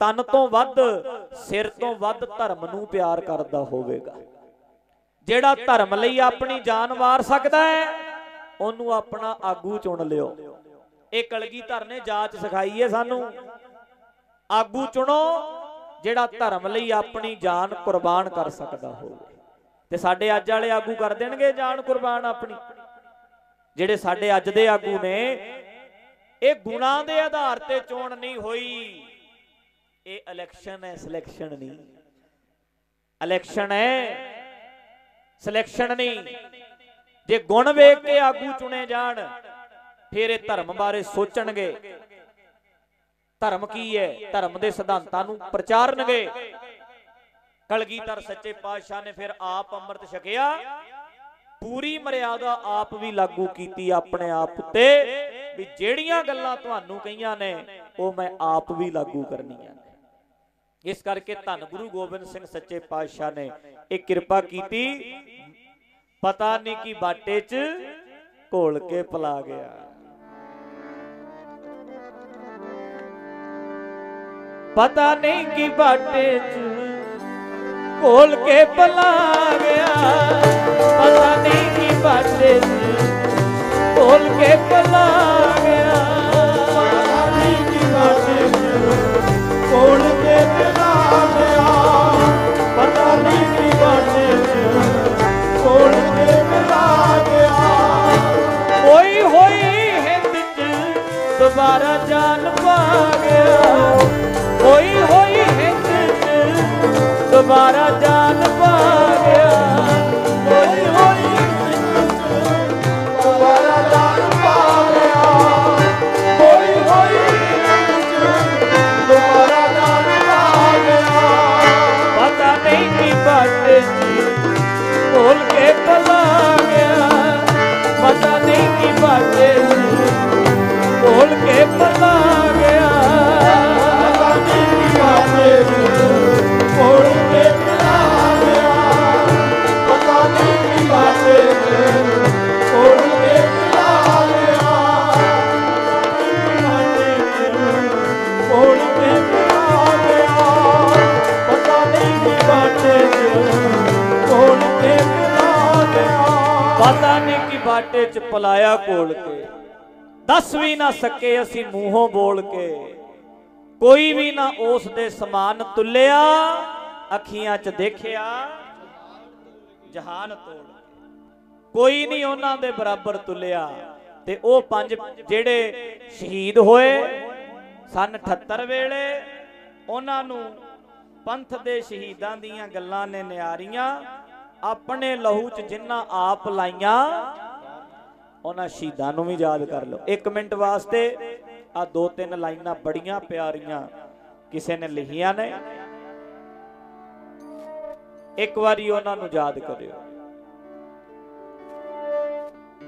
ਤਨ ਤੋਂ ਵੱਧ, ਸਿਰ ਤੋਂ ਵੱਧ ਧਰਮ ਨੂੰ ਪਿਆਰ ਕਰਦਾ ਹੋਵੇਗਾ। ਜਿਹੜਾ ਧਰਮ ਲਈ ਆਪਣੀ ਜਾਨ ਵਾਰ ਸਕਦਾ ਹੈ, ਉਹਨੂੰ ਆਪਣਾ ਆਗੂ ਚੁਣ ਲਿਓ। ਇਹ ਕਲਗੀਧਰ ਨੇ ਜਾਚ ਸਿਖਾਈ ਹੈ ਸਾਨੂੰ। ਆਗੂ ਚੁਣੋ, ਜਿਹੜਾ ਧਰਮ ਲਈ ਆਪਣੀ ਜਾਨ ਕੁਰਬਾਨ ਕਰ ਸਕਦਾ ਹੋਵੇ। ਤੇ ਸਾਡੇ ਅੱਜ ਵਾਲੇ ਆਗੂ ਕਰ ਦੇਣਗੇ ਜਾਨ ਕੁਰਬਾਨ ਆਪਣੀ। ਜਿਹੜੇ ਸਾਡੇ ਅੱਜ ਦੇ ਆਗੂ ਨੇ, ਇਹ ਗੁਣਾਂ ਦੇ ਆਧਾਰ ਤੇ ਚੋਣ ਨਹੀਂ ਹੋਈ। ਇਹ ਇਲੈਕਸ਼ਨ ਹੈ ਸਿਲੈਕਸ਼ਨ ਨਹੀਂ। ਇਲੈਕਸ਼ਨ ਹੈ ਸਿਲੈਕਸ਼ਨ ਨਹੀਂ। ਜੇ ਗੁਣ ਵੇਖ ਕੇ ਆਗੂ ਚੁਣੇ ਜਾਣ, ਫਿਰ ਇਹ ਧਰਮ ਬਾਰੇ ਸੋਚਣਗੇ। ਧਰਮ ਕੀ ਹੈ? ਧਰਮ ਦੇ ਸਿਧਾਂਤਾਂ ਨੂੰ ਪ੍ਰਚਾਰਨਗੇ। ਕਲਗੀਧਰ ਸੱਚੇ ਪਾਤਸ਼ਾਹ ਨੇ ਫਿਰ ਆਪ ਅੰਮ੍ਰਿਤ ਛਕਿਆ। ਪੂਰੀ ਮਰਿਆਦਾ ਆਪ ਵੀ ਲਾਗੂ ਕੀਤੀ ਆਪਣੇ ਆਪ ਉੱਤੇ। ਵੀ ਜਿਹੜੀਆਂ ਗੱਲਾਂ ਤੁਹਾਨੂੰ ਕਹੀਆਂ ਨੇ, ਉਹ ਮੈਂ ਆਪ ਵੀ ਲਾਗੂ ਕਰਨੀਆਂ ਇਸ ਕਰਕੇ ਧੰਨ ਗੁਰੂ ਗੋਬਿੰਦ ਸਿੰਘ ਸੱਚੇ ਪਾਤਸ਼ਾਹ ਨੇ ਇਹ ਕਿਰਪਾ ਕੀਤੀ। ਪਤਾ ਨਹੀਂ ਕੀ ਬਾਟੇ 'ਚ ਘੋਲ ਕੇ ਪਲਾ ਗਿਆ। ਪਤਾ ਨਹੀਂ ਕੀ ਬਾਟੇ 'ਚ ਘੋਲ ਕੇ ਪਲਾ ਗਿਆ ਪਤਾ ਨਹੀਂ ਕੀ ਬਾਟੇ 'ਚ ਘੋਲ ਕੇ ਪਲਾ ਗਿਆ ਪਤਾ ਨਹੀਂ ਕੀ ਬਾਟੇ 'ਚ ਕੋਲ ਕੇ ਪਿਲਾ ਗਿਆ ਪਤਾ ਨਹੀਂ ਕੀ ਬਾਟੇ 'ਚ ਕੋਲ ਕੇ ਪਿਲਾ ਗਿਆ ਹੋਈ ਹੋਈ ਹਿੰਦ 'ਚ ਦੁਬਾਰਾ ਜਾਨ ਪਾ ਦੁਬਾਰਾ ਜਾਨ ਪਤਾ ਨਹੀਂ ਕਿ ਬਾਟੇ 'ਚ ਪਲਾਇਆ ਕੋਲ ਕੇ? ਦੱਸ ਵੀ ਨਾ ਸਕੇ ਅਸੀਂ ਮੂੰਹੋਂ ਬੋਲ ਕੇ। ਕੋਈ ਵੀ ਨਾ ਉਸ ਦੇ ਸਮਾਨ ਤੁਲਿਆ, ਅੱਖੀਆਂ 'ਚ ਦੇਖਿਆ, ਜਹਾਨ ਤੋੜ ਕੋਈ ਨਹੀਂ ਉਹਨਾਂ ਦੇ ਬਰਾਬਰ ਤੁਲਿਆ, ਤੇ ਉਹ ਪੰਜ ਜਿਹੜੇ ਸ਼ਹੀਦ ਹੋਏ, ਸਨ 78 ਵੇਲੇ, ਉਹਨਾਂ ਨੂੰ ਪੰਥ ਦੇ ਸ਼ਹੀਦਾਂ ਦੀਆਂ ਗੱਲਾਂ ਨੇ ਨਿਆਰੀਆਂ ਆਪਣੇ ਲਹੂ 'ਚ ਜਿੰਨਾ ਆਪ ਲਾਈਆਂ, ਉਹਨਾਂ ਸ਼ਹੀਦਾਂ ਨੂੰ ਵੀ ਯਾਦ ਕਰ ਲਓ। 1 ਮਿੰਟ ਵਾਸਤੇ ਆ ਦੋ ਤਿੰਨ ਲਾਈਨਾਂ ਬੜੀਆਂ ਪਿਆਰੀਆਂ ਕਿਸੇ ਨੇ ਲਿਖੀਆਂ ਨੇ। ਇੱਕ ਵਾਰੀ ਉਹਨਾਂ ਨੂੰ ਯਾਦ ਕਰਿਓ।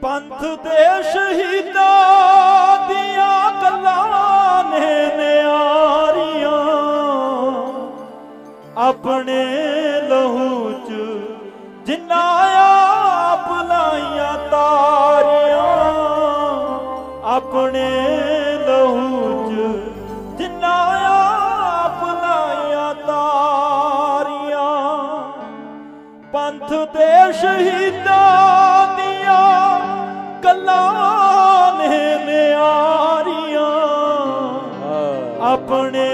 ਪੰਥ ਦੇ ਸ਼ਹੀਦਾਂ ਦੀਆਂ ਗੱਲਾਂ ਨੇ ਨਿਆਰੀਆਂ। ਆਪਣੇ ਲਹੂ ਚ ਜਿੰਨਾ ਆਪ ਲਾਈਆਂ ਤਾਰੀਆਂ ਆਪਣੇ ਲਹੂ ਚ ਜਿੰਨਾ ਆਪ ਲਾਈਆਂ ਤਾਰੀਆਂ। ਪੰਥ ਦੇ ਸ਼ਹੀਦਾਂ ਦੀਆਂ ਗੱਲਾਂ ਨੇ ਨਿਆਰੀਆਂ ਆਪਣੇ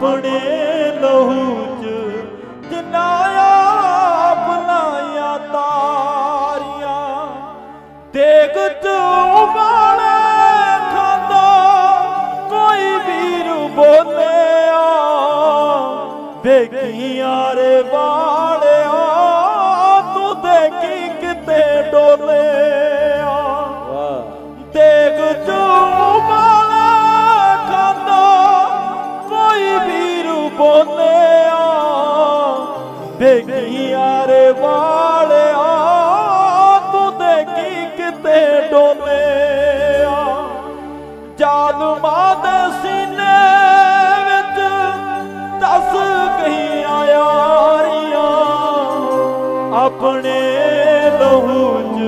ਆਪਣੇ ਲਹੂ ਚ ਜਿੰਨਾ ਆਪ ਲਾਈਆਂ ਤਾਰੀਆਂ। ਦੇਗ ਚ ਉਬਾਲੇ ਖਾਂਦਾ, ਕੋਈ ਵੀਰ ਬੋਲਿਆ ਦੇਖੀ ਯਾਰੇ ਵਾਲਿਆ ਵਾਲਿਆ, ਤੂੰ ਦੇਖੀ ਕਿਤੇ ਡੋਲਿਆ। ਜਾਲਮਾਂ ਦੇ ਸੀਨੇ ਵਿੱਚ ਦਸ ਕਹੀਆਂ ਯਾਰੀਆਂ। ਆਪਣੇ ਲਹੂ ਚ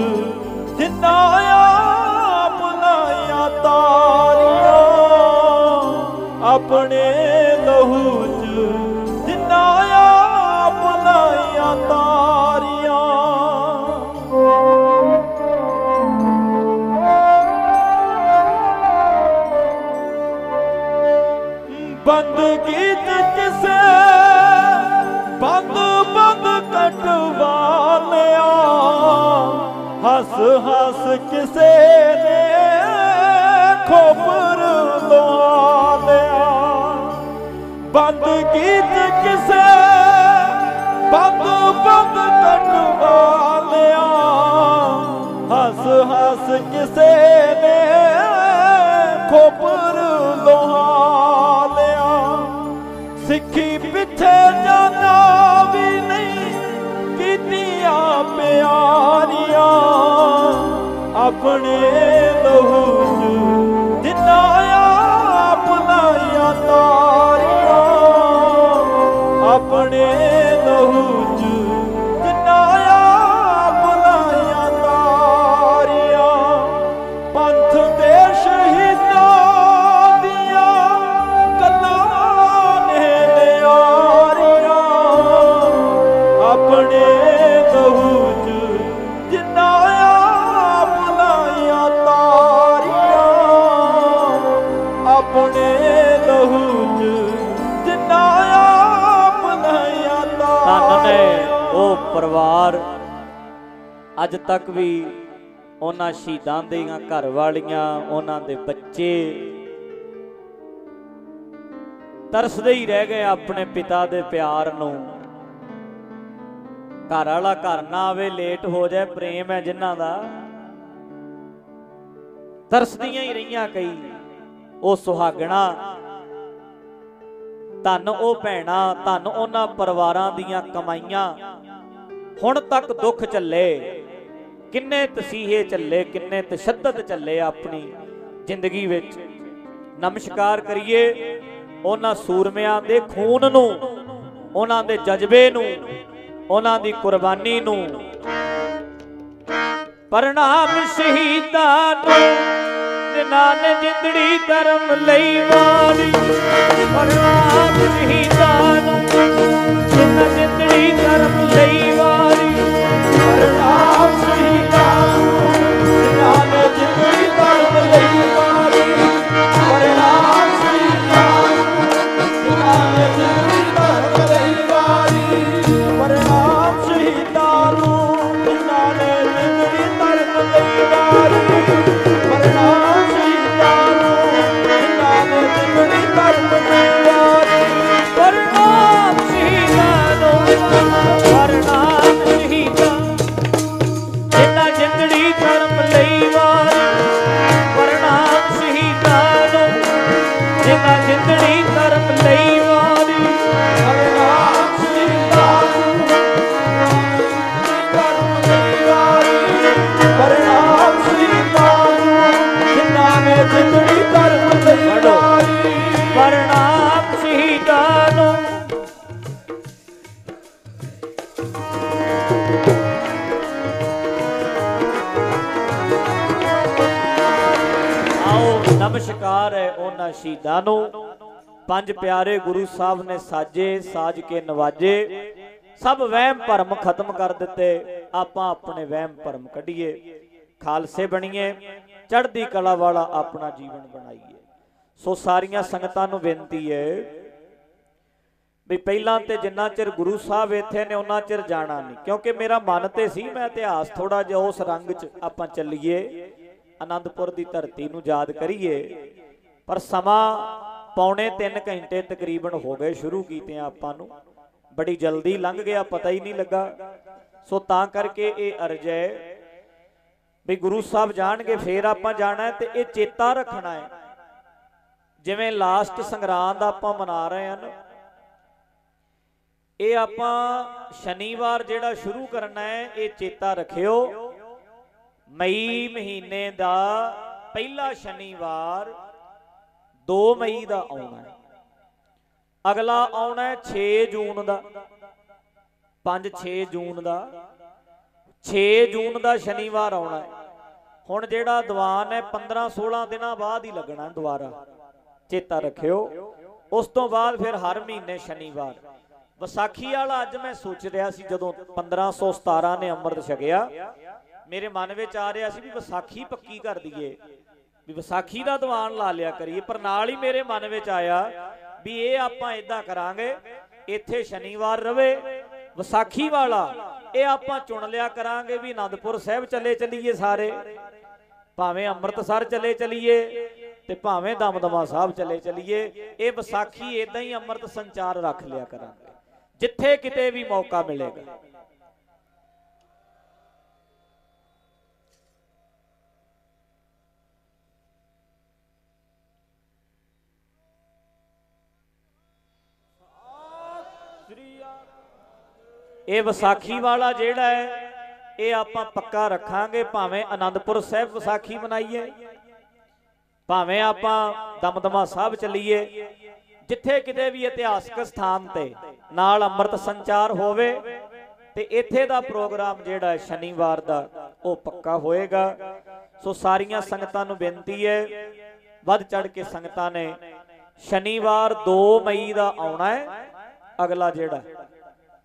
ਜਿੰਨਾ ਆਪ ਲਾਈਆਂ ਤਾਰੀਆਂ। ਆਪਣੇ ਲਹੂ ਚ ਜਿੰਨਾ ਆਪ ਲਾਈਆਂ ਤਾਰੀਆਂ। ਬੰਦਗੀ ਚ ਕਿਸੇ ਬੰਦ ਬੰਦ ਕਟਵਾ ਲਿਆ ਹੱਸ ਹੱਸ ਕਿਸੇ ਨੇ ਖੋਪਰ ਲਵਾ ਲਿਆ ਬੰਦਗੀ ਚ ਕਿਸੇ ਬੰਦ ਬੰਦ ਕਟਵਾ ਲਿਆ ਹੱਸ ਹੱਸ ਕਿਸੇ ਨੇ ਖੋਪਰ ਸਿੱਖੀ ਜਾਣਾ ਵੀ ਨਹੀਂ ਕੀਤੀਆਂ ਪਿਆਰੀਆਂ ਆਪਣੇ ਲਹੂ ਚ ਜਿੰਨਾ ਆਪ ਲਾਈਆਂ ਤਾਰੀਆਂ। ਆਪਣੇ ਤੱਕ ਵੀ ਉਹਨਾਂ ਸ਼ਹੀਦਾਂ ਦੀਆਂ ਘਰ ਵਾਲੀਆਂ, ਉਹਨਾਂ ਦੇ ਬੱਚੇ ਤਰਸਦੇ ਹੀ ਰਹਿ ਗਏ ਆਪਣੇ ਪਿਤਾ ਦੇ ਪਿਆਰ ਨੂੰ। ਘਰ ਵਾਲਾ ਘਰ ਨਾ ਆਵੇ ਲੇਟ ਹੋ ਜਾਏ, ਪ੍ਰੇਮ ਹੈ ਜਿਨ੍ਹਾਂ ਦਾ। ਤਰਸਦੀਆਂ ਹੀ ਰਹੀਆਂ ਕਈ, ਉਹ ਸੁਹਾਗਣਾ। ਧੰਨ ਉਹ ਭੈਣਾ, ਧੰਨ ਉਹਨਾਂ ਪਰਿਵਾਰਾਂ ਦੀਆਂ ਕਮਾਈਆਂ। ਹੁਣ ਤੱਕ ਦੁੱਖ ਚੱਲੇ ਕਿੰਨੇ ਤਸੀਹੇ ਚੱਲੇ, ਕਿੰਨੇ ਤਸ਼ੱਦਦ ਚੱਲੇ ਆਪਣੀ ਜ਼ਿੰਦਗੀ ਵਿੱਚ। ਨਮਸਕਾਰ ਕਰੀਏ ਉਹਨਾਂ ਸੂਰਮਿਆਂ ਦੇ ਖੂਨ ਨੂੰ, ਉਹਨਾਂ ਦੇ ਜਜ਼ਬੇ ਨੂੰ, ਉਹਨਾਂ ਦੀ ਕੁਰਬਾਨੀ ਨੂੰ। ਪ੍ਰਣਾਮ ਸ਼ਹੀਦਾਂ ਨੂੰ ਜਿਨ੍ਹਾਂ ਨੇ ਜਿੰਦੜੀ ਧਰਮ ਲਈ ਵਾਰੀ। ਪ੍ਰਣਾਮ ਸ਼ਹੀਦਾਂ ਨੂੰ ਜਿਨ੍ਹਾਂ ਜਿੰਦੜੀ ਧਰਮ ਲਈ ਸ਼ਹੀਦਾਂ ਨੂੰ ਪੰਜ ਪਿਆਰੇ ਗੁਰੂ ਸਾਹਿਬ ਨੇ ਸਾਜੇ, ਸਾਜ ਕੇ ਨਵਾਜੇ। ਸਭ ਵਹਿਮ ਭਰਮ ਖਤਮ ਕਰ ਦਿੱਤੇ। ਆਪਾਂ ਆਪਣੇ ਵਹਿਮ ਭਰਮ ਕੱਢੀਏ। ਖਾਲਸੇ ਬਣੀਏ। ਚੜ੍ਹਦੀ ਕਲਾ ਵਾਲਾ ਆਪਣਾ ਜੀਵਨ ਬਣਾਈਏ। ਸੋ ਸਾਰੀਆਂ ਸੰਗਤਾਂ ਨੂੰ ਬੇਨਤੀ ਹੈ ਵੀ ਪਹਿਲਾਂ ਤੇ ਜਿੰਨਾ ਚਿਰ ਗੁਰੂ ਸਾਹਿਬ ਇੱਥੇ ਨੇ, ਉਹਨਾਂ ਚਿਰ ਜਾਣਾ ਨਹੀਂ। ਕਿਉਂਕਿ ਮੇਰਾ ਮਨ ਤੇ ਸੀ, ਮੈਂ ਇਤਿਹਾਸ ਥੋੜਾ ਜਿਹਾ ਉਸ ਰੰਗ 'ਚ ਆਪਾਂ ਚੱਲੀਏ। ਆਨੰਦਪੁਰ ਦੀ ਧਰਤੀ ਨੂੰ ਯਾਦ ਕਰੀਏ। ਪਰ ਸਮਾਂ ਪੌਣੇ 3 ਘੰਟੇ ਤਕਰੀਬਨ ਹੋ ਗਏ ਸ਼ੁਰੂ ਕੀਤੇ ਆਪਾਂ ਨੂੰ। ਬੜੀ ਜਲਦੀ ਲੰਘ ਗਿਆ, ਪਤਾ ਹੀ ਨਹੀਂ ਲੱਗਾ। ਸੋ ਤਾਂ ਕਰਕੇ ਇਹ ਅਰਜ਼ ਹੈ ਵੀ ਗੁਰੂ ਸਾਹਿਬ ਜਾਣਗੇ, ਫੇਰ ਆਪਾਂ ਜਾਣਾ ਹੈ ਤੇ ਇਹ ਚੇਤਾ ਰੱਖਣਾ ਹੈ। ਜਿਵੇਂ ਲਾਸਟ ਸੰਗਰਾਂਦ ਆਪਾਂ ਮਨਾ ਰਹੇ ਹਾਂ ਇਹ ਆਪਾਂ ਸ਼ਨੀਵਾਰ ਜਿਹੜਾ ਸ਼ੁਰੂ ਕਰਨਾ ਹੈ, ਇਹ ਚੇਤਾ ਰੱਖਿਓ। ਮਈ ਮਹੀਨੇ ਦਾ ਪਹਿਲਾ ਸ਼ਨੀਵਾਰ 2 ਮਈ ਦਾ ਆਉਣਾ ਅਗਲਾ ਆਉਣਾ 6 ਜੂਨ ਦਾ। 5-6 ਜੂਨ ਦਾ। 6 ਜੂਨ ਦਾ ਸ਼ਨੀਵਾਰ ਆਉਣਾ ਹੁਣ ਜਿਹੜਾ ਦੀਵਾਨ ਹੈ 15-16 ਦਿਨਾਂ ਬਾਅਦ ਹੀ ਲੱਗਣਾ ਦੁਬਾਰਾ। ਚੇਤਾ ਰੱਖਿਓ। ਉਸ ਤੋਂ ਬਾਅਦ ਫਿਰ ਹਰ ਮਹੀਨੇ ਸ਼ਨੀਵਾਰ। ਵਿਸਾਖੀ ਵਾਲਾ ਅੱਜ ਮੈਂ ਸੋਚ ਰਿਹਾ ਸੀ, ਜਦੋਂ 1517 ਨੇ ਅੰਮ੍ਰਿਤ ਛਕਿਆ, ਮੇਰੇ ਮਨ ਵਿੱਚ ਆ ਰਿਹਾ ਸੀ ਵੀ ਵਿਸਾਖੀ ਪੱਕੀ ਕਰ ਦਈਏ। ਵੀ ਵਿਸਾਖੀ ਦਾ ਦੀਵਾਨ ਲਾ ਲਿਆ ਕਰੀਏ, ਪਰ ਨਾਲ ਹੀ ਮੇਰੇ ਮਨ ਵਿੱਚ ਆਇਆ ਵੀ ਇਹ ਆਪਾਂ ਇਦਾਂ ਕਰਾਂਗੇ, ਇੱਥੇ ਸ਼ਨੀਵਾਰ ਰਵੇ, ਵਿਸਾਖੀ ਵਾਲਾ, ਇਹ ਆਪਾਂ ਚੁਣ ਲਿਆ ਕਰਾਂਗੇ ਵੀ ਆਨੰਦਪੁਰ ਸਾਹਿਬ ਚੱਲੇ ਚੱਲੀਏ ਸਾਰੇ, ਭਾਵੇਂ ਅੰਮ੍ਰਿਤਸਰ ਚੱਲੇ ਚੱਲੀਏ ਤੇ ਭਾਵੇਂ ਦਮਦਮਾ ਸਾਹਿਬ ਚੱਲੇ ਚੱਲੀਏ, ਇਹ ਵਿਸਾਖੀ ਇਦਾਂ ਹੀ ਅੰਮ੍ਰਿਤ ਸੰਚਾਰ ਰੱਖ ਲਿਆ ਕਰਾਂਗੇ, ਜਿੱਥੇ ਕਿਤੇ ਵੀ ਮੌਕਾ ਮਿਲੇਗਾ। ਇਹ ਵਿਸਾਖੀ ਵਾਲਾ ਜਿਹੜਾ ਹੈ, ਇਹ ਆਪਾਂ ਪੱਕਾ ਰੱਖਾਂਗੇ, ਭਾਵੇਂ ਆਨੰਦਪੁਰ ਸਾਹਿਬ ਵਿਸਾਖੀ ਮਨਾਈਏ, ਭਾਵੇਂ ਆਪਾਂ ਦਮਦਮਾ ਸਾਹਿਬ ਚੱਲੀਏ, ਜਿੱਥੇ ਕਿਤੇ ਵੀ ਇਤਿਹਾਸਕ ਸਥਾਨ ਤੇ ਨਾਲ ਅੰਮ੍ਰਿਤ ਸੰਚਾਰ ਹੋਵੇ, ਤੇ ਇੱਥੇ ਦਾ ਪ੍ਰੋਗਰਾਮ ਜਿਹੜਾ ਸ਼ਨੀਵਾਰ ਦਾ, ਉਹ ਪੱਕਾ ਹੋਏਗਾ। ਸੋ ਸਾਰੀਆਂ ਸੰਗਤਾਂ ਨੂੰ ਬੇਨਤੀ ਹੈ, ਵੱਧ ਚੜ ਕੇ ਸੰਗਤਾਂ ਨੇ ਸ਼ਨੀਵਾਰ 2 ਮਈ ਦਾ ਆਉਣਾ ਹੈ, ਅਗਲਾ ਜਿਹੜਾ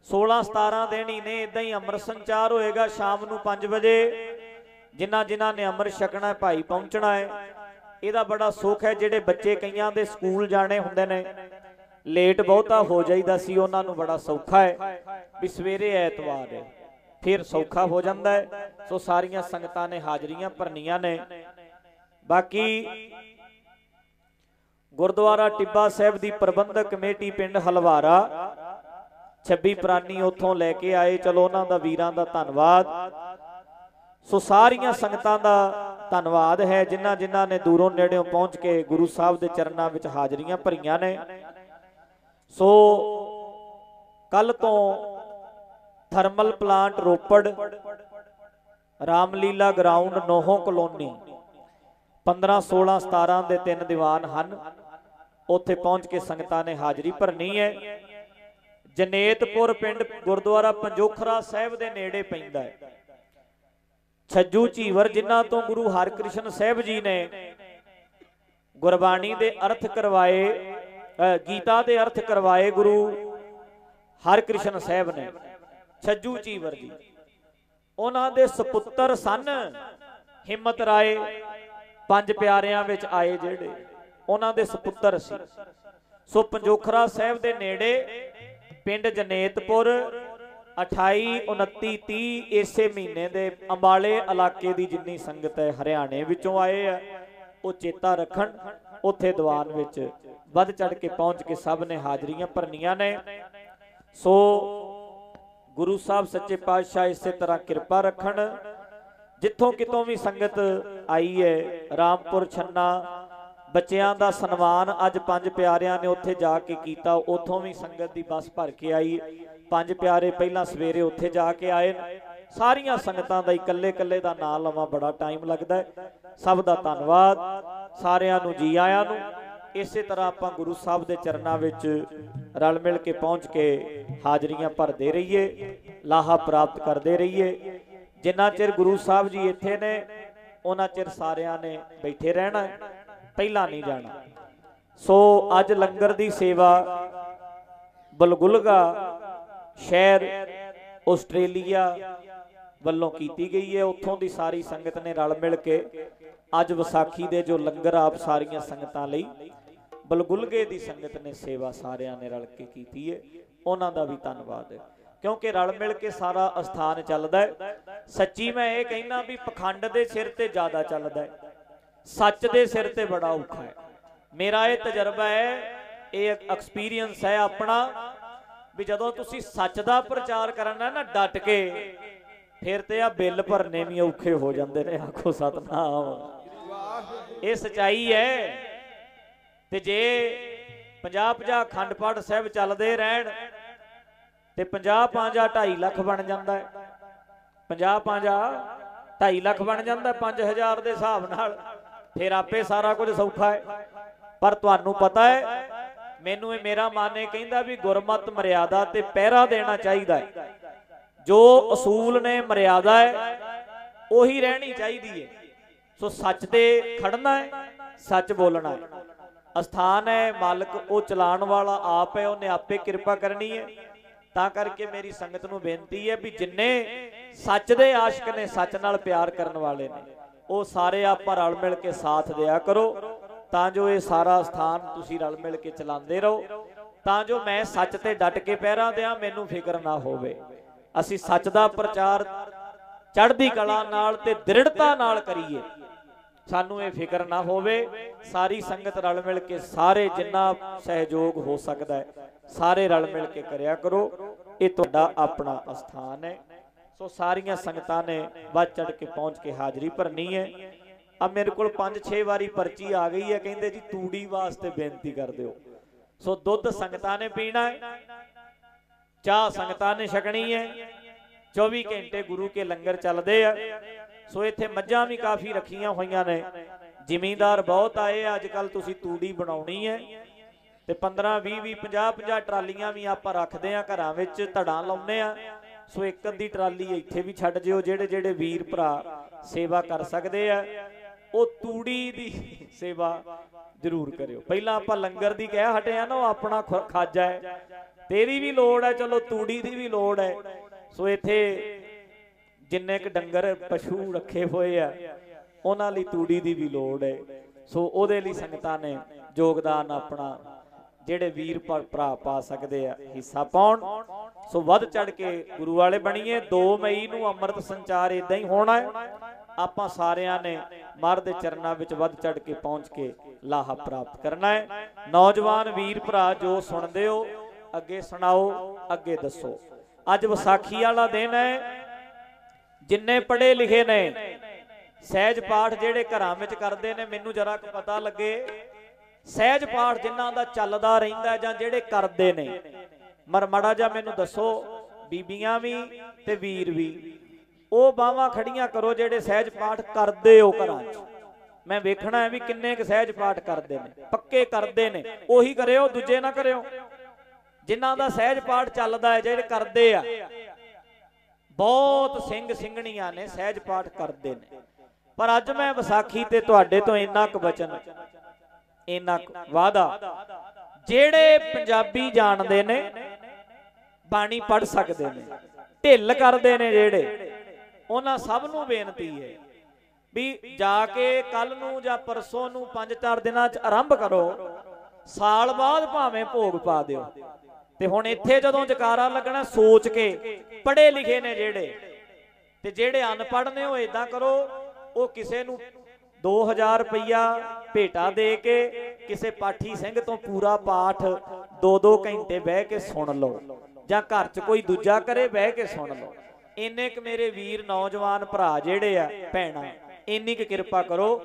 16 17 ਦਿਨ ਹੀ ਨੇ ਇਦਾਂ ਹੀ ਅੰਮ੍ਰਿਤ ਸੰਚਾਰ ਹੋਏਗਾ, ਸ਼ਾਮ ਨੂੰ 5 ਵਜੇ। ਜਿਨ੍ਹਾਂ ਜਿਨ੍ਹਾਂ ਨੇ ਅੰਮ੍ਰਿਤ ਛਕਣਾ ਹੈ, ਭਾਈ ਪਹੁੰਚਣਾ ਹੈ। ਇਹਦਾ ਬੜਾ ਸੁੱਖ ਹੈ, ਜਿਹੜੇ ਬੱਚੇ ਕਈਆਂ ਦੇ ਸਕੂਲ ਜਾਣੇ ਹੁੰਦੇ ਨੇ। ਲੇਟ ਬਹੁਤਾ ਹੋ ਜਾਈਦਾ ਸੀ, ਉਹਨਾਂ ਨੂੰ ਬੜਾ ਸੌਖਾ ਹੈ ਵੀ ਸਵੇਰੇ ਐਤਵਾਰ ਹੈ। ਫਿਰ ਸੌਖਾ ਹੋ ਜਾਂਦਾ ਹੈ। ਸੋ ਸਾਰੀਆਂ ਸੰਗਤਾਂ ਨੇ ਹਾਜ਼ਰੀਆਂ ਭਰਨੀਆਂ ਨੇ। ਬਾਕੀ ਗੁਰਦੁਆਰਾ ਟਿੱਬਾ ਸਾਹਿਬ ਦੀ ਪ੍ਰਬੰਧਕ ਕਮੇਟੀ ਪਿੰਡ ਹਲਵਾਰਾ 26 ਪ੍ਰਾਨੀ ਉੱਥੋਂ ਲੈ ਕੇ ਆਏ। ਚਲੋ ਉਹਨਾਂ ਦਾ ਵੀਰਾਂ ਦਾ ਧੰਨਵਾਦ। ਸੋ ਸਾਰੀਆਂ ਸੰਗਤਾਂ ਦਾ ਧੰਨਵਾਦ ਹੈ। ਜਿਨ੍ਹਾਂ ਜਿਨ੍ਹਾਂ ਨੇ ਦੂਰੋਂ ਨੇੜਿਓਂ ਪਹੁੰਚ ਕੇ ਗੁਰੂ ਸਾਹਿਬ ਦੇ ਚਰਨਾਂ ਵਿੱਚ ਹਾਜ਼ਰੀਆਂ ਭਰੀਆਂ ਨੇ। ਸੋ ਕੱਲ ਤੋਂ thermal plant Ropar, Ramlila ground, ਨੋਹੋਂ colony 15 16 17 ਦੇ ਤਿੰਨ ਦੀਵਾਨ ਹਨ। ਉੱਥੇ ਪਹੁੰਚ ਕੇ ਸੰਗਤਾਂ ਨੇ ਹਾਜ਼ਰੀ ਭਰਨੀ ਹੈ। ਜਨੇਤਪੁਰ ਪਿੰਡ ਗੁਰਦੁਆਰਾ ਪੰਜੋਖਰਾ ਸਾਹਿਬ ਦੇ ਨੇੜੇ ਪੈਂਦਾ ਹੈ। ਛੱਜੂ ਝੀਵਰ, ਜਿਨ੍ਹਾਂ ਤੋਂ ਗੁਰੂ ਹਰਕ੍ਰਿਸ਼ਨ ਸਾਹਿਬ ਜੀ ਨੇ ਗੁਰਬਾਣੀ ਦੇ ਅਰਥ ਕਰਵਾਏ ਗੀਤਾ ਦੇ ਅਰਥ ਕਰਵਾਏ ਗੁਰੂ ਹਰਕ੍ਰਿਸ਼ਨ ਸਾਹਿਬ ਨੇ। ਛੱਜੂ ਝੀਵਰ ਜੀ, ਉਹਨਾਂ ਦੇ ਸੁਪੁੱਤਰ ਸਨ ਹਿੰਮਤ ਰਾਏ, ਪੰਜ ਪਿਆਰਿਆਂ ਵਿੱਚ ਆਏ ਜਿਹੜੇ, ਉਹਨਾਂ ਦੇ ਸੁਪੁੱਤਰ ਸੀ। ਸੋ ਪੰਜੋਖਰਾ ਸਾਹਿਬ ਦੇ ਨੇੜੇ ਪਿੰਡ ਜਨੇਤਪੁਰ 28 29 30 ਇਸੇ ਮਹੀਨੇ ਦੇ ਅੰਬਾਲੇ ਇਲਾਕੇ ਦੀ ਜਿੰਨੀ ਸੰਗਤ ਹੈ, ਹਰਿਆਣੇ ਵਿੱਚੋਂ ਆਏ ਆ, ਉਹ ਚੇਤਾ ਰੱਖਣ, ਉੱਥੇ ਦੀਵਾਨ ਵਿੱਚ ਵੱਧ ਚੜ ਕੇ ਪਹੁੰਚ ਕੇ ਸਭ ਨੇ ਹਾਜ਼ਰੀਆਂ ਭਰਨੀਆਂ ਨੇ। ਸੋ ਗੁਰੂ ਸਾਹਿਬ ਸੱਚੇ ਪਾਤਸ਼ਾਹ ਇਸੇ ਤਰ੍ਹਾਂ ਕਿਰਪਾ ਰੱਖਣ, ਜਿੱਥੋਂ ਕਿਤੋਂ ਵੀ ਸੰਗਤ ਆਈ ਹੈ, ਰਾਮਪੁਰ, ਛੰਨਾ ਬੱਚਿਆਂ ਦਾ ਸਨਮਾਨ ਅੱਜ ਪੰਜ ਪਿਆਰਿਆਂ ਨੇ ਉੱਥੇ ਜਾ ਕੇ ਕੀਤਾ। ਉੱਥੋਂ ਵੀ ਸੰਗਤ ਦੀ ਬੱਸ ਭਰ ਕੇ ਆਈ। ਪੰਜ ਪਿਆਰੇ ਪਹਿਲਾਂ ਸਵੇਰੇ ਉੱਥੇ ਜਾ ਕੇ ਆਏ। ਸਾਰੀਆਂ ਸੰਗਤਾਂ ਦਾ ਇਕੱਲੇ ਇਕੱਲੇ ਦਾ ਨਾਮ ਲਵਾਂ, ਬੜਾ ਟਾਈਮ ਲੱਗਦਾ ਹੈ। ਸਭ ਦਾ ਧੰਨਵਾਦ। ਸਾਰਿਆਂ ਨੂੰ ਜੀ ਆਇਆਂ ਨੂੰ। ਇਸੇ ਤਰ੍ਹਾਂ ਆਪਾਂ ਗੁਰੂ ਸਾਹਿਬ ਦੇ ਚਰਨਾਂ ਵਿੱਚ ਰਲ ਮਿਲ ਕੇ ਪਹੁੰਚ ਕੇ ਹਾਜ਼ਰੀਆਂ ਭਰਦੇ ਰਹੀਏ, ਲਾਹਾ ਪ੍ਰਾਪਤ ਕਰਦੇ ਰਹੀਏ। ਜਿੰਨਾ ਚਿਰ ਗੁਰੂ ਸਾਹਿਬ ਜੀ ਇੱਥੇ ਨੇ, ਉਹਨਾਂ ਚਿਰ ਸਾਰਿਆਂ ਨੇ ਬੈਠੇ ਰਹਿਣਾ ਹੈ। ਪਹਿਲਾਂ ਨਹੀਂ ਜਾਣਾ। ਸੋ ਅੱਜ ਲੰਗਰ ਦੀ ਸੇਵਾ ਬਲਗੁਲਗਾ ਸ਼ਹਿਰ ਆਸਟ੍ਰੇਲੀਆ ਵੱਲੋਂ ਕੀਤੀ ਗਈ ਹੈ। ਉੱਥੋਂ ਦੀ ਸਾਰੀ ਸੰਗਤ ਨੇ ਰਲ ਮਿਲ ਕੇ ਅੱਜ ਵਿਸਾਖੀ ਦੇ ਜੋ ਲੰਗਰ ਆਪ ਸਾਰੀਆਂ ਸੰਗਤਾਂ ਲਈ ਬਲਗੁਲਗੇ ਦੀ ਸੰਗਤ ਨੇ ਸੇਵਾ ਸਾਰਿਆਂ ਨੇ ਰਲ ਕੇ ਕੀਤੀ ਹੈ। ਉਹਨਾਂ ਦਾ ਵੀ ਧੰਨਵਾਦ ਹੈ। ਕਿਉਂਕਿ ਰਲ ਮਿਲ ਕੇ ਸਾਰਾ ਅਸਥਾਨ ਚੱਲਦਾ ਹੈ। ਸੱਚੀ ਮੈਂ ਇਹ ਕਹਿਣਾ ਵੀ ਪਖੰਡ ਦੇ ਸਿਰ ਤੇ ਜ਼ਿਆਦਾ ਚੱਲਦਾ ਹੈ। ਸੱਚ ਦੇ ਸਿਰ ਤੇ ਬੜਾ ਔਖਾ ਹੈ। ਮੇਰਾ ਇਹ ਤਜਰਬਾ ਹੈ, ਇਹ ਐਕਸਪੀਰੀਅੰਸ ਹੈ ਆਪਣਾ, ਵੀ ਜਦੋਂ ਤੁਸੀਂ ਸੱਚ ਦਾ ਪ੍ਰਚਾਰ ਕਰਨਾ ਨਾ ਡਟ ਕੇ, ਫਿਰ ਤੇ ਆ ਬਿੱਲ ਭਰਨੇ ਵੀ ਔਖੇ ਹੋ ਜਾਂਦੇ ਨੇ। ਆਖੋ ਸਤਨਾਮ। ਇਹ ਸਚਾਈ ਹੈ। ਤੇ ਜੇ 50 50 ਅਖੰਡ ਪਾਠ ਸਾਹਿਬ ਚੱਲਦੇ ਰਹਿਣ, ਤੇ 50 ਪੰਜਾ 2.5 ਲੱਖ ਬਣ ਜਾਂਦਾ ਹੈ। 50 ਪੰਜਾ 2.5 ਲੱਖ ਬਣ ਜਾਂਦਾ 5000 ਦੇ ਹਿਸਾਬ ਨਾਲ। ਫਿਰ ਆਪੇ ਸਾਰਾ ਕੁਝ ਸੌਖਾ ਹੈ। ਪਰ ਤੁਹਾਨੂੰ ਪਤਾ ਹੈ, ਮੈਨੂੰ ਇਹ ਮੇਰਾ ਮਨ ਕਹਿੰਦਾ ਵੀ ਗੁਰਮਤ ਮਰਿਆਦਾ ਤੇ ਪਹਿਰਾ ਦੇਣਾ ਚਾਹੀਦਾ ਹੈ। ਜੋ ਅਸੂਲ ਨੇ ਮਰਿਆਦਾ ਹੈ, ਉਹੀ ਰਹਿਣੀ ਚਾਹੀਦੀ ਹੈ। ਸੋ ਸੱਚ ਤੇ ਖੜਨਾ ਹੈ, ਸੱਚ ਬੋਲਣਾ ਹੈ। ਅਸਥਾਨ ਹੈ, ਮਾਲਕ ਉਹ ਚਲਾਉਣ ਵਾਲਾ ਆਪ ਹੈ, ਉਹਨੇ ਆਪੇ ਕਿਰਪਾ ਕਰਨੀ ਹੈ। ਤਾਂ ਕਰਕੇ ਮੇਰੀ ਸੰਗਤ ਨੂੰ ਬੇਨਤੀ ਹੈ ਵੀ ਜਿੰਨੇ ਸੱਚ ਦੇ ਆਸ਼ਿਕ ਨੇ, ਸੱਚ ਨਾਲ ਪਿਆਰ ਕਰਨ ਵਾਲੇ ਨੇ। ਉਹ ਸਾਰੇ ਆਪਾਂ ਰਲ ਮਿਲ ਕੇ ਸਾਥ ਦਿਆ ਕਰੋ। ਤਾਂ ਜੋ ਇਹ ਸਾਰਾ ਸਥਾਨ ਤੁਸੀਂ ਰਲ ਮਿਲ ਕੇ ਚਲਾਉਂਦੇ ਰਹੋ। ਤਾਂ ਜੋ ਮੈਂ ਸੱਚ ਤੇ ਡਟ ਕੇ ਪਹਿਰਾ ਦਿਆਂ, ਮੈਨੂੰ ਫਿਕਰ ਨਾ ਹੋਵੇ। ਅਸੀਂ ਸੱਚ ਦਾ ਪ੍ਰਚਾਰ ਚੜ੍ਹਦੀ ਕਲਾ ਨਾਲ ਤੇ ਦ੍ਰਿੜਤਾ ਨਾਲ ਕਰੀਏ। ਸਾਨੂੰ ਇਹ ਫਿਕਰ ਨਾ ਹੋਵੇ। ਸਾਰੀ ਸੰਗਤ ਰਲ ਮਿਲ ਕੇ ਸਾਰੇ ਜਿੰਨਾ ਸਹਿਯੋਗ ਹੋ ਸਕਦਾ ਹੈ, ਸਾਰੇ ਰਲ ਮਿਲ ਕੇ ਕਰਿਆ ਕਰੋ। ਇਹ ਤੁਹਾਡਾ ਆਪਣਾ ਅਸਥਾਨ ਹੈ। ਸੋ ਸਾਰੀਆਂ ਸੰਗਤਾਂ ਨੇ ਵੱਧ ਚੜ ਕੇ ਪਹੁੰਚ ਕੇ ਹਾਜ਼ਰੀ ਭਰਨੀ ਹੈ। ਆ ਮੇਰੇ ਕੋਲ 5-6 ਵਾਰੀ ਪਰਚੀ ਆ ਗਈ ਹੈ, ਕਹਿੰਦੇ ਜੀ ਤੂੜੀ ਵਾਸਤੇ ਬੇਨਤੀ ਕਰ ਦਿਓ। ਸੋ ਦੁੱਧ ਸੰਗਤਾਂ ਨੇ ਪੀਣਾ ਹੈ, ਚਾਹ ਸੰਗਤਾਂ ਨੇ ਛਕਣੀ ਹੈ 24 ਘੰਟੇ ਗੁਰੂ ਕੇ ਲੰਗਰ ਚੱਲਦੇ ਆ। ਸੋ ਇੱਥੇ ਮੱਝਾਂ ਵੀ ਕਾਫੀ ਰੱਖੀਆਂ ਹੋਈਆਂ ਨੇ। ਜ਼ਿਮੀਂਦਾਰ ਬਹੁਤ ਆਏ ਅੱਜ ਕੱਲ ਤੁਸੀਂ ਤੂੜੀ ਬਣਾਉਣੀ ਹੈ ਤੇ 15 20 20 50 50 ਟਰਾਲੀਆਂ ਵੀ ਆਪਾਂ ਰੱਖਦੇ ਆ ਘਰਾਂ ਵਿੱਚ, ਧੜਾਂ ਲਾਉਂਦੇ ਆ। ਸੋ ਇੱਕ ਅੱਧੀ ਟਰਾਲੀ ਇੱਥੇ ਵੀ ਛੱਡ ਜਿਓ, ਜਿਹੜੇ ਜਿਹੜੇ ਵੀਰ ਭਰਾ ਸੇਵਾ ਕਰ ਸਕਦੇ ਆ, ਉਹ ਤੂੜੀ ਦੀ ਸੇਵਾ ਜ਼ਰੂਰ ਕਰਿਓ। ਪਹਿਲਾਂ ਆਪਾਂ ਲੰਗਰ ਦੀ ਕਹਿ ਹਟੇ ਆ ਨਾ, ਉਹ ਆਪਣਾ ਖ- ਖਾਜਾ ਹੈ। ਤੇਰੀ ਵੀ ਲੋੜ ਹੈ, ਚਲੋ ਤੂੜੀ ਦੀ ਵੀ ਲੋੜ ਹੈ। ਸੋ ਇੱਥੇ ਜਿੰਨੇ ਕ ਡੰਗਰ ਪਸ਼ੂ ਰੱਖੇ ਹੋਏ ਆ, ਉਹਨਾਂ ਲਈ ਤੂੜੀ ਦੀ ਵੀ ਲੋੜ ਹੈ। ਸੋ ਉਹਦੇ ਲਈ ਸੰਗਤਾਂ ਨੇ ਯੋਗਦਾਨ ਆਪਣਾ ਜਿਹੜੇ ਵੀਰ ਭਰਾ ਪਾ ਸਕਦੇ ਆ, ਹਿੱਸਾ ਪਾਉਣ। ਸੋ ਵੱਧ ਚੜ ਕੇ ਗੁਰੂ ਵਾਲੇ ਬਣੀਏ। 2 ਮਈ ਨੂੰ ਅੰਮ੍ਰਿਤ ਸੰਚਾਰ ਇਦਾਂ ਹੀ ਹੋਣਾ ਹੈ। ਆਪਾਂ ਸਾਰਿਆਂ ਨੇ ਮਰ ਦੇ ਚਰਨਾਂ ਵਿੱਚ ਵੱਧ ਚੜ ਕੇ ਪਹੁੰਚ ਕੇ ਲਾਹਾ ਪ੍ਰਾਪਤ ਕਰਨਾ ਹੈ। ਨੌਜਵਾਨ ਵੀਰ ਭਰਾ, ਜੋ ਸੁਣਦੇ ਹੋ, ਅੱਗੇ ਸੁਣਾਓ, ਅੱਗੇ ਦੱਸੋ। ਅੱਜ ਵਿਸਾਖੀ ਵਾਲਾ ਦਿਨ ਹੈ। ਜਿੰਨੇ ਪੜ੍ਹੇ ਲਿਖੇ ਨੇ, ਸਹਿਜ ਪਾਠ ਜਿਹੜੇ ਘਰਾਂ ਵਿੱਚ ਕਰਦੇ ਨੇ, ਮੈਨੂੰ ਜਰਾ ਪਤਾ ਲੱਗੇ। ਸਹਿਜ ਪਾਠ ਜਿਨ੍ਹਾਂ ਦਾ ਚੱਲਦਾ ਰਹਿੰਦਾ ਜਾਂ ਜਿਹੜੇ ਕਰਦੇ ਨੇ। ਮਰ ਮੜਾ ਜਾ ਮੈਨੂੰ ਦੱਸੋ, ਬੀਬੀਆਂ ਵੀ ਤੇ ਵੀਰ ਵੀ, ਉਹ ਬਾਹਾਂ ਖੜੀਆਂ ਕਰੋ ਜਿਹੜੇ ਸਹਿਜ ਪਾਠ ਕਰਦੇ ਹੋ ਘਰਾਂ 'ਚ। ਮੈਂ ਵੇਖਣਾ ਹੈ ਵੀ ਕਿੰਨੇ ਕੁ ਸਹਿਜ ਪਾਠ ਕਰਦੇ ਨੇ, ਪੱਕੇ ਕਰਦੇ ਨੇ, ਉਹੀ ਕਰਿਓ, ਦੂਜੇ ਨਾ ਕਰਿਓ। ਜਿਨ੍ਹਾਂ ਦਾ ਸਹਿਜ ਪਾਠ ਚੱਲਦਾ ਹੈ, ਜਿਹੜੇ ਕਰਦੇ ਆ। ਬਹੁਤ ਸਿੰਘ ਸਿੰਘਣੀਆਂ ਨੇ ਸਹਿਜ ਪਾਠ ਕਰਦੇ ਨੇ। ਪਰ ਅੱਜ ਮੈਂ ਵਿਸਾਖੀ ਤੇ ਤੁਹਾਡੇ ਤੋਂ ਇੰਨਾ ਕੁ ਬਚਨ ਇੰਨਾ ਵਾਦਾ ਜਿਹੜੇ ਪੰਜਾਬੀ ਜਾਣਦੇ ਨੇ, ਬਾਣੀ ਪੜ ਸਕਦੇ ਨੇ, ਢਿੱਲ ਕਰਦੇ ਨੇ ਜਿਹੜੇ, ਉਹਨਾਂ ਸਭ ਨੂੰ ਬੇਨਤੀ ਹੈ ਵੀ ਜਾ ਕੇ ਕੱਲ ਨੂੰ ਜਾਂ ਪਰਸੋਂ ਨੂੰ 5-4 ਦਿਨਾਂ ਚ ਆਰੰਭ ਕਰੋ, ਸਾਲ ਬਾਅਦ ਭਾਵੇਂ ਭੋਗ ਪਾ ਦਿਓ। ਤੇ ਹੁਣ ਇੱਥੇ ਜਦੋਂ ਜਕਾਰਾ ਲੱਗਣਾ, ਸੋਚ ਕੇ ਪੜ੍ਹੇ ਲਿਖੇ ਨੇ ਜਿਹੜੇ, ਤੇ ਜਿਹੜੇ ਅਨਪੜ੍ਹ ਨੇ ਉਹ ਇਦਾਂ ਕਰੋ, ਉਹ ਕਿਸੇ ਨੂੰ 2000 ਰੁਪਈਆ ਭੇਟਾ ਦੇ ਕੇ ਕਿਸੇ ਪਾਠੀ ਸਿੰਘ ਤੋਂ ਪੂਰਾ ਪਾਠ 2-2 ਘੰਟੇ ਬਹਿ ਕੇ ਸੁਣ ਲਓ ਜਾਂ ਘਰ 'ਚ ਕੋਈ ਦੂਜਾ ਕਰੇ ਬਹਿ ਕੇ ਸੁਣ ਲਓ। ਇੰਨੇ ਕ ਮੇਰੇ ਵੀਰ ਨੌਜਵਾਨ ਭਰਾ ਜਿਹੜੇ ਆ, ਭੈਣਾ, ਇੰਨੀ ਕੁ ਕਿਰਪਾ ਕਰੋ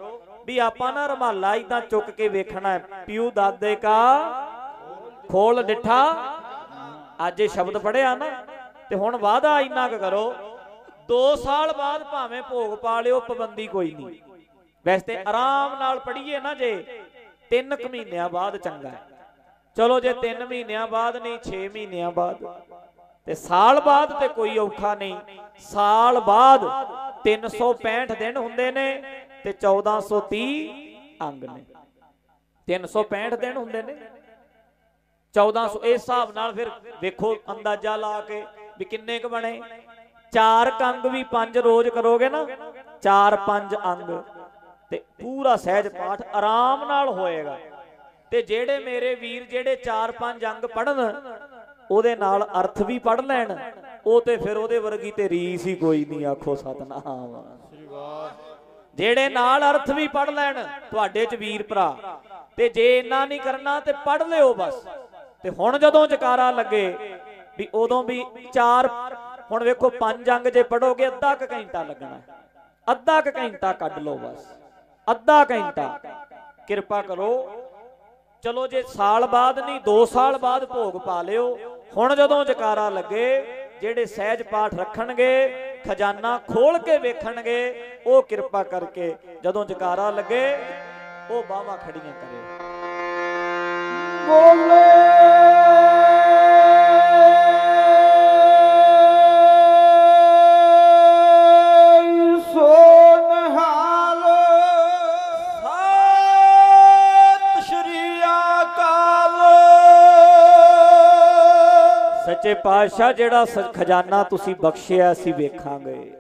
ਵੀ ਆਪਾਂ ਨਾ ਰਮਾਲਾ ਇਦਾਂ ਚੁੱਕ ਕੇ ਵੇਖਣਾ ਹੈ, ਪਿਓ ਦਾਦੇ ਕਾ ਖੋਲ ਡਿਠਾ। ਅੱਜ ਇਹ ਸ਼ਬਦ ਪੜਿਆ ਨਾ, ਤੇ ਹੁਣ ਵਾਦਾ ਇੰਨਾ ਕੁ ਕਰੋ 2 ਸਾਲ ਬਾਅਦ ਭਾਵੇਂ ਭੋਗ ਪਾ ਲਿਓ, ਪਾਬੰਦੀ ਕੋਈ ਨਹੀਂ। ਵੈਸੇ ਤੇ ਆਰਾਮ ਨਾਲ ਪੜੀਏ ਨਾ ਜੇ 3 ਕੁ ਮਹੀਨਿਆਂ ਬਾਅਦ ਚੰਗਾ ਹੈ। ਚਲੋ ਜੇ 3 ਮਹੀਨਿਆਂ ਬਾਅਦ ਨਹੀਂ 6 ਮਹੀਨਿਆਂ ਬਾਅਦ। ਤੇ ਸਾਲ ਬਾਅਦ ਤੇ ਕੋਈ ਔਖਾ ਨਹੀਂ। ਸਾਲ ਬਾਅਦ 365 ਦਿਨ ਹੁੰਦੇ ਨੇ ਤੇ 1430 ਅੰਗ ਨੇ। 365 ਦਿਨ ਹੁੰਦੇ ਨੇ। 1400 ਇਸ ਹਿਸਾਬ ਨਾਲ ਫਿਰ ਵੇਖੋ ਅੰਦਾਜ਼ਾ ਲਾ ਕੇ ਵੀ ਕਿੰਨੇ ਕ ਬਣੇ। ਚਾਰ ਕੰਗ ਵੀ ਪੰਜ ਰੋਜ਼ ਕਰੋਗੇ ਨਾ, ਚਾਰ ਪੰਜ ਅੰਗ। ਤੇ ਪੂਰਾ ਸਹਿਜ ਪਾਠ ਆਰਾਮ ਨਾਲ ਹੋਏਗਾ। ਤੇ ਜਿਹੜੇ ਮੇਰੇ ਵੀਰ ਜਿਹੜੇ ਚਾਰ ਪੰਜ ਅੰਗ ਪੜਨ ਉਹਦੇ ਨਾਲ ਅਰਥ ਵੀ ਪੜ ਲੈਣ, ਉਹ ਤੇ ਫਿਰ ਉਹਦੇ ਵਰਗੀ ਤੇ ਰੀਸ ਹੀ ਕੋਈ ਨਹੀਂ, ਆਖੋ ਸਤਨਾਮ। ਜਿਹੜੇ ਨਾਲ ਅਰਥ ਵੀ ਪੜ ਲੈਣ, ਤੁਹਾਡੇ ਚ ਵੀਰ ਭਰਾ, ਤੇ ਜੇ ਇੰਨਾ ਨਹੀਂ ਕਰਨਾ, ਤੇ ਪੜ ਲਿਓ ਬਸ। ਤੇ ਹੁਣ ਜਦੋਂ ਜਕਾਰਾ ਲੱਗੇ, ਵੀ ਉਦੋਂ ਵੀ ਚਾਰ, ਹੁਣ ਵੇਖੋ ਪੰਜ ਅੰਗ ਜੇ ਪੜੋਗੇ ਅੱਧਾ ਕੁ ਘੰਟਾ ਲੱਗਣਾ। ਅੱਧਾ ਕੁ ਘੰਟਾ ਕੱਢ ਲਓ ਬਸ। ਅੱਧਾ ਘੰਟਾ। ਕਿਰਪਾ ਕਰੋ। ਚਲੋ ਜੇ ਸਾਲ ਬਾਅਦ ਨਹੀਂ 2 ਸਾਲ ਬਾਅਦ ਭੋਗ ਪਾ ਲਿਓ। ਹੁਣ ਜਦੋਂ ਜਕਾਰਾ ਲੱਗੇ, ਜਿਹੜੇ ਸਹਿਜ ਪਾਠ ਰੱਖਣਗੇ, ਖਜ਼ਾਨਾ ਖੋਲ ਕੇ ਵੇਖਣਗੇ, ਉਹ ਕਿਰਪਾ ਕਰਕੇ ਜਦੋਂ ਜਕਾਰਾ ਲੱਗੇ, ਉਹ ਬਾਹਾਂ ਖੜੀਆਂ ਕਰੇ। ਬੋਲੇ ਸੱਚੇ ਪਾਤਸ਼ਾਹ ਜਿਹੜਾ ਖਜ਼ਾਨਾ ਤੁਸੀਂ ਬਖਸ਼ਿਆ, ਅਸੀਂ ਵੇਖਾਂਗੇ।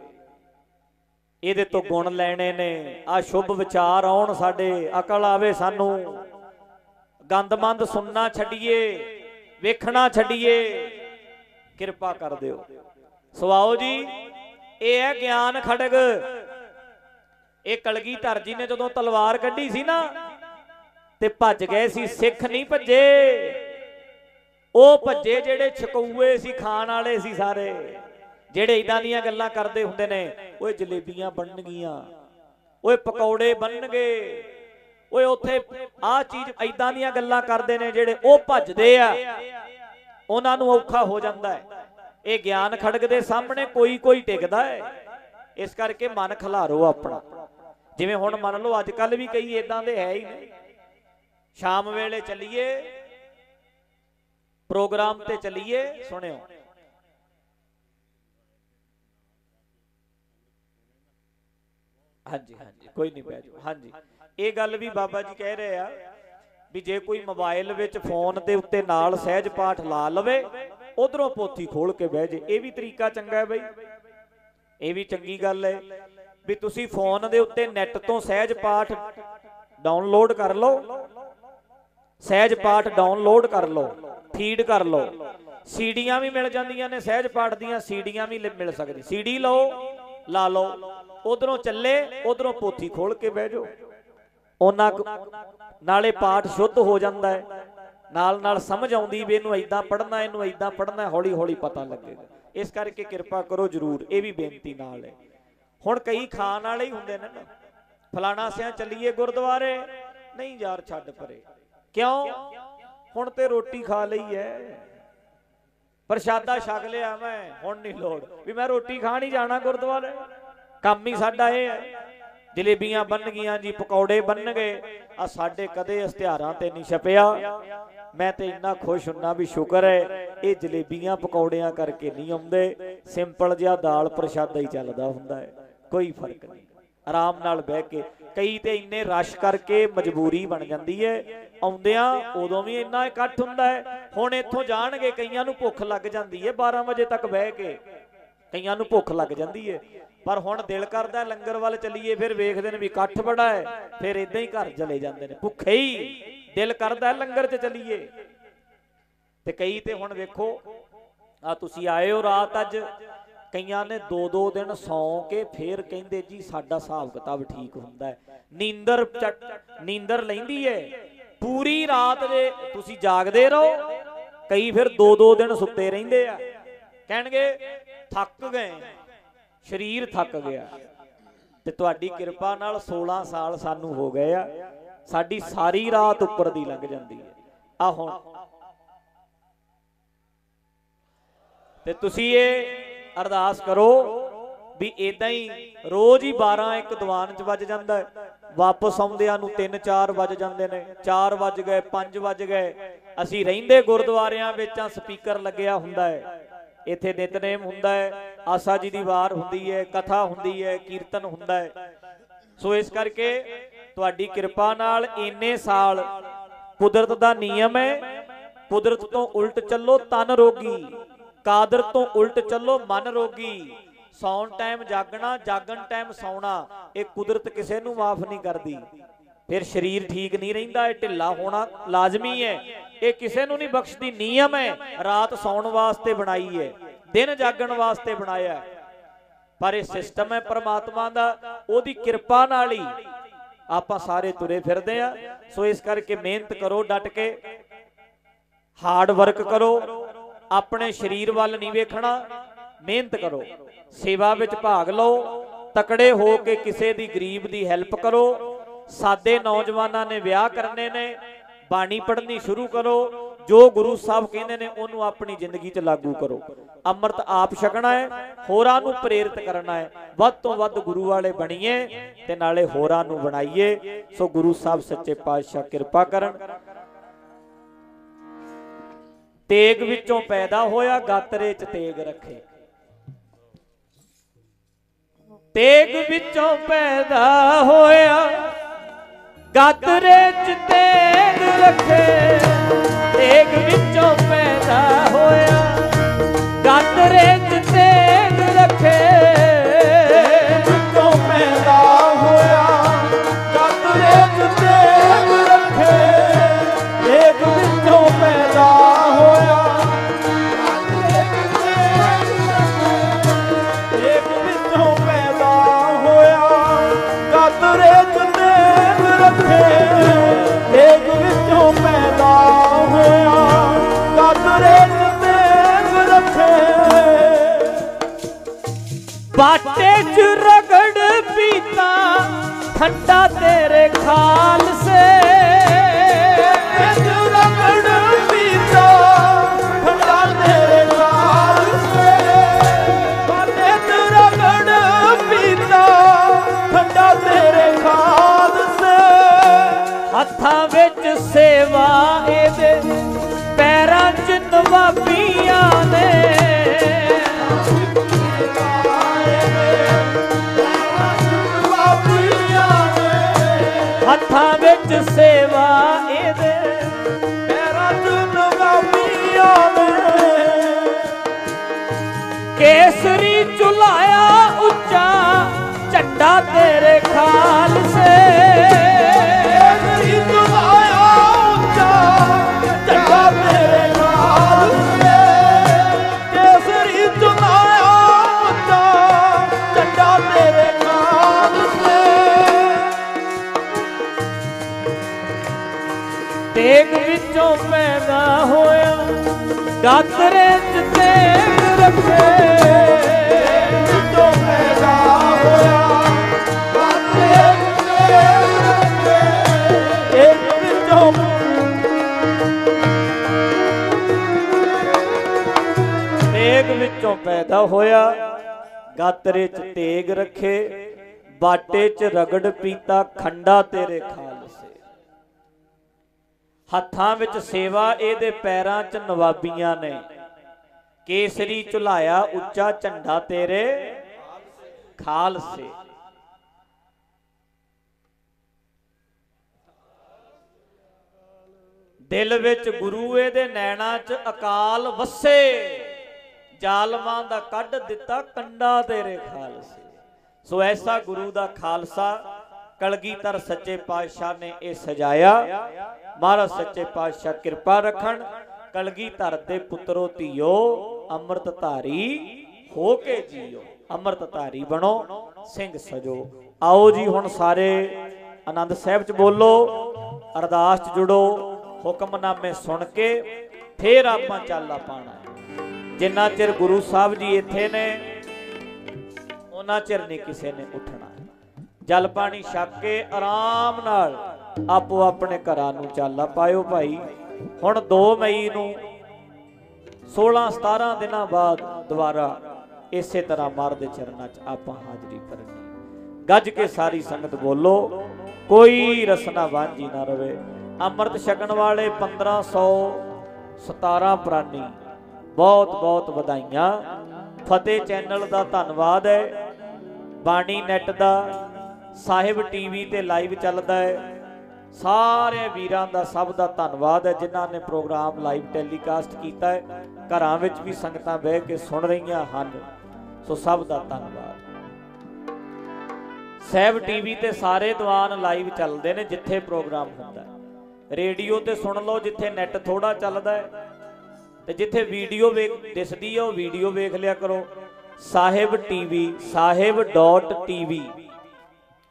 ਇਹਦੇ ਤੋਂ ਗੁਣ ਲੈਣੇ ਨੇ। ਆ ਸ਼ੁਭ ਵਿਚਾਰ ਆਉਣ ਸਾਡੇ, ਅਕਲ ਆਵੇ ਸਾਨੂੰ। ਗੰਦਮੰਦ ਸੁਣਨਾ ਛੱਡੀਏ, ਵੇਖਣਾ ਛੱਡੀਏ। ਕਿਰਪਾ ਕਰ ਦਿਓ। ਸਵਾਓ ਜੀ, ਇਹ ਹੈ ਗਿਆਨ ਖੜਗ। ਇਹ ਕਲਗੀਧਰ ਜੀ ਨੇ ਜਦੋਂ ਤਲਵਾਰ ਕੱਢੀ ਸੀ ਨਾ, ਤੇ ਭੱਜ ਗਏ ਸੀ, ਸਿੱਖ ਨਹੀਂ ਭੱਜੇ। ਉਹ ਭੱਜੇ ਜਿਹੜੇ ਛਕੂਏ ਸੀ ਖਾਣ ਵਾਲੇ ਸੀ ਸਾਰੇ। ਜਿਹੜੇ ਇਦਾਂ ਦੀਆਂ ਗੱਲਾਂ ਕਰਦੇ ਹੁੰਦੇ ਨੇ ਓਏ ਜਲੇਬੀਆਂ ਬਣਨਗੀਆਂ ਓਏ ਪਕੌੜੇ ਬਣਨਗੇ ਓਏ ਉੱਥੇ ਆਹ ਚੀਜ਼ ਇਦਾਂ ਦੀਆਂ ਗੱਲਾਂ ਕਰਦੇ ਨੇ ਜਿਹੜੇ ਉਹ ਭੱਜਦੇ ਆ। ਉਹਨਾਂ ਨੂੰ ਔਖਾ ਹੋ ਜਾਂਦਾ ਹੈ। ਇਹ ਗਿਆਨ ਖੜਕ ਦੇ ਸਾਹਮਣੇ ਕੋਈ ਕੋਈ ਟਿਕਦਾ ਹੈ। ਇਸ ਕਰਕੇ ਮਨ ਖਿਲਾਰੋ ਆਪਣਾ। ਜਿਵੇਂ ਹੁਣ ਮੰਨ ਲਓ ਅੱਜ ਕੱਲ ਵੀ ਕਈ ਇਦਾਂ ਦੇ ਹੈ ਹੀ ਨੇ ਸ਼ਾਮ ਵੇਲੇ ਚੱਲੀਏ ਪ੍ਰੋਗਰਾਮ ਤੇ ਚੱਲੀਏ, ਸੁਣਿਓ। ਹਾਂਜੀ ਹਾਂਜੀ, ਕੋਈ ਨਹੀਂ ਬਹਿ ਜਾਓ। ਹਾਂਜੀ। ਇਹ ਗੱਲ ਵੀ ਬਾਬਾ ਜੀ ਕਹਿ ਰਹੇ ਆ ਵੀ ਜੇ ਕੋਈ ਮੋਬਾਈਲ ਵਿੱਚ ਫੋਨ ਦੇ ਉੱਤੇ ਨਾਲ ਸਹਿਜ ਪਾਠ ਲਾ ਲਵੇ, ਉਧਰੋਂ ਪੋਥੀ ਖੋਲ ਕੇ ਬਹਿ ਜੇ। ਇਹ ਵੀ ਤਰੀਕਾ ਚੰਗਾ ਹੈ ਬਈ। ਇਹ ਵੀ ਚੰਗੀ ਗੱਲ ਹੈ ਵੀ ਤੁਸੀਂ ਫੋਨ ਦੇ ਉੱਤੇ ਨੈਟ ਤੋਂ ਸਹਿਜ ਪਾਠ ਡਾਊਨਲੋਡ ਕਰ ਲਓ। ਸਹਿਜ ਪਾਠ ਡਾਊਨਲੋਡ ਕਰ ਲਓ। ਫੀਡ ਕਰ ਲਓ। ਸੀਡੀਆਂ ਵੀ ਮਿਲ ਜਾਂਦੀਆਂ ਨੇ, ਸਹਿਜ ਪਾਠ ਦੀਆਂ ਸੀਡੀਆਂ ਵੀ ਮਿਲ ਸਕਦੀ ਸੀਡੀ ਲਓ, ਲਾ ਲਓ। ਉਧਰੋਂ ਚੱਲੇ, ਉਧਰੋਂ ਪੋਥੀ ਖੋਲ ਕੇ ਬਹਿ ਜਾਓ। ਉਹਨਾਂ ਨਾਲੇ ਪਾਠ ਸ਼ੁੱਧ ਹੋ ਜਾਂਦਾ ਹੈ। ਨਾਲ ਨਾਲ ਸਮਝ ਆਉਂਦੀ ਵੀ ਇਹਨੂੰ ਐਦਾਂ ਪੜ੍ਹਨਾ, ਇਹਨੂੰ ਐਦਾਂ ਪੜ੍ਹਨਾ ਹੌਲੀ ਹੌਲੀ ਪਤਾ ਲੱਗੇਗਾ ਇਸ ਕਰਕੇ ਕਿਰਪਾ ਕਰੋ ਜਰੂਰ, ਇਹ ਵੀ ਬੇਨਤੀ ਨਾਲ ਹੈ। ਹੁਣ ਕਈ ਖਾਣ ਵਾਲੇ ਹੀ ਹੁੰਦੇ ਨੇ ਨਾ, ਫਲਾਣਾ ਸਿਆਂ ਚੱਲੀਏ ਗੁਰਦੁਆਰੇ, ਨਹੀਂ ਯਾਰ ਛੱਡ ਪਰੇ। ਕਿਉਂ? ਹੁਣ ਤੇ ਰੋਟੀ ਖਾ ਲਈ ਐ। ਪ੍ਰਸ਼ਾਦਾ ਛਕ ਲਿਆ ਮੈਂ, ਹੁਣ ਨਹੀਂ ਲੋੜ। ਵੀ ਮੈਂ ਰੋਟੀ ਖਾਣ ਹੀ ਜਾਣਾ ਗੁਰਦੁਆਰੇ। ਕੰਮ ਹੀ ਸਾਡਾ ਇਹ ਹੈ ਜਲੇਬੀਆਂ ਬੰਨਗੀਆਂ ਜੀ, ਪਕੌੜੇ ਬੰਨਗੇ ਆ ਸਾਡੇ ਕਦੇ ਇਸ਼ਤਿਹਾਰਾਂ ਤੇ ਨਹੀਂ ਛਪਿਆ। ਮੈਂ ਤੇ ਇੰਨਾ ਖੁਸ਼ ਹੁੰਨਾ ਵੀ ਸ਼ੁਕਰ ਹੈ ਇਹ ਜਲੇਬੀਆਂ ਪਕੌੜਿਆਂ ਕਰਕੇ ਨਹੀਂ ਆਉਂਦੇ। ਸਿੰਪਲ ਜਿਹਾ ਦਾਲ ਪ੍ਰਸ਼ਾਦਾ ਹੀ ਚੱਲਦਾ ਹੁੰਦਾ ਹੈ ਕੋਈ ਫ਼ਰਕ ਨਹੀਂ। ਆਰਾਮ ਨਾਲ ਬਹਿ ਕੇ, ਕਈ ਤੇ ਇੰਨੇ ਰਸ਼ ਕਰਕੇ ਮਜਬੂਰੀ ਬਣ ਜਾਂਦੀ ਹੈ ਆਉਂਦਿਆਂ ਉਦੋਂ ਵੀ ਇੰਨਾ ਇਕੱਠ ਹੁੰਦਾ ਹੈ। ਹੁਣ ਇੱਥੋਂ ਜਾਣਗੇ, ਕਈਆਂ ਨੂੰ ਭੁੱਖ ਲੱਗ ਜਾਂਦੀ ਹੈ 12 ਵਜੇ ਤੱਕ ਬਹਿ ਕੇ। ਕਈਆਂ ਨੂੰ ਭੁੱਖ ਲੱਗ ਜਾਂਦੀ ਹੈ। ਪਰ ਹੁਣ ਦਿਲ ਕਰਦਾ ਲੰਗਰ ਵੱਲ ਚੱਲੀਏ, ਫਿਰ ਵੇਖਦੇ ਨੇ ਵੀ ਇਕੱਠ ਬੜਾ ਹੈ, ਫਿਰ ਇਦਾਂ ਹੀ ਘਰ ਚਲੇ ਜਾਂਦੇ ਨੇ। ਭੁੱਖੇ ਹੀ ਦਿਲ ਕਰਦਾ ਲੰਗਰ 'ਚ ਚੱਲੀਏ। ਤੇ ਕਈ ਤੇ ਹੁਣ ਵੇਖੋ ਆ ਤੁਸੀਂ ਆਏ ਹੋ ਰਾਤ ਅੱਜ, ਕਈਆਂ ਨੇ ਦੋ ਦੋ ਦਿਨ ਸੌਂ ਕੇ ਫੇਰ ਕਹਿੰਦੇ, ਜੀ, ਸਾਡਾ ਹਿਸਾਬ ਕਿਤਾਬ ਠੀਕ ਹੁੰਦਾ ਹੈ। ਨੀਂਦਰ ਚ- ਨੀਂਦਰ ਲੈਂਦੀ ਹੈ। ਪੂਰੀ ਰਾਤ ਦੇ ਤੁਸੀਂ ਜਾਗਦੇ ਰਹੋ, ਕਈ ਫਿਰ ਦੋ ਦੋ ਦਿਨ ਸੁੱਤੇ ਰਹਿੰਦੇ ਆ। ਕਹਿਣਗੇ, ਥੱਕ ਗਏ। ਸਰੀਰ ਥੱਕ ਗਿਆ। ਤੇ ਤੁਹਾਡੀ ਕਿਰਪਾ ਨਾਲ 16 ਸਾਲ ਸਾਨੂੰ ਹੋ ਗਏ ਆ। ਸਾਡੀ ਸਾਰੀ ਰਾਤ ਉੱਪਰ ਦੀ ਲੰਘ ਜਾਂਦੀ ਹੈ ਆ ਹੁਣ। ਤੇ ਤੁਸੀਂ ਇਹ ਅਰਦਾਸ ਕਰੋ ਵੀ ਇਦਾਂ ਹੀ ਰੋਜ਼ ਹੀ 12 ਇੱਕ ਦੀਵਾਨ ਚ ਵੱਜ ਜਾਂਦਾ ਹੈ। ਵਾਪਸ ਆਉਂਦਿਆਂ ਨੂੰ 3 4 ਵੱਜ ਜਾਂਦੇ ਨੇ 4 ਵੱਜ ਗਏ 5 ਵੱਜ ਗਏ। ਅਸੀਂ ਰਹਿੰਦੇ ਗੁਰਦੁਆਰਿਆਂ ਵਿੱਚ ਆ ਸਪੀਕਰ ਲੱਗਿਆ ਹੁੰਦਾ ਹੈ। ਇੱਥੇ ਨਿਤਨੇਮ ਹੁੰਦਾ ਹੈ, ਆਸਾ ਜੀ ਦੀ ਵਾਰ ਹੁੰਦੀ ਹੈ, ਕਥਾ ਹੁੰਦੀ ਹੈ, ਕੀਰਤਨ ਹੁੰਦਾ ਹੈ। ਸੋ ਇਸ ਕਰਕੇ ਤੁਹਾਡੀ ਕਿਰਪਾ ਨਾਲ ਇੰਨੇ ਸਾਲ ਕੁਦਰਤ ਦਾ ਨਿਯਮ ਹੈ। ਕੁਦਰਤ ਤੋਂ ਉਲਟ ਚੱਲੋ ਤਨ ਰੋਗੀ, ਕਾਦਰ ਤੋਂ ਉਲਟ ਚੱਲੋ ਮਨ ਰੋਗੀ। ਸੌਣ ਟਾਈਮ ਜਾਗਣਾ, ਜਾਗਣ ਟਾਈਮ ਸੌਣਾ, ਇਹ ਕੁਦਰਤ ਕਿਸੇ ਨੂੰ ਮਾਫ ਨਹੀਂ ਕਰਦੀ। ਫਿਰ ਸਰੀਰ ਠੀਕ ਨਹੀਂ ਰਹਿੰਦਾ, ਇਹ ਢਿੱਲਾ ਹੋਣਾ ਲਾਜ਼ਮੀ ਹੈ। ਇਹ ਕਿਸੇ ਨੂੰ ਨਹੀਂ ਬਖਸ਼ਦੀ, ਨਿਯਮ ਹੈ, ਰਾਤ ਸੌਣ ਵਾਸਤੇ ਬਣਾਈ ਹੈ, ਦਿਨ ਜਾਗਣ ਵਾਸਤੇ ਬਣਾਇਆ ਹੈ। ਪਰ ਇਹ ਸਿਸਟਮ ਹੈ ਪਰਮਾਤਮਾ ਦਾ, ਉਹਦੀ ਕਿਰਪਾ ਨਾਲ ਹੀ ਆਪਾਂ ਸਾਰੇ ਤੁਰੇ ਫਿਰਦੇ ਆ ਸੋ ਇਸ ਕਰਕੇ ਮਿਹਨਤ ਕਰੋ ਡਟ ਕੇ ਹਾਰਡ ਵਰਕ ਕਰੋ, ਆਪਣੇ ਸਰੀਰ ਵੱਲ ਨਹੀਂ ਵੇਖਣਾ ਮਿਹਨਤ ਕਰੋ, ਸੇਵਾ ਵਿੱਚ ਭਾਗ ਲਓ, ਤਕੜੇ ਹੋ ਕੇ ਕਿਸੇ ਦੀ ਗਰੀਬ ਦੀ ਹੈਲਪ ਕਰੋ, ਸਾਦੇ ਨੌਜਵਾਨਾਂ ਨੇ ਵਿਆਹ ਕਰਨੇ ਨੇ, ਬਾਣੀ ਪੜ੍ਹਨੀ ਸ਼ੁਰੂ ਕਰੋ, ਜੋ ਗੁਰੂ ਸਾਹਿਬ ਕਹਿੰਦੇ ਨੇ ਉਹਨੂੰ ਆਪਣੀ ਜ਼ਿੰਦਗੀ 'ਚ ਲਾਗੂ ਕਰੋ। ਅੰਮ੍ਰਿਤ ਆਪ ਛਕਣਾ ਹੈ, ਹੋਰਾਂ ਨੂੰ ਪ੍ਰੇਰਿਤ ਕਰਨਾ ਹੈ, ਵੱਧ ਤੋਂ ਵੱਧ ਗੁਰੂ ਵਾਲੇ ਬਣੀਏ ਤੇ ਨਾਲੇ ਹੋਰਾਂ ਨੂੰ ਬਣਾਈਏ। ਸੋ ਗੁਰੂ ਸਾਹਿਬ ਸੱਚੇ ਪਾਤਸ਼ਾਹ ਕਿਰਪਾ ਕਰਨ। ਤੇਗ ਵਿੱਚੋਂ ਪੈਦਾ ਹੋਇਆ, ਗਾਤਰੇ 'ਚ ਤੇਗ ਰੱਖੇ। ਤੇਗ ਵਿੱਚੋਂ ਪੈਦਾ ਹੋਇਆ। ਗਾਤਰੇ 'ਚ ਤੇਗ ਰੱਖੇ। ਤੇਗ ਵਿੱਚੋਂ ਪੈਦਾ ਹੋਇਆ। ਗਾਤਰੇ 'ਚ ਤੇਗ ਰੱਖੇ। ਬਾਟੇ ਰਗੜ ਪੀਤਾ ਠੰਡਾ ਤੇਰੇ ਖਾਲਸੇ। ਵਿੱਚ ਸੇਵਾ ਇਹਦੇ। ਪੈਰਾਂ ਚ ਨਵਾਬੀਆਂ ਨੇ ਕੇਸਰੀ ਚੁਲਾਇਆ ਉੱਚਾ ਝੰਡਾ ਤੇਰੇ ਖਾਲਸੇ। ਰੱਖੇ। ਵਿੱਚੋਂ ਪੈਦਾ ਹੋਇਆ ਗਾਤਰੇ 'ਚ ਤੇਗ ਰੱਖੇ ਬਾਟੇ 'ਚ ਰਗੜ ਪੀਤਾ ਖੰਡਾ ਤੇਰੇ ਖਾਲਸੇ ਹੱਥਾਂ ਵਿੱਚ ਸੇਵਾ, ਇਹਦੇ ਪੈਰਾਂ 'ਚ ਨਵਾਬੀਆਂ ਨੇ। ਕੇਸਰੀ ਝੁਲਾਇਆ, ਉੱਚਾ ਝੰਡਾ ਤੇਰੇ ਖਾਲਸੇ। ਦਿਲ ਵਿੱਚ ਗੁਰੂ ਇਹਦੇ ਨੈਣਾ 'ਚ ਅਕਾਲ ਵਸੇ। ਜ਼ਾਲਮਾਂ ਦਾ ਕੱਢ ਦਿੱਤਾ ਕੰਡਾ ਤੇਰੇ ਖਾਲਸੇ। ਸੋ ਐਸਾ ਗੁਰੂ ਦਾ ਖਾਲਸਾ, ਕਲਗੀਧਰ ਸੱਚੇ ਪਾਤਸ਼ਾਹ ਨੇ ਇਹ ਸਜਾਇਆ। ਮਹਾਰਾਜ ਸੱਚੇ ਪਾਤਸ਼ਾਹ ਕਿਰਪਾ ਰੱਖਣ। ਕਲਗੀਧਰ ਦੇ ਪੁੱਤਰੋ ਧੀਓ, ਅੰਮ੍ਰਿਤ ਧਾਰੀ ਹੋ ਕੇ ਜੀਓ। ਅੰਮ੍ਰਿਤ ਧਾਰੀ ਬਣੋ, ਸਿੰਘ ਸਜੋ। ਆਓ ਜੀ ਹੁਣ ਸਾਰੇ ਆਨੰਦ ਸਾਹਿਬ ਚ ਬੋਲੋ, ਅਰਦਾਸ ਚ ਜੁੜੋ, ਹੁਕਮਨਾਮੇ ਸੁਣ ਕੇ ਫੇਰ ਆਪਾਂ ਚਾਲਾ ਪਾਣਾ ਜਿੰਨਾ ਚਿਰ ਗੁਰੂ ਸਾਹਿਬ ਜੀ ਇੱਥੇ ਨੇ, ਉਹਨਾਂ ਚਿਰ ਨਹੀਂ ਕਿਸੇ ਨੇ ਉੱਠਣਾ। ਜਲ ਪਾਣੀ ਛਕ ਕੇ ਆਰਾਮ ਨਾਲ ਆਪੋ ਆਪਣੇ ਘਰਾਂ ਨੂੰ ਚਾਲਾ ਪਾਇਓ ਭਾਈ। ਹੁਣ 2 ਮਈ ਨੂੰ 16 17 ਦਿਨਾਂ ਬਾਅਦ ਦੁਬਾਰਾ ਇਸੇ ਤਰ੍ਹਾਂ ਮਰ ਦੇ ਚਰਨਾਂ 'ਚ ਆਪਾਂ ਹਾਜ਼ਰੀ ਭਰਨੀ। ਗੱਜ ਕੇ ਸਾਰੀ ਸੰਗਤ ਬੋਲੋ, ਕੋਈ ਰਸਨਾ ਵਾਂਝੀ ਨਾ ਰਵੇ। ਅੰਮ੍ਰਿਤ ਛਕਣ ਵਾਲੇ 1517 ਪ੍ਰਾਨੀ, ਬਹੁਤ ਬਹੁਤ ਵਧਾਈਆਂ। ਫਤਿਹ ਚੈਨਲ ਦਾ ਧੰਨਵਾਦ ਹੈ। ਬਾਣੀ ਨੈਟ ਦਾ, ਸਾਹਿਬ ਟੀਵੀ ਤੇ ਲਾਈਵ ਚੱਲਦਾ ਹੈ। ਸਾਰੇ ਵੀਰਾਂ ਦਾ ਸਭ ਦਾ ਧੰਨਵਾਦ ਹੈ, ਜਿਨ੍ਹਾਂ ਨੇ ਪ੍ਰੋਗਰਾਮ ਲਾਈਵ ਟੈਲੀਕਾਸਟ ਕੀਤਾ ਹੈ। ਘਰਾਂ ਵਿੱਚ ਵੀ ਸੰਗਤਾਂ ਬਹਿ ਕੇ ਸੁਣ ਰਹੀਆਂ ਹਨ। ਸੋ ਸਭ ਦਾ ਧੰਨਵਾਦ। ਸਹਿਬ ਟੀਵੀ ਤੇ ਸਾਰੇ ਦੀਵਾਨ ਲਾਈਵ ਚੱਲਦੇ ਨੇ, ਜਿੱਥੇ ਪ੍ਰੋਗਰਾਮ ਹੁੰਦਾ ਹੈ। ਰੇਡੀਓ ਤੇ ਸੁਣ ਲਓ, ਜਿੱਥੇ ਨੈਟ ਥੋੜਾ ਚੱਲਦਾ ਹੈ। ਤੇ ਜਿੱਥੇ ਵੀਡੀਓ ਵੇਖ, ਦਿਸਦੀ ਹੈ, ਉਹ ਵੀਡੀਓ ਵੇਖ ਲਿਆ ਕਰੋ। ਸਾਹਿਬ ਟੀਵੀ ਸਾਹਿਬ.tv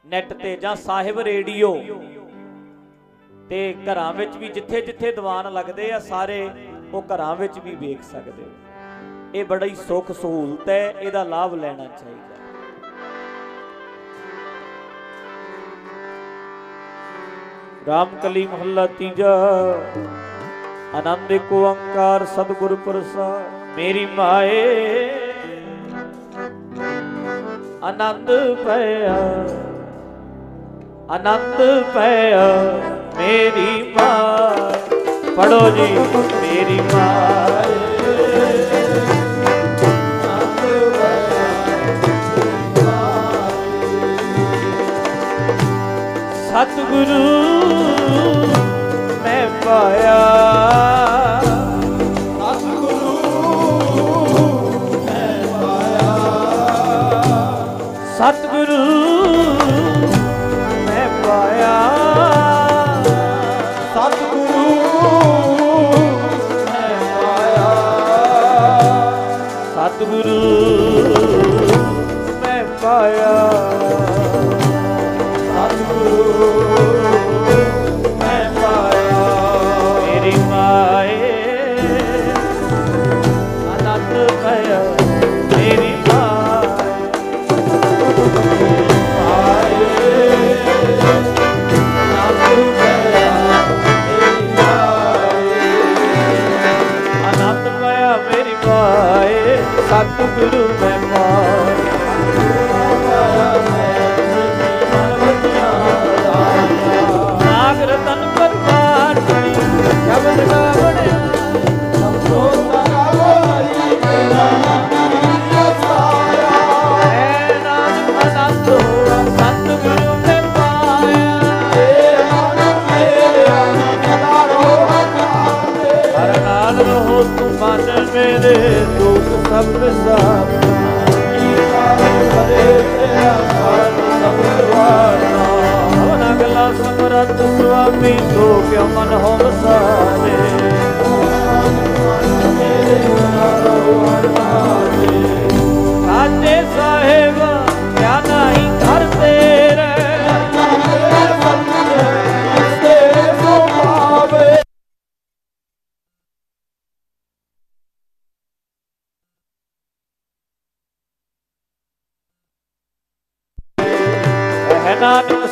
ਨੈਟ ਤੇ ਜਾਂ ਸਾਹਿਬ ਰੇਡੀਓ। ਤੇ ਘਰਾਂ ਵਿੱਚ ਵੀ ਜਿੱਥੇ ਜਿੱਥੇ ਦੀਵਾਨ ਲੱਗਦੇ ਆ, ਸਾਰੇ ਉਹ ਘਰਾਂ ਵਿੱਚ ਵੀ ਵੇਖ ਸਕਦੇ ਹੋ। ਇਹ ਬੜਾ ਹੀ ਸੁੱਖ ਸਹੂਲਤ ਹੈ, ਇਹਦਾ ਲਾਭ ਲੈਣਾ ਚਾਹੀਦਾ। ਰਾਮਕਲੀ ਮਹੱਲਾ ਤੀਜਾ, ਆਨੰਦ ਏਕ ਓੰਕਾਰ ਸਤਿਗੁਰ ਪ੍ਰਸਾਦ, ਮੇਰੀ ਮਾਏ, ਆਨੰਦ ਪਿਆ ਆਨੰਦ ਪਿਆ ਮੇਰੀ ਮਾਏ ਪੜੋ ਜੀ ਮੇਰੀ ਮਾਏ ਸਤਿਗੁਰੂ ਮੈਂ ਪਾਇਆ। ਸਤਿਗੁਰੂ ਮੈਂ ਸਤਿਗੁਰੂ ਮੈਂ ਪਾਇਆ ਨਾਗ ਰਤਨ ਪਰਵਾਰ ਕਰੀ ਸ਼ਬਦ ਗਾਵਣਿਆ ਹੈ ਨਾਮ ਆਨੰਦ ਹੋਆ ਸਤਿਗੁਰੂ ਮੈਂ ਪਾਇਆ ਹਰ ਨਾਲ ਰਹੋ ਤੂੰ ਮਨ ਸਭ ਵਿਸਾਰ ਹਵਨ ਅਗਲਾ ਸਮਰਤ ਸੁਆਮੀ ਤੋ ਕਿਉ ਮਨ ਹੋ ਵਸਾਰੇ ਸਾਚੇ ਸਾਹਿਬ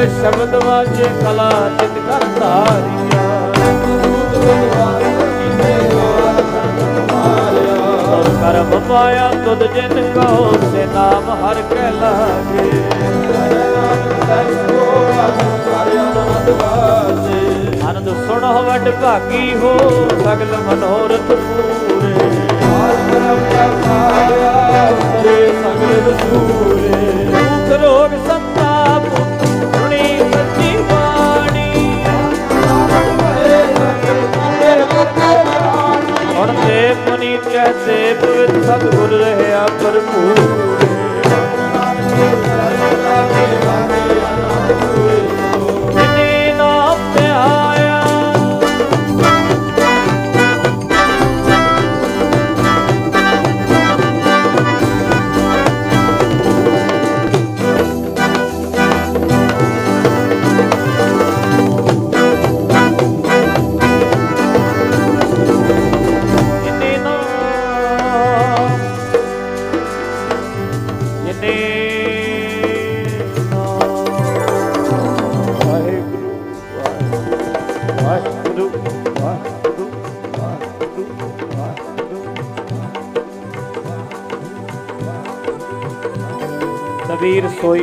ਸ਼ਬਦ ਵਾਜੇ ਕਲਾ ਚਿਤ ਕਰ ਧਾਰੀਆ। ਕਰਮ ਪਾਇਆ ਤੁਧ ਜਿਨ ਕੋ ਸੇ ਨਾਮ ਹਰ ਕੈ ਲਾਗੇ। ਆਨੰਦ ਸੁਣੋ ਵੱਡ ਭਾਗੀ ਹੋ ਸਗਲ ਮਨੋਰਥ ਪੂਰੇ। ਦੁਖ ਰੋਗ ਮੁਨੀ ਕਹਤੇ ਪਵਿੱਤ ਸਤਿਗੁਰ ਰਹਿਆ ਭਰਪੂਰ। ਜਿਨੀ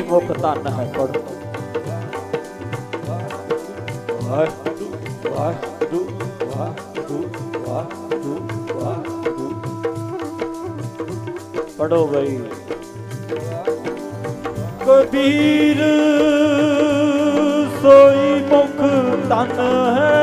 ਮੁਖ ਧਨ ਹੈ ਪੜੋ ਵਾਹਿਗੁਰੂ ਵਾਹਿਗੁਰੂ ਵਾਹਿਗੁਰੂ ਵਾਹਿਗੁਰੂ ਵਾਹਿਗੁਰੂ ਪੜੋ ਬਈ। ਕਬੀਰ, ਸੋਈ ਮੁਖ ਧਨ ਹੈ।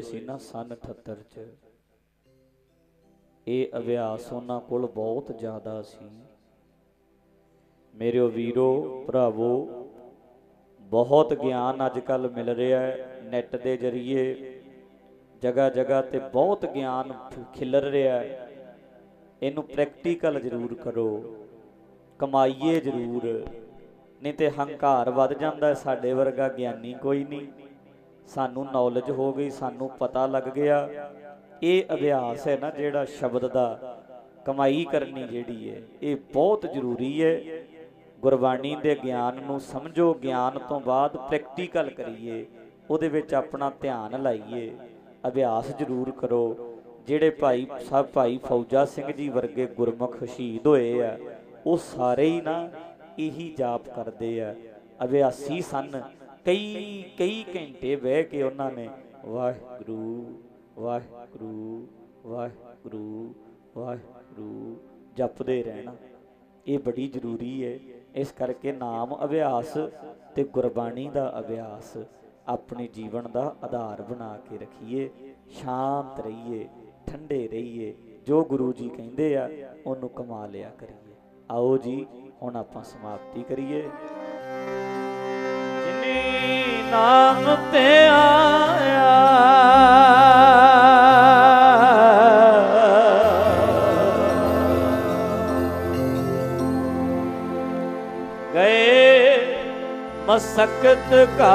ਹੋਏ ਸੀ ਨਾ ਸਨ 78 ਚ। ਇਹ ਅਭਿਆਸ ਉਹਨਾਂ ਕੋਲ ਬਹੁਤ ਜ਼ਿਆਦਾ ਸੀ। ਮੇਰੇ ਵੀਰੋ, ਭਰਾਵੋ, ਬਹੁਤ ਗਿਆਨ ਅੱਜ ਕੱਲ ਮਿਲ ਰਿਹਾ ਹੈ ਨੈਟ ਦੇ ਜ਼ਰੀਏ। ਜਗ੍ਹਾ ਜਗ੍ਹਾ ਤੇ ਬਹੁਤ ਗਿਆਨ ਖਿਲਰ ਰਿਹਾ ਹੈ। ਇਹਨੂੰ ਪ੍ਰੈਕਟੀਕਲ ਜ਼ਰੂਰ ਕਰੋ। ਕਮਾਈਏ ਜ਼ਰੂਰ। ਨਹੀਂ ਤੇ ਹੰਕਾਰ ਵੱਧ ਜਾਂਦਾ ਸਾਡੇ ਵਰਗਾ ਗਿਆਨੀ ਕੋਈ ਨਹੀਂ। ਸਾਨੂੰ ਨੌਲੇਜ ਹੋ ਗਈ, ਸਾਨੂੰ ਪਤਾ ਲੱਗ ਗਿਆ। ਇਹ ਅਭਿਆਸ ਹੈ ਨਾ ਜਿਹੜਾ ਸ਼ਬਦ ਦਾ ਕਮਾਈ ਕਰਨੀ ਜਿਹੜੀ ਹੈ, ਇਹ ਬਹੁਤ ਜ਼ਰੂਰੀ ਹੈ। ਗੁਰਬਾਣੀ ਦੇ ਗਿਆਨ ਨੂੰ ਸਮਝੋ, ਗਿਆਨ ਤੋਂ ਬਾਅਦ ਪ੍ਰੈਕਟੀਕਲ ਕਰੀਏ, ਉਹਦੇ ਵਿੱਚ ਆਪਣਾ ਧਿਆਨ ਲਾਈਏ। ਅਭਿਆਸ ਜ਼ਰੂਰ ਕਰੋ। ਜਿਹੜੇ ਭਾਈ, ਸਭ ਭਾਈ ਫੌਜਾ ਸਿੰਘ ਜੀ ਵਰਗੇ ਗੁਰਮੁਖ ਸ਼ਹੀਦ ਹੋਏ ਆ, ਉਹ ਸਾਰੇ ਹੀ ਨਾ ਇਹੀ ਜਾਪ ਕਰਦੇ ਆ। ਅਭਿਆਸੀ ਸਨ। ਕਈ ਕਈ ਘੰਟੇ ਬਹਿ ਕੇ ਉਹਨਾਂ ਨੇ ਵਾਹਿਗੁਰੂ ਵਾਹਿਗੁਰੂ ਵਾਹਿਗੁਰੂ ਵਾਹਿਗੁਰੂ ਜਪਦੇ ਰਹਿਣਾ। ਇਹ ਬੜੀ ਜ਼ਰੂਰੀ ਹੈ। ਇਸ ਕਰਕੇ ਨਾਮ ਅਭਿਆਸ ਤੇ ਗੁਰਬਾਣੀ ਦਾ ਅਭਿਆਸ ਆਪਣੇ ਜੀਵਨ ਦਾ ਆਧਾਰ ਬਣਾ ਕੇ ਰੱਖੀਏ। ਸ਼ਾਂਤ ਰਹੀਏ, ਠੰਡੇ ਰਹੀਏ। ਜੋ ਗੁਰੂ ਜੀ ਕਹਿੰਦੇ ਆ, ਉਹਨੂੰ ਕਮਾ ਲਿਆ ਕਰੀਏ। ਆਓ ਜੀ, ਹੁਣ ਆਪਾਂ ਸਮਾਪਤੀ ਕਰੀਏ। ਨਾਮ ਤੇ ਆਇਆ ਗਏ ਮਸਕਤ ਕਾ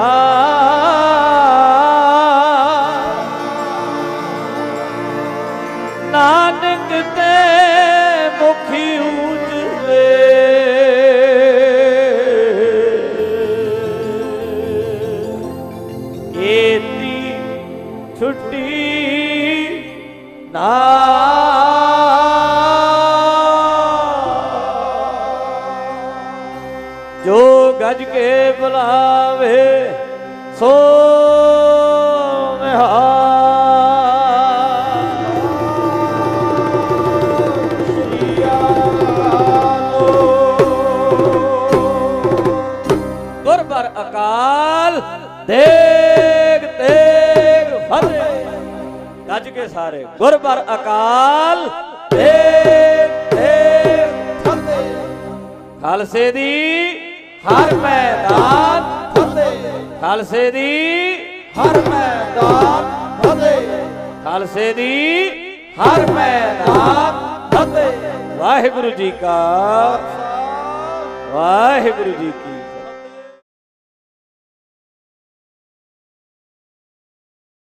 ਗੱਜ ਸਾਰੇ। ਗੁਰਬਰ ਅਕਾਲ। ਦੇਗ ਤੇਗ ਫਤਿਹ ਖਾਲਸੇ ਦੀ ਹਰ ਮੈਦਾਨ ਫਤਿਹ। ਖਾਲਸੇ ਦੀ ਹਰ ਮੈਦਾਨ ਫਤਿਹ। ਖਾਲਸੇ ਦੀ ਹਰ ਮੈਦਾਨ ਫਤਿਹ। ਵਾਹਿਗੁਰੂ ਜੀ ਕਾ ਵਾਹਿਗੁਰੂ ਜੀ